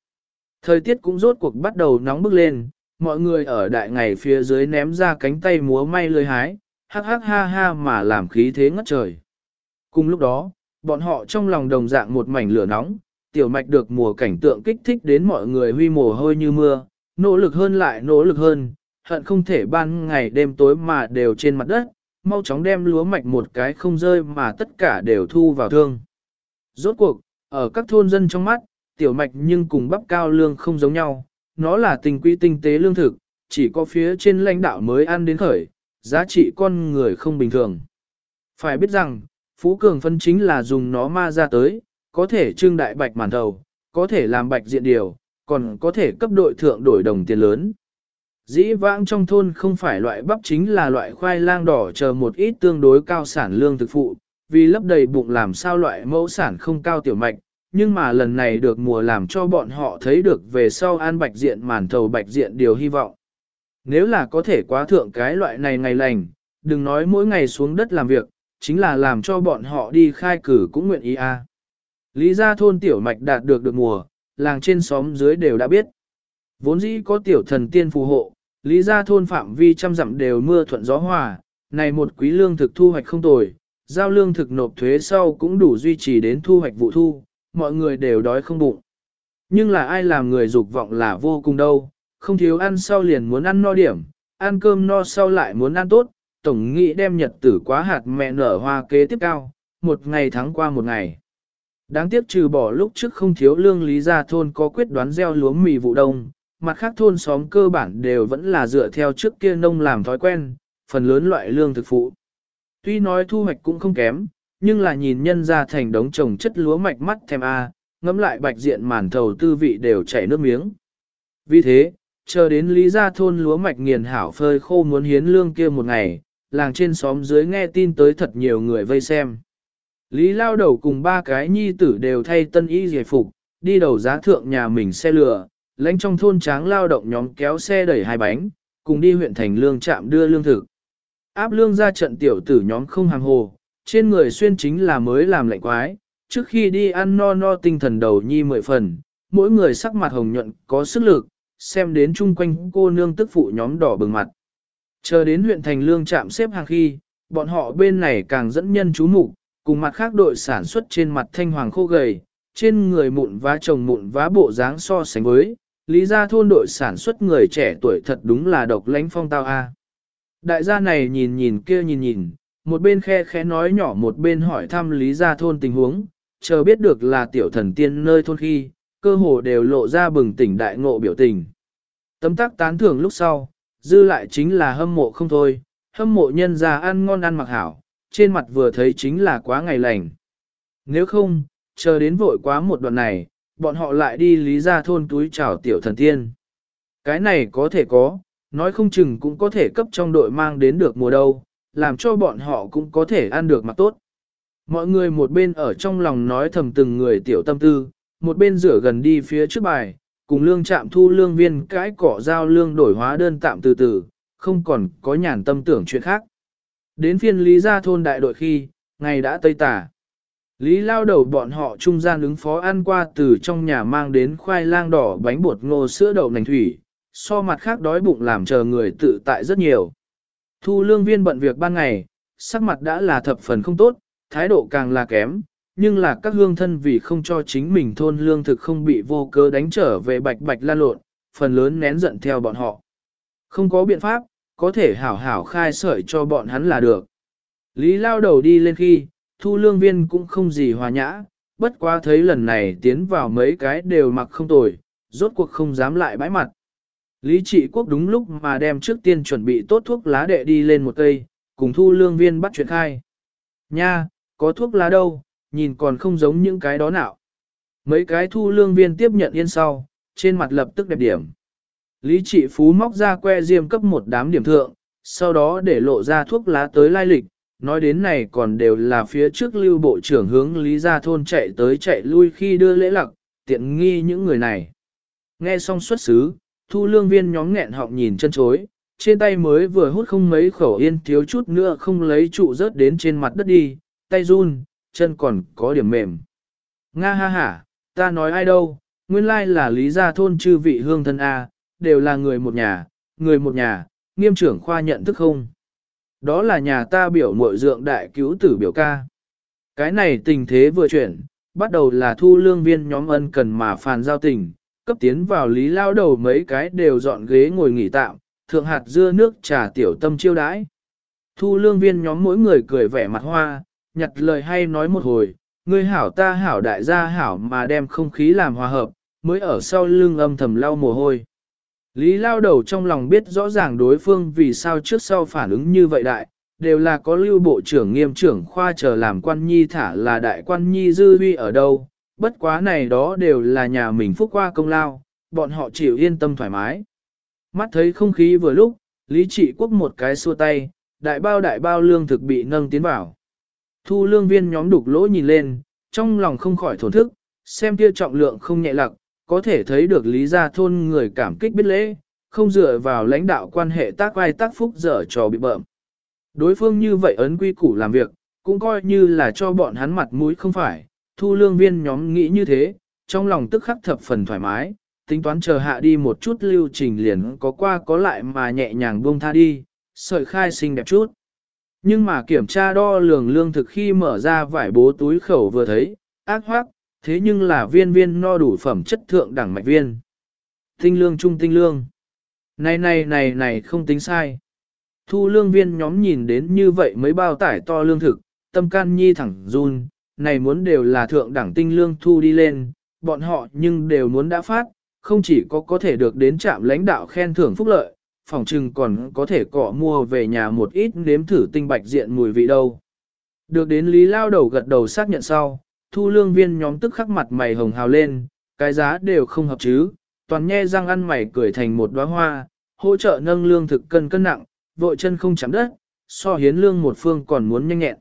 Thời tiết cũng rốt cuộc bắt đầu nóng bức lên, mọi người ở đại ngày phía dưới ném ra cánh tay múa may lưới hái, hắc hắc ha ha mà làm khí thế ngất trời. Cùng lúc đó, bọn họ trong lòng đồng dạng một mảnh lửa nóng, tiểu mạch được mùa cảnh tượng kích thích đến mọi người huy mồ hôi như mưa, nỗ lực hơn lại nỗ lực hơn, hận không thể ban ngày đêm tối mà đều trên mặt đất, mau chóng đem lúa mạch một cái không rơi mà tất cả đều thu vào thương. Rốt cuộc, ở các thôn dân trong mắt, tiểu mạch nhưng cùng bắp cao lương không giống nhau, nó là tình quý tinh tế lương thực, chỉ có phía trên lãnh đạo mới ăn đến khởi, giá trị con người không bình thường. Phải biết rằng, Phú Cường phân chính là dùng nó ma ra tới, có thể trưng đại bạch màn thầu, có thể làm bạch diện điều, còn có thể cấp đội thượng đổi đồng tiền lớn. Dĩ vãng trong thôn không phải loại bắp chính là loại khoai lang đỏ chờ một ít tương đối cao sản lương thực phụ, vì lấp đầy bụng làm sao loại mẫu sản không cao tiểu mạch, nhưng mà lần này được mùa làm cho bọn họ thấy được về sau an bạch diện màn thầu bạch diện điều hy vọng. Nếu là có thể quá thượng cái loại này ngày lành, đừng nói mỗi ngày xuống đất làm việc, chính là làm cho bọn họ đi khai cử cũng nguyện ý a. À. Lý gia thôn tiểu mạch đạt được được mùa, làng trên xóm dưới đều đã biết. Vốn dĩ có tiểu thần tiên phù hộ, lý gia thôn phạm vi trăm dặm đều mưa thuận gió hòa, này một quý lương thực thu hoạch không tồi, giao lương thực nộp thuế sau cũng đủ duy trì đến thu hoạch vụ thu, mọi người đều đói không bụng. Nhưng là ai làm người dục vọng là vô cùng đâu, không thiếu ăn sau liền muốn ăn no điểm, ăn cơm no sau lại muốn ăn tốt, tổng nghĩ đem nhật tử quá hạt mẹ nở hoa kế tiếp cao, một ngày tháng qua một ngày. Đáng tiếc trừ bỏ lúc trước không thiếu lương lý gia thôn có quyết đoán gieo lúa mì vụ đông, mặt khác thôn xóm cơ bản đều vẫn là dựa theo trước kia nông làm thói quen, phần lớn loại lương thực phụ. Tuy nói thu hoạch cũng không kém, nhưng là nhìn nhân ra thành đống trồng chất lúa mạch mắt thèm a, ngẫm lại bạch diện màn thầu tư vị đều chảy nước miếng. Vì thế, chờ đến lý gia thôn lúa mạch nghiền hảo phơi khô muốn hiến lương kia một ngày, làng trên xóm dưới nghe tin tới thật nhiều người vây xem. Lý lao đầu cùng ba cái nhi tử đều thay tân y giải phục, đi đầu giá thượng nhà mình xe lửa, lãnh trong thôn tráng lao động nhóm kéo xe đẩy hai bánh, cùng đi huyện thành lương trạm đưa lương thực. Áp lương ra trận tiểu tử nhóm không hàng hồ, trên người xuyên chính là mới làm lệnh quái, trước khi đi ăn no no tinh thần đầu nhi mười phần, mỗi người sắc mặt hồng nhuận có sức lực, xem đến chung quanh cô nương tức phụ nhóm đỏ bừng mặt. Chờ đến huyện thành lương trạm xếp hàng khi, bọn họ bên này càng dẫn nhân chú mục cùng mặt khác đội sản xuất trên mặt thanh hoàng khô gầy, trên người mụn vá chồng mụn vá bộ dáng so sánh với, lý gia thôn đội sản xuất người trẻ tuổi thật đúng là độc lãnh phong tao a. Đại gia này nhìn nhìn kia nhìn nhìn, một bên khe khẽ nói nhỏ một bên hỏi thăm lý gia thôn tình huống, chờ biết được là tiểu thần tiên nơi thôn khi, cơ hồ đều lộ ra bừng tỉnh đại ngộ biểu tình. Tấm tắc tán thưởng lúc sau, dư lại chính là hâm mộ không thôi, hâm mộ nhân ra ăn ngon ăn mặc hảo, trên mặt vừa thấy chính là quá ngày lành. Nếu không, chờ đến vội quá một đoạn này, bọn họ lại đi lý ra thôn túi chào tiểu thần tiên. Cái này có thể có, nói không chừng cũng có thể cấp trong đội mang đến được mùa đâu, làm cho bọn họ cũng có thể ăn được mặc tốt. Mọi người một bên ở trong lòng nói thầm từng người tiểu tâm tư, một bên rửa gần đi phía trước bài, cùng lương trạm thu lương viên cãi cỏ giao lương đổi hóa đơn tạm từ từ, không còn có nhàn tâm tưởng chuyện khác. Đến phiên lý gia thôn đại đội khi, ngày đã tây tả. Lý lao đầu bọn họ trung gian ứng phó ăn qua từ trong nhà mang đến khoai lang đỏ bánh bột ngô sữa đậu nành thủy, so mặt khác đói bụng làm chờ người tự tại rất nhiều. Thu lương viên bận việc ban ngày, sắc mặt đã là thập phần không tốt, thái độ càng là kém, nhưng là các hương thân vì không cho chính mình thôn lương thực không bị vô cớ đánh trở về bạch bạch lan lộn, phần lớn nén giận theo bọn họ. Không có biện pháp, có thể hảo hảo khai sợi cho bọn hắn là được. Lý lao đầu đi lên khi, thu lương viên cũng không gì hòa nhã, bất quá thấy lần này tiến vào mấy cái đều mặc không tồi, rốt cuộc không dám lại bãi mặt. Lý trị quốc đúng lúc mà đem trước tiên chuẩn bị tốt thuốc lá đệ đi lên một cây, cùng thu lương viên bắt chuyện khai. Nha, có thuốc lá đâu, nhìn còn không giống những cái đó nào. Mấy cái thu lương viên tiếp nhận yên sau, trên mặt lập tức đẹp điểm. Lý trị phú móc ra que diêm cấp một đám điểm thượng, sau đó để lộ ra thuốc lá tới lai lịch, nói đến này còn đều là phía trước lưu bộ trưởng hướng Lý Gia Thôn chạy tới chạy lui khi đưa lễ lặc, tiện nghi những người này. Nghe xong xuất xứ, thu lương viên nhóm nghẹn họng nhìn chân chối, trên tay mới vừa hút không mấy khẩu yên thiếu chút nữa không lấy trụ rớt đến trên mặt đất đi, tay run, chân còn có điểm mềm. Nga ha ha, ta nói ai đâu, nguyên lai là lý gia thôn chư vị hương thân A, đều là người một nhà, người một nhà, nghiêm trưởng khoa nhận thức không? Đó là nhà ta biểu muội dượng đại cứu tử biểu ca. Cái này tình thế vừa chuyển, bắt đầu là thu lương viên nhóm ân cần mà phàn giao tình, cấp tiến vào lý lao đầu mấy cái đều dọn ghế ngồi nghỉ tạm, thượng hạt dưa nước trà tiểu tâm chiêu đãi. Thu lương viên nhóm mỗi người cười vẻ mặt hoa, nhặt lời hay nói một hồi, ngươi hảo ta hảo đại gia hảo mà đem không khí làm hòa hợp, mới ở sau lưng âm thầm lau mồ hôi. Lý lao đầu trong lòng biết rõ ràng đối phương vì sao trước sau phản ứng như vậy đại, đều là có lưu bộ trưởng nghiêm trưởng khoa chờ làm quan nhi thả là đại quan nhi dư huy ở đâu, bất quá này đó đều là nhà mình phúc qua công lao, bọn họ chịu yên tâm thoải mái. Mắt thấy không khí vừa lúc, Lý trị quốc một cái xua tay, đại bao đại bao lương thực bị nâng tiến vào. Thu lương viên nhóm đục lỗ nhìn lên, trong lòng không khỏi thổn thức, xem kia trọng lượng không nhẹ lặc, có thể thấy được lý gia thôn người cảm kích biết lễ, không dựa vào lãnh đạo quan hệ tác vai tác phúc dở trò bị bợm. Đối phương như vậy ấn quy củ làm việc, cũng coi như là cho bọn hắn mặt mũi không phải, thu lương viên nhóm nghĩ như thế, trong lòng tức khắc thập phần thoải mái, tính toán chờ hạ đi một chút lưu trình liền có qua có lại mà nhẹ nhàng buông tha đi, sợi khai xinh đẹp chút. Nhưng mà kiểm tra đo lường lương thực khi mở ra vải bố túi khẩu vừa thấy, ác hoác, Thế nhưng là viên viên no đủ phẩm chất thượng đẳng mạch viên. Tinh lương trung tinh lương. Này này này này không tính sai. Thu lương viên nhóm nhìn đến như vậy mấy bao tải to lương thực, tâm can nhi thẳng run, này muốn đều là thượng đẳng tinh lương thu đi lên, bọn họ nhưng đều muốn đã phát, không chỉ có có thể được đến trạm lãnh đạo khen thưởng phúc lợi, phòng trừng còn có thể cọ mua về nhà một ít nếm thử tinh bạch diện mùi vị đâu. Được đến Lý Lao đầu gật đầu xác nhận sau, thu lương viên nhóm tức khắc mặt mày hồng hào lên, cái giá đều không hợp chứ, toàn nhe răng ăn mày cười thành một đóa hoa, hỗ trợ nâng lương thực cân cân nặng, vội chân không chạm đất, so hiến lương một phương còn muốn nhanh nhẹn.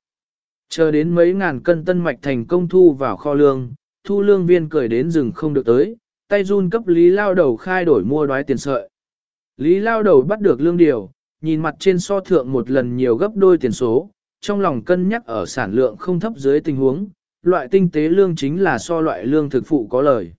Chờ đến mấy ngàn cân tân mạch thành công thu vào kho lương, thu lương viên cười đến rừng không được tới, tay run cấp Lý Lao đầu khai đổi mua đoái tiền sợi. Lý Lao đầu bắt được lương điều, nhìn mặt trên so thượng một lần nhiều gấp đôi tiền số, trong lòng cân nhắc ở sản lượng không thấp dưới tình huống, loại tinh tế lương chính là so loại lương thực phụ có lời.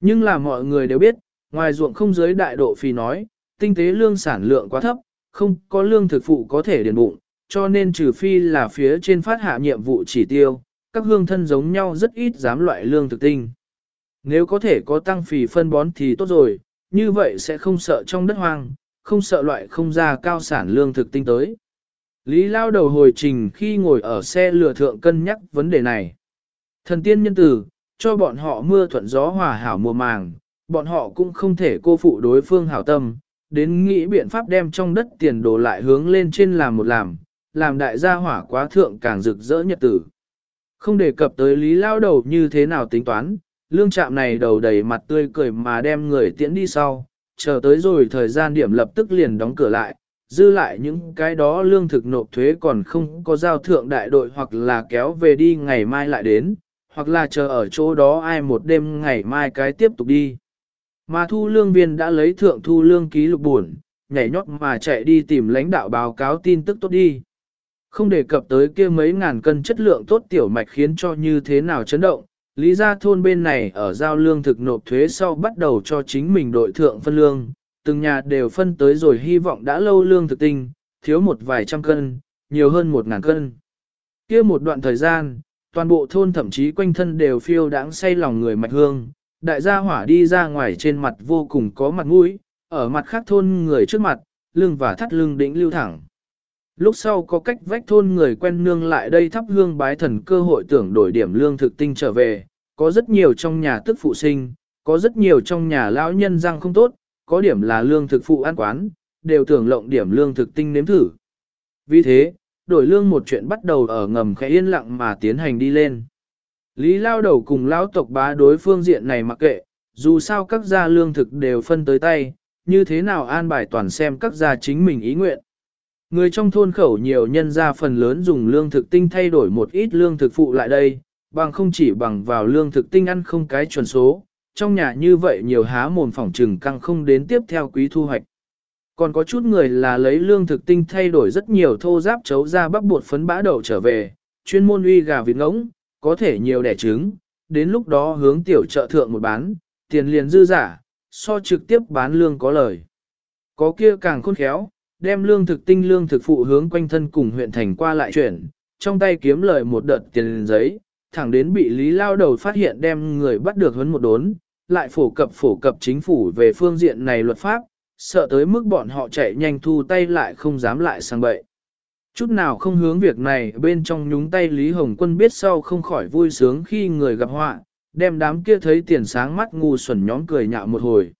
Nhưng là mọi người đều biết, ngoài ruộng không dưới đại độ phì nói, tinh tế lương sản lượng quá thấp, không có lương thực phụ có thể điền bụng, cho nên trừ phi là phía trên phát hạ nhiệm vụ chỉ tiêu, các hương thân giống nhau rất ít dám loại lương thực tinh. Nếu có thể có tăng phì phân bón thì tốt rồi, như vậy sẽ không sợ trong đất hoang, không sợ loại không ra cao sản lương thực tinh tới. Lý lao đầu hồi trình khi ngồi ở xe lừa thượng cân nhắc vấn đề này. Thần tiên nhân tử, cho bọn họ mưa thuận gió hòa hảo mùa màng, bọn họ cũng không thể cô phụ đối phương hảo tâm, đến nghĩ biện pháp đem trong đất tiền đổ lại hướng lên trên làm một làm, làm đại gia hỏa quá thượng càng rực rỡ nhật tử. Không đề cập tới lý lao đầu như thế nào tính toán, lương trạm này đầu đầy mặt tươi cười mà đem người tiễn đi sau, chờ tới rồi thời gian điểm lập tức liền đóng cửa lại, dư lại những cái đó lương thực nộp thuế còn không có giao thượng đại đội hoặc là kéo về đi ngày mai lại đến, hoặc là chờ ở chỗ đó ai một đêm ngày mai cái tiếp tục đi. Mà thu lương viên đã lấy thượng thu lương ký lục buồn, nhảy nhót mà chạy đi tìm lãnh đạo báo cáo tin tức tốt đi. Không đề cập tới kia mấy ngàn cân chất lượng tốt tiểu mạch khiến cho như thế nào chấn động, lý gia thôn bên này ở giao lương thực nộp thuế sau bắt đầu cho chính mình đội thượng phân lương, từng nhà đều phân tới rồi hy vọng đã lâu lương thực tinh, thiếu một vài trăm cân, nhiều hơn một ngàn cân. kia một đoạn thời gian, toàn bộ thôn thậm chí quanh thân đều phiêu đáng say lòng người mạch hương, đại gia hỏa đi ra ngoài trên mặt vô cùng có mặt mũi, ở mặt khác thôn người trước mặt, lưng và thắt lưng đỉnh lưu thẳng. Lúc sau có cách vách thôn người quen nương lại đây thắp hương bái thần cơ hội tưởng đổi điểm lương thực tinh trở về, có rất nhiều trong nhà tức phụ sinh, có rất nhiều trong nhà lão nhân răng không tốt, có điểm là lương thực phụ ăn quán, đều tưởng lộng điểm lương thực tinh nếm thử. Vì thế, đổi lương một chuyện bắt đầu ở ngầm khẽ yên lặng mà tiến hành đi lên. Lý lao đầu cùng lão tộc bá đối phương diện này mặc kệ, dù sao các gia lương thực đều phân tới tay, như thế nào an bài toàn xem các gia chính mình ý nguyện. Người trong thôn khẩu nhiều nhân gia phần lớn dùng lương thực tinh thay đổi một ít lương thực phụ lại đây, bằng không chỉ bằng vào lương thực tinh ăn không cái chuẩn số, trong nhà như vậy nhiều há mồm phỏng trừng căng không đến tiếp theo quý thu hoạch. Còn có chút người là lấy lương thực tinh thay đổi rất nhiều thô giáp chấu ra bắp bột phấn bã đậu trở về, chuyên môn uy gà vịt ngỗng, có thể nhiều đẻ trứng, đến lúc đó hướng tiểu trợ thượng một bán, tiền liền dư giả, so trực tiếp bán lương có lời. Có kia càng khôn khéo, đem lương thực tinh lương thực phụ hướng quanh thân cùng huyện thành qua lại chuyển, trong tay kiếm lời một đợt tiền giấy, thẳng đến bị Lý Lao đầu phát hiện đem người bắt được huấn một đốn, lại phổ cập phổ cập chính phủ về phương diện này luật pháp, sợ tới mức bọn họ chạy nhanh thu tay lại không dám lại sang bậy. Chút nào không hướng việc này bên trong nhúng tay Lý Hồng Quân biết sau không khỏi vui sướng khi người gặp họa, đem đám kia thấy tiền sáng mắt ngu xuẩn nhóm cười nhạo một hồi.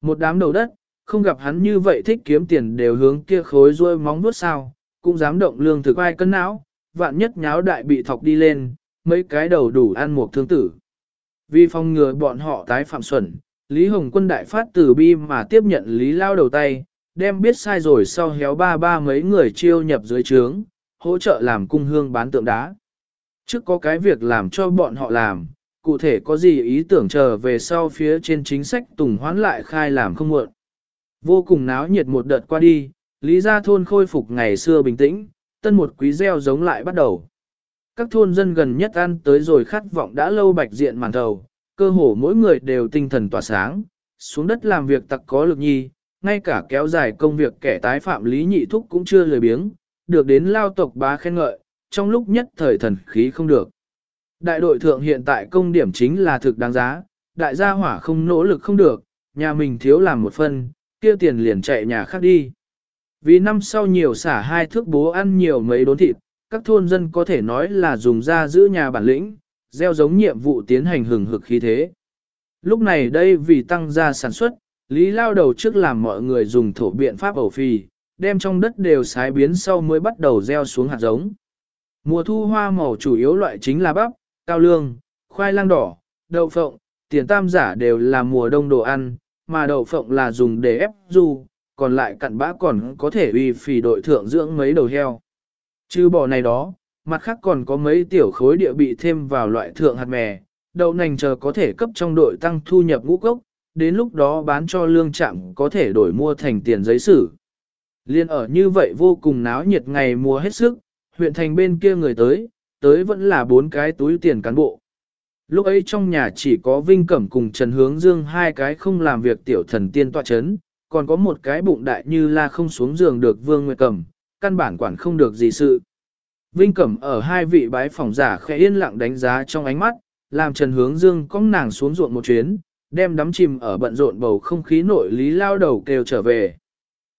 Một đám đầu đất, không gặp hắn như vậy thích kiếm tiền đều hướng kia khối ruôi móng vuốt sao, cũng dám động lương thực ai cân não, vạn nhất nháo đại bị thọc đi lên, mấy cái đầu đủ ăn một thương tử. Vì phòng ngừa bọn họ tái phạm xuẩn, Lý Hồng Quân đại phát từ bi mà tiếp nhận Lý Lao đầu tay, đem biết sai rồi sau héo ba ba mấy người chiêu nhập dưới trướng, hỗ trợ làm cung hương bán tượng đá. Trước có cái việc làm cho bọn họ làm, cụ thể có gì ý tưởng chờ về sau phía trên chính sách tùng hoán lại khai làm không muộn. Vô cùng náo nhiệt một đợt qua đi, Lý Gia Thôn khôi phục ngày xưa bình tĩnh, tân một quý gieo giống lại bắt đầu. Các thôn dân gần nhất ăn tới rồi khát vọng đã lâu bạch diện màn thầu, cơ hồ mỗi người đều tinh thần tỏa sáng, xuống đất làm việc tặc có lực nhi, ngay cả kéo dài công việc kẻ tái phạm lý nhị thúc cũng chưa lười biếng, được đến lao tộc bá khen ngợi, trong lúc nhất thời thần khí không được. Đại đội thượng hiện tại công điểm chính là thực đáng giá, đại gia hỏa không nỗ lực không được, nhà mình thiếu làm một phần, kia tiền liền chạy nhà khác đi. Vì năm sau nhiều xả hai thước bố ăn nhiều mấy đốn thịt, các thôn dân có thể nói là dùng ra giữ nhà bản lĩnh, gieo giống nhiệm vụ tiến hành hừng hực khí thế. Lúc này đây vì tăng gia sản xuất, Lý lao đầu trước làm mọi người dùng thổ biện pháp ẩu phì, đem trong đất đều sái biến sau mới bắt đầu gieo xuống hạt giống. Mùa thu hoa màu chủ yếu loại chính là bắp, cao lương, khoai lang đỏ, đậu phộng, tiền tam giả đều là mùa đông đồ ăn, mà đậu phộng là dùng để ép du, còn lại cặn bã còn có thể uy phì đội thượng dưỡng mấy đầu heo. Chứ bỏ này đó, mặt khác còn có mấy tiểu khối địa bị thêm vào loại thượng hạt mè, đậu nành chờ có thể cấp trong đội tăng thu nhập ngũ cốc, đến lúc đó bán cho lương trạm có thể đổi mua thành tiền giấy sử. Liên ở như vậy vô cùng náo nhiệt ngày mùa hết sức, huyện thành bên kia người tới, tới vẫn là bốn cái túi tiền cán bộ. Lúc ấy trong nhà chỉ có Vinh Cẩm cùng Trần Hướng Dương hai cái không làm việc tiểu thần tiên tọa chấn, còn có một cái bụng đại như là không xuống giường được Vương Nguyệt Cẩm, căn bản quản không được gì sự. Vinh Cẩm ở hai vị bái phòng giả khẽ yên lặng đánh giá trong ánh mắt, làm Trần Hướng Dương cong nàng xuống ruộng một chuyến, đem đắm chìm ở bận rộn bầu không khí nội Lý Lao Đầu kêu trở về.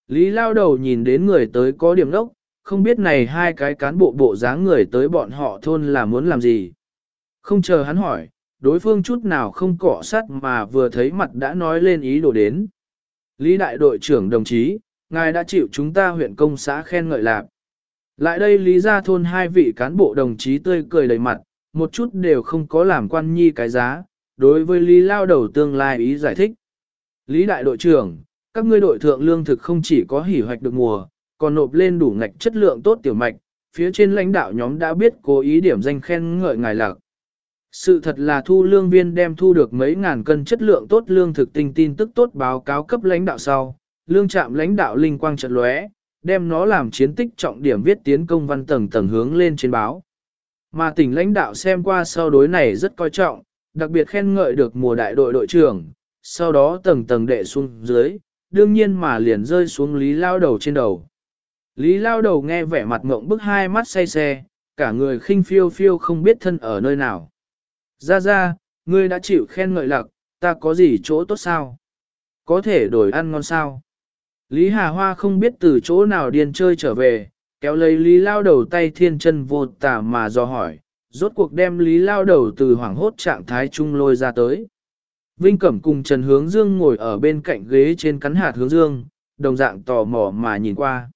Lý Lao Đầu nhìn đến người tới có điểm đốc, không biết này hai cái cán bộ bộ dáng người tới bọn họ thôn là muốn làm gì. Không chờ hắn hỏi, đối phương chút nào không cọ sát mà vừa thấy mặt đã nói lên ý đồ đến. Lý đại đội trưởng đồng chí, ngài đã chịu chúng ta huyện công xã khen ngợi lạc. Lại đây lý ra thôn hai vị cán bộ đồng chí tươi cười đầy mặt, một chút đều không có làm quan nhi cái giá, đối với lý lao đầu tương lai ý giải thích. Lý đại đội trưởng, các ngươi đội thượng lương thực không chỉ có hỉ hoạch được mùa, còn nộp lên đủ ngạch chất lượng tốt tiểu mạch, phía trên lãnh đạo nhóm đã biết cố ý điểm danh khen ngợi ngài lạc. Sự thật là thu lương viên đem thu được mấy ngàn cân chất lượng tốt lương thực tinh tin tức tốt báo cáo cấp lãnh đạo sau, lương trạm lãnh đạo linh quang trận lóe, đem nó làm chiến tích trọng điểm viết tiến công văn tầng tầng hướng lên trên báo. Mà tỉnh lãnh đạo xem qua sau đối này rất coi trọng, đặc biệt khen ngợi được mùa đại đội đội trưởng, sau đó tầng tầng đệ xuống dưới, đương nhiên mà liền rơi xuống Lý Lao Đầu trên đầu. Lý Lao Đầu nghe vẻ mặt ngộng bức hai mắt say xe, cả người khinh phiêu phiêu không biết thân ở nơi nào. Ra ra, ngươi đã chịu khen ngợi lặc, ta có gì chỗ tốt sao? Có thể đổi ăn ngon sao? Lý Hà Hoa không biết từ chỗ nào điên chơi trở về, kéo lấy Lý Lao đầu tay thiên chân vô tả mà do hỏi, rốt cuộc đem Lý Lao đầu từ hoảng hốt trạng thái trung lôi ra tới. Vinh Cẩm cùng Trần Hướng Dương ngồi ở bên cạnh ghế trên cắn hạt hướng dương, đồng dạng tò mò mà nhìn qua.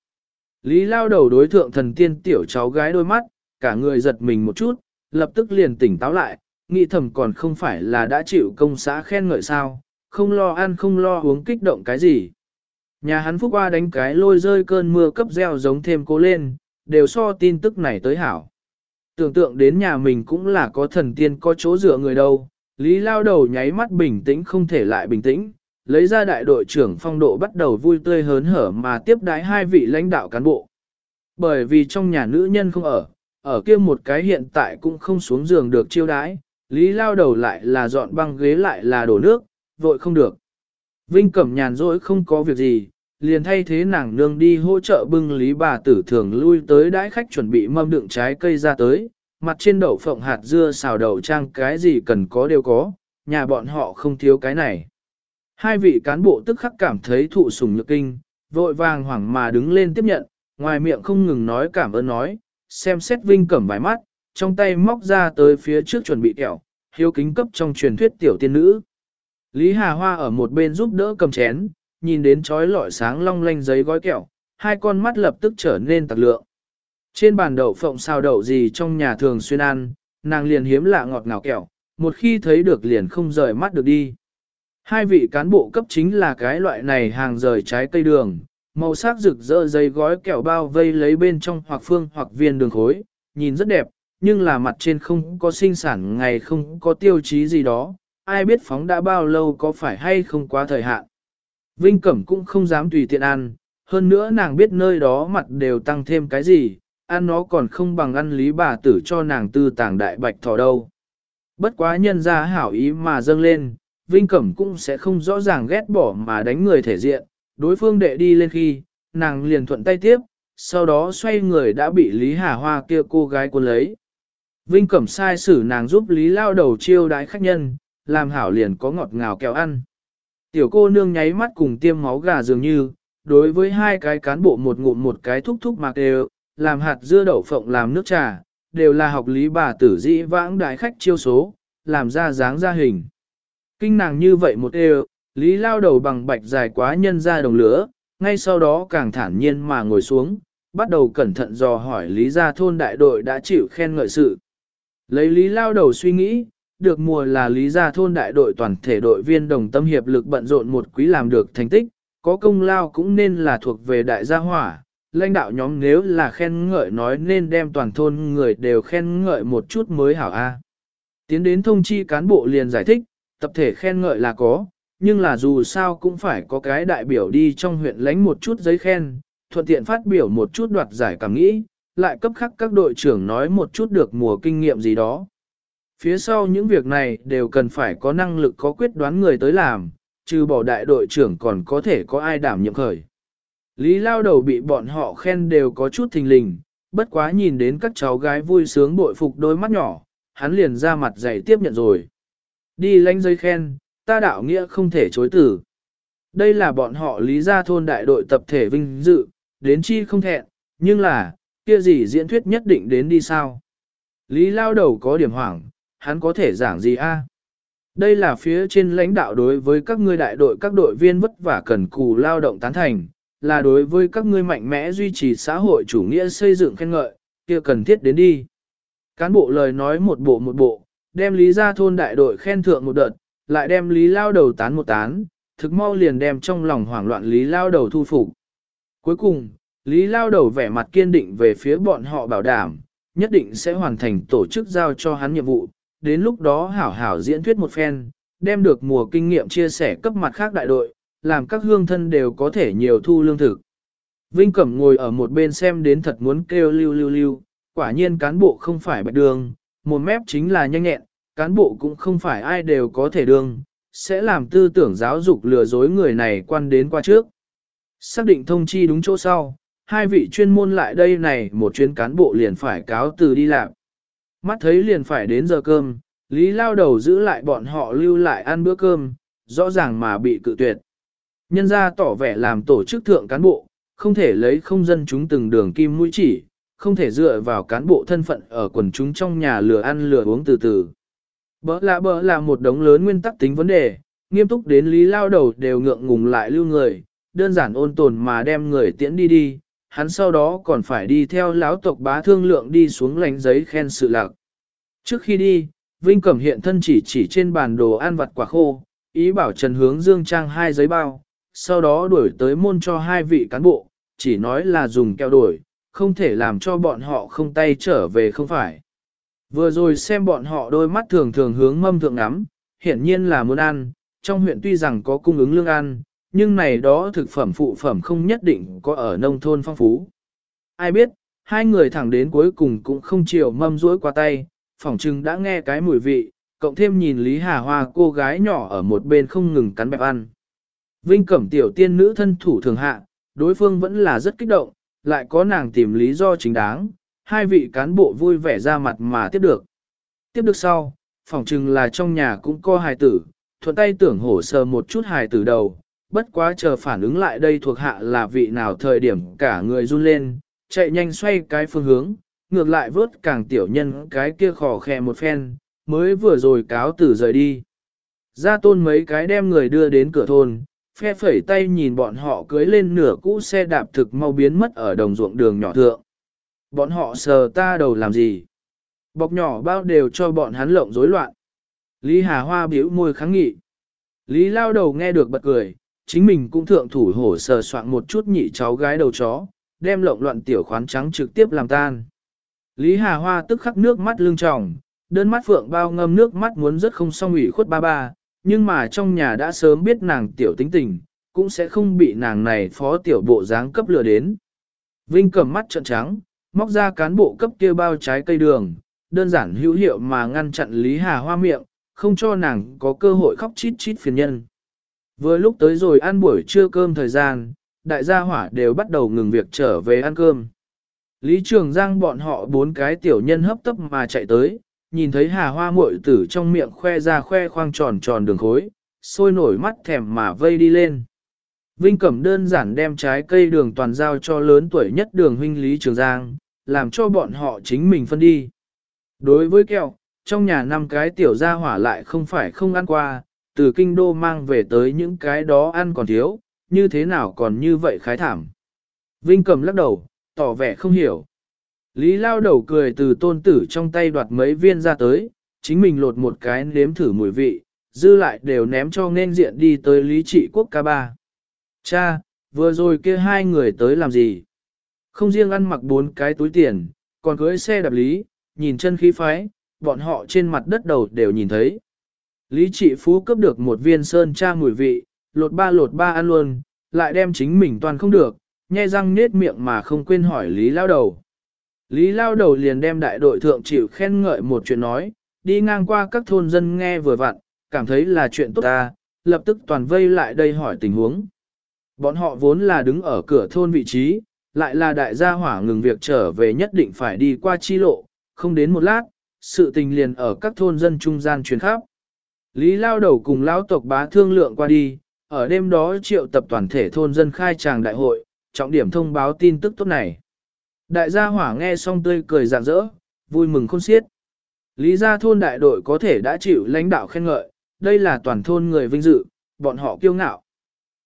Lý Lao đầu đối thượng thần tiên tiểu cháu gái đôi mắt, cả người giật mình một chút, lập tức liền tỉnh táo lại, nghĩ thầm còn không phải là đã chịu công xã khen ngợi sao, không lo ăn không lo uống kích động cái gì. Nhà hắn phúc qua đánh cái lôi rơi cơn mưa cấp gieo giống thêm cố lên, đều so tin tức này tới hảo. Tưởng tượng đến nhà mình cũng là có thần tiên có chỗ dựa người đâu, Lý lao đầu nháy mắt bình tĩnh không thể lại bình tĩnh, lấy ra đại đội trưởng phong độ bắt đầu vui tươi hớn hở mà tiếp đái hai vị lãnh đạo cán bộ. Bởi vì trong nhà nữ nhân không ở, ở kia một cái hiện tại cũng không xuống giường được chiêu đái, Lý lao đầu lại là dọn băng ghế lại là đổ nước, vội không được. Vinh Cẩm nhàn rỗi không có việc gì, liền thay thế nàng nương đi hỗ trợ bưng lý bà tử thường lui tới đãi khách chuẩn bị mâm đựng trái cây ra tới, mặt trên đậu phộng hạt dưa xào đậu trang cái gì cần có đều có, nhà bọn họ không thiếu cái này. Hai vị cán bộ tức khắc cảm thấy thụ sủng nhược kinh, vội vàng hoảng mà đứng lên tiếp nhận, ngoài miệng không ngừng nói cảm ơn nói, xem xét Vinh Cẩm vài mắt, trong tay móc ra tới phía trước chuẩn bị kẹo, hiếu kính cấp trong truyền thuyết tiểu tiên nữ. Lý Hà Hoa ở một bên giúp đỡ cầm chén, nhìn đến chói lọi sáng long lanh giấy gói kẹo, hai con mắt lập tức trở nên tạc lượng. Trên bàn đậu phộng xào đậu gì trong nhà thường xuyên ăn, nàng liền hiếm lạ ngọt ngào kẹo, một khi thấy được liền không rời mắt được đi. Hai vị cán bộ cấp chính là cái loại này hàng rời trái cây đường, màu sắc rực rỡ giấy gói kẹo bao vây lấy bên trong hoặc phương hoặc viên đường khối, nhìn rất đẹp, nhưng là mặt trên không có sinh sản ngày không có tiêu chí gì đó, ai biết phóng đã bao lâu có phải hay không quá thời hạn. Vinh Cẩm cũng không dám tùy tiện ăn, hơn nữa nàng biết nơi đó mặt đều tăng thêm cái gì, ăn nó còn không bằng ăn lý bà tử cho nàng tư tàng đại bạch thỏ đâu. Bất quá nhân ra hảo ý mà dâng lên, Vinh Cẩm cũng sẽ không rõ ràng ghét bỏ mà đánh người thể diện, đối phương đệ đi lên khi, nàng liền thuận tay tiếp, sau đó xoay người đã bị Lý Hà Hoa kia cô gái cuốn lấy. Vinh Cẩm sai xử nàng giúp Lý Lao đầu chiêu đái khách nhân, làm hảo liền có ngọt ngào kéo ăn. Tiểu cô nương nháy mắt cùng tiêm máu gà dường như, đối với hai cái cán bộ một ngụm một cái thúc thúc mạc đều, làm hạt dưa đậu phộng làm nước trà, đều là học lý bà tử dĩ vãng đại khách chiêu số, làm ra dáng ra hình. Kinh nàng như vậy một đều, lý lao đầu bằng bạch dài quá nhân ra đồng lửa, ngay sau đó càng thản nhiên mà ngồi xuống, bắt đầu cẩn thận dò hỏi lý gia thôn đại đội đã chịu khen ngợi sự. Lấy lý lao đầu suy nghĩ, được mùa là lý gia thôn đại đội toàn thể đội viên đồng tâm hiệp lực bận rộn một quý làm được thành tích, có công lao cũng nên là thuộc về đại gia hỏa. Lãnh đạo nhóm nếu là khen ngợi nói nên đem toàn thôn người đều khen ngợi một chút mới hảo A. Tiến đến thông chi cán bộ liền giải thích, tập thể khen ngợi là có, nhưng là dù sao cũng phải có cái đại biểu đi trong huyện lãnh một chút giấy khen, thuận tiện phát biểu một chút đoạt giải cảm nghĩ, lại cấp khắc các đội trưởng nói một chút được mùa kinh nghiệm gì đó. Phía sau những việc này đều cần phải có năng lực có quyết đoán người tới làm, trừ bỏ đại đội trưởng còn có thể có ai đảm nhiệm khởi. Lý lao đầu bị bọn họ khen đều có chút thình lình, bất quá nhìn đến các cháu gái vui sướng bội phục đôi mắt nhỏ, hắn liền ra mặt dày tiếp nhận rồi. Đi lánh dây khen, ta đạo nghĩa không thể chối tử. Đây là bọn họ lý gia thôn đại đội tập thể vinh dự, đến chi không thẹn, nhưng là, kia gì diễn thuyết nhất định đến đi sao? Lý lao đầu có điểm hoảng, hắn có thể giảng gì a? Đây là phía trên lãnh đạo đối với các ngươi đại đội các đội viên vất vả cần cù lao động tán thành, là đối với các ngươi mạnh mẽ duy trì xã hội chủ nghĩa xây dựng khen ngợi, kia cần thiết đến đi. Cán bộ lời nói một bộ một bộ, đem lý ra thôn đại đội khen thượng một đợt, lại đem lý lao đầu tán một tán, thực mau liền đem trong lòng hoảng loạn lý lao đầu thu phục. Cuối cùng, lý lao đầu vẻ mặt kiên định về phía bọn họ bảo đảm, nhất định sẽ hoàn thành tổ chức giao cho hắn nhiệm vụ, đến lúc đó hảo hảo diễn thuyết một phen, đem được mùa kinh nghiệm chia sẻ cấp mặt khác đại đội, làm các hương thân đều có thể nhiều thu lương thực. Vinh Cẩm ngồi ở một bên xem đến thật muốn kêu lưu lưu lưu, quả nhiên cán bộ không phải bạch đường, một mép chính là nhanh nhẹn, cán bộ cũng không phải ai đều có thể đương, sẽ làm tư tưởng giáo dục lừa dối người này quan đến qua trước. Xác định thông chi đúng chỗ sau, hai vị chuyên môn lại đây này một chuyến cán bộ liền phải cáo từ đi làm. Mắt thấy liền phải đến giờ cơm, Lý lao đầu giữ lại bọn họ lưu lại ăn bữa cơm, rõ ràng mà bị cự tuyệt. Nhân ra tỏ vẻ làm tổ chức thượng cán bộ, không thể lấy không dân chúng từng đường kim mũi chỉ, không thể dựa vào cán bộ thân phận ở quần chúng trong nhà lừa ăn lừa uống từ từ. Bỡ lạ bỡ là một đống lớn nguyên tắc tính vấn đề, nghiêm túc đến lý lao đầu đều ngượng ngùng lại lưu người, đơn giản ôn tồn mà đem người tiễn đi đi, hắn sau đó còn phải đi theo lão tộc bá thương lượng đi xuống lánh giấy khen sự lạc. Trước khi đi, Vinh Cẩm hiện thân chỉ chỉ trên bàn đồ ăn vặt quả khô, ý bảo Trần Hướng Dương trang hai giấy bao, sau đó đuổi tới môn cho hai vị cán bộ, chỉ nói là dùng keo đổi, không thể làm cho bọn họ không tay trở về không phải. Vừa rồi xem bọn họ đôi mắt thường thường hướng mâm thượng ngắm, hiển nhiên là muốn ăn, trong huyện tuy rằng có cung ứng lương ăn, nhưng này đó thực phẩm phụ phẩm không nhất định có ở nông thôn phong phú. Ai biết, hai người thẳng đến cuối cùng cũng không chịu mâm rỗi qua tay, phỏng chừng đã nghe cái mùi vị, cộng thêm nhìn Lý Hà Hoa cô gái nhỏ ở một bên không ngừng cắn bẹp ăn. Vinh Cẩm tiểu tiên nữ thân thủ thường hạ, đối phương vẫn là rất kích động, lại có nàng tìm lý do chính đáng, hai vị cán bộ vui vẻ ra mặt mà tiếp được. Tiếp được sau, phỏng chừng là trong nhà cũng có hài tử, thuận tay tưởng hổ sờ một chút hài tử đầu, bất quá chờ phản ứng lại đây thuộc hạ là vị nào thời điểm cả người run lên, chạy nhanh xoay cái phương hướng, ngược lại vớt càng tiểu nhân cái kia khò khè một phen, mới vừa rồi cáo tử rời đi. Ra tôn mấy cái đem người đưa đến cửa thôn, phe phẩy tay nhìn bọn họ cưới lên nửa cũ xe đạp thực mau biến mất ở đồng ruộng đường nhỏ thượng. Bọn họ sờ ta đầu làm gì? Bọc nhỏ bao đều cho bọn hắn lộng rối loạn. Lý Hà Hoa biểu môi kháng nghị. Lý lao đầu nghe được bật cười, chính mình cũng thượng thủ hổ sờ soạn một chút nhị cháu gái đầu chó, đem lộng loạn tiểu khoán trắng trực tiếp làm tan. Lý Hà Hoa tức khắc nước mắt lưng tròng, đơn mắt phượng bao ngâm nước mắt muốn rất không xong ủy khuất ba ba, nhưng mà trong nhà đã sớm biết nàng tiểu tính tình, cũng sẽ không bị nàng này phó tiểu bộ dáng cấp lừa đến. Vinh cầm mắt trợn trắng, móc ra cán bộ cấp kia bao trái cây đường, đơn giản hữu hiệu mà ngăn chặn Lý Hà Hoa miệng, không cho nàng có cơ hội khóc chít chít phiền nhân. Vừa lúc tới rồi ăn buổi trưa cơm thời gian, đại gia hỏa đều bắt đầu ngừng việc trở về ăn cơm. Lý Trường Giang bọn họ bốn cái tiểu nhân hấp tấp mà chạy tới, nhìn thấy hà hoa muội tử trong miệng khoe ra khoe khoang tròn tròn đường khối, sôi nổi mắt thèm mà vây đi lên. Vinh Cẩm đơn giản đem trái cây đường toàn giao cho lớn tuổi nhất đường huynh Lý Trường Giang, làm cho bọn họ chính mình phân đi. Đối với kẹo, trong nhà năm cái tiểu gia hỏa lại không phải không ăn qua, từ kinh đô mang về tới những cái đó ăn còn thiếu, như thế nào còn như vậy khái thảm. Vinh cầm lắc đầu, tỏ vẻ không hiểu. Lý lao đầu cười từ tôn tử trong tay đoạt mấy viên ra tới, chính mình lột một cái nếm thử mùi vị, dư lại đều ném cho nên diện đi tới Lý trị quốc ca ba. Cha, vừa rồi kia hai người tới làm gì? Không riêng ăn mặc bốn cái túi tiền, còn cưới xe đạp lý, nhìn chân khí phái, bọn họ trên mặt đất đầu đều nhìn thấy. Lý trị phú cấp được một viên sơn cha mùi vị, lột ba lột ba ăn luôn, lại đem chính mình toàn không được, nhe răng nết miệng mà không quên hỏi Lý lao đầu. Lý lao đầu liền đem đại đội thượng chịu khen ngợi một chuyện nói, đi ngang qua các thôn dân nghe vừa vặn, cảm thấy là chuyện tốt ta, lập tức toàn vây lại đây hỏi tình huống. Bọn họ vốn là đứng ở cửa thôn vị trí, lại là đại gia hỏa ngừng việc trở về nhất định phải đi qua chi lộ, không đến một lát, sự tình liền ở các thôn dân trung gian truyền khắp. Lý lao đầu cùng lão tộc bá thương lượng qua đi, ở đêm đó triệu tập toàn thể thôn dân khai tràng đại hội, trọng điểm thông báo tin tức tốt này. Đại gia hỏa nghe xong tươi cười rạng rỡ, vui mừng khôn xiết. Lý gia thôn đại đội có thể đã chịu lãnh đạo khen ngợi, đây là toàn thôn người vinh dự, bọn họ kiêu ngạo.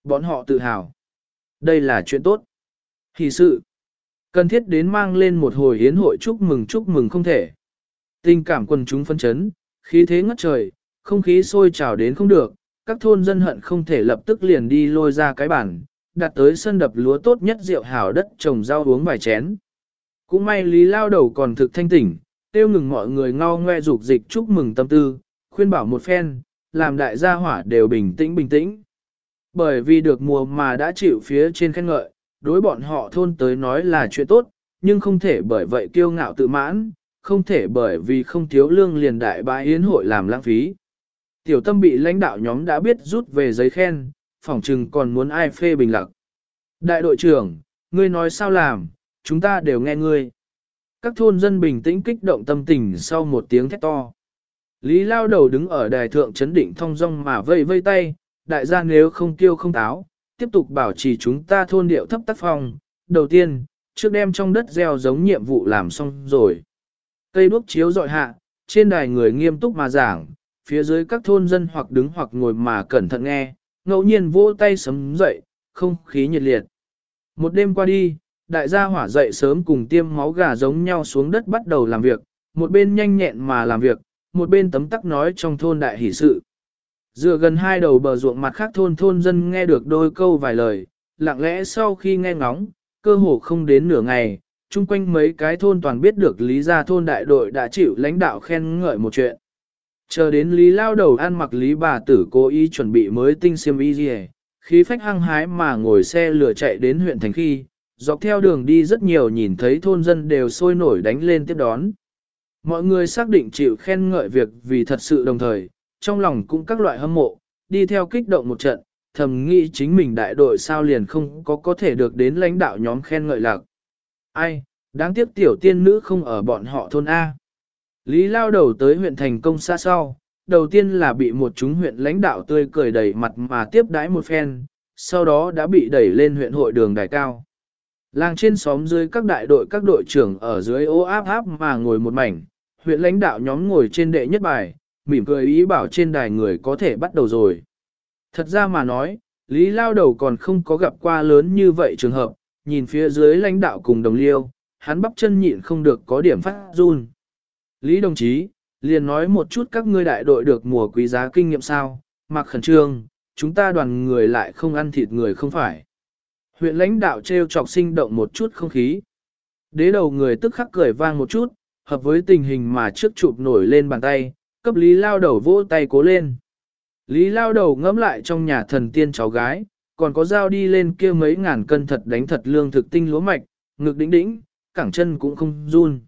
Bọn họ tự hào. Đây là chuyện tốt. Hỷ sự. Cần thiết đến mang lên một hồi hiến hội chúc mừng chúc mừng không thể. Tình cảm quần chúng phân chấn, khí thế ngất trời, không khí sôi trào đến không được, các thôn dân hận không thể lập tức liền đi lôi ra cái bản, đặt tới sân đập lúa tốt nhất rượu hảo đất trồng rau uống vài chén. Cũng may lý lao đầu còn thực thanh tỉnh, tiêu ngừng mọi người ngao ngoe dục dịch chúc mừng tâm tư, khuyên bảo một phen, làm đại gia hỏa đều bình tĩnh bình tĩnh. Bởi vì được mùa mà đã chịu phía trên khen ngợi, đối bọn họ thôn tới nói là chuyện tốt, nhưng không thể bởi vậy kiêu ngạo tự mãn, không thể bởi vì không thiếu lương liền đại bãi yến hội làm lãng phí. Tiểu tâm bị lãnh đạo nhóm đã biết rút về giấy khen, phỏng chừng còn muốn ai phê bình lặc. Đại đội trưởng, ngươi nói sao làm, chúng ta đều nghe ngươi. Các thôn dân bình tĩnh kích động tâm tình sau một tiếng thét to. Lý lao đầu đứng ở đài thượng chấn định thong dong mà vây vây tay, đại gia nếu không tiêu không táo, tiếp tục bảo trì chúng ta thôn điệu thấp tác phong. Đầu tiên, trước đem trong đất gieo giống nhiệm vụ làm xong rồi. Cây đuốc chiếu dọi hạ, trên đài người nghiêm túc mà giảng, phía dưới các thôn dân hoặc đứng hoặc ngồi mà cẩn thận nghe, ngẫu nhiên vỗ tay sấm dậy, không khí nhiệt liệt. Một đêm qua đi, đại gia hỏa dậy sớm cùng tiêm máu gà giống nhau xuống đất bắt đầu làm việc, một bên nhanh nhẹn mà làm việc, một bên tấm tắc nói trong thôn đại hỷ sự. Dựa gần hai đầu bờ ruộng mặt khác thôn thôn dân nghe được đôi câu vài lời, lặng lẽ sau khi nghe ngóng, cơ hồ không đến nửa ngày, chung quanh mấy cái thôn toàn biết được lý gia thôn đại đội đã chịu lãnh đạo khen ngợi một chuyện. Chờ đến lý lao đầu ăn mặc lý bà tử cố ý chuẩn bị mới tinh xiêm y gì khí phách hăng hái mà ngồi xe lửa chạy đến huyện thành khi, dọc theo đường đi rất nhiều nhìn thấy thôn dân đều sôi nổi đánh lên tiếp đón. Mọi người xác định chịu khen ngợi việc vì thật sự đồng thời, trong lòng cũng các loại hâm mộ, đi theo kích động một trận, thầm nghĩ chính mình đại đội sao liền không có có thể được đến lãnh đạo nhóm khen ngợi lạc. Ai, đáng tiếc tiểu tiên nữ không ở bọn họ thôn A. Lý lao đầu tới huyện thành công xa sau, đầu tiên là bị một chúng huyện lãnh đạo tươi cười đầy mặt mà tiếp đãi một phen, sau đó đã bị đẩy lên huyện hội đường đài cao. Làng trên xóm dưới các đại đội các đội trưởng ở dưới ô áp áp mà ngồi một mảnh, huyện lãnh đạo nhóm ngồi trên đệ nhất bài, mỉm cười ý bảo trên đài người có thể bắt đầu rồi. Thật ra mà nói, Lý Lao Đầu còn không có gặp qua lớn như vậy trường hợp, nhìn phía dưới lãnh đạo cùng đồng liêu, hắn bắp chân nhịn không được có điểm phát run. Lý đồng chí, liền nói một chút các ngươi đại đội được mùa quý giá kinh nghiệm sao, mặc khẩn trương, chúng ta đoàn người lại không ăn thịt người không phải. Huyện lãnh đạo treo chọc sinh động một chút không khí. Đế đầu người tức khắc cười vang một chút, hợp với tình hình mà trước chụp nổi lên bàn tay, cấp Lý lao đầu vỗ tay cố lên. Lý lao đầu ngẫm lại trong nhà thần tiên cháu gái, còn có dao đi lên kia mấy ngàn cân thật đánh thật lương thực tinh lúa mạch, ngực đĩnh đĩnh, cẳng chân cũng không run.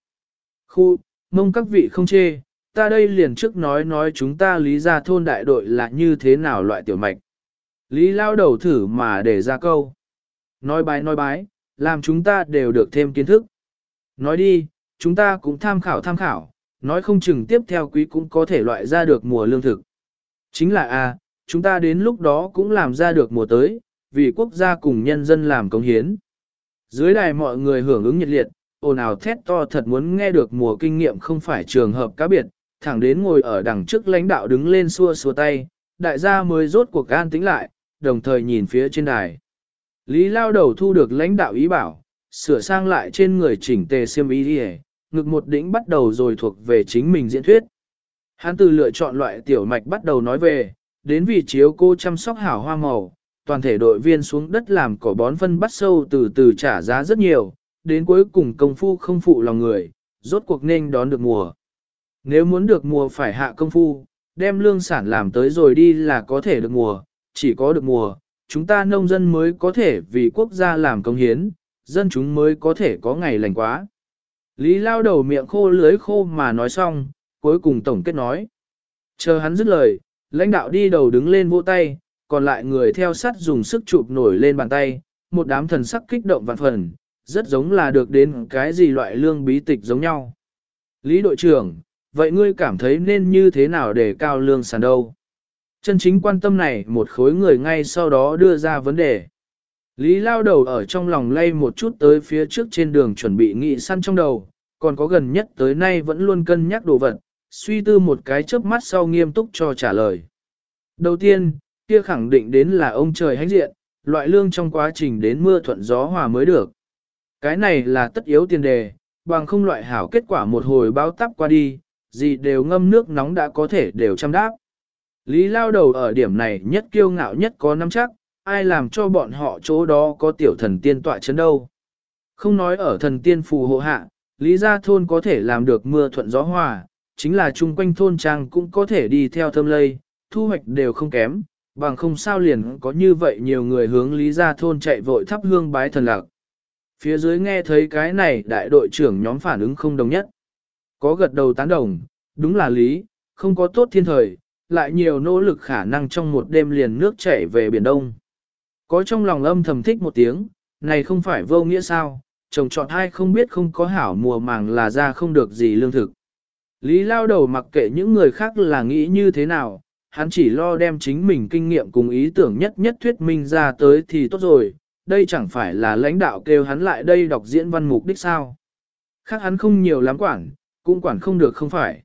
Khu, mong các vị không chê, ta đây liền trước nói nói chúng ta lý ra thôn đại đội là như thế nào loại tiểu mạch. Lý lao đầu thử mà để ra câu. Nói bái nói bái, làm chúng ta đều được thêm kiến thức. Nói đi, chúng ta cũng tham khảo tham khảo, nói không chừng tiếp theo quý cũng có thể loại ra được mùa lương thực. Chính là a, chúng ta đến lúc đó cũng làm ra được mùa tới, vì quốc gia cùng nhân dân làm công hiến. Dưới đài mọi người hưởng ứng nhiệt liệt, ồn ào thét to thật muốn nghe được mùa kinh nghiệm không phải trường hợp cá biệt, thẳng đến ngồi ở đằng trước lãnh đạo đứng lên xua xua tay, đại gia mới rốt cuộc an tĩnh lại, đồng thời nhìn phía trên đài. Lý lao đầu thu được lãnh đạo ý bảo, sửa sang lại trên người chỉnh tề siêm ý đi ngực một đỉnh bắt đầu rồi thuộc về chính mình diễn thuyết. Hắn từ lựa chọn loại tiểu mạch bắt đầu nói về, đến vì chiếu cô chăm sóc hảo hoa màu, toàn thể đội viên xuống đất làm cỏ bón phân bắt sâu từ từ trả giá rất nhiều, đến cuối cùng công phu không phụ lòng người, rốt cuộc nên đón được mùa. Nếu muốn được mùa phải hạ công phu, đem lương sản làm tới rồi đi là có thể được mùa, chỉ có được mùa, chúng ta nông dân mới có thể vì quốc gia làm công hiến, dân chúng mới có thể có ngày lành quá. Lý lao đầu miệng khô lưới khô mà nói xong, cuối cùng tổng kết nói. Chờ hắn dứt lời, lãnh đạo đi đầu đứng lên vỗ tay, còn lại người theo sát dùng sức chụp nổi lên bàn tay, một đám thần sắc kích động vạn phần, rất giống là được đến cái gì loại lương bí tịch giống nhau. Lý đội trưởng, vậy ngươi cảm thấy nên như thế nào để cao lương sàn đâu? Chân chính quan tâm này một khối người ngay sau đó đưa ra vấn đề. Lý lao đầu ở trong lòng lay một chút tới phía trước trên đường chuẩn bị nghị săn trong đầu, còn có gần nhất tới nay vẫn luôn cân nhắc đồ vật, suy tư một cái chớp mắt sau nghiêm túc cho trả lời. Đầu tiên, kia khẳng định đến là ông trời hãnh diện, loại lương trong quá trình đến mưa thuận gió hòa mới được. Cái này là tất yếu tiền đề, bằng không loại hảo kết quả một hồi báo tắp qua đi, gì đều ngâm nước nóng đã có thể đều chăm đáp. Lý lao đầu ở điểm này nhất kiêu ngạo nhất có nắm chắc, ai làm cho bọn họ chỗ đó có tiểu thần tiên tọa chấn đâu. Không nói ở thần tiên phù hộ hạ, Lý gia thôn có thể làm được mưa thuận gió hòa, chính là chung quanh thôn trang cũng có thể đi theo thơm lây, thu hoạch đều không kém, bằng không sao liền có như vậy nhiều người hướng Lý gia thôn chạy vội thắp hương bái thần lạc. Phía dưới nghe thấy cái này đại đội trưởng nhóm phản ứng không đồng nhất. Có gật đầu tán đồng, đúng là Lý, không có tốt thiên thời, lại nhiều nỗ lực khả năng trong một đêm liền nước chảy về Biển Đông. Có trong lòng âm thầm thích một tiếng, này không phải vô nghĩa sao, chồng chọn hai không biết không có hảo mùa màng là ra không được gì lương thực. Lý lao đầu mặc kệ những người khác là nghĩ như thế nào, hắn chỉ lo đem chính mình kinh nghiệm cùng ý tưởng nhất nhất thuyết minh ra tới thì tốt rồi, đây chẳng phải là lãnh đạo kêu hắn lại đây đọc diễn văn mục đích sao. Khác hắn không nhiều lắm quản, cũng quản không được không phải.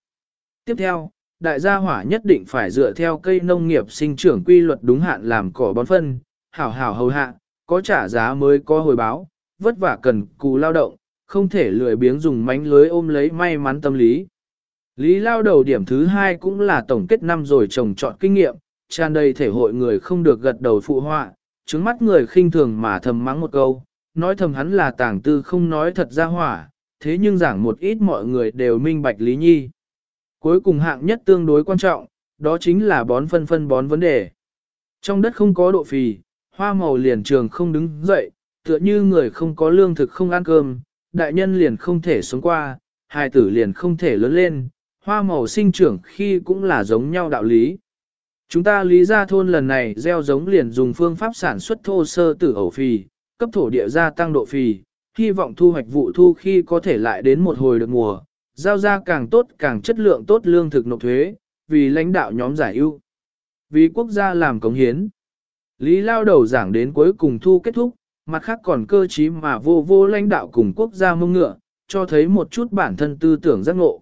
Tiếp theo, đại gia hỏa nhất định phải dựa theo cây nông nghiệp sinh trưởng quy luật đúng hạn làm cỏ bón phân, hảo hảo hầu hạ, có trả giá mới có hồi báo, vất vả cần cù lao động, không thể lười biếng dùng mánh lưới ôm lấy may mắn tâm lý. Lý lao đầu điểm thứ hai cũng là tổng kết năm rồi trồng chọn kinh nghiệm, tràn đầy thể hội người không được gật đầu phụ họa, trứng mắt người khinh thường mà thầm mắng một câu, nói thầm hắn là tàng tư không nói thật ra hỏa, thế nhưng giảng một ít mọi người đều minh bạch lý nhi. Cuối cùng hạng nhất tương đối quan trọng, đó chính là bón phân phân bón vấn đề. Trong đất không có độ phì, hoa màu liền trường không đứng dậy, tựa như người không có lương thực không ăn cơm, đại nhân liền không thể sống qua, hài tử liền không thể lớn lên, hoa màu sinh trưởng khi cũng là giống nhau đạo lý. Chúng ta lý ra thôn lần này gieo giống liền dùng phương pháp sản xuất thô sơ tử ẩu phì, cấp thổ địa gia tăng độ phì, hy vọng thu hoạch vụ thu khi có thể lại đến một hồi được mùa, giao ra càng tốt càng chất lượng tốt lương thực nộp thuế, vì lãnh đạo nhóm giải ưu, vì quốc gia làm cống hiến. Lý lao đầu giảng đến cuối cùng thu kết thúc, mặt khác còn cơ trí mà vô vô lãnh đạo cùng quốc gia mông ngựa, cho thấy một chút bản thân tư tưởng giác ngộ.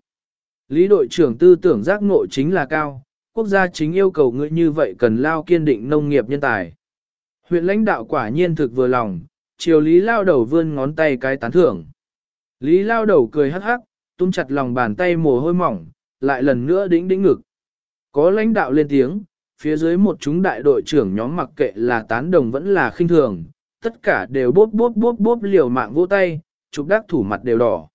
Lý đội trưởng tư tưởng giác ngộ chính là cao, quốc gia chính yêu cầu ngươi như vậy cần lao kiên định nông nghiệp nhân tài. Huyện lãnh đạo quả nhiên thực vừa lòng, chiều Lý lao đầu vươn ngón tay cái tán thưởng. Lý lao đầu cười hắc hắc, tung chặt lòng bàn tay mồ hôi mỏng, lại lần nữa đĩnh đĩnh ngực. Có lãnh đạo lên tiếng, phía dưới một chúng đại đội trưởng nhóm mặc kệ là tán đồng vẫn là khinh thường, tất cả đều bốp bốp bốp bốp liều mạng vỗ tay, chụp đắc thủ mặt đều đỏ.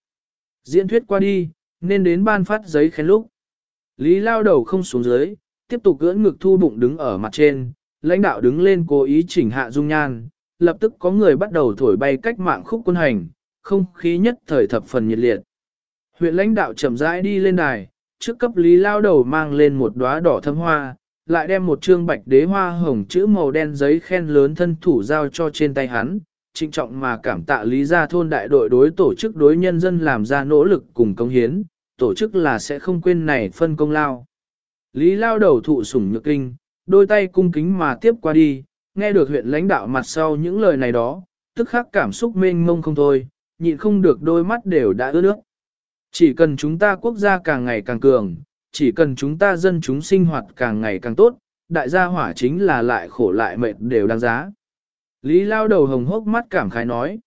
Diễn thuyết qua đi, nên đến ban phát giấy khen lúc. Lý lao đầu không xuống dưới, tiếp tục cưỡn ngực thu bụng đứng ở mặt trên, lãnh đạo đứng lên cố ý chỉnh hạ dung nhan, lập tức có người bắt đầu thổi bay cách mạng khúc quân hành, không khí nhất thời thập phần nhiệt liệt. Huyện lãnh đạo chậm rãi đi lên đài, trước cấp lý lao đầu mang lên một đóa đỏ thâm hoa, lại đem một trương bạch đế hoa hồng chữ màu đen giấy khen lớn thân thủ giao cho trên tay hắn, trinh trọng mà cảm tạ Lý Gia Thôn đại đội đối tổ chức đối nhân dân làm ra nỗ lực cùng công hiến, tổ chức là sẽ không quên này phân công lao. Lý lao đầu thụ sủng nhược kinh, đôi tay cung kính mà tiếp qua đi, nghe được huyện lãnh đạo mặt sau những lời này đó, tức khắc cảm xúc mênh mông không thôi, nhịn không được đôi mắt đều đã ướt nước. Chỉ cần chúng ta quốc gia càng ngày càng cường, chỉ cần chúng ta dân chúng sinh hoạt càng ngày càng tốt, đại gia hỏa chính là lại khổ lại mệt đều đáng giá. Lý lao đầu hồng hốc mắt cảm khái nói.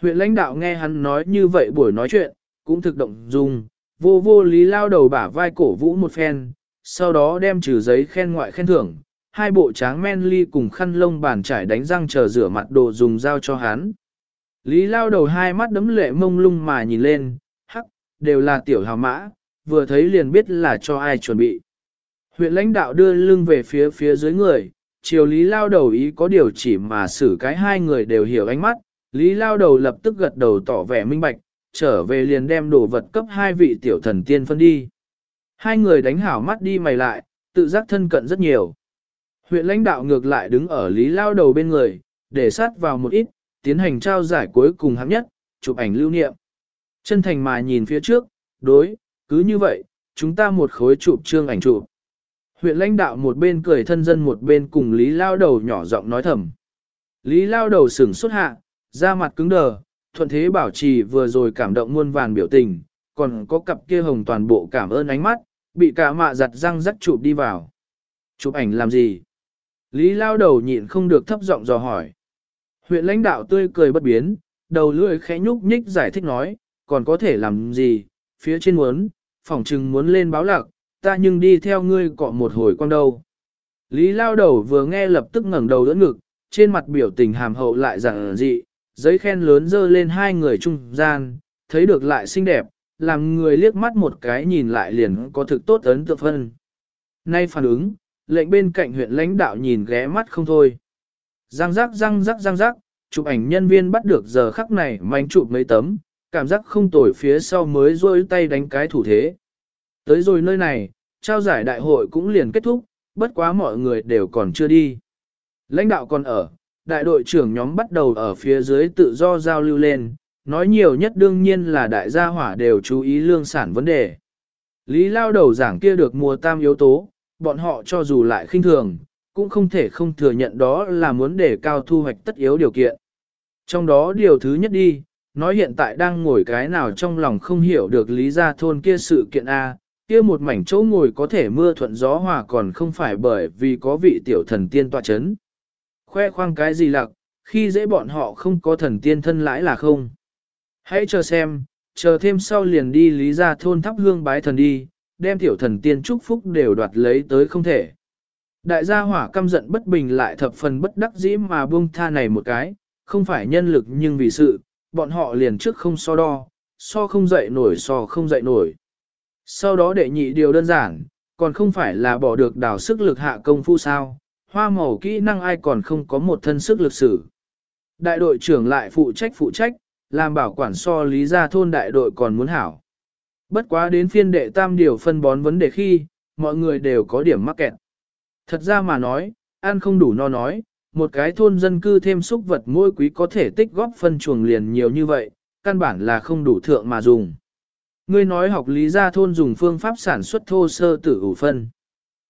Huyện lãnh đạo nghe hắn nói như vậy buổi nói chuyện, cũng thực động dung, vô vô lý lao đầu bả vai cổ vũ một phen, sau đó đem trừ giấy khen ngoại khen thưởng, hai bộ tráng men ly cùng khăn lông bàn trải đánh răng chờ rửa mặt đồ dùng dao cho hắn. Lý lao đầu hai mắt đấm lệ mông lung mà nhìn lên, hắc, đều là tiểu hào mã, vừa thấy liền biết là cho ai chuẩn bị. Huyện lãnh đạo đưa lưng về phía phía dưới người, chiều Lý lao đầu ý có điều chỉ mà xử cái hai người đều hiểu ánh mắt, Lý lao đầu lập tức gật đầu tỏ vẻ minh bạch, trở về liền đem đồ vật cấp hai vị tiểu thần tiên phân đi. Hai người đánh hảo mắt đi mày lại, tự giác thân cận rất nhiều. Huyện lãnh đạo ngược lại đứng ở Lý lao đầu bên người, để sát vào một ít, tiến hành trao giải cuối cùng hạng nhất, chụp ảnh lưu niệm. Chân thành mà nhìn phía trước, đối, cứ như vậy, chúng ta một khối chụp trương ảnh chụp. Huyện lãnh đạo một bên cười thân dân một bên cùng Lý lao đầu nhỏ giọng nói thầm. Lý lao đầu sửng xuất hạ, da mặt cứng đờ, thuận thế bảo trì vừa rồi cảm động muôn vàn biểu tình, còn có cặp kia hồng toàn bộ cảm ơn ánh mắt, bị cả mạ giặt răng rắc chụp đi vào. Chụp ảnh làm gì? Lý lao đầu nhịn không được thấp giọng dò hỏi. Huyện lãnh đạo tươi cười bất biến, đầu lưỡi khẽ nhúc nhích giải thích nói, còn có thể làm gì, phía trên muốn, phỏng chừng muốn lên báo lạc, ta nhưng đi theo ngươi cọ một hồi quang đâu. Lý lao đầu vừa nghe lập tức ngẩng đầu đỡ ngực, trên mặt biểu tình hàm hậu lại rằng dị, giấy khen lớn dơ lên hai người trung gian, thấy được lại xinh đẹp, làm người liếc mắt một cái nhìn lại liền có thực tốt ấn tượng phân. Nay phản ứng, lệnh bên cạnh huyện lãnh đạo nhìn ghé mắt không thôi. Răng rắc răng rắc răng rắc, chụp ảnh nhân viên bắt được giờ khắc này manh chụp mấy tấm, cảm giác không tồi phía sau mới rôi tay đánh cái thủ thế. Tới rồi nơi này, trao giải đại hội cũng liền kết thúc, bất quá mọi người đều còn chưa đi. Lãnh đạo còn ở, đại đội trưởng nhóm bắt đầu ở phía dưới tự do giao lưu lên, nói nhiều nhất đương nhiên là đại gia hỏa đều chú ý lương sản vấn đề. Lý lao đầu giảng kia được mùa tam yếu tố, bọn họ cho dù lại khinh thường, cũng không thể không thừa nhận đó là muốn để cao thu hoạch tất yếu điều kiện. Trong đó điều thứ nhất đi, nói hiện tại đang ngồi cái nào trong lòng không hiểu được lý gia thôn kia sự kiện A, kia một mảnh chỗ ngồi có thể mưa thuận gió hòa còn không phải bởi vì có vị tiểu thần tiên tọa chấn. Khoe khoang cái gì lặc, khi dễ bọn họ không có thần tiên thân lãi là không. Hãy chờ xem, chờ thêm sau liền đi lý gia thôn thắp hương bái thần đi, đem tiểu thần tiên chúc phúc đều đoạt lấy tới không thể. Đại gia hỏa căm giận bất bình lại thập phần bất đắc dĩ mà buông tha này một cái, không phải nhân lực nhưng vì sự, bọn họ liền trước không so đo, so không dậy nổi so không dậy nổi. Sau đó đệ nhị điều đơn giản, còn không phải là bỏ được đào sức lực hạ công phu sao, hoa màu kỹ năng ai còn không có một thân sức lực sử. Đại đội trưởng lại phụ trách phụ trách, làm bảo quản so lý gia thôn đại đội còn muốn hảo. Bất quá đến phiên đệ tam điều phân bón vấn đề khi, mọi người đều có điểm mắc kẹt. Thật ra mà nói, ăn không đủ no nói, một cái thôn dân cư thêm xúc vật mỗi quý có thể tích góp phân chuồng liền nhiều như vậy, căn bản là không đủ thượng mà dùng. Ngươi nói học lý gia thôn dùng phương pháp sản xuất thô sơ tử ủ phân.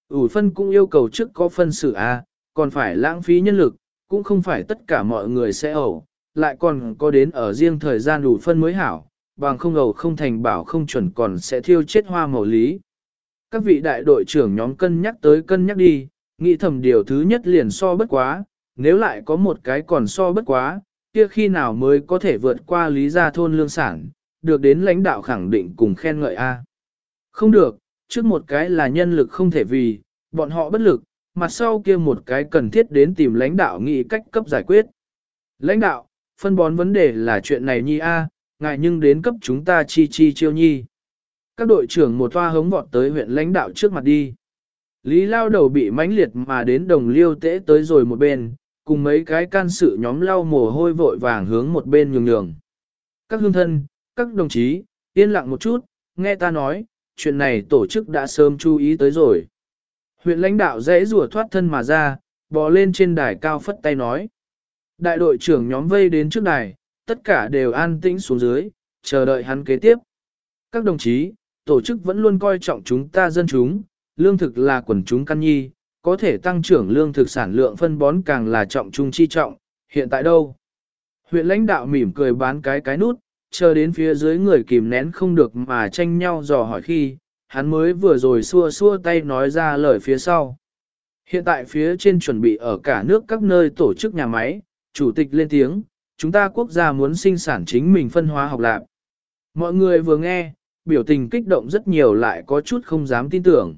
Ủ phân cũng yêu cầu trước có phân xử A, còn phải lãng phí nhân lực, cũng không phải tất cả mọi người sẽ ẩu, lại còn có đến ở riêng thời gian đủ phân mới hảo, bằng không ẩu không thành bảo không chuẩn còn sẽ thiêu chết hoa màu lý. Các vị đại đội trưởng nhóm cân nhắc tới cân nhắc đi, nghĩ thầm điều thứ nhất liền so bất quá, nếu lại có một cái còn so bất quá, kia khi nào mới có thể vượt qua lý gia thôn lương sản, được đến lãnh đạo khẳng định cùng khen ngợi A. Không được, trước một cái là nhân lực không thể vì, bọn họ bất lực, mặt sau kia một cái cần thiết đến tìm lãnh đạo nghĩ cách cấp giải quyết. Lãnh đạo, phân bón vấn đề là chuyện này nhi A, ngại nhưng đến cấp chúng ta chi chi chiêu nhi. Các đội trưởng một toa hống vọt tới huyện lãnh đạo trước mặt đi. Lý lao đầu bị mãnh liệt mà đến đồng liêu tễ tới rồi một bên, cùng mấy cái can sự nhóm lau mồ hôi vội vàng hướng một bên nhường nhường. Các hương thân, các đồng chí, yên lặng một chút, nghe ta nói, chuyện này tổ chức đã sớm chú ý tới rồi. Huyện lãnh đạo dễ rùa thoát thân mà ra, bò lên trên đài cao phất tay nói. Đại đội trưởng nhóm vây đến trước đài, tất cả đều an tĩnh xuống dưới, chờ đợi hắn kế tiếp. Các đồng chí, tổ chức vẫn luôn coi trọng chúng ta dân chúng, lương thực là quần chúng căn nhi, có thể tăng trưởng lương thực sản lượng phân bón càng là trọng trung chi trọng, hiện tại đâu? Huyện lãnh đạo mỉm cười bán cái cái nút, chờ đến phía dưới người kìm nén không được mà tranh nhau dò hỏi khi, hắn mới vừa rồi xua xua tay nói ra lời phía sau. Hiện tại phía trên chuẩn bị ở cả nước các nơi tổ chức nhà máy, chủ tịch lên tiếng, chúng ta quốc gia muốn sinh sản chính mình phân hóa học lạc. Mọi người vừa nghe, biểu tình kích động rất nhiều lại có chút không dám tin tưởng.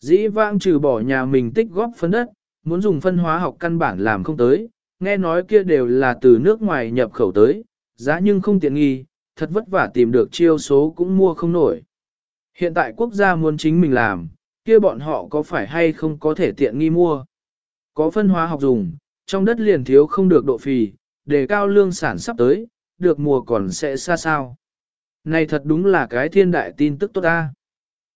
Dĩ vãng trừ bỏ nhà mình tích góp phân đất, muốn dùng phân hóa học căn bản làm không tới, nghe nói kia đều là từ nước ngoài nhập khẩu tới, giá nhưng không tiện nghi, thật vất vả tìm được chiêu số cũng mua không nổi. Hiện tại quốc gia muốn chính mình làm, kia bọn họ có phải hay không có thể tiện nghi mua. Có phân hóa học dùng, trong đất liền thiếu không được độ phì, để cao lương sản sắp tới, được mùa còn sẽ xa sao. Này thật đúng là cái thiên đại tin tức tốt ta.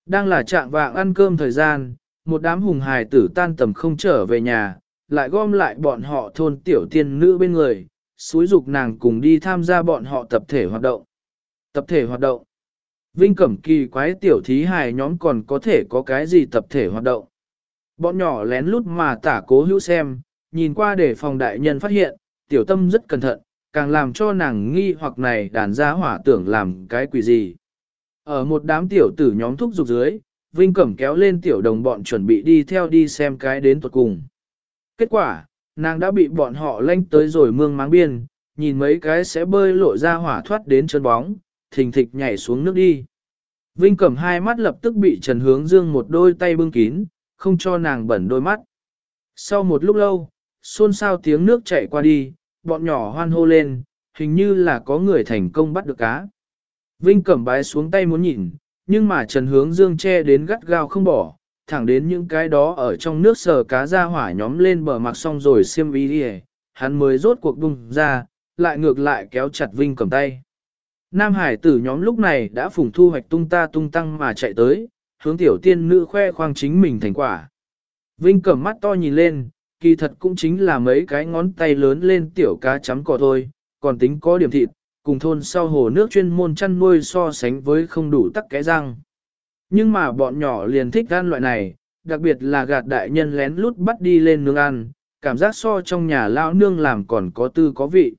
Đang là trạng vạng ăn cơm thời gian, một đám hùng hài tử tan tầm không trở về nhà, lại gom lại bọn họ thôn tiểu tiên nữ bên người, xúi dục nàng cùng đi tham gia bọn họ tập thể hoạt động. Tập thể hoạt động. Vinh Cẩm kỳ quái tiểu thí hài nhóm còn có thể có cái gì tập thể hoạt động. Bọn nhỏ lén lút mà tả cố hữu xem, nhìn qua để phòng đại nhân phát hiện, tiểu tâm rất cẩn thận, càng làm cho nàng nghi hoặc này đàn gia hỏa tưởng làm cái quỷ gì. Ở một đám tiểu tử nhóm thúc dục dưới, Vinh Cẩm kéo lên tiểu đồng bọn chuẩn bị đi theo đi xem cái đến tuột cùng. Kết quả, nàng đã bị bọn họ lanh tới rồi mương máng biên, nhìn mấy cái sẽ bơi lội ra hỏa thoát đến chân bóng, thình thịch nhảy xuống nước đi. Vinh Cẩm hai mắt lập tức bị Trần Hướng Dương một đôi tay bưng kín, không cho nàng bẩn đôi mắt. Sau một lúc lâu, xôn xao tiếng nước chảy qua đi, bọn nhỏ hoan hô lên, hình như là có người thành công bắt được cá. Vinh cẩm bái xuống tay muốn nhìn, nhưng mà Trần Hướng Dương che đến gắt gao không bỏ, thẳng đến những cái đó ở trong nước sờ cá ra hỏa nhóm lên bờ mặc xong rồi xiêm y đi hắn mới rốt cuộc bung ra, lại ngược lại kéo chặt Vinh cầm tay. Nam Hải tử nhóm lúc này đã phùng thu hoạch tung ta tung tăng mà chạy tới, hướng tiểu tiên nữ khoe khoang chính mình thành quả. Vinh cầm mắt to nhìn lên, kỳ thật cũng chính là mấy cái ngón tay lớn lên tiểu cá chấm cỏ thôi, còn tính có điểm thịt, cùng thôn sau hồ nước chuyên môn chăn nuôi so sánh với không đủ tắc cái răng. Nhưng mà bọn nhỏ liền thích ăn loại này, đặc biệt là gạt đại nhân lén lút bắt đi lên nướng ăn, cảm giác so trong nhà lão nương làm còn có tư có vị.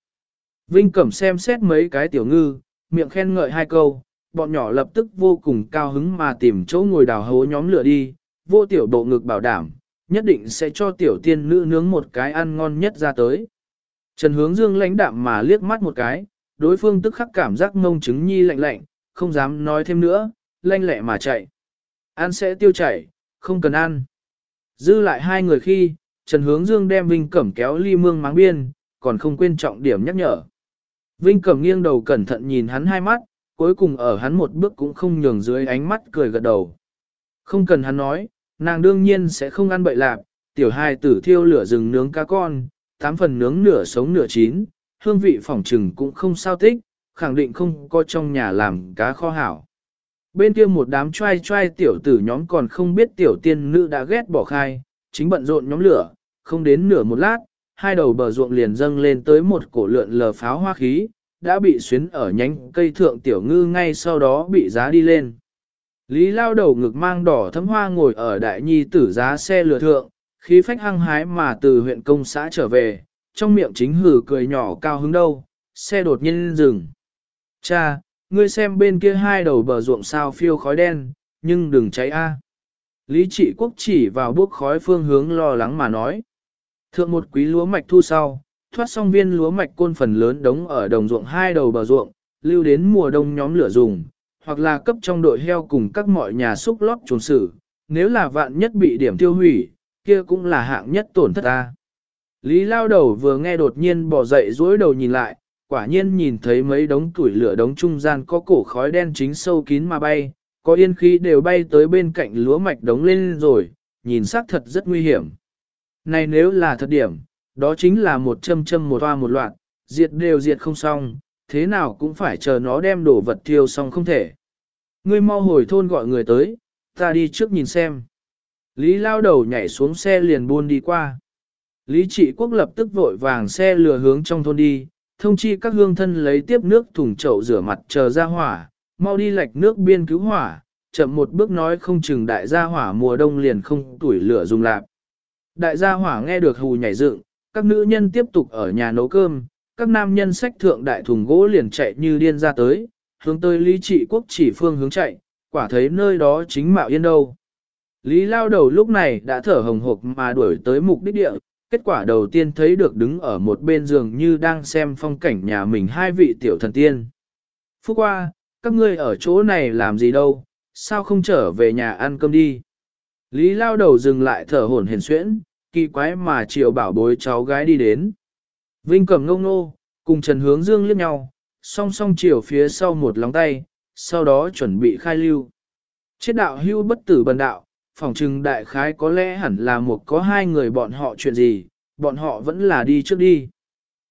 Vinh Cẩm xem xét mấy cái tiểu ngư, miệng khen ngợi hai câu, bọn nhỏ lập tức vô cùng cao hứng mà tìm chỗ ngồi đào hố nhóm lửa đi, vô tiểu độ ngực bảo đảm, nhất định sẽ cho tiểu tiên nữ nướng một cái ăn ngon nhất ra tới. Trần hướng dương lãnh đạm mà liếc mắt một cái, đối phương tức khắc cảm giác mông trứng nhi lạnh lạnh, không dám nói thêm nữa, lanh lẹ mà chạy. Ăn sẽ tiêu chảy, không cần ăn. Dư lại hai người khi, Trần Hướng Dương đem Vinh Cẩm kéo ly mương máng biên, còn không quên trọng điểm nhắc nhở. Vinh Cẩm nghiêng đầu cẩn thận nhìn hắn hai mắt, cuối cùng ở hắn một bước cũng không nhường dưới ánh mắt cười gật đầu. Không cần hắn nói, nàng đương nhiên sẽ không ăn bậy lạp, tiểu hai tử thiêu lửa rừng nướng cá con, tám phần nướng nửa sống nửa chín, hương vị phỏng trừng cũng không sao thích, khẳng định không có trong nhà làm cá kho hảo. Bên kia một đám trai trai tiểu tử nhóm còn không biết tiểu tiên nữ đã ghét bỏ khai, chính bận rộn nhóm lửa, không đến nửa một lát, hai đầu bờ ruộng liền dâng lên tới một cổ lượn lờ pháo hoa khí, đã bị xuyến ở nhánh cây thượng tiểu ngư ngay sau đó bị giá đi lên. Lý lao đầu ngực mang đỏ thấm hoa ngồi ở đại nhi tử giá xe lừa thượng, khí phách hăng hái mà từ huyện công xã trở về, trong miệng chính hử cười nhỏ cao hứng đâu, xe đột nhiên dừng. Cha, ngươi xem bên kia hai đầu bờ ruộng sao phiêu khói đen, nhưng đừng cháy a. Lý trị quốc chỉ vào bốc khói phương hướng lo lắng mà nói. Thượng một quý lúa mạch thu sau, thoát xong viên lúa mạch côn phần lớn đống ở đồng ruộng hai đầu bờ ruộng, lưu đến mùa đông nhóm lửa dùng, hoặc là cấp trong đội heo cùng các mọi nhà xúc lót trốn xử, nếu là vạn nhất bị điểm tiêu hủy, kia cũng là hạng nhất tổn thất ta. Lý lao đầu vừa nghe đột nhiên bỏ dậy dối đầu nhìn lại, quả nhiên nhìn thấy mấy đống tuổi lửa đống trung gian có cổ khói đen chính sâu kín mà bay, có yên khí đều bay tới bên cạnh lúa mạch đống lên rồi, nhìn xác thật rất nguy hiểm. Này nếu là thật điểm, đó chính là một châm châm một toa một loạt, diệt đều diệt không xong, thế nào cũng phải chờ nó đem đổ vật thiêu xong không thể. Ngươi mau hồi thôn gọi người tới, ta đi trước nhìn xem. Lý lao đầu nhảy xuống xe liền buôn đi qua. Lý trị quốc lập tức vội vàng xe lừa hướng trong thôn đi, thông chi các hương thân lấy tiếp nước thùng chậu rửa mặt chờ ra hỏa, mau đi lạch nước biên cứu hỏa, chậm một bước nói không chừng đại gia hỏa mùa đông liền không tuổi lửa dùng lạc. Đại gia hỏa nghe được hù nhảy dựng, các nữ nhân tiếp tục ở nhà nấu cơm, các nam nhân sách thượng đại thùng gỗ liền chạy như điên ra tới, hướng tới Lý Trị Quốc chỉ phương hướng chạy, quả thấy nơi đó chính mạo yên đâu. Lý lao đầu lúc này đã thở hồng hộc mà đuổi tới mục đích địa, kết quả đầu tiên thấy được đứng ở một bên giường như đang xem phong cảnh nhà mình hai vị tiểu thần tiên. Phúc qua, các ngươi ở chỗ này làm gì đâu, sao không trở về nhà ăn cơm đi. Lý lao đầu dừng lại thở hổn hển xuyễn, kỳ quái mà chiều bảo bối cháu gái đi đến. Vinh cầm ngông nô, cùng Trần Hướng Dương liếc nhau, song song chiều phía sau một lóng tay, sau đó chuẩn bị khai lưu. Chết đạo hưu bất tử bần đạo, phòng trừng đại khái có lẽ hẳn là một có hai người bọn họ chuyện gì, bọn họ vẫn là đi trước đi.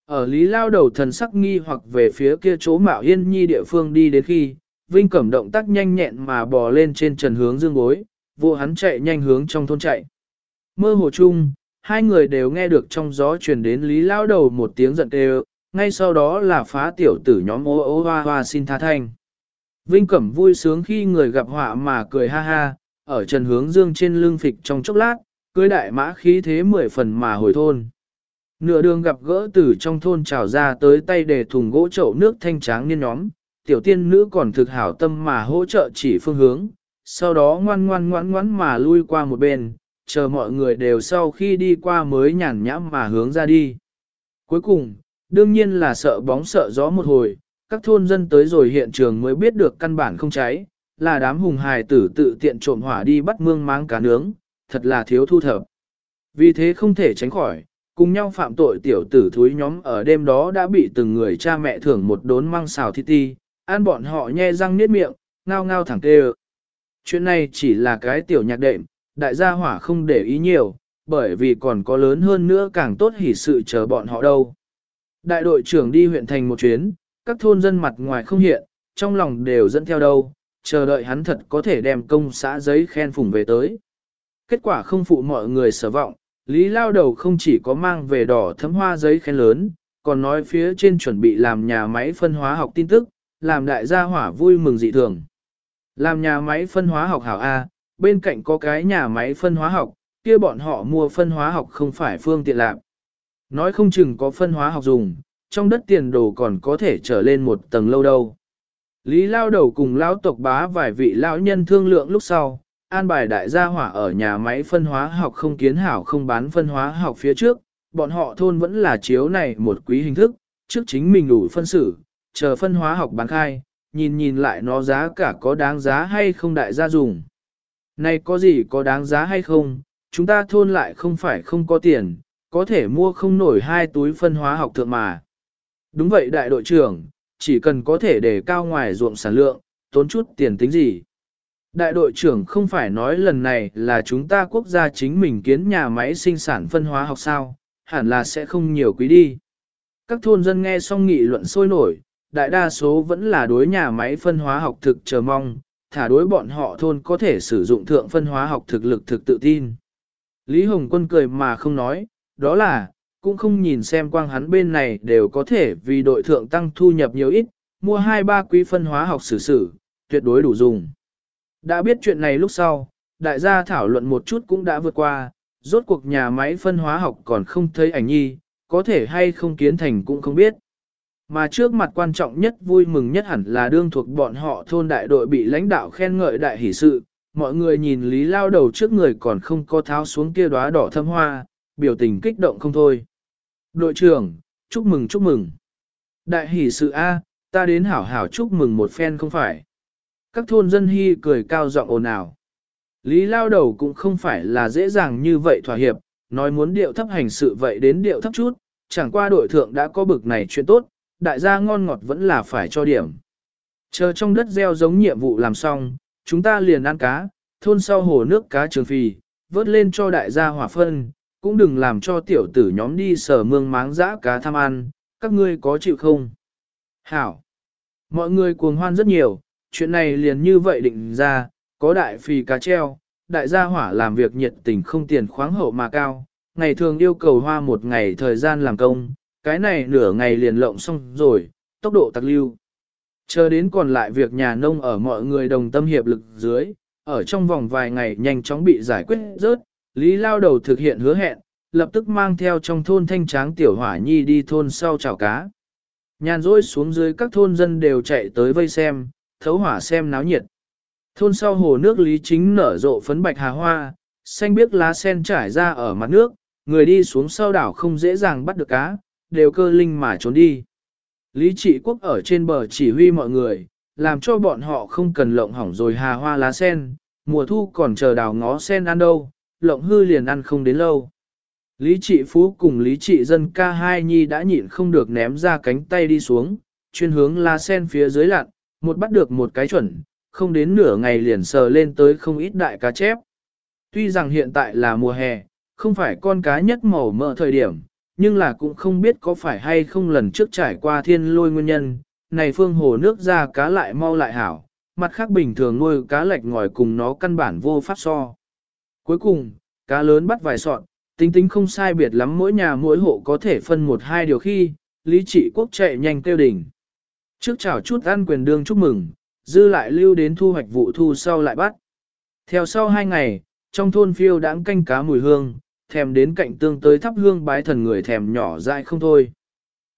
Ở Lý Lao đầu thần sắc nghi hoặc về phía kia chỗ Mạo Yên Nhi địa phương đi đến khi, Vinh Cẩm động tác nhanh nhẹn mà bò lên trên trần hướng dương gối, vô hắn chạy nhanh hướng trong thôn chạy. Mơ hồ chung, hai người đều nghe được trong gió truyền đến Lý Lao đầu một tiếng giận đều, ngay sau đó là phá tiểu tử nhóm ô ô hoa hoa xin tha thanh. Vinh Cẩm vui sướng khi người gặp họa mà cười ha ha, ở trần hướng dương trên lưng phịch trong chốc lát, cưới đại mã khí thế mười phần mà hồi thôn. Nửa đường gặp gỡ từ trong thôn trào ra tới tay để thùng gỗ chậu nước thanh tráng niên nhóm, tiểu tiên nữ còn thực hảo tâm mà hỗ trợ chỉ phương hướng, sau đó ngoan ngoan ngoan ngoan mà lui qua một bên, chờ mọi người đều sau khi đi qua mới nhàn nhãm mà hướng ra đi. Cuối cùng, đương nhiên là sợ bóng sợ gió một hồi, các thôn dân tới rồi hiện trường mới biết được căn bản không cháy, là đám hùng hài tử tự tiện trộm hỏa đi bắt mương máng cá nướng, thật là thiếu thu thập. Vì thế không thể tránh khỏi, cùng nhau phạm tội tiểu tử thúi nhóm ở đêm đó đã bị từng người cha mẹ thưởng một đốn măng xào thịt ti, ăn bọn họ nhe răng niết miệng, ngao ngao thẳng tê Chuyện này chỉ là cái tiểu nhạc đệm, đại gia hỏa không để ý nhiều, bởi vì còn có lớn hơn nữa càng tốt hỉ sự chờ bọn họ đâu. Đại đội trưởng đi huyện thành một chuyến, các thôn dân mặt ngoài không hiện, trong lòng đều dẫn theo đâu, chờ đợi hắn thật có thể đem công xã giấy khen phủng về tới. Kết quả không phụ mọi người sở vọng, Lý lao đầu không chỉ có mang về đỏ thấm hoa giấy khen lớn, còn nói phía trên chuẩn bị làm nhà máy phân hóa học tin tức, làm đại gia hỏa vui mừng dị thường. Làm nhà máy phân hóa học hảo A, bên cạnh có cái nhà máy phân hóa học, kia bọn họ mua phân hóa học không phải phương tiện lạc. Nói không chừng có phân hóa học dùng, trong đất tiền đồ còn có thể trở lên một tầng lâu đâu. Lý lao đầu cùng lão tộc bá vài vị lão nhân thương lượng lúc sau, an bài đại gia hỏa ở nhà máy phân hóa học không kiến hảo không bán phân hóa học phía trước, bọn họ thôn vẫn là chiếu này một quý hình thức, trước chính mình đủ phân xử, chờ phân hóa học bán khai, nhìn nhìn lại nó giá cả có đáng giá hay không đại gia dùng. Này có gì có đáng giá hay không, chúng ta thôn lại không phải không có tiền, có thể mua không nổi hai túi phân hóa học thượng mà. Đúng vậy đại đội trưởng, chỉ cần có thể để cao ngoài ruộng sản lượng, tốn chút tiền tính gì. Đại đội trưởng không phải nói lần này là chúng ta quốc gia chính mình kiến nhà máy sinh sản phân hóa học sao, hẳn là sẽ không nhiều quý đi. Các thôn dân nghe xong nghị luận sôi nổi, đại đa số vẫn là đối nhà máy phân hóa học thực chờ mong, thả đối bọn họ thôn có thể sử dụng thượng phân hóa học thực lực thực tự tin. Lý Hồng Quân cười mà không nói, đó là, cũng không nhìn xem quang hắn bên này đều có thể vì đội thượng tăng thu nhập nhiều ít, mua hai ba quý phân hóa học sử sử, tuyệt đối đủ dùng. Đã biết chuyện này lúc sau, đại gia thảo luận một chút cũng đã vượt qua, rốt cuộc nhà máy phân hóa học còn không thấy ảnh nhi, có thể hay không kiến thành cũng không biết. Mà trước mặt quan trọng nhất vui mừng nhất hẳn là đương thuộc bọn họ thôn đại đội bị lãnh đạo khen ngợi đại hỷ sự, mọi người nhìn Lý lao đầu trước người còn không có tháo xuống kia đóa đỏ thâm hoa, biểu tình kích động không thôi. Đội trưởng, chúc mừng chúc mừng. Đại hỷ sự A, ta đến hảo hảo chúc mừng một phen không phải. Các thôn dân hy cười cao giọng ồn ào. Lý lao đầu cũng không phải là dễ dàng như vậy thỏa hiệp, nói muốn điệu thấp hành sự vậy đến điệu thấp chút, chẳng qua đội thượng đã có bực này chuyện tốt, đại gia ngon ngọt vẫn là phải cho điểm. Chờ trong đất gieo giống nhiệm vụ làm xong, chúng ta liền ăn cá, thôn sau hồ nước cá trường phì, vớt lên cho đại gia hỏa phân, cũng đừng làm cho tiểu tử nhóm đi sở mương máng dã cá tham ăn, các ngươi có chịu không? Hảo! Mọi người cuồng hoan rất nhiều, chuyện này liền như vậy định ra, có đại phì cá treo, đại gia hỏa làm việc nhiệt tình không tiền khoáng hậu mà cao, ngày thường yêu cầu hoa một ngày thời gian làm công, cái này nửa ngày liền lộng xong rồi, tốc độ tặc lưu. Chờ đến còn lại việc nhà nông ở mọi người đồng tâm hiệp lực dưới, ở trong vòng vài ngày nhanh chóng bị giải quyết rớt, Lý lao đầu thực hiện hứa hẹn, lập tức mang theo trong thôn thanh tráng tiểu hỏa nhi đi thôn sau chảo cá. Nhàn rỗi xuống dưới các thôn dân đều chạy tới vây xem, thấu hỏa xem náo nhiệt. Thôn sau hồ nước Lý Chính nở rộ phấn bạch hà hoa, xanh biếc lá sen trải ra ở mặt nước, người đi xuống sau đảo không dễ dàng bắt được cá, đều cơ linh mà trốn đi. Lý trị quốc ở trên bờ chỉ huy mọi người, làm cho bọn họ không cần lộng hỏng rồi hà hoa lá sen, mùa thu còn chờ đào ngó sen ăn đâu, lộng hư liền ăn không đến lâu. Lý trị phú cùng lý trị dân ca hai nhi đã nhịn không được ném ra cánh tay đi xuống, chuyên hướng la sen phía dưới lặn, một bắt được một cái chuẩn, không đến nửa ngày liền sờ lên tới không ít đại cá chép. Tuy rằng hiện tại là mùa hè, không phải con cá nhất màu mỡ thời điểm, nhưng là cũng không biết có phải hay không lần trước trải qua thiên lôi nguyên nhân, này phương hồ nước ra cá lại mau lại hảo, mặt khác bình thường nuôi cá lạch ngòi cùng nó căn bản vô pháp so. Cuối cùng, cá lớn bắt vài sọn, tính tính không sai biệt lắm mỗi nhà mỗi hộ có thể phân một hai điều khi, lý trị quốc chạy nhanh tiêu đỉnh. Trước chào chút ăn quyền đương chúc mừng, dư lại lưu đến thu hoạch vụ thu sau lại bắt. Theo sau hai ngày, trong thôn phiêu đãng canh cá mùi hương, thèm đến cạnh tương tới thắp hương bái thần người thèm nhỏ dại không thôi.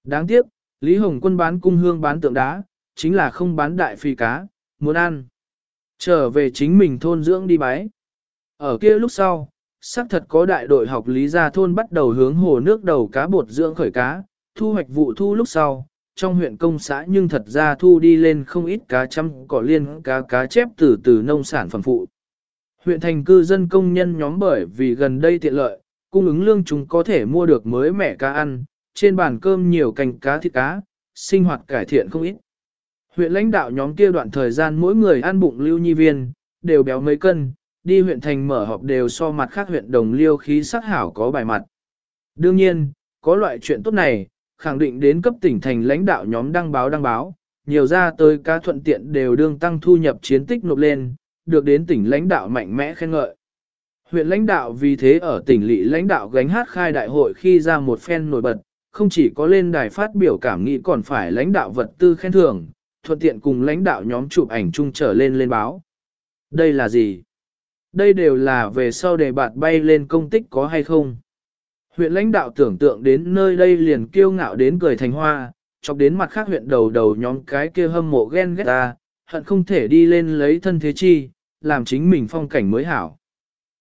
Đáng tiếc, Lý Hồng Quân bán cung hương bán tượng đá, chính là không bán đại phi cá, muốn ăn. Trở về chính mình thôn dưỡng đi bái. Ở kia lúc sau, xác thật có đại đội học lý gia thôn bắt đầu hướng hồ nước đầu cá bột dưỡng khởi cá, thu hoạch vụ thu lúc sau, trong huyện công xã nhưng thật ra thu đi lên không ít cá chăm cỏ liên cá cá chép từ từ nông sản phẩm phụ. Huyện thành cư dân công nhân nhóm bởi vì gần đây tiện lợi, cung ứng lương chúng có thể mua được mới mẻ cá ăn, trên bàn cơm nhiều canh cá thịt cá, sinh hoạt cải thiện không ít. Huyện lãnh đạo nhóm kia đoạn thời gian mỗi người ăn bụng lưu nhi viên, đều béo mấy cân, đi huyện thành mở họp đều so mặt khác huyện đồng liêu khí sắc hảo có bài mặt. Đương nhiên, có loại chuyện tốt này, khẳng định đến cấp tỉnh thành lãnh đạo nhóm đăng báo đăng báo, nhiều ra tới cá thuận tiện đều đương tăng thu nhập chiến tích nộp lên, được đến tỉnh lãnh đạo mạnh mẽ khen ngợi. Huyện lãnh đạo vì thế ở tỉnh lỵ lãnh đạo gánh hát khai đại hội khi ra một phen nổi bật, không chỉ có lên đài phát biểu cảm nghĩ còn phải lãnh đạo vật tư khen thưởng, thuận tiện cùng lãnh đạo nhóm chụp ảnh chung trở lên lên báo. Đây là gì? Đây đều là về sau để bạt bay lên công tích có hay không? Huyện lãnh đạo tưởng tượng đến nơi đây liền kiêu ngạo đến cười thành hoa, chọc đến mặt khác huyện đầu đầu nhóm cái kia hâm mộ ghen ghét ta, hận không thể đi lên lấy thân thế chi, làm chính mình phong cảnh mới hảo.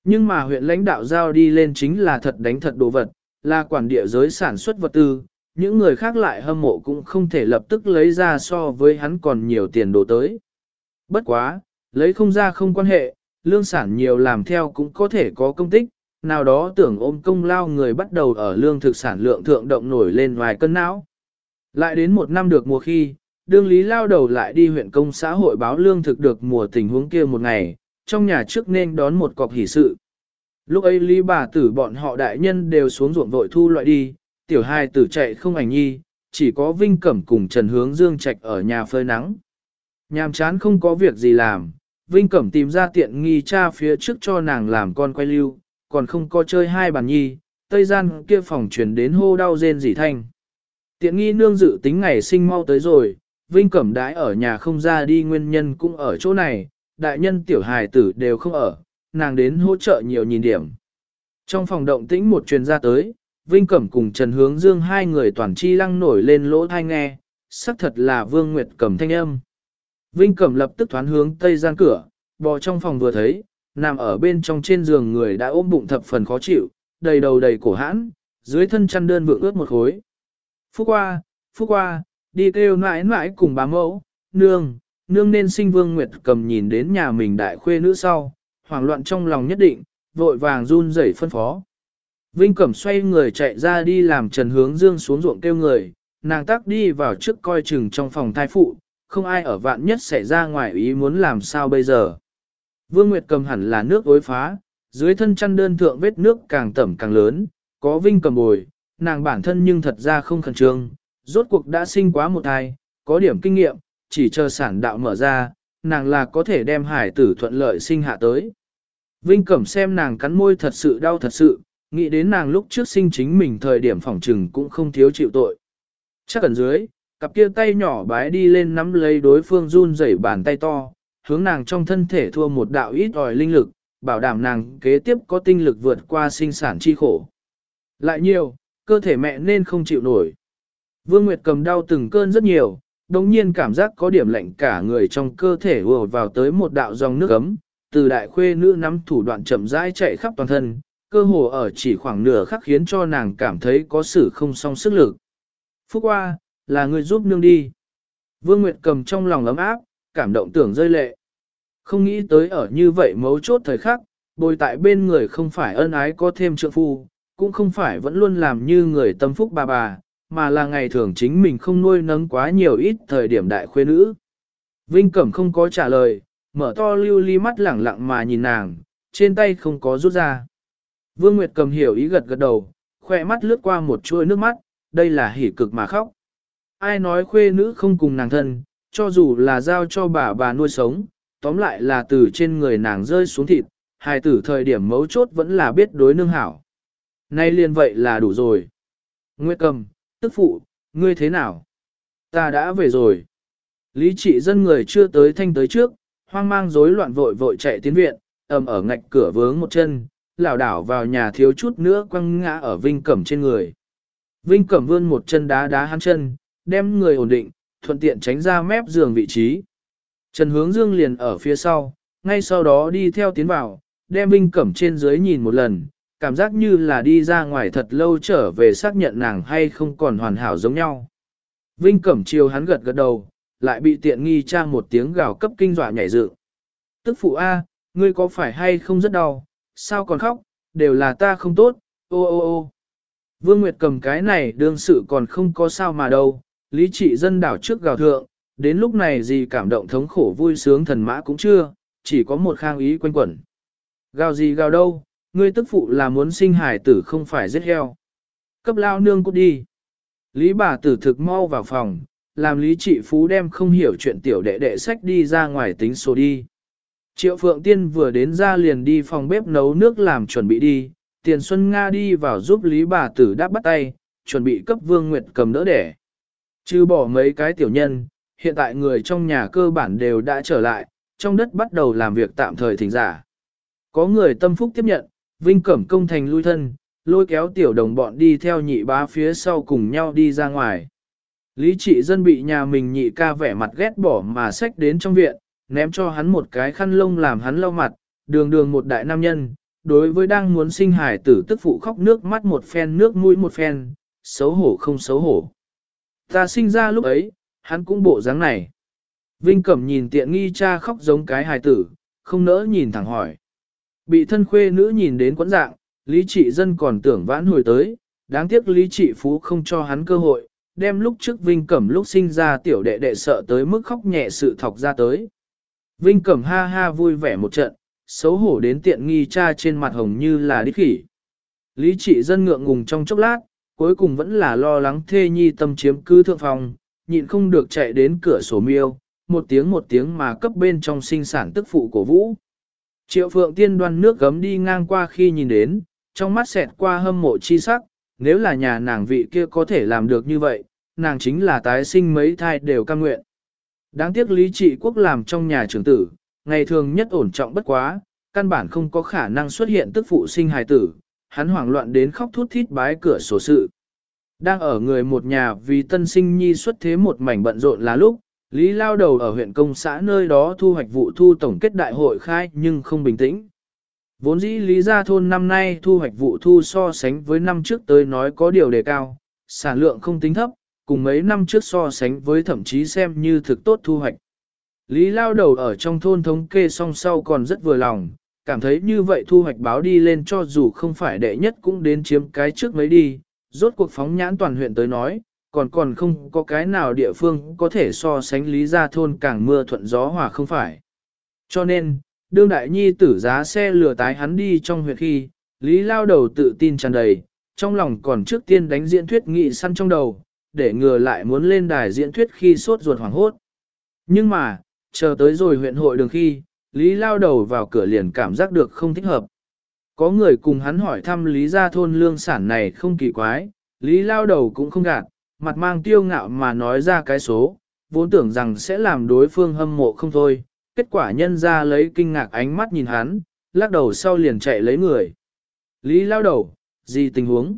Nhưng mà huyện lãnh đạo giao đi lên chính là thật đánh thật đồ vật, là quản địa giới sản xuất vật tư, những người khác lại hâm mộ cũng không thể lập tức lấy ra so với hắn còn nhiều tiền đồ tới. Bất quá, lấy không ra không quan hệ, lương sản nhiều làm theo cũng có thể có công tích, nào đó tưởng ôm công lao người bắt đầu ở lương thực sản lượng thượng động nổi lên ngoài cân não. Lại đến một năm được mùa khi, đương lý lao đầu lại đi huyện công xã hội báo lương thực được mùa tình huống kia một ngày, trong nhà trước nên đón một cọc hỷ sự. Lúc ấy lý bà tử bọn họ đại nhân đều xuống ruộng vội thu loại đi, tiểu hai tử chạy không ảnh nhi, chỉ có Vinh Cẩm cùng Trần Hướng Dương Trạch ở nhà phơi nắng. Nhàm chán không có việc gì làm, Vinh Cẩm tìm ra tiện nghi cha phía trước cho nàng làm con quay lưu, còn không có chơi hai bàn nhi, tây gian kia phòng chuyển đến hô đau rên rỉ thanh. Tiện nghi nương dự tính ngày sinh mau tới rồi, Vinh Cẩm đãi ở nhà không ra đi nguyên nhân cũng ở chỗ này, đại nhân tiểu hài tử đều không ở, nàng đến hỗ trợ nhiều nhìn điểm. Trong phòng động tĩnh một truyền ra tới, Vinh Cẩm cùng Trần Hướng Dương hai người toàn chi lăng nổi lên lỗ thai nghe, xác thật là Vương Nguyệt Cẩm thanh âm. Vinh Cẩm lập tức thoán hướng tây gian cửa, bò trong phòng vừa thấy, nằm ở bên trong trên giường người đã ôm bụng thập phần khó chịu, đầy đầu đầy cổ hãn, dưới thân chăn đơn vượng ướt một khối. Phúc qua, phúc qua, đi kêu mãi mãi cùng bám mẫu, nương, nương nên sinh vương nguyệt cầm nhìn đến nhà mình đại khuê nữ sau, hoảng loạn trong lòng nhất định, vội vàng run rẩy phân phó. Vinh Cẩm xoay người chạy ra đi làm Trần Hướng Dương xuống ruộng kêu người, nàng tác đi vào trước coi chừng trong phòng thai phụ, không ai ở vạn nhất xảy ra ngoài ý muốn làm sao bây giờ. Vương Nguyệt cầm hẳn là nước ối phá, dưới thân chăn đơn thượng vết nước càng tẩm càng lớn, có Vinh cầm bồi, nàng bản thân nhưng thật ra không khẩn trương, rốt cuộc đã sinh quá một thai, có điểm kinh nghiệm, chỉ chờ sản đạo mở ra, nàng là có thể đem hải tử thuận lợi sinh hạ tới. Vinh Cẩm xem nàng cắn môi thật sự đau thật sự, nghĩ đến nàng lúc trước sinh chính mình thời điểm phỏng trừng cũng không thiếu chịu tội. Chắc ẩn dưới, cặp kia tay nhỏ bái đi lên nắm lấy đối phương run rẩy bàn tay to, hướng nàng trong thân thể thua một đạo ít ỏi linh lực, bảo đảm nàng kế tiếp có tinh lực vượt qua sinh sản chi khổ. Lại nhiều, cơ thể mẹ nên không chịu nổi. Vương Nguyệt cầm đau từng cơn rất nhiều, đồng nhiên cảm giác có điểm lạnh cả người trong cơ thể vừa vào tới một đạo dòng nước ấm, từ đại khuê nữ nắm thủ đoạn chậm rãi chạy khắp toàn thân, cơ hồ ở chỉ khoảng nửa khắc khiến cho nàng cảm thấy có sự không song sức lực. Phúc qua, là người giúp nương đi. Vương Nguyệt cầm trong lòng ấm áp, cảm động tưởng rơi lệ. Không nghĩ tới ở như vậy mấu chốt thời khắc, bồi tại bên người không phải ân ái có thêm trượng phu, cũng không phải vẫn luôn làm như người tâm phúc bà bà, mà là ngày thường chính mình không nuôi nấng quá nhiều ít thời điểm đại khuê nữ. Vinh Cẩm không có trả lời, mở to lưu ly mắt lẳng lặng mà nhìn nàng, trên tay không có rút ra. Vương Nguyệt cầm hiểu ý gật gật đầu, khoe mắt lướt qua một chuôi nước mắt, đây là hỉ cực mà khóc. Ai nói khuê nữ không cùng nàng thân, cho dù là giao cho bà bà nuôi sống, tóm lại là từ trên người nàng rơi xuống thịt, hài tử thời điểm mấu chốt vẫn là biết đối nương hảo. Nay liền vậy là đủ rồi. Nguyệt cầm, tức phụ, ngươi thế nào? Ta đã về rồi. Lý trị dân người chưa tới thanh tới trước, hoang mang rối loạn vội vội chạy tiến viện, ầm ở ngạch cửa vướng một chân, lảo đảo vào nhà thiếu chút nữa quăng ngã ở Vinh Cẩm trên người. Vinh Cẩm vươn một chân đá đá hắn chân, đem người ổn định, thuận tiện tránh ra mép giường vị trí. Trần Hướng Dương liền ở phía sau, ngay sau đó đi theo tiến vào, đem Vinh Cẩm trên dưới nhìn một lần, cảm giác như là đi ra ngoài thật lâu trở về xác nhận nàng hay không còn hoàn hảo giống nhau. Vinh Cẩm chiều hắn gật gật đầu, lại bị tiện nghi trang một tiếng gào cấp kinh dọa nhảy dựng. Tức phụ A, ngươi có phải hay không rất đau, sao còn khóc, đều là ta không tốt, ô ô ô. Vương Nguyệt cầm cái này đương sự còn không có sao mà đâu, lý trị dân đảo trước gào thượng, đến lúc này gì cảm động thống khổ vui sướng thần mã cũng chưa, chỉ có một khang ý quanh quẩn. Gào gì gào đâu, ngươi tức phụ là muốn sinh hải tử không phải giết heo. Cấp lao nương cút đi. Lý bà tử thực mau vào phòng, làm lý trị phú đem không hiểu chuyện tiểu đệ đệ sách đi ra ngoài tính số đi. Triệu Phượng Tiên vừa đến ra liền đi phòng bếp nấu nước làm chuẩn bị đi, Tiền Xuân Nga đi vào giúp Lý bà tử đáp bắt tay, chuẩn bị cấp Vương Nguyệt cầm đỡ đẻ. Chứ bỏ mấy cái tiểu nhân, hiện tại người trong nhà cơ bản đều đã trở lại, trong đất bắt đầu làm việc tạm thời thỉnh giả. Có người tâm phúc tiếp nhận, Vinh Cẩm công thành lui thân, lôi kéo tiểu đồng bọn đi theo nhị bá phía sau cùng nhau đi ra ngoài. Lý trị dân bị nhà mình nhị ca vẻ mặt ghét bỏ mà xách đến trong viện, ném cho hắn một cái khăn lông làm hắn lau mặt, đường đường một đại nam nhân, đối với đang muốn sinh hài tử tức phụ khóc nước mắt một phen nước mũi một phen, xấu hổ không xấu hổ. Ta sinh ra lúc ấy, hắn cũng bộ dáng này. Vinh Cẩm nhìn tiện nghi cha khóc giống cái hài tử, không nỡ nhìn thẳng hỏi. Bị thân khuê nữ nhìn đến quẫn dạng, Lý Trị Dân còn tưởng vãn hồi tới, đáng tiếc Lý Trị Phú không cho hắn cơ hội, đem lúc trước Vinh Cẩm lúc sinh ra tiểu đệ đệ sợ tới mức khóc nhẹ sự thọc ra tới. Vinh Cẩm ha ha vui vẻ một trận, xấu hổ đến tiện nghi cha trên mặt hồng như là đích khỉ. Lý trị dân ngượng ngùng trong chốc lát, cuối cùng vẫn là lo lắng thê nhi tâm chiếm cư thượng phòng, nhịn không được chạy đến cửa sổ miêu, một tiếng một tiếng mà cấp bên trong sinh sản tức phụ của vũ. Triệu phượng tiên đoan nước gấm đi ngang qua khi nhìn đến, trong mắt xẹt qua hâm mộ chi sắc, nếu là nhà nàng vị kia có thể làm được như vậy, nàng chính là tái sinh mấy thai đều cam nguyện. Đáng tiếc lý trị quốc làm trong nhà trưởng tử, ngày thường nhất ổn trọng bất quá, căn bản không có khả năng xuất hiện tức phụ sinh hài tử, hắn hoảng loạn đến khóc thút thít bái cửa sổ sự. Đang ở người một nhà vì tân sinh nhi xuất thế một mảnh bận rộn là lúc, Lý lao đầu ở huyện công xã nơi đó thu hoạch vụ thu tổng kết đại hội khai nhưng không bình tĩnh. Vốn dĩ Lý gia thôn năm nay thu hoạch vụ thu so sánh với năm trước tới nói có điều đề cao, sản lượng không tính thấp, cùng mấy năm trước so sánh với thậm chí xem như thực tốt thu hoạch. Lý lao đầu ở trong thôn thống kê song sau còn rất vừa lòng, cảm thấy như vậy thu hoạch báo đi lên cho dù không phải đệ nhất cũng đến chiếm cái trước mấy đi, rốt cuộc phóng nhãn toàn huyện tới nói, còn còn không có cái nào địa phương có thể so sánh lý gia thôn càng mưa thuận gió hòa không phải. Cho nên, đương đại nhi tử giá xe lừa tái hắn đi trong huyện khi, lý lao đầu tự tin tràn đầy, trong lòng còn trước tiên đánh diễn thuyết nghị săn trong đầu, để ngừa lại muốn lên đài diễn thuyết khi sốt ruột hoảng hốt. Nhưng mà, chờ tới rồi huyện hội đường khi, Lý lao đầu vào cửa liền cảm giác được không thích hợp. Có người cùng hắn hỏi thăm lý gia thôn lương sản này không kỳ quái, lý lao đầu cũng không gạt, mặt mang tiêu ngạo mà nói ra cái số, vốn tưởng rằng sẽ làm đối phương hâm mộ không thôi, kết quả nhân ra lấy kinh ngạc ánh mắt nhìn hắn, lắc đầu sau liền chạy lấy người. Lý lao đầu, gì tình huống?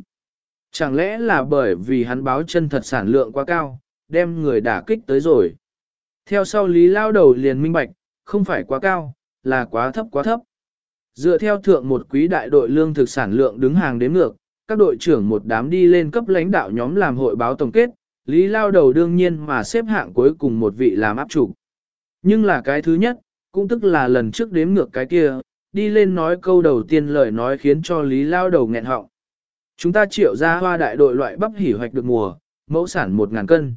Chẳng lẽ là bởi vì hắn báo chân thật sản lượng quá cao, đem người đả kích tới rồi. Theo sau Lý lao đầu liền minh bạch, không phải quá cao, là quá thấp quá thấp. Dựa theo thượng một quý đại đội lương thực sản lượng đứng hàng đếm ngược, các đội trưởng một đám đi lên cấp lãnh đạo nhóm làm hội báo tổng kết, Lý lao đầu đương nhiên mà xếp hạng cuối cùng một vị làm áp chủ. Nhưng là cái thứ nhất, cũng tức là lần trước đếm ngược cái kia, đi lên nói câu đầu tiên lời nói khiến cho Lý lao đầu nghẹn họng. Chúng ta triệu ra hoa đại đội loại bắp hỉ hoạch được mùa, mẫu sản 1.000 cân.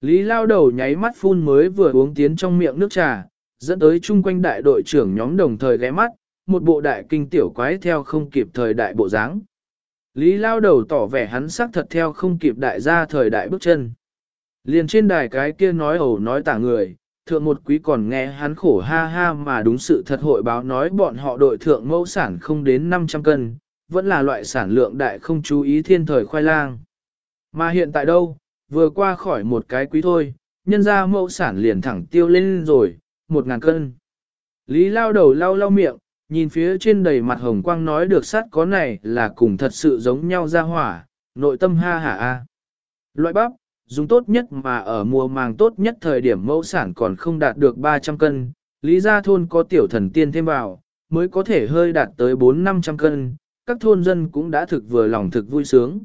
Lý lao đầu nháy mắt phun mới vừa uống tiến trong miệng nước trà, dẫn tới chung quanh đại đội trưởng nhóm đồng thời ghé mắt, một bộ đại kinh tiểu quái theo không kịp thời đại bộ dáng. Lý lao đầu tỏ vẻ hắn sắc thật theo không kịp đại gia thời đại bước chân. Liền trên đài cái kia nói ẩu nói tả người, thượng một quý còn nghe hắn khổ ha ha mà đúng sự thật hội báo nói bọn họ đội thượng mẫu sản không đến 500 cân, vẫn là loại sản lượng đại không chú ý thiên thời khoai lang. Mà hiện tại đâu, vừa qua khỏi một cái quý thôi, nhân ra mẫu sản liền thẳng tiêu lên rồi, một ngàn cân. Lý lao đầu lau lau miệng, nhìn phía trên đầy mặt hồng quang nói được sát có này là cùng thật sự giống nhau ra hỏa, nội tâm ha hả a. Loại bắp, dùng tốt nhất mà ở mùa màng tốt nhất thời điểm mẫu sản còn không đạt được 300 cân, lý gia thôn có tiểu thần tiên thêm vào, mới có thể hơi đạt tới 4-500 cân, các thôn dân cũng đã thực vừa lòng thực vui sướng.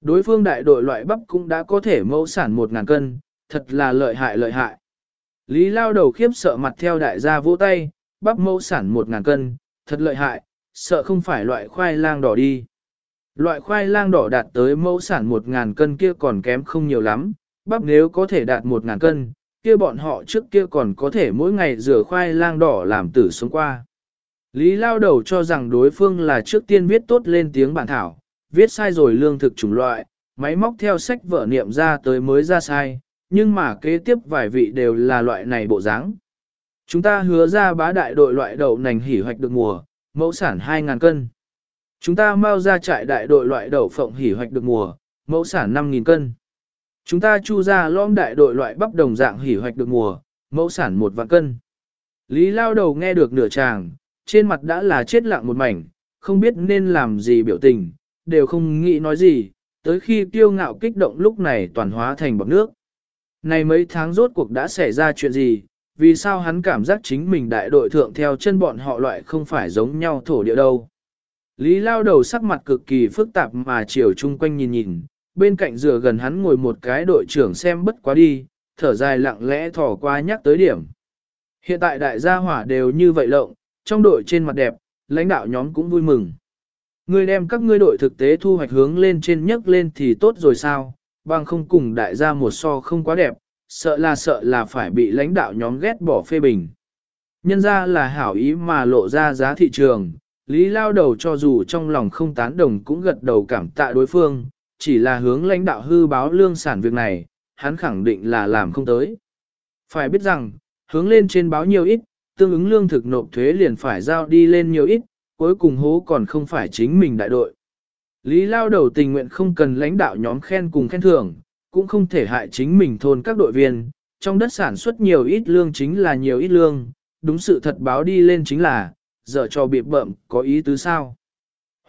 Đối phương đại đội loại bắp cũng đã có thể mẫu sản 1.000 cân, thật là lợi hại lợi hại. Lý lao đầu khiếp sợ mặt theo đại gia vỗ tay, bắp mẫu sản 1.000 cân, thật lợi hại, sợ không phải loại khoai lang đỏ đi. Loại khoai lang đỏ đạt tới mẫu sản 1.000 cân kia còn kém không nhiều lắm, bắp nếu có thể đạt 1.000 cân, kia bọn họ trước kia còn có thể mỗi ngày rửa khoai lang đỏ làm tử sống qua. Lý lao đầu cho rằng đối phương là trước tiên viết tốt lên tiếng bản thảo, viết sai rồi lương thực chủng loại, máy móc theo sách vở niệm ra tới mới ra sai, nhưng mà kế tiếp vài vị đều là loại này bộ dáng. Chúng ta hứa ra bá đại đội loại đậu nành hỉ hoạch được mùa, mẫu sản 2.000 cân. Chúng ta mau ra trại đại đội loại đậu phộng hỉ hoạch được mùa, mẫu sản 5.000 cân. Chúng ta chu ra lõm đại đội loại bắp đồng dạng hỉ hoạch được mùa, mẫu sản 1 vạn cân. Lý lao đầu nghe được nửa chàng trên mặt đã là chết lặng một mảnh, không biết nên làm gì biểu tình, đều không nghĩ nói gì, tới khi kiêu ngạo kích động lúc này toàn hóa thành bọt nước. Này mấy tháng rốt cuộc đã xảy ra chuyện gì, vì sao hắn cảm giác chính mình đại đội thượng theo chân bọn họ loại không phải giống nhau thổ địa đâu. Lý lao đầu sắc mặt cực kỳ phức tạp mà chiều chung quanh nhìn nhìn, bên cạnh rửa gần hắn ngồi một cái đội trưởng xem bất quá đi, thở dài lặng lẽ thỏ qua nhắc tới điểm. Hiện tại đại gia hỏa đều như vậy lộng, trong đội trên mặt đẹp, lãnh đạo nhóm cũng vui mừng. Ngươi đem các ngươi đội thực tế thu hoạch hướng lên trên nhấc lên thì tốt rồi sao, bằng không cùng đại gia một so không quá đẹp, sợ là sợ là phải bị lãnh đạo nhóm ghét bỏ phê bình. Nhân ra là hảo ý mà lộ ra giá thị trường, Lý lao đầu cho dù trong lòng không tán đồng cũng gật đầu cảm tạ đối phương, chỉ là hướng lãnh đạo hư báo lương sản việc này, hắn khẳng định là làm không tới. Phải biết rằng, hướng lên trên báo nhiều ít, tương ứng lương thực nộp thuế liền phải giao đi lên nhiều ít, cuối cùng hố còn không phải chính mình đại đội. Lý lao đầu tình nguyện không cần lãnh đạo nhóm khen cùng khen thưởng, cũng không thể hại chính mình thôn các đội viên, trong đất sản xuất nhiều ít lương chính là nhiều ít lương, đúng sự thật báo đi lên chính là, giờ cho bị bợm có ý tứ sao.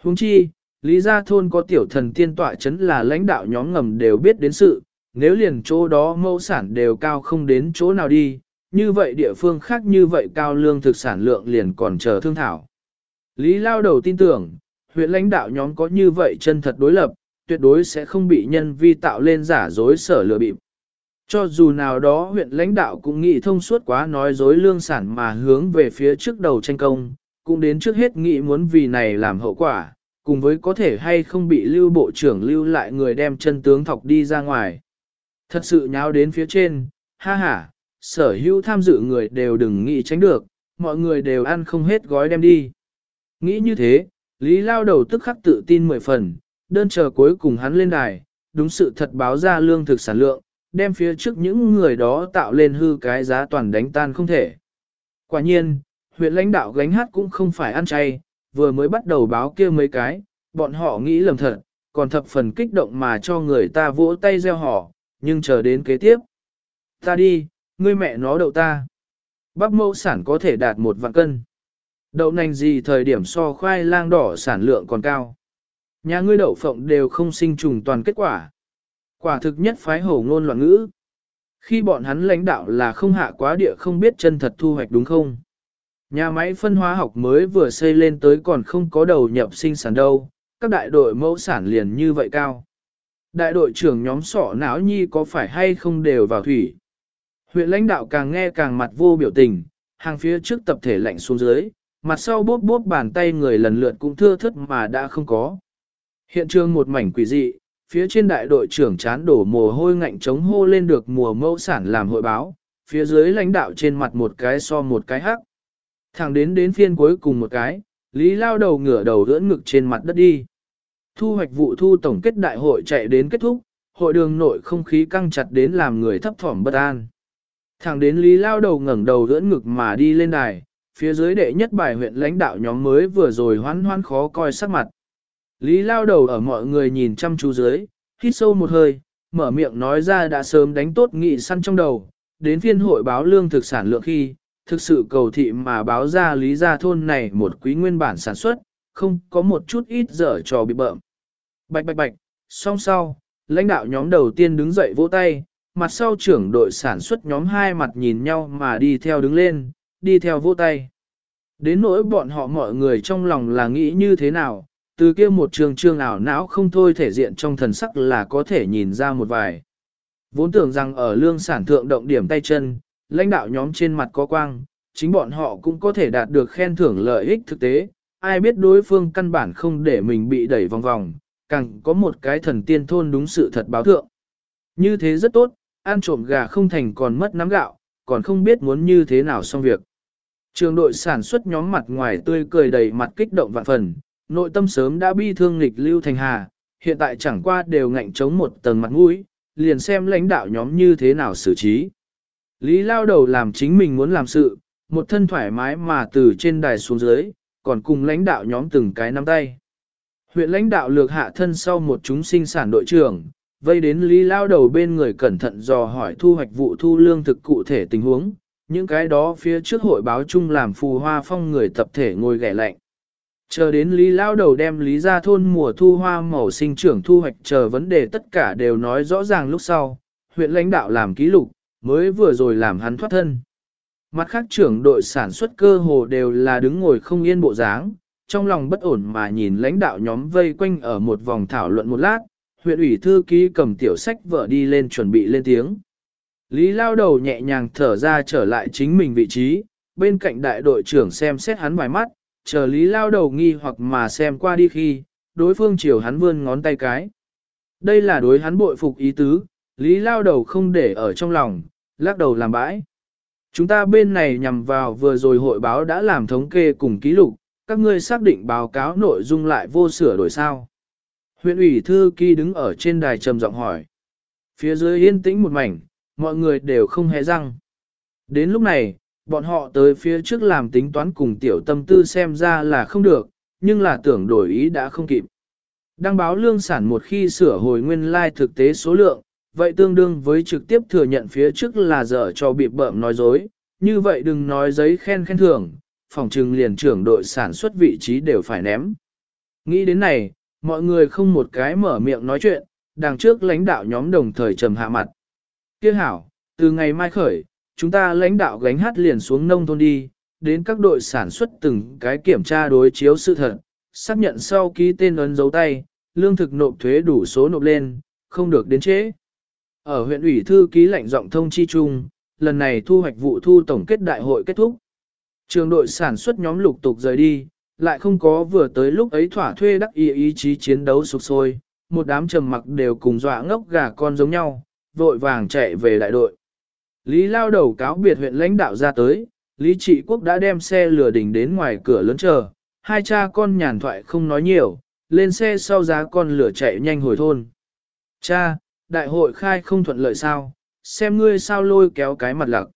Huống chi, lý gia thôn có tiểu thần tiên tọa chấn là lãnh đạo nhóm ngầm đều biết đến sự, nếu liền chỗ đó mẫu sản đều cao không đến chỗ nào đi, như vậy địa phương khác như vậy cao lương thực sản lượng liền còn chờ thương thảo. Lý lao đầu tin tưởng, huyện lãnh đạo nhóm có như vậy chân thật đối lập, tuyệt đối sẽ không bị nhân vi tạo lên giả dối sở lừa bịp. Cho dù nào đó huyện lãnh đạo cũng nghĩ thông suốt quá nói dối lương sản mà hướng về phía trước đầu tranh công, cũng đến trước hết nghĩ muốn vì này làm hậu quả, cùng với có thể hay không bị lưu bộ trưởng lưu lại người đem chân tướng thọc đi ra ngoài. Thật sự nháo đến phía trên, ha ha, sở hữu tham dự người đều đừng nghĩ tránh được, mọi người đều ăn không hết gói đem đi. Nghĩ như thế, Lý Lao đầu tức khắc tự tin mười phần, đơn chờ cuối cùng hắn lên đài, đúng sự thật báo ra lương thực sản lượng, đem phía trước những người đó tạo lên hư cái giá toàn đánh tan không thể. Quả nhiên, huyện lãnh đạo gánh hát cũng không phải ăn chay, vừa mới bắt đầu báo kia mấy cái, bọn họ nghĩ lầm thật, còn thập phần kích động mà cho người ta vỗ tay gieo họ, nhưng chờ đến kế tiếp. Ta đi, ngươi mẹ nó đậu ta. Bắp mẫu sản có thể đạt một vạn cân. Đậu nành gì thời điểm so khoai lang đỏ sản lượng còn cao. Nhà ngươi đậu phộng đều không sinh trùng toàn kết quả. Quả thực nhất phái hổ ngôn loạn ngữ. Khi bọn hắn lãnh đạo là không hạ quá địa không biết chân thật thu hoạch đúng không? Nhà máy phân hóa học mới vừa xây lên tới còn không có đầu nhập sinh sản đâu, các đại đội mẫu sản liền như vậy cao. Đại đội trưởng nhóm sọ não nhi có phải hay không đều vào thủy. Huyện lãnh đạo càng nghe càng mặt vô biểu tình, hàng phía trước tập thể lạnh xuống dưới, mặt sau bốp bốp bàn tay người lần lượt cũng thưa thất mà đã không có. Hiện trường một mảnh quỷ dị, phía trên đại đội trưởng chán đổ mồ hôi ngạnh chống hô lên được mùa mẫu sản làm hội báo, phía dưới lãnh đạo trên mặt một cái so một cái hắc. Thẳng đến đến phiên cuối cùng một cái, Lý lao đầu ngửa đầu ưỡn ngực trên mặt đất đi. Thu hoạch vụ thu tổng kết đại hội chạy đến kết thúc, hội đường nội không khí căng chặt đến làm người thấp thỏm bất an. Thẳng đến Lý lao đầu ngẩng đầu ưỡn ngực mà đi lên đài, phía dưới đệ nhất bài huyện lãnh đạo nhóm mới vừa rồi hoán hoán khó coi sắc mặt. Lý lao đầu ở mọi người nhìn chăm chú dưới, hít sâu một hơi, mở miệng nói ra đã sớm đánh tốt nghị săn trong đầu, đến phiên hội báo lương thực sản lượng khi, thực sự cầu thị mà báo ra lý gia thôn này một quý nguyên bản sản xuất, không có một chút ít dở trò bị bợm. Bạch bạch bạch, song sau, lãnh đạo nhóm đầu tiên đứng dậy vỗ tay, mặt sau trưởng đội sản xuất nhóm hai mặt nhìn nhau mà đi theo đứng lên, đi theo vỗ tay. Đến nỗi bọn họ mọi người trong lòng là nghĩ như thế nào, từ kia một trường trương ảo não không thôi thể diện trong thần sắc là có thể nhìn ra một vài. Vốn tưởng rằng ở lương sản thượng động điểm tay chân, lãnh đạo nhóm trên mặt có quang, chính bọn họ cũng có thể đạt được khen thưởng lợi ích thực tế, ai biết đối phương căn bản không để mình bị đẩy vòng vòng, càng có một cái thần tiên thôn đúng sự thật báo thượng. Như thế rất tốt, ăn trộm gà không thành còn mất nắm gạo, còn không biết muốn như thế nào xong việc. Trường đội sản xuất nhóm mặt ngoài tươi cười đầy mặt kích động vạn phần, nội tâm sớm đã bi thương nghịch lưu thành hà, hiện tại chẳng qua đều ngạnh chống một tầng mặt mũi, liền xem lãnh đạo nhóm như thế nào xử trí. Lý lao đầu làm chính mình muốn làm sự, một thân thoải mái mà từ trên đài xuống dưới, còn cùng lãnh đạo nhóm từng cái nắm tay. Huyện lãnh đạo lược hạ thân sau một chúng sinh sản đội trưởng, vây đến Lý lao đầu bên người cẩn thận dò hỏi thu hoạch vụ thu lương thực cụ thể tình huống, những cái đó phía trước hội báo chung làm phù hoa phong người tập thể ngồi ghẻ lạnh. Chờ đến Lý Lao đầu đem Lý ra thôn mùa thu hoa màu sinh trưởng thu hoạch chờ vấn đề tất cả đều nói rõ ràng lúc sau, huyện lãnh đạo làm ký lục, mới vừa rồi làm hắn thoát thân. Mặt khác trưởng đội sản xuất cơ hồ đều là đứng ngồi không yên bộ dáng, trong lòng bất ổn mà nhìn lãnh đạo nhóm vây quanh ở một vòng thảo luận một lát, huyện ủy thư ký cầm tiểu sách vợ đi lên chuẩn bị lên tiếng. Lý lao đầu nhẹ nhàng thở ra trở lại chính mình vị trí, bên cạnh đại đội trưởng xem xét hắn vài mắt, chờ Lý lao đầu nghi hoặc mà xem qua đi khi, đối phương chiều hắn vươn ngón tay cái. Đây là đối hắn bội phục ý tứ, Lý lao đầu không để ở trong lòng, lắc đầu làm bãi. Chúng ta bên này nhằm vào vừa rồi hội báo đã làm thống kê cùng ký lục, các ngươi xác định báo cáo nội dung lại vô sửa đổi sao. Huyện ủy thư ký đứng ở trên đài trầm giọng hỏi. Phía dưới yên tĩnh một mảnh, mọi người đều không hề răng. Đến lúc này, bọn họ tới phía trước làm tính toán cùng tiểu tâm tư xem ra là không được, nhưng là tưởng đổi ý đã không kịp. Đăng báo lương sản một khi sửa hồi nguyên lai like thực tế số lượng, vậy tương đương với trực tiếp thừa nhận phía trước là dở cho bị bợm nói dối, như vậy đừng nói giấy khen khen thưởng, phòng trừng liền trưởng đội sản xuất vị trí đều phải ném. Nghĩ đến này, mọi người không một cái mở miệng nói chuyện, đằng trước lãnh đạo nhóm đồng thời trầm hạ mặt kia hảo, từ ngày mai khởi, chúng ta lãnh đạo gánh hát liền xuống nông thôn đi, đến các đội sản xuất từng cái kiểm tra đối chiếu sự thật, xác nhận sau ký tên ấn dấu tay, lương thực nộp thuế đủ số nộp lên, không được đến chế. Ở huyện ủy thư ký lệnh giọng thông chi chung, lần này thu hoạch vụ thu tổng kết đại hội kết thúc. Trường đội sản xuất nhóm lục tục rời đi, lại không có vừa tới lúc ấy thỏa thuê đắc ý ý chí chiến đấu sục sôi, một đám trầm mặc đều cùng dọa ngốc gà con giống nhau, vội vàng chạy về đại đội. Lý lao đầu cáo biệt huyện lãnh đạo ra tới, Lý trị quốc đã đem xe lừa đỉnh đến ngoài cửa lớn chờ, hai cha con nhàn thoại không nói nhiều, lên xe sau giá con lửa chạy nhanh hồi thôn. Cha, đại hội khai không thuận lợi sao, xem ngươi sao lôi kéo cái mặt lặc.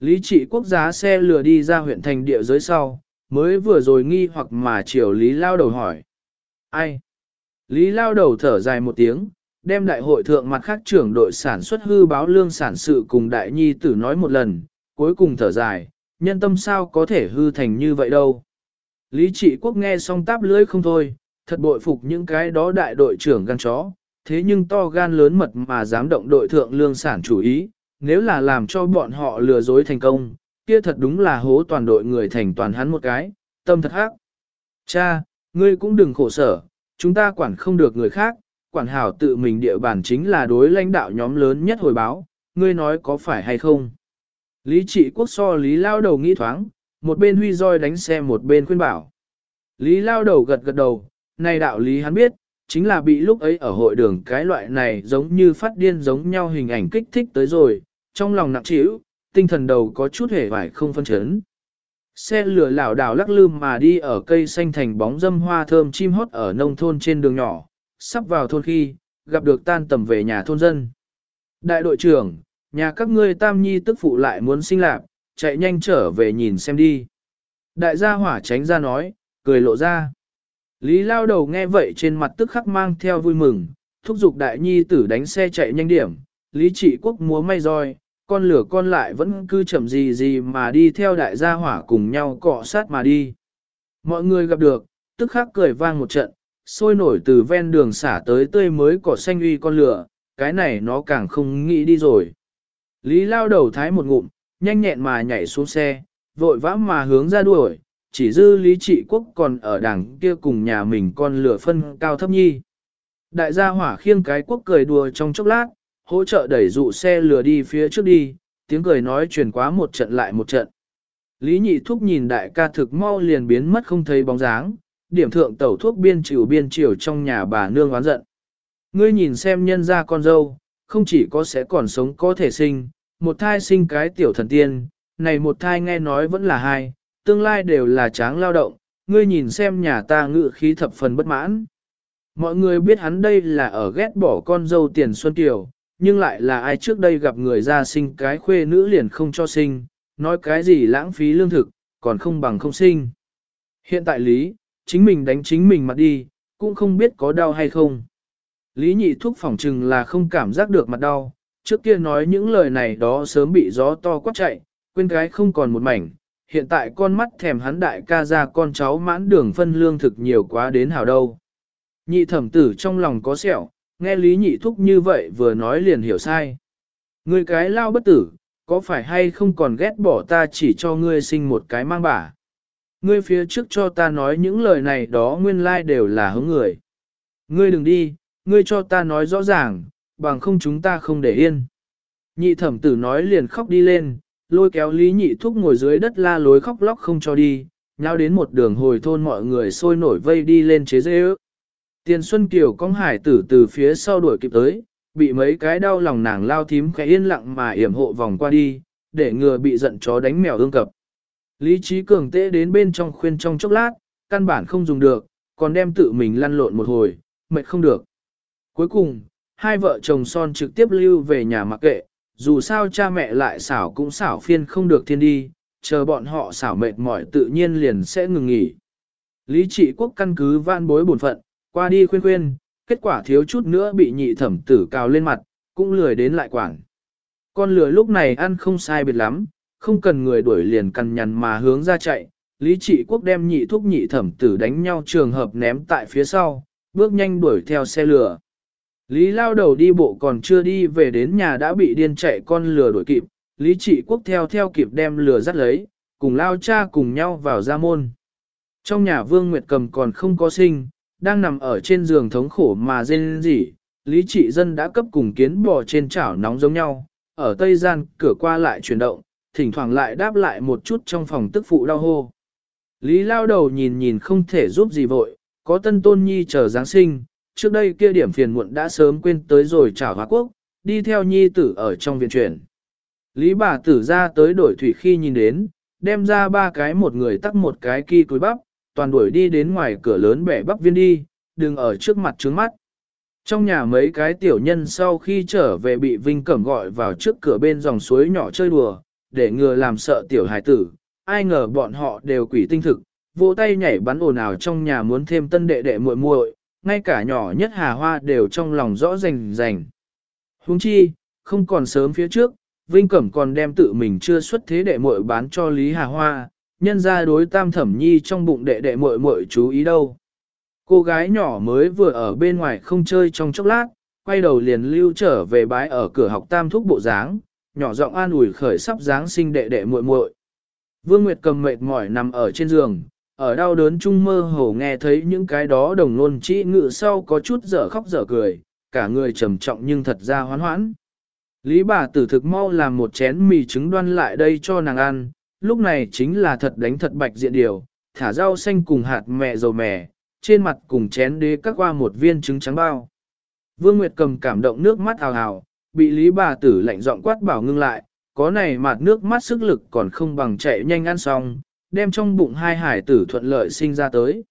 Lý trị quốc giá xe lừa đi ra huyện thành địa giới sau, mới vừa rồi nghi hoặc mà chiều Lý Lao Đầu hỏi. Ai? Lý Lao Đầu thở dài một tiếng, đem đại hội thượng mặt khác trưởng đội sản xuất hư báo lương sản sự cùng đại nhi tử nói một lần, cuối cùng thở dài, nhân tâm sao có thể hư thành như vậy đâu. Lý trị quốc nghe xong táp lưỡi không thôi, thật bội phục những cái đó đại đội trưởng gan chó, thế nhưng to gan lớn mật mà dám động đội thượng lương sản chủ ý, nếu là làm cho bọn họ lừa dối thành công, kia thật đúng là hố toàn đội người thành toàn hắn một cái, tâm thật hắc. Cha, ngươi cũng đừng khổ sở, chúng ta quản không được người khác, quản hảo tự mình địa bàn chính là đối lãnh đạo nhóm lớn nhất hồi báo, ngươi nói có phải hay không? Lý trị quốc so Lý lao đầu nghĩ thoáng, một bên huy roi đánh xe một bên khuyên bảo. Lý lao đầu gật gật đầu, này đạo lý hắn biết, chính là bị lúc ấy ở hội đường cái loại này giống như phát điên giống nhau hình ảnh kích thích tới rồi, trong lòng nặng trĩu, tinh thần đầu có chút hề vải không phân chấn. Xe lửa lảo đảo lắc lư mà đi ở cây xanh thành bóng dâm hoa thơm chim hót ở nông thôn trên đường nhỏ, sắp vào thôn khi, gặp được tan tầm về nhà thôn dân. Đại đội trưởng, nhà các ngươi tam nhi tức phụ lại muốn sinh lạc, chạy nhanh trở về nhìn xem đi. Đại gia hỏa tránh ra nói, cười lộ ra. Lý lao đầu nghe vậy trên mặt tức khắc mang theo vui mừng, thúc giục đại nhi tử đánh xe chạy nhanh điểm. Lý trị quốc múa may roi, con lửa con lại vẫn cứ chậm gì gì mà đi theo đại gia hỏa cùng nhau cọ sát mà đi. Mọi người gặp được, tức khắc cười vang một trận, sôi nổi từ ven đường xả tới tươi mới cỏ xanh uy con lửa, cái này nó càng không nghĩ đi rồi. Lý lao đầu thái một ngụm, nhanh nhẹn mà nhảy xuống xe, vội vã mà hướng ra đuổi, chỉ dư lý trị quốc còn ở đằng kia cùng nhà mình con lửa phân cao thấp nhi. Đại gia hỏa khiêng cái quốc cười đùa trong chốc lát, hỗ trợ đẩy dụ xe lừa đi phía trước đi, tiếng cười nói truyền quá một trận lại một trận. Lý nhị thúc nhìn đại ca thực mau liền biến mất không thấy bóng dáng, điểm thượng tẩu thuốc biên chịu biên chiều trong nhà bà nương oán giận. Ngươi nhìn xem nhân ra con dâu, không chỉ có sẽ còn sống có thể sinh, một thai sinh cái tiểu thần tiên, này một thai nghe nói vẫn là hai, tương lai đều là tráng lao động, ngươi nhìn xem nhà ta ngự khí thập phần bất mãn. Mọi người biết hắn đây là ở ghét bỏ con dâu tiền xuân tiểu, nhưng lại là ai trước đây gặp người ra sinh cái khuê nữ liền không cho sinh, nói cái gì lãng phí lương thực, còn không bằng không sinh. Hiện tại Lý, chính mình đánh chính mình mặt đi, cũng không biết có đau hay không. Lý nhị thuốc phỏng trừng là không cảm giác được mặt đau, trước kia nói những lời này đó sớm bị gió to quát chạy, quên cái không còn một mảnh, hiện tại con mắt thèm hắn đại ca ra con cháu mãn đường phân lương thực nhiều quá đến hào đâu. Nhị thẩm tử trong lòng có sẹo, nghe Lý Nhị Thúc như vậy vừa nói liền hiểu sai. Ngươi cái lao bất tử, có phải hay không còn ghét bỏ ta chỉ cho ngươi sinh một cái mang bả. Ngươi phía trước cho ta nói những lời này đó nguyên lai đều là hướng người. Ngươi đừng đi, ngươi cho ta nói rõ ràng, bằng không chúng ta không để yên. Nhị thẩm tử nói liền khóc đi lên, lôi kéo Lý Nhị Thúc ngồi dưới đất la lối khóc lóc không cho đi, nhau đến một đường hồi thôn mọi người sôi nổi vây đi lên chế dễ ước. Tiền Xuân Kiều cong hải tử từ phía sau đuổi kịp tới, bị mấy cái đau lòng nàng lao thím khẽ yên lặng mà yểm hộ vòng qua đi, để ngừa bị giận chó đánh mèo ương cập. Lý trí cường tễ đến bên trong khuyên trong chốc lát, căn bản không dùng được, còn đem tự mình lăn lộn một hồi, mệt không được. Cuối cùng, hai vợ chồng son trực tiếp lưu về nhà mặc kệ, dù sao cha mẹ lại xảo cũng xảo phiên không được thiên đi, chờ bọn họ xảo mệt mỏi tự nhiên liền sẽ ngừng nghỉ. Lý trị quốc căn cứ van bối bổn phận, qua đi khuyên khuyên, kết quả thiếu chút nữa bị nhị thẩm tử cào lên mặt, cũng lười đến lại quảng. Con lừa lúc này ăn không sai biệt lắm, không cần người đuổi liền cằn nhằn mà hướng ra chạy, Lý trị quốc đem nhị thúc nhị thẩm tử đánh nhau trường hợp ném tại phía sau, bước nhanh đuổi theo xe lửa. Lý lao đầu đi bộ còn chưa đi về đến nhà đã bị điên chạy con lừa đuổi kịp, Lý trị quốc theo theo kịp đem lừa dắt lấy, cùng lao cha cùng nhau vào ra môn. Trong nhà Vương Nguyệt Cầm còn không có sinh, đang nằm ở trên giường thống khổ mà rên rỉ, Lý trị dân đã cấp cùng kiến bò trên chảo nóng giống nhau, ở tây gian cửa qua lại chuyển động, thỉnh thoảng lại đáp lại một chút trong phòng tức phụ đau hô. Lý lao đầu nhìn nhìn không thể giúp gì vội, có tân tôn nhi chờ Giáng sinh, trước đây kia điểm phiền muộn đã sớm quên tới rồi trả hóa quốc, đi theo nhi tử ở trong viện chuyển. Lý bà tử ra tới đổi thủy khi nhìn đến, đem ra ba cái một người tắc một cái kỳ túi bắp, toàn đuổi đi đến ngoài cửa lớn bẻ bắp viên đi, đừng ở trước mặt trướng mắt. Trong nhà mấy cái tiểu nhân sau khi trở về bị Vinh Cẩm gọi vào trước cửa bên dòng suối nhỏ chơi đùa, để ngừa làm sợ tiểu hải tử, ai ngờ bọn họ đều quỷ tinh thực, vỗ tay nhảy bắn ồn ào trong nhà muốn thêm tân đệ đệ muội muội, ngay cả nhỏ nhất Hà Hoa đều trong lòng rõ rành rành. Huống chi, không còn sớm phía trước, Vinh Cẩm còn đem tự mình chưa xuất thế đệ muội bán cho Lý Hà Hoa, nhân ra đối tam thẩm nhi trong bụng đệ đệ muội muội chú ý đâu. Cô gái nhỏ mới vừa ở bên ngoài không chơi trong chốc lát, quay đầu liền lưu trở về bái ở cửa học tam thúc bộ dáng, nhỏ giọng an ủi khởi sắp dáng sinh đệ đệ muội muội. Vương Nguyệt cầm mệt mỏi nằm ở trên giường, ở đau đớn chung mơ hồ nghe thấy những cái đó đồng nôn chỉ ngự sau có chút dở khóc dở cười, cả người trầm trọng nhưng thật ra hoán hoãn. Lý bà tử thực mau làm một chén mì trứng đoan lại đây cho nàng ăn, lúc này chính là thật đánh thật bạch diện điều, thả rau xanh cùng hạt mẹ dầu mè, trên mặt cùng chén đế các qua một viên trứng trắng bao. Vương Nguyệt cầm cảm động nước mắt ào ào, bị Lý bà tử lạnh giọng quát bảo ngưng lại, có này mạt nước mắt sức lực còn không bằng chạy nhanh ăn xong, đem trong bụng hai hải tử thuận lợi sinh ra tới.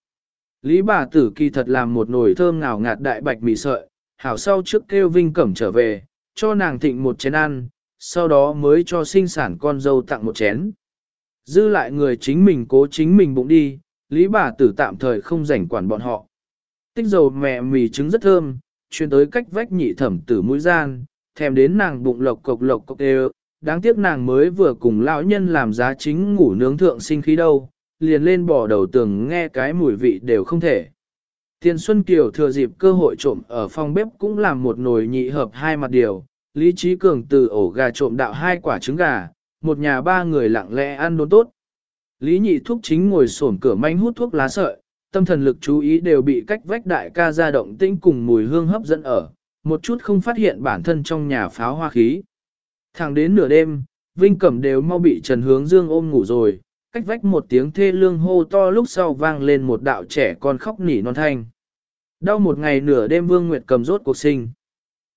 Lý bà tử kỳ thật làm một nồi thơm ngào ngạt đại bạch mì sợi, hảo sau trước kêu Vinh Cẩm trở về, cho nàng thịnh một chén ăn, sau đó mới cho sinh sản con dâu tặng một chén. Dư lại người chính mình cố chính mình bụng đi, Lý bà tử tạm thời không rảnh quản bọn họ. Tích dầu mẹ mì trứng rất thơm, chuyên tới cách vách nhị thẩm tử mũi gian, thèm đến nàng bụng lộc cộc lộc cộc đều, đáng tiếc nàng mới vừa cùng lão nhân làm giá chính ngủ nướng thượng sinh khí đâu, liền lên bỏ đầu tường nghe cái mùi vị đều không thể. Tiền Xuân Kiều thừa dịp cơ hội trộm ở phòng bếp cũng làm một nồi nhị hợp hai mặt điều, Lý Trí Cường từ ổ gà trộm đạo hai quả trứng gà, một nhà ba người lặng lẽ ăn đốn tốt. Lý nhị thuốc chính ngồi sổn cửa manh hút thuốc lá sợi, tâm thần lực chú ý đều bị cách vách đại ca ra động tĩnh cùng mùi hương hấp dẫn ở, một chút không phát hiện bản thân trong nhà pháo hoa khí. Thẳng đến nửa đêm, Vinh Cẩm đều mau bị Trần Hướng Dương ôm ngủ rồi, cách vách một tiếng thê lương hô to lúc sau vang lên một đạo trẻ con khóc nỉ non thanh. Đau một ngày nửa đêm Vương Nguyệt cầm rốt cuộc sinh.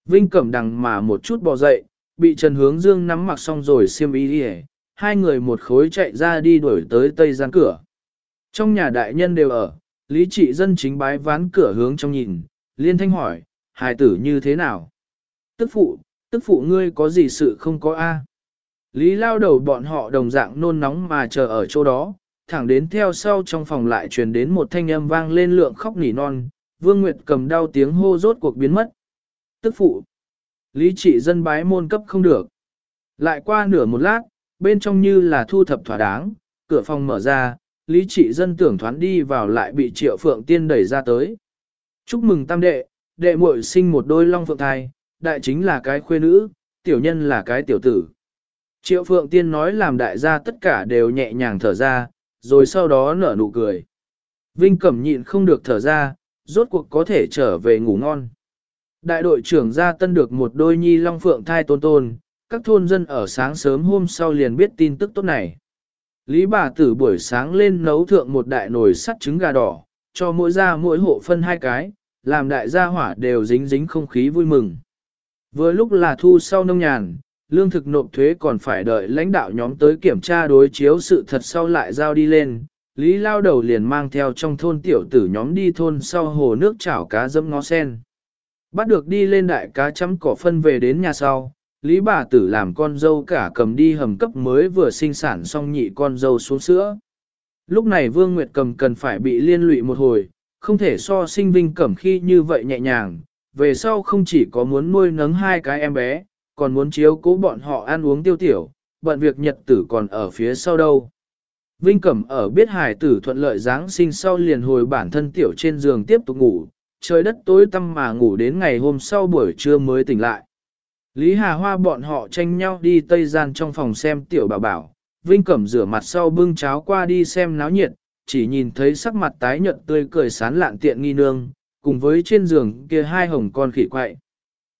Vinh Cẩm đằng mà một chút bò dậy, bị Trần Hướng Dương nắm mặc xong rồi xiêm y đi hai người một khối chạy ra đi đuổi tới tây gian cửa. Trong nhà đại nhân đều ở, lý trị dân chính bái ván cửa hướng trong nhìn, liên thanh hỏi, hài tử như thế nào? Tức phụ, tức phụ ngươi có gì sự không có a? Lý lao đầu bọn họ đồng dạng nôn nóng mà chờ ở chỗ đó, thẳng đến theo sau trong phòng lại truyền đến một thanh âm vang lên lượng khóc nỉ non, Vương Nguyệt cầm đau tiếng hô rốt cuộc biến mất. Tức phụ. Lý trị dân bái môn cấp không được. Lại qua nửa một lát, bên trong như là thu thập thỏa đáng, cửa phòng mở ra, Lý trị dân tưởng thoán đi vào lại bị triệu phượng tiên đẩy ra tới. Chúc mừng tam đệ, đệ muội sinh một đôi long phượng thai, đại chính là cái khuê nữ, tiểu nhân là cái tiểu tử. Triệu phượng tiên nói làm đại gia tất cả đều nhẹ nhàng thở ra, rồi sau đó nở nụ cười. Vinh Cẩm nhịn không được thở ra, rốt cuộc có thể trở về ngủ ngon. Đại đội trưởng gia tân được một đôi nhi long phượng thai tôn tôn, các thôn dân ở sáng sớm hôm sau liền biết tin tức tốt này. Lý bà tử buổi sáng lên nấu thượng một đại nồi sắt trứng gà đỏ, cho mỗi gia mỗi hộ phân hai cái, làm đại gia hỏa đều dính dính không khí vui mừng. Vừa lúc là thu sau nông nhàn, lương thực nộp thuế còn phải đợi lãnh đạo nhóm tới kiểm tra đối chiếu sự thật sau lại giao đi lên. Lý lao đầu liền mang theo trong thôn tiểu tử nhóm đi thôn sau hồ nước chảo cá dẫm ngó sen. Bắt được đi lên đại cá chấm cỏ phân về đến nhà sau, Lý bà tử làm con dâu cả cầm đi hầm cấp mới vừa sinh sản xong nhị con dâu xuống sữa. Lúc này Vương Nguyệt cầm cần phải bị liên lụy một hồi, không thể so sinh vinh cẩm khi như vậy nhẹ nhàng, về sau không chỉ có muốn nuôi nấng hai cái em bé, còn muốn chiếu cố bọn họ ăn uống tiêu tiểu, bận việc nhật tử còn ở phía sau đâu. Vinh Cẩm ở biết hải tử thuận lợi Giáng sinh sau liền hồi bản thân tiểu trên giường tiếp tục ngủ, trời đất tối tăm mà ngủ đến ngày hôm sau buổi trưa mới tỉnh lại. Lý Hà Hoa bọn họ tranh nhau đi tây gian trong phòng xem tiểu bảo bảo, Vinh Cẩm rửa mặt sau bưng cháo qua đi xem náo nhiệt, chỉ nhìn thấy sắc mặt tái nhợt tươi cười sán lạn tiện nghi nương, cùng với trên giường kia hai hồng con khỉ quậy.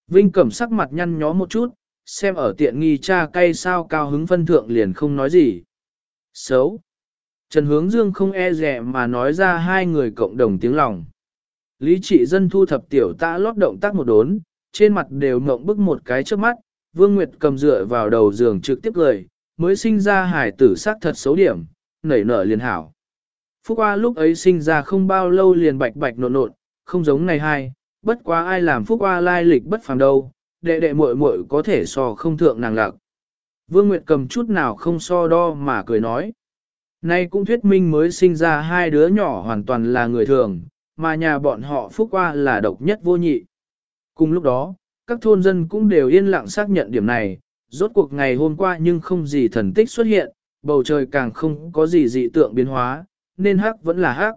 Vinh Cẩm sắc mặt nhăn nhó một chút, xem ở tiện nghi cha cay sao cao hứng phân thượng liền không nói gì. Xấu. Trần Hướng Dương không e rẻ mà nói ra hai người cộng đồng tiếng lòng. Lý trị dân thu thập tiểu ta lót động tác một đốn, trên mặt đều mộng bức một cái trước mắt, Vương Nguyệt cầm dựa vào đầu giường trực tiếp cười, mới sinh ra hải tử sắc thật xấu điểm, nảy nở liền hảo. Phúc Hoa lúc ấy sinh ra không bao lâu liền bạch bạch nộn nộn, không giống này hai, bất quá ai làm Phúc Hoa lai lịch bất phàm đâu, đệ đệ muội muội có thể so không thượng nàng lạc. Vương Nguyệt cầm chút nào không so đo mà cười nói. Nay cũng thuyết minh mới sinh ra hai đứa nhỏ hoàn toàn là người thường, mà nhà bọn họ phúc Hoa là độc nhất vô nhị. Cùng lúc đó, các thôn dân cũng đều yên lặng xác nhận điểm này, rốt cuộc ngày hôm qua nhưng không gì thần tích xuất hiện, bầu trời càng không có gì dị tượng biến hóa, nên hắc vẫn là hắc.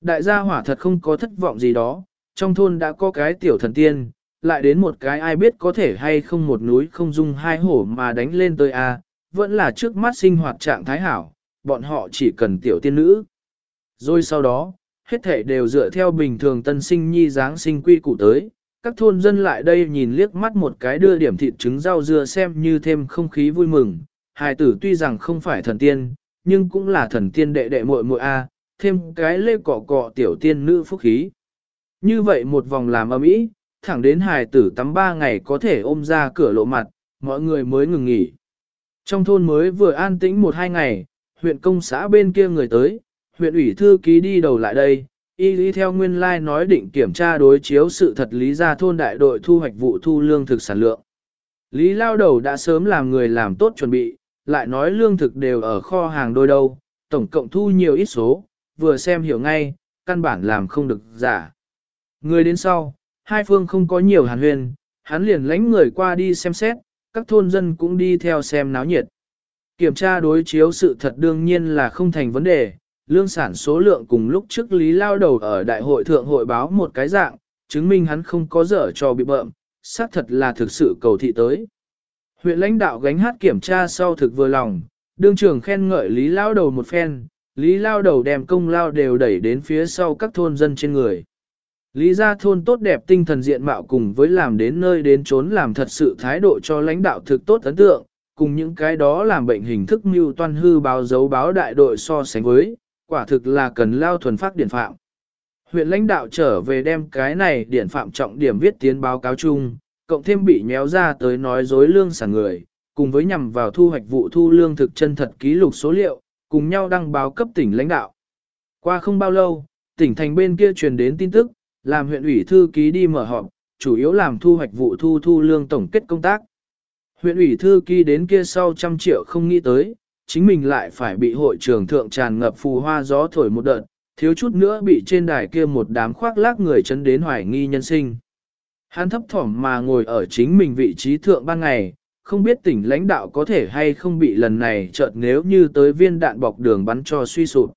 Đại gia hỏa thật không có thất vọng gì đó, trong thôn đã có cái tiểu thần tiên, lại đến một cái ai biết có thể hay không một núi không dung hai hổ mà đánh lên tới a, vẫn là trước mắt sinh hoạt trạng thái hảo, bọn họ chỉ cần tiểu tiên nữ. Rồi sau đó, hết thể đều dựa theo bình thường tân sinh nhi dáng sinh quy củ tới, các thôn dân lại đây nhìn liếc mắt một cái đưa điểm thịt trứng rau dưa xem như thêm không khí vui mừng. Hài tử tuy rằng không phải thần tiên, nhưng cũng là thần tiên đệ đệ muội muội a, thêm cái lê cọ cọ tiểu tiên nữ phúc khí. Như vậy một vòng làm ầm ĩ, thẳng đến hài tử tắm ba ngày có thể ôm ra cửa lộ mặt, mọi người mới ngừng nghỉ. Trong thôn mới vừa an tĩnh một hai ngày, huyện công xã bên kia người tới, huyện ủy thư ký đi đầu lại đây, y lý theo nguyên lai like nói định kiểm tra đối chiếu sự thật lý ra thôn đại đội thu hoạch vụ thu lương thực sản lượng. Lý lao đầu đã sớm làm người làm tốt chuẩn bị, lại nói lương thực đều ở kho hàng đôi đâu, tổng cộng thu nhiều ít số, vừa xem hiểu ngay, căn bản làm không được giả. Người đến sau, hai phương không có nhiều hàn huyền, hắn liền lánh người qua đi xem xét, các thôn dân cũng đi theo xem náo nhiệt. Kiểm tra đối chiếu sự thật đương nhiên là không thành vấn đề, lương sản số lượng cùng lúc trước Lý Lao Đầu ở đại hội thượng hội báo một cái dạng, chứng minh hắn không có dở cho bị bợm, xác thật là thực sự cầu thị tới. Huyện lãnh đạo gánh hát kiểm tra sau thực vừa lòng, đương trưởng khen ngợi Lý Lao Đầu một phen, Lý Lao Đầu đem công lao đều đẩy đến phía sau các thôn dân trên người. Lý gia thôn tốt đẹp tinh thần diện mạo cùng với làm đến nơi đến trốn làm thật sự thái độ cho lãnh đạo thực tốt ấn tượng, cùng những cái đó làm bệnh hình thức mưu toan hư báo dấu báo đại đội so sánh với, quả thực là cần lao thuần phát điển phạm. Huyện lãnh đạo trở về đem cái này điển phạm trọng điểm viết tiến báo cáo chung, cộng thêm bị nhéo ra tới nói dối lương sản người, cùng với nhằm vào thu hoạch vụ thu lương thực chân thật ký lục số liệu, cùng nhau đăng báo cấp tỉnh lãnh đạo. Qua không bao lâu, tỉnh thành bên kia truyền đến tin tức, làm huyện ủy thư ký đi mở họp, chủ yếu làm thu hoạch vụ thu thu lương tổng kết công tác. Huyện ủy thư ký đến kia sau trăm triệu không nghĩ tới, chính mình lại phải bị hội trưởng thượng tràn ngập phù hoa gió thổi một đợt, thiếu chút nữa bị trên đài kia một đám khoác lác người chấn đến hoài nghi nhân sinh. Hắn thấp thỏm mà ngồi ở chính mình vị trí thượng ban ngày, không biết tỉnh lãnh đạo có thể hay không bị lần này chợt nếu như tới viên đạn bọc đường bắn cho suy sụp.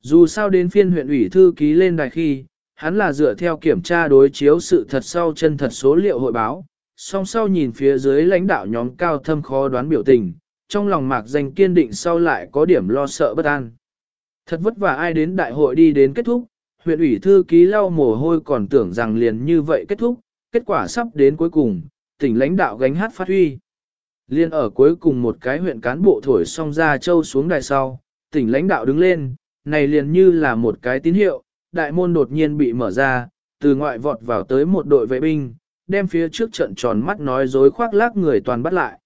Dù sao đến phiên huyện ủy thư ký lên đài khi, hắn là dựa theo kiểm tra đối chiếu sự thật sau chân thật số liệu hội báo, song sau nhìn phía dưới lãnh đạo nhóm cao thâm khó đoán biểu tình, trong lòng mạc danh kiên định sau lại có điểm lo sợ bất an. Thật vất vả ai đến đại hội đi đến kết thúc, huyện ủy thư ký lau mồ hôi còn tưởng rằng liền như vậy kết thúc, kết quả sắp đến cuối cùng, tỉnh lãnh đạo gánh hát phát huy. Liên ở cuối cùng một cái huyện cán bộ thổi xong ra châu xuống đài sau, tỉnh lãnh đạo đứng lên, này liền như là một cái tín hiệu, đại môn đột nhiên bị mở ra, từ ngoại vọt vào tới một đội vệ binh, đem phía trước trận tròn mắt nói dối khoác lác người toàn bắt lại.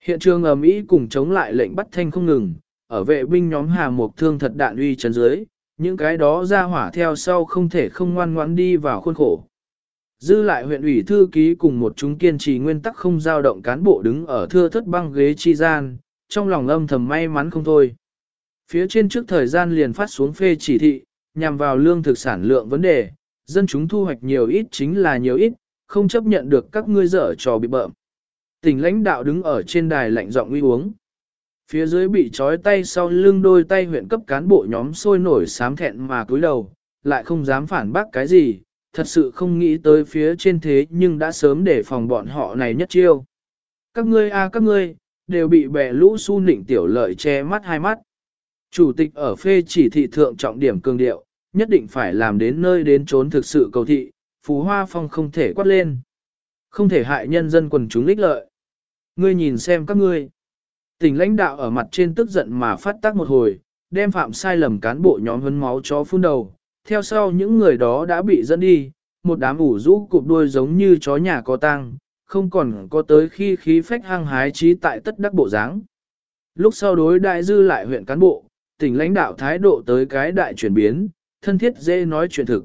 Hiện trường ầm ĩ cùng chống lại lệnh bắt thanh không ngừng, ở vệ binh nhóm hà mục thương thật đạn uy chân dưới, những cái đó ra hỏa theo sau không thể không ngoan ngoãn đi vào khuôn khổ. Dư lại huyện ủy thư ký cùng một chúng kiên trì nguyên tắc không dao động cán bộ đứng ở thưa thất băng ghế chi gian, trong lòng âm thầm may mắn không thôi. Phía trên trước thời gian liền phát xuống phê chỉ thị, nhằm vào lương thực sản lượng vấn đề, dân chúng thu hoạch nhiều ít chính là nhiều ít, không chấp nhận được các ngươi dở trò bị bợm. Tỉnh lãnh đạo đứng ở trên đài lạnh giọng uy uống. Phía dưới bị trói tay sau lưng đôi tay huyện cấp cán bộ nhóm sôi nổi sám thẹn mà cúi đầu, lại không dám phản bác cái gì, thật sự không nghĩ tới phía trên thế nhưng đã sớm để phòng bọn họ này nhất chiêu. Các ngươi a các ngươi, đều bị bẻ lũ su nịnh tiểu lợi che mắt hai mắt. Chủ tịch ở phê chỉ thị thượng trọng điểm cương điệu, nhất định phải làm đến nơi đến trốn thực sự cầu thị, phú hoa phong không thể quát lên. Không thể hại nhân dân quần chúng ích lợi. Ngươi nhìn xem các ngươi. Tỉnh lãnh đạo ở mặt trên tức giận mà phát tác một hồi, đem phạm sai lầm cán bộ nhóm hấn máu chó phun đầu. Theo sau những người đó đã bị dẫn đi, một đám ủ rũ cụp đuôi giống như chó nhà có tang, không còn có tới khi khí phách hăng hái trí tại tất đắc bộ dáng. Lúc sau đối đại dư lại huyện cán bộ, tỉnh lãnh đạo thái độ tới cái đại chuyển biến, thân thiết dễ nói chuyện thực.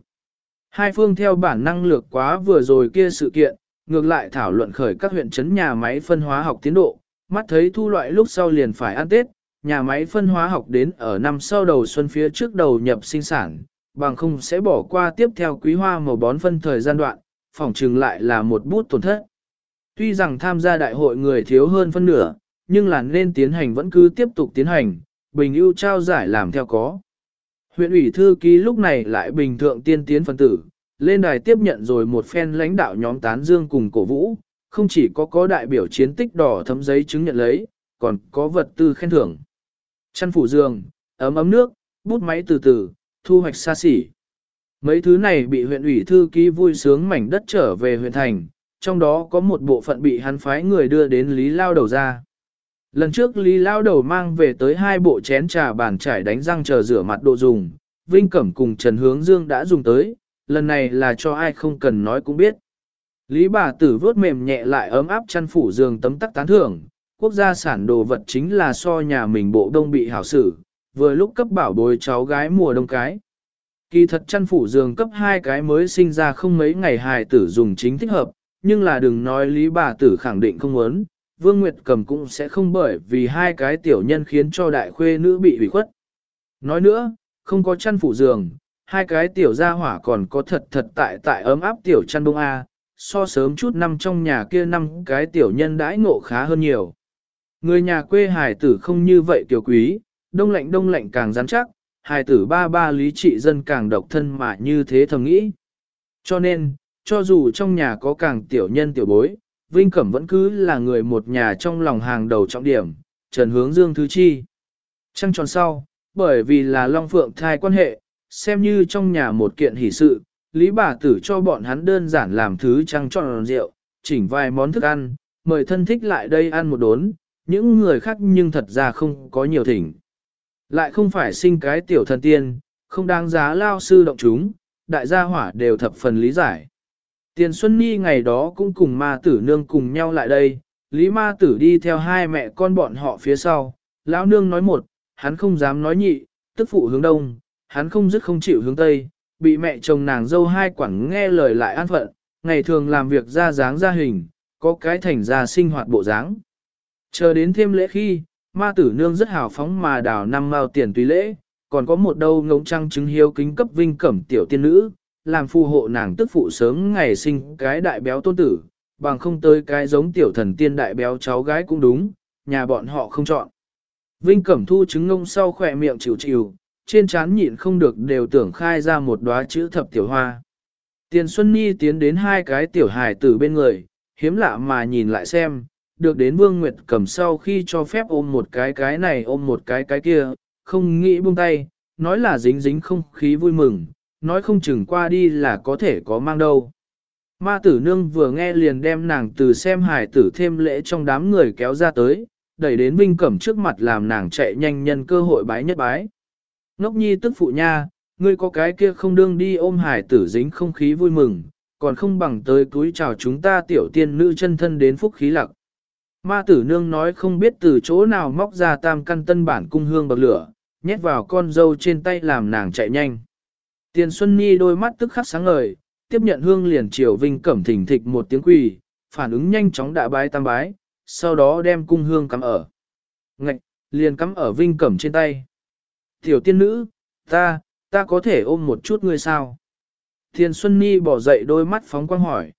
Hai phương theo bản năng lược quá vừa rồi kia sự kiện, ngược lại thảo luận khởi các huyện chấn nhà máy phân hóa học tiến độ, mắt thấy thu loại lúc sau liền phải ăn Tết, nhà máy phân hóa học đến ở năm sau đầu xuân phía trước đầu nhập sinh sản, bằng không sẽ bỏ qua tiếp theo quý hoa màu bón phân thời gian đoạn, phòng trừng lại là một bút tổn thất. Tuy rằng tham gia đại hội người thiếu hơn phân nửa, nhưng là nên tiến hành vẫn cứ tiếp tục tiến hành, bình ưu trao giải làm theo có. Huyện ủy thư ký lúc này lại bình thượng tiên tiến phân tử, lên đài tiếp nhận rồi một phen lãnh đạo nhóm tán dương cùng cổ vũ, không chỉ có có đại biểu chiến tích đỏ thấm giấy chứng nhận lấy, còn có vật tư khen thưởng. Chăn phủ giường, ấm ấm nước, bút máy từ từ, thu hoạch xa xỉ. Mấy thứ này bị huyện ủy thư ký vui sướng mảnh đất trở về huyện thành, trong đó có một bộ phận bị hắn phái người đưa đến Lý Lao Đầu ra. Lần trước Lý Lao Đầu mang về tới hai bộ chén trà bàn trải đánh răng chờ rửa mặt đồ dùng, Vinh Cẩm cùng Trần Hướng Dương đã dùng tới, lần này là cho ai không cần nói cũng biết. Lý bà tử vớt mềm nhẹ lại ấm áp chăn phủ giường tấm tắc tán thưởng, quốc gia sản đồ vật chính là so nhà mình bộ đông bị hảo xử, vừa lúc cấp bảo bối cháu gái mùa đông cái. Kỳ thật chăn phủ giường cấp hai cái mới sinh ra không mấy ngày hài tử dùng chính thích hợp, nhưng là đừng nói lý bà tử khẳng định không muốn, Vương Nguyệt cầm cũng sẽ không bởi vì hai cái tiểu nhân khiến cho đại khuê nữ bị hủy khuất. Nói nữa, không có chăn phủ giường, hai cái tiểu gia hỏa còn có thật thật tại tại ấm áp tiểu chăn bông A, so sớm chút năm trong nhà kia năm cái tiểu nhân đãi ngộ khá hơn nhiều. Người nhà quê hải tử không như vậy tiểu quý, đông lạnh đông lạnh càng rắn chắc, hài tử ba ba lý trị dân càng độc thân mà như thế thầm nghĩ. Cho nên, cho dù trong nhà có càng tiểu nhân tiểu bối, Vinh Cẩm vẫn cứ là người một nhà trong lòng hàng đầu trọng điểm, Trần Hướng Dương Thứ Chi. Trăng tròn sau, bởi vì là Long Phượng thai quan hệ, xem như trong nhà một kiện hỷ sự, Lý bà tử cho bọn hắn đơn giản làm thứ trăng tròn rượu, chỉnh vài món thức ăn, mời thân thích lại đây ăn một đốn, những người khác nhưng thật ra không có nhiều thỉnh. Lại không phải sinh cái tiểu thần tiên, không đáng giá lao sư động chúng, đại gia hỏa đều thập phần lý giải. Tiền Xuân Nhi ngày đó cũng cùng ma tử nương cùng nhau lại đây, Lý ma tử đi theo hai mẹ con bọn họ phía sau, lão nương nói một, hắn không dám nói nhị, tức phụ hướng đông, hắn không dứt không chịu hướng tây, bị mẹ chồng nàng dâu hai quẳng nghe lời lại an phận, ngày thường làm việc ra dáng ra hình, có cái thành ra sinh hoạt bộ dáng. Chờ đến thêm lễ khi, ma tử nương rất hào phóng mà đào năm mao tiền tùy lễ, còn có một đâu ngống trăng chứng hiếu kính cấp vinh cẩm tiểu tiên nữ, làm phù hộ nàng tức phụ sớm ngày sinh cái đại béo tôn tử, bằng không tới cái giống tiểu thần tiên đại béo cháu gái cũng đúng, nhà bọn họ không chọn. Vinh Cẩm thu trứng ngông sau khỏe miệng chịu chịu, trên trán nhịn không được đều tưởng khai ra một đóa chữ thập tiểu hoa. Tiền Xuân Nhi tiến đến hai cái tiểu hài tử bên người, hiếm lạ mà nhìn lại xem, được đến Vương Nguyệt cầm sau khi cho phép ôm một cái cái này ôm một cái cái kia, không nghĩ buông tay, nói là dính dính không khí vui mừng, nói không chừng qua đi là có thể có mang đâu. Ma tử nương vừa nghe liền đem nàng từ xem hài tử thêm lễ trong đám người kéo ra tới, đẩy đến Vinh Cẩm trước mặt làm nàng chạy nhanh nhân cơ hội bái nhất bái. Ngốc nhi tức phụ nha, ngươi có cái kia không đương đi ôm hài tử dính không khí vui mừng, còn không bằng tới túi chào chúng ta tiểu tiên nữ chân thân đến phúc khí lặc. Ma tử nương nói không biết từ chỗ nào móc ra tam căn tân bản cung hương bậc lửa, nhét vào con dâu trên tay làm nàng chạy nhanh. Tiền Xuân Nhi đôi mắt tức khắc sáng ngời, tiếp nhận hương liền chiều Vinh Cẩm thỉnh thịch một tiếng quỳ, phản ứng nhanh chóng đã bái tam bái, sau đó đem cung hương cắm ở. Ngạch, liền cắm ở Vinh Cẩm trên tay. Tiểu tiên nữ, ta, ta có thể ôm một chút ngươi sao? Tiền Xuân Nhi bỏ dậy đôi mắt phóng quang hỏi.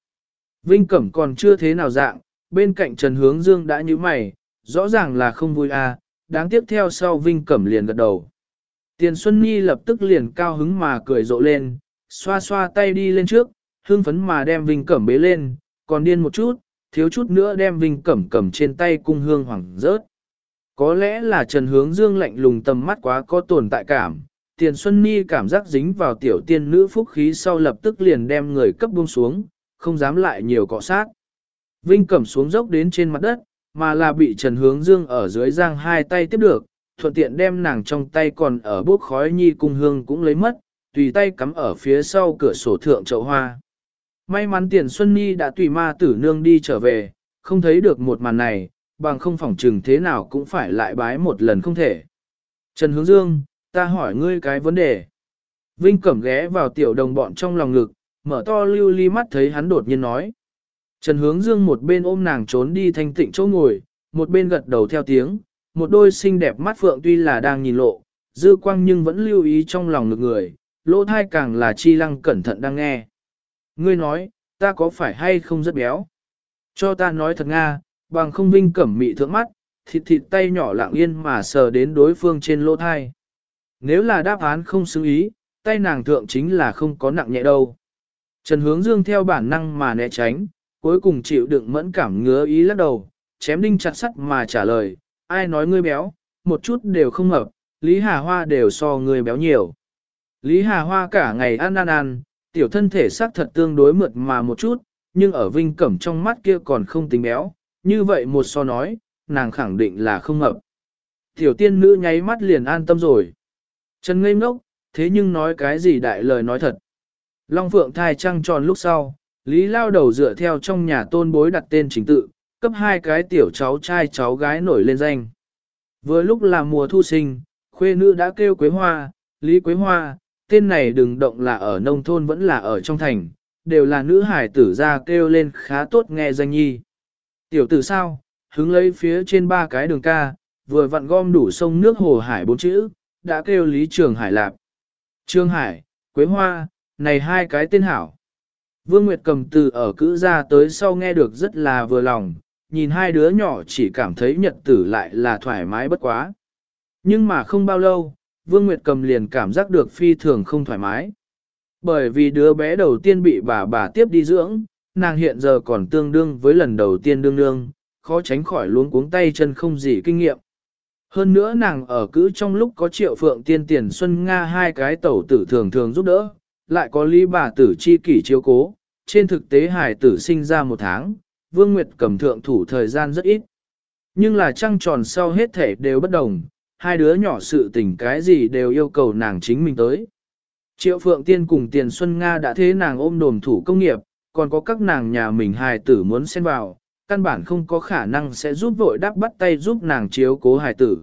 Vinh Cẩm còn chưa thế nào dạng, bên cạnh Trần Hướng Dương đã như mày, rõ ràng là không vui à, đáng tiếp theo sau Vinh Cẩm liền gật đầu. Tiền Xuân Nhi lập tức liền cao hứng mà cười rộ lên, xoa xoa tay đi lên trước, hương phấn mà đem Vinh Cẩm bế lên, còn điên một chút, thiếu chút nữa đem Vinh Cẩm cầm trên tay cung hương hoảng rớt. Có lẽ là Trần Hướng Dương lạnh lùng tầm mắt quá có tồn tại cảm, Tiền Xuân Nhi cảm giác dính vào tiểu tiên nữ phúc khí sau lập tức liền đem người cấp buông xuống, không dám lại nhiều cọ sát. Vinh Cẩm xuống dốc đến trên mặt đất, mà là bị Trần Hướng Dương ở dưới giang hai tay tiếp được, thuận tiện đem nàng trong tay còn ở bốc khói nhi cung hương cũng lấy mất, tùy tay cắm ở phía sau cửa sổ thượng chậu hoa. May mắn tiền Xuân Nhi đã tùy ma tử nương đi trở về, không thấy được một màn này, bằng không phỏng trừng thế nào cũng phải lại bái một lần không thể. Trần Hướng Dương, ta hỏi ngươi cái vấn đề. Vinh Cẩm ghé vào tiểu đồng bọn trong lòng ngực, mở to lưu ly mắt thấy hắn đột nhiên nói. Trần Hướng Dương một bên ôm nàng trốn đi thanh tịnh chỗ ngồi, một bên gật đầu theo tiếng, một đôi xinh đẹp mắt phượng tuy là đang nhìn lộ, dư quang nhưng vẫn lưu ý trong lòng ngực người, lỗ thai càng là chi lăng cẩn thận đang nghe. Ngươi nói, ta có phải hay không rất béo? Cho ta nói thật nga, bằng không vinh cẩm mị thượng mắt, thịt thịt tay nhỏ lặng yên mà sờ đến đối phương trên lỗ thai. Nếu là đáp án không xứng ý, tay nàng thượng chính là không có nặng nhẹ đâu. Trần hướng dương theo bản năng mà né tránh, cuối cùng chịu đựng mẫn cảm ngứa ý lắc đầu, chém đinh chặt sắt mà trả lời, ai nói ngươi béo, một chút đều không mập, Lý Hà Hoa đều so ngươi béo nhiều. Lý Hà Hoa cả ngày ăn ăn ăn, tiểu thân thể xác thật tương đối mượt mà một chút, nhưng ở vinh cẩm trong mắt kia còn không tính béo, như vậy một so nói, nàng khẳng định là không mập. Tiểu tiên nữ nháy mắt liền an tâm rồi. Trần ngây ngốc, thế nhưng nói cái gì đại lời nói thật. Long Phượng thai trăng tròn lúc sau, Lý lao đầu dựa theo trong nhà tôn bối đặt tên chính tự, cấp hai cái tiểu cháu trai cháu gái nổi lên danh. Vừa lúc là mùa thu sinh, khuê nữ đã kêu Quế Hoa, Lý Quế Hoa, tên này đừng động là ở nông thôn vẫn là ở trong thành, đều là nữ hải tử ra kêu lên khá tốt nghe danh nhi. Tiểu tử sao, hứng lấy phía trên ba cái đường ca, vừa vặn gom đủ sông nước hồ hải bốn chữ, đã kêu Lý Trường Hải lạp. Trường Hải, Quế Hoa, này hai cái tên hảo. Vương Nguyệt cầm từ ở cữ ra tới sau nghe được rất là vừa lòng, nhìn hai đứa nhỏ chỉ cảm thấy nhật tử lại là thoải mái bất quá. Nhưng mà không bao lâu, Vương Nguyệt cầm liền cảm giác được phi thường không thoải mái. Bởi vì đứa bé đầu tiên bị bà bà tiếp đi dưỡng, nàng hiện giờ còn tương đương với lần đầu tiên đương đương, khó tránh khỏi luống cuống tay chân không gì kinh nghiệm. Hơn nữa nàng ở cữ trong lúc có triệu phượng tiên tiền Xuân Nga hai cái tẩu tử thường thường giúp đỡ, lại có lý bà tử chi kỷ chiếu cố, trên thực tế hải tử sinh ra một tháng, Vương Nguyệt cầm thượng thủ thời gian rất ít. Nhưng là trăng tròn sau hết thể đều bất đồng, hai đứa nhỏ sự tình cái gì đều yêu cầu nàng chính mình tới. Triệu Phượng Tiên cùng Tiền Xuân Nga đã thế nàng ôm đồm thủ công nghiệp, còn có các nàng nhà mình hài tử muốn xen vào, căn bản không có khả năng sẽ giúp vội đáp bắt tay giúp nàng chiếu cố hài tử.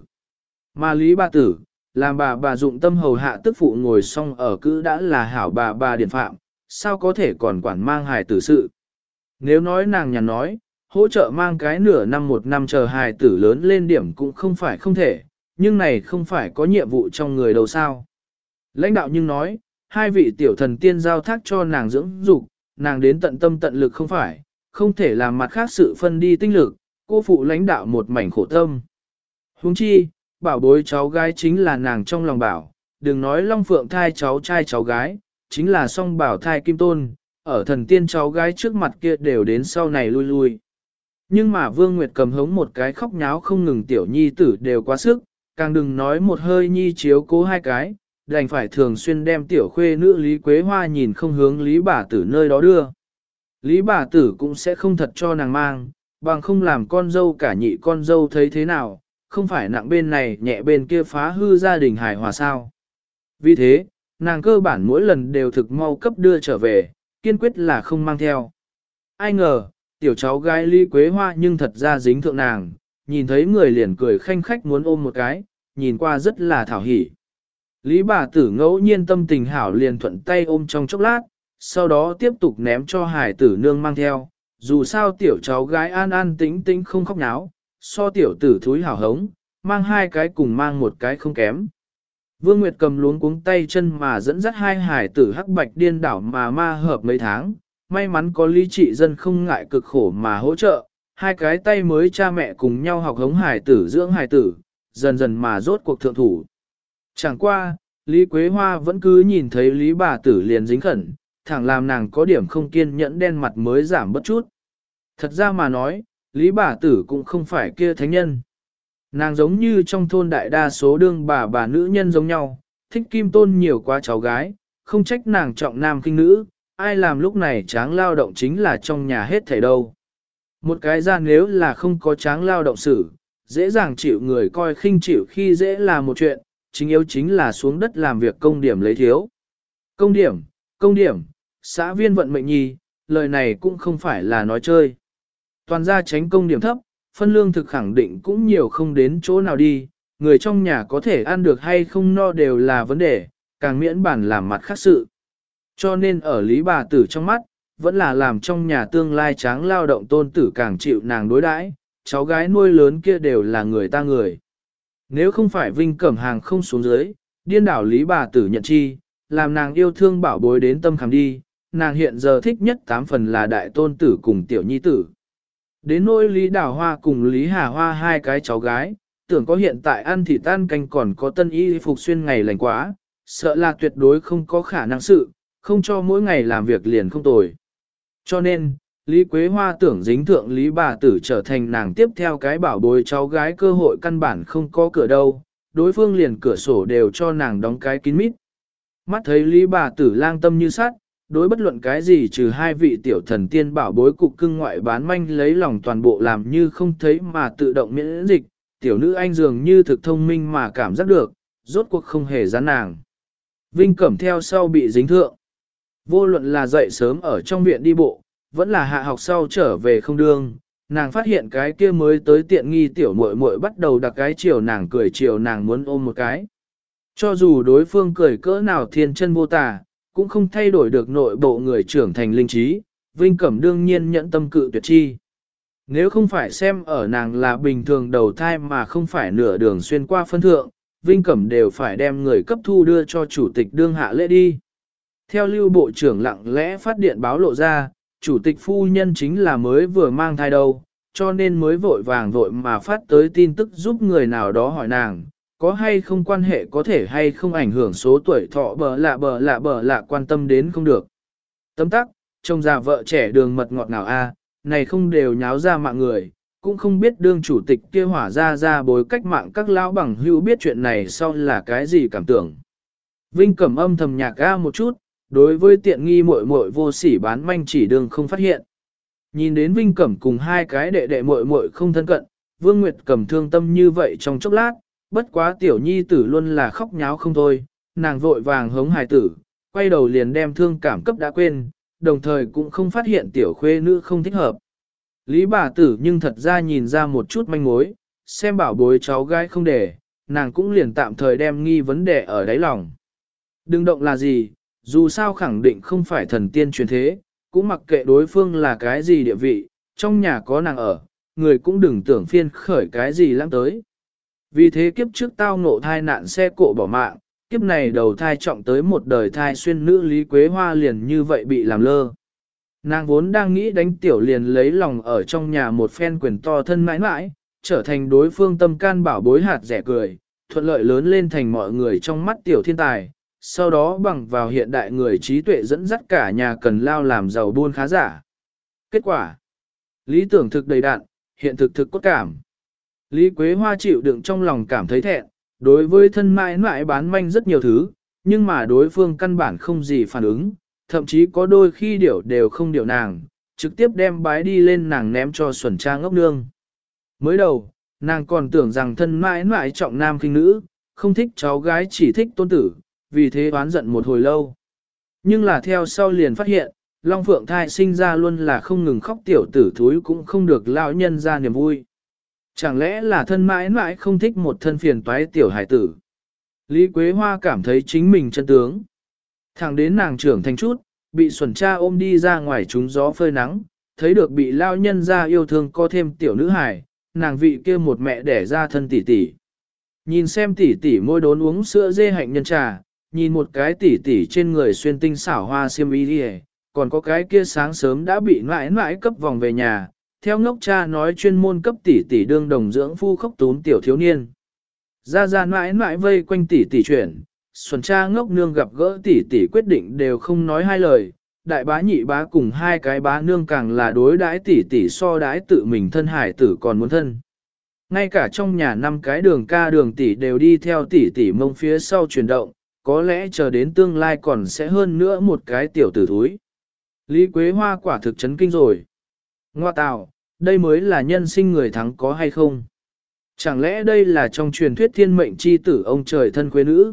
Mà Lý Ba Tử, làm bà bà dụng tâm hầu hạ tức phụ ngồi xong ở cữ đã là hảo bà bà điển phạm, sao có thể còn quản mang hài tử sự. Nếu nói nàng nhàn nói, hỗ trợ mang cái nửa năm một năm chờ hài tử lớn lên điểm cũng không phải không thể, nhưng này không phải có nhiệm vụ trong người đâu sao. Lãnh đạo nhưng nói, hai vị tiểu thần tiên giao thác cho nàng dưỡng dục, nàng đến tận tâm tận lực không phải, không thể làm mặt khác sự phân đi tinh lực, cô phụ lãnh đạo một mảnh khổ tâm. Huống chi, bảo bối cháu gái chính là nàng trong lòng bảo, đừng nói long phượng thai cháu trai cháu gái, chính là song bảo thai kim tôn, ở thần tiên cháu gái trước mặt kia đều đến sau này lui lui. Nhưng mà Vương Nguyệt cầm hống một cái khóc nháo không ngừng tiểu nhi tử đều quá sức, càng đừng nói một hơi nhi chiếu cố hai cái, đành phải thường xuyên đem tiểu khuê nữ Lý Quế Hoa nhìn không hướng Lý bà tử nơi đó đưa. Lý bà tử cũng sẽ không thật cho nàng mang, bằng không làm con dâu cả nhị con dâu thấy thế nào, không phải nặng bên này nhẹ bên kia phá hư gia đình hài hòa sao. Vì thế, nàng cơ bản mỗi lần đều thực mau cấp đưa trở về, kiên quyết là không mang theo. Ai ngờ, tiểu cháu gái Lý Quế Hoa nhưng thật ra dính thượng nàng, nhìn thấy người liền cười khanh khách muốn ôm một cái, nhìn qua rất là thảo hỉ. Lý bà tử ngẫu nhiên tâm tình hảo liền thuận tay ôm trong chốc lát, sau đó tiếp tục ném cho hải tử nương mang theo. Dù sao tiểu cháu gái an an tĩnh tĩnh không khóc náo, so tiểu tử thúi hảo hống, mang hai cái cùng mang một cái không kém. Vương Nguyệt cầm luống cuống tay chân mà dẫn dắt hai hải tử hắc bạch điên đảo mà ma hợp mấy tháng, may mắn có lý trị dân không ngại cực khổ mà hỗ trợ, hai cái tay mới cha mẹ cùng nhau học hống hải tử dưỡng hải tử, dần dần mà rốt cuộc thượng thủ. Chẳng qua, Lý Quế Hoa vẫn cứ nhìn thấy Lý bà tử liền dính khẩn, thẳng làm nàng có điểm không kiên nhẫn đen mặt mới giảm bất chút. Thật ra mà nói, Lý bà tử cũng không phải kia thánh nhân. Nàng giống như trong thôn đại đa số đương bà bà nữ nhân giống nhau, thích kim tôn nhiều quá cháu gái, không trách nàng trọng nam kinh nữ, ai làm lúc này tráng lao động chính là trong nhà hết thảy đâu. Một cái ra nếu là không có tráng lao động xử, dễ dàng chịu người coi khinh chịu khi dễ là một chuyện, chính yếu chính là xuống đất làm việc công điểm lấy thiếu. Công điểm, công điểm, xã viên vận mệnh nhi, lời này cũng không phải là nói chơi. Toàn gia tránh công điểm thấp, phân lương thực khẳng định cũng nhiều không đến chỗ nào đi, người trong nhà có thể ăn được hay không no đều là vấn đề, càng miễn bản làm mặt khác sự. Cho nên ở lý bà tử trong mắt, vẫn là làm trong nhà tương lai tráng lao động tôn tử càng chịu nàng đối đãi, cháu gái nuôi lớn kia đều là người ta người. Nếu không phải Vinh Cẩm Hàng không xuống dưới, điên đảo Lý bà tử nhận chi, làm nàng yêu thương bảo bối đến tâm khảm đi, nàng hiện giờ thích nhất tám phần là đại tôn tử cùng tiểu nhi tử. Đến nỗi Lý Đào Hoa cùng Lý Hà Hoa hai cái cháu gái, tưởng có hiện tại ăn thì tan canh còn có tân y phục xuyên ngày lành quá, sợ là tuyệt đối không có khả năng sự, không cho mỗi ngày làm việc liền không tồi. Cho nên, Lý Quế Hoa tưởng dính thượng Lý bà tử trở thành nàng tiếp theo cái bảo bối cháu gái cơ hội căn bản không có cửa đâu, đối phương liền cửa sổ đều cho nàng đóng cái kín mít. Mắt thấy Lý bà tử lang tâm như sát, đối bất luận cái gì trừ hai vị tiểu thần tiên bảo bối cục cưng ngoại bán manh lấy lòng toàn bộ làm như không thấy mà tự động miễn dịch, tiểu nữ anh dường như thực thông minh mà cảm giác được, rốt cuộc không hề gián nàng. Vinh cẩm theo sau bị dính thượng. Vô luận là dậy sớm ở trong viện đi bộ, vẫn là hạ học sau trở về không đương, nàng phát hiện cái kia mới tới tiện nghi tiểu muội muội bắt đầu đặt cái chiều nàng cười chiều nàng muốn ôm một cái. Cho dù đối phương cười cỡ nào thiên chân vô tà, cũng không thay đổi được nội bộ người trưởng thành linh trí, Vinh Cẩm đương nhiên nhận tâm cự tuyệt chi. Nếu không phải xem ở nàng là bình thường đầu thai mà không phải nửa đường xuyên qua phân thượng, Vinh Cẩm đều phải đem người cấp thu đưa cho chủ tịch đương hạ lễ đi. Theo lưu bộ trưởng lặng lẽ phát điện báo lộ ra, chủ tịch phu nhân chính là mới vừa mang thai đâu, cho nên mới vội vàng vội mà phát tới tin tức giúp người nào đó hỏi nàng, có hay không quan hệ có thể hay không ảnh hưởng số tuổi thọ bờ lạ bờ lạ bờ lạ quan tâm đến không được. Tấm tắc, chồng già vợ trẻ đường mật ngọt nào a, này không đều nháo ra mạng người, cũng không biết đương chủ tịch kia hỏa ra ra bối cách mạng các lão bằng hữu biết chuyện này sau là cái gì cảm tưởng. Vinh cẩm âm thầm nhạc ga một chút, đối với tiện nghi muội muội vô sỉ bán manh chỉ đường không phát hiện. Nhìn đến Vinh Cẩm cùng hai cái đệ đệ muội muội không thân cận, Vương Nguyệt cầm thương tâm như vậy trong chốc lát, bất quá tiểu nhi tử luôn là khóc nháo không thôi, nàng vội vàng hống hài tử, quay đầu liền đem thương cảm cấp đã quên, đồng thời cũng không phát hiện tiểu khuê nữ không thích hợp. Lý bà tử nhưng thật ra nhìn ra một chút manh mối, xem bảo bối cháu gái không để, nàng cũng liền tạm thời đem nghi vấn đề ở đáy lòng. Đừng động là gì, dù sao khẳng định không phải thần tiên truyền thế, cũng mặc kệ đối phương là cái gì địa vị, trong nhà có nàng ở, người cũng đừng tưởng phiên khởi cái gì lãng tới. Vì thế kiếp trước tao ngộ thai nạn xe cộ bỏ mạng, kiếp này đầu thai trọng tới một đời thai xuyên nữ Lý Quế Hoa liền như vậy bị làm lơ. Nàng vốn đang nghĩ đánh tiểu liền lấy lòng ở trong nhà một phen quyền to thân mãi mãi, trở thành đối phương tâm can bảo bối hạt rẻ cười, thuận lợi lớn lên thành mọi người trong mắt tiểu thiên tài, sau đó bằng vào hiện đại người trí tuệ dẫn dắt cả nhà cần lao làm giàu buôn khá giả. Kết quả Lý tưởng thực đầy đạn, hiện thực thực cốt cảm. Lý Quế Hoa chịu đựng trong lòng cảm thấy thẹn, đối với thân mãi mãi bán manh rất nhiều thứ, nhưng mà đối phương căn bản không gì phản ứng, thậm chí có đôi khi điểu đều không điểu nàng, trực tiếp đem bái đi lên nàng ném cho xuẩn cha ngốc nương. Mới đầu, nàng còn tưởng rằng thân mãi mãi trọng nam khinh nữ, không thích cháu gái chỉ thích tôn tử, vì thế oán giận một hồi lâu. Nhưng là theo sau liền phát hiện, Long Phượng thai sinh ra luôn là không ngừng khóc tiểu tử thúi cũng không được lão nhân ra niềm vui. Chẳng lẽ là thân mãi mãi không thích một thân phiền toái tiểu hải tử. Lý Quế Hoa cảm thấy chính mình chân tướng. Thẳng đến nàng trưởng thành chút, bị xuẩn cha ôm đi ra ngoài trúng gió phơi nắng, thấy được bị lao nhân ra yêu thương có thêm tiểu nữ hải, nàng vị kia một mẹ đẻ ra thân tỷ tỷ. Nhìn xem tỷ tỷ môi đốn uống sữa dê hạnh nhân trà, nhìn một cái tỷ tỷ trên người xuyên tinh xảo hoa xiêm y đi còn có cái kia sáng sớm đã bị mãi mãi cấp vòng về nhà, theo ngốc cha nói chuyên môn cấp tỷ tỷ đương đồng dưỡng phu khốc tún tiểu thiếu niên. Ra ra mãi mãi vây quanh tỷ tỷ chuyển, xuân cha ngốc nương gặp gỡ tỷ tỷ quyết định đều không nói hai lời, đại bá nhị bá cùng hai cái bá nương càng là đối đãi tỷ tỷ so đãi tự mình thân hải tử còn muốn thân. Ngay cả trong nhà năm cái đường ca đường tỷ đều đi theo tỷ tỷ mông phía sau chuyển động, có lẽ chờ đến tương lai còn sẽ hơn nữa một cái tiểu tử thúi. Lý Quế Hoa quả thực chấn kinh rồi. Ngoa tạo, đây mới là nhân sinh người thắng có hay không? Chẳng lẽ đây là trong truyền thuyết thiên mệnh chi tử ông trời thân quê nữ?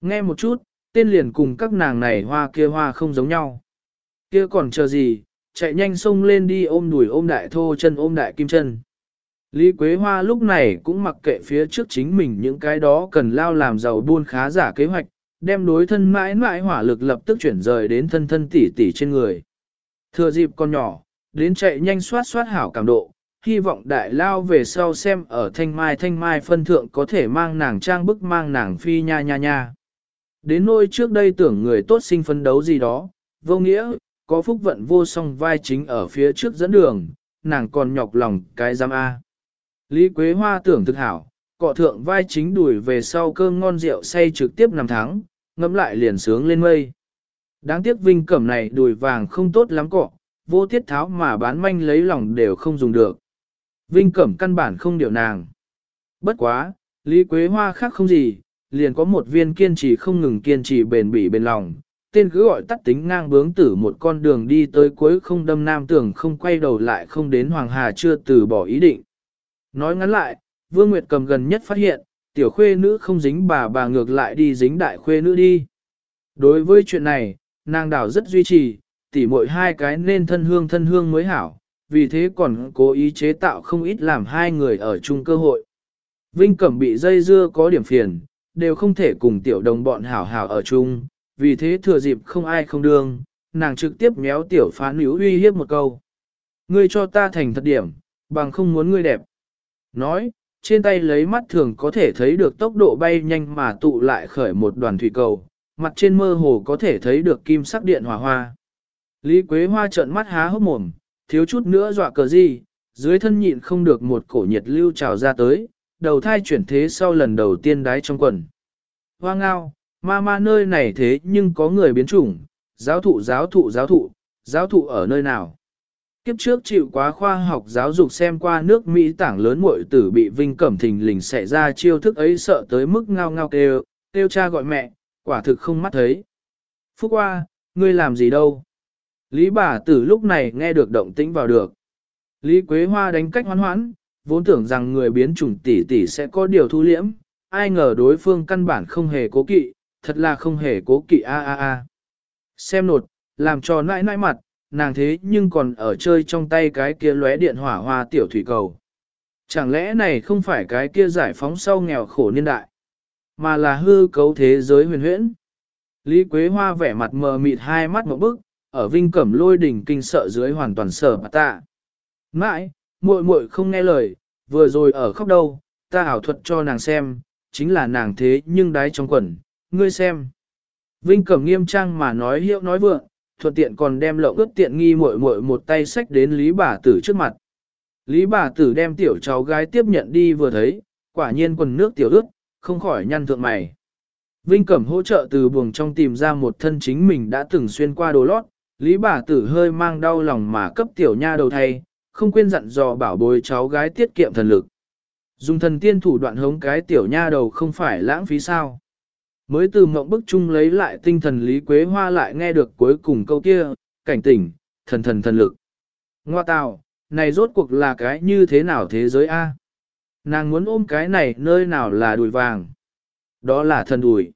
Nghe một chút, tên liền cùng các nàng này hoa kia hoa không giống nhau. Kia còn chờ gì, chạy nhanh xông lên đi ôm đùi ôm đại thô chân ôm đại kim chân. Lý Quế Hoa lúc này cũng mặc kệ phía trước chính mình những cái đó cần lao làm giàu buôn khá giả kế hoạch, đem đối thân mãi mãi hỏa lực lập tức chuyển rời đến thân thân tỷ tỷ trên người. Thừa dịp con nhỏ, đến chạy nhanh soát soát hảo cảm độ, hy vọng đại lao về sau xem ở thanh mai thanh mai phân thượng có thể mang nàng trang bức mang nàng phi nha nha nha. Đến nôi trước đây tưởng người tốt sinh phân đấu gì đó, vô nghĩa, có phúc vận vô song vai chính ở phía trước dẫn đường, nàng còn nhọc lòng cái giam A. Lý Quế Hoa tưởng thực hảo, cọ thượng vai chính đuổi về sau cơm ngon rượu say trực tiếp nằm tháng, ngẫm lại liền sướng lên mây. Đáng tiếc vinh cẩm này đùi vàng không tốt lắm cọ, vô tiết tháo mà bán manh lấy lòng đều không dùng được. Vinh cẩm căn bản không điều nàng. Bất quá, Lý Quế Hoa khác không gì, liền có một viên kiên trì không ngừng kiên trì bền bỉ bên lòng. Tên cứ gọi tắt tính ngang bướng tử một con đường đi tới cuối không đâm nam tưởng không quay đầu lại không đến Hoàng Hà chưa từ bỏ ý định. Nói ngắn lại, Vương Nguyệt cầm gần nhất phát hiện, tiểu khuê nữ không dính bà bà ngược lại đi dính đại khuê nữ đi. Đối với chuyện này, nàng đảo rất duy trì, tỉ mỗi hai cái nên thân hương thân hương mới hảo, vì thế còn cố ý chế tạo không ít làm hai người ở chung cơ hội. Vinh Cẩm bị dây dưa có điểm phiền, đều không thể cùng tiểu đồng bọn hảo hảo ở chung, vì thế thừa dịp không ai không đương, nàng trực tiếp méo tiểu phán nữ uy hiếp một câu. Ngươi cho ta thành thật điểm, bằng không muốn ngươi đẹp. Nói, trên tay lấy mắt thường có thể thấy được tốc độ bay nhanh mà tụ lại khởi một đoàn thủy cầu, mặt trên mơ hồ có thể thấy được kim sắc điện hỏa hoa. Lý Quế Hoa trợn mắt há hốc mồm, thiếu chút nữa dọa cờ gì, dưới thân nhịn không được một cổ nhiệt lưu trào ra tới, đầu thai chuyển thế sau lần đầu tiên đái trong quần. Hoa ngao, ma ma nơi này thế nhưng có người biến chủng, giáo thụ giáo thụ giáo thụ, giáo thụ ở nơi nào? Kiếp trước chịu quá khoa học giáo dục xem qua nước Mỹ tảng lớn muội tử bị Vinh Cẩm Thình lình xảy ra chiêu thức ấy sợ tới mức ngao ngao kêu, kêu cha gọi mẹ, quả thực không mắt thấy. Phúc qua, ngươi làm gì đâu? Lý bà tử lúc này nghe được động tĩnh vào được. Lý Quế Hoa đánh cách hoán hoãn, vốn tưởng rằng người biến chủng tỷ tỷ sẽ có điều thu liễm, ai ngờ đối phương căn bản không hề cố kỵ, thật là không hề cố kỵ a a a. Xem nột, làm cho nãi nãi mặt, nàng thế nhưng còn ở chơi trong tay cái kia lóe điện hỏa hoa tiểu thủy cầu. Chẳng lẽ này không phải cái kia giải phóng sau nghèo khổ niên đại, mà là hư cấu thế giới huyền huyễn. Lý Quế Hoa vẻ mặt mờ mịt hai mắt một bức, ở vinh cẩm lôi đỉnh kinh sợ dưới hoàn toàn sở bà ta. Mãi, muội muội không nghe lời, vừa rồi ở khóc đâu, ta ảo thuật cho nàng xem, chính là nàng thế nhưng đái trong quần, ngươi xem. Vinh cẩm nghiêm trang mà nói hiệu nói vượng, thuận tiện còn đem lậu ướt tiện nghi muội muội một tay sách đến Lý bà tử trước mặt. Lý bà tử đem tiểu cháu gái tiếp nhận đi vừa thấy, quả nhiên quần nước tiểu ướt, không khỏi nhăn thượng mày. Vinh Cẩm hỗ trợ từ buồng trong tìm ra một thân chính mình đã từng xuyên qua đồ lót, Lý bà tử hơi mang đau lòng mà cấp tiểu nha đầu thay, không quên dặn dò bảo bối cháu gái tiết kiệm thần lực. Dùng thần tiên thủ đoạn hống cái tiểu nha đầu không phải lãng phí sao. Mới từ mộng bức chung lấy lại tinh thần Lý Quế Hoa lại nghe được cuối cùng câu kia, cảnh tỉnh, thần thần thần lực. Ngoa tào, này rốt cuộc là cái như thế nào thế giới A? Nàng muốn ôm cái này nơi nào là đùi vàng? Đó là thần đùi.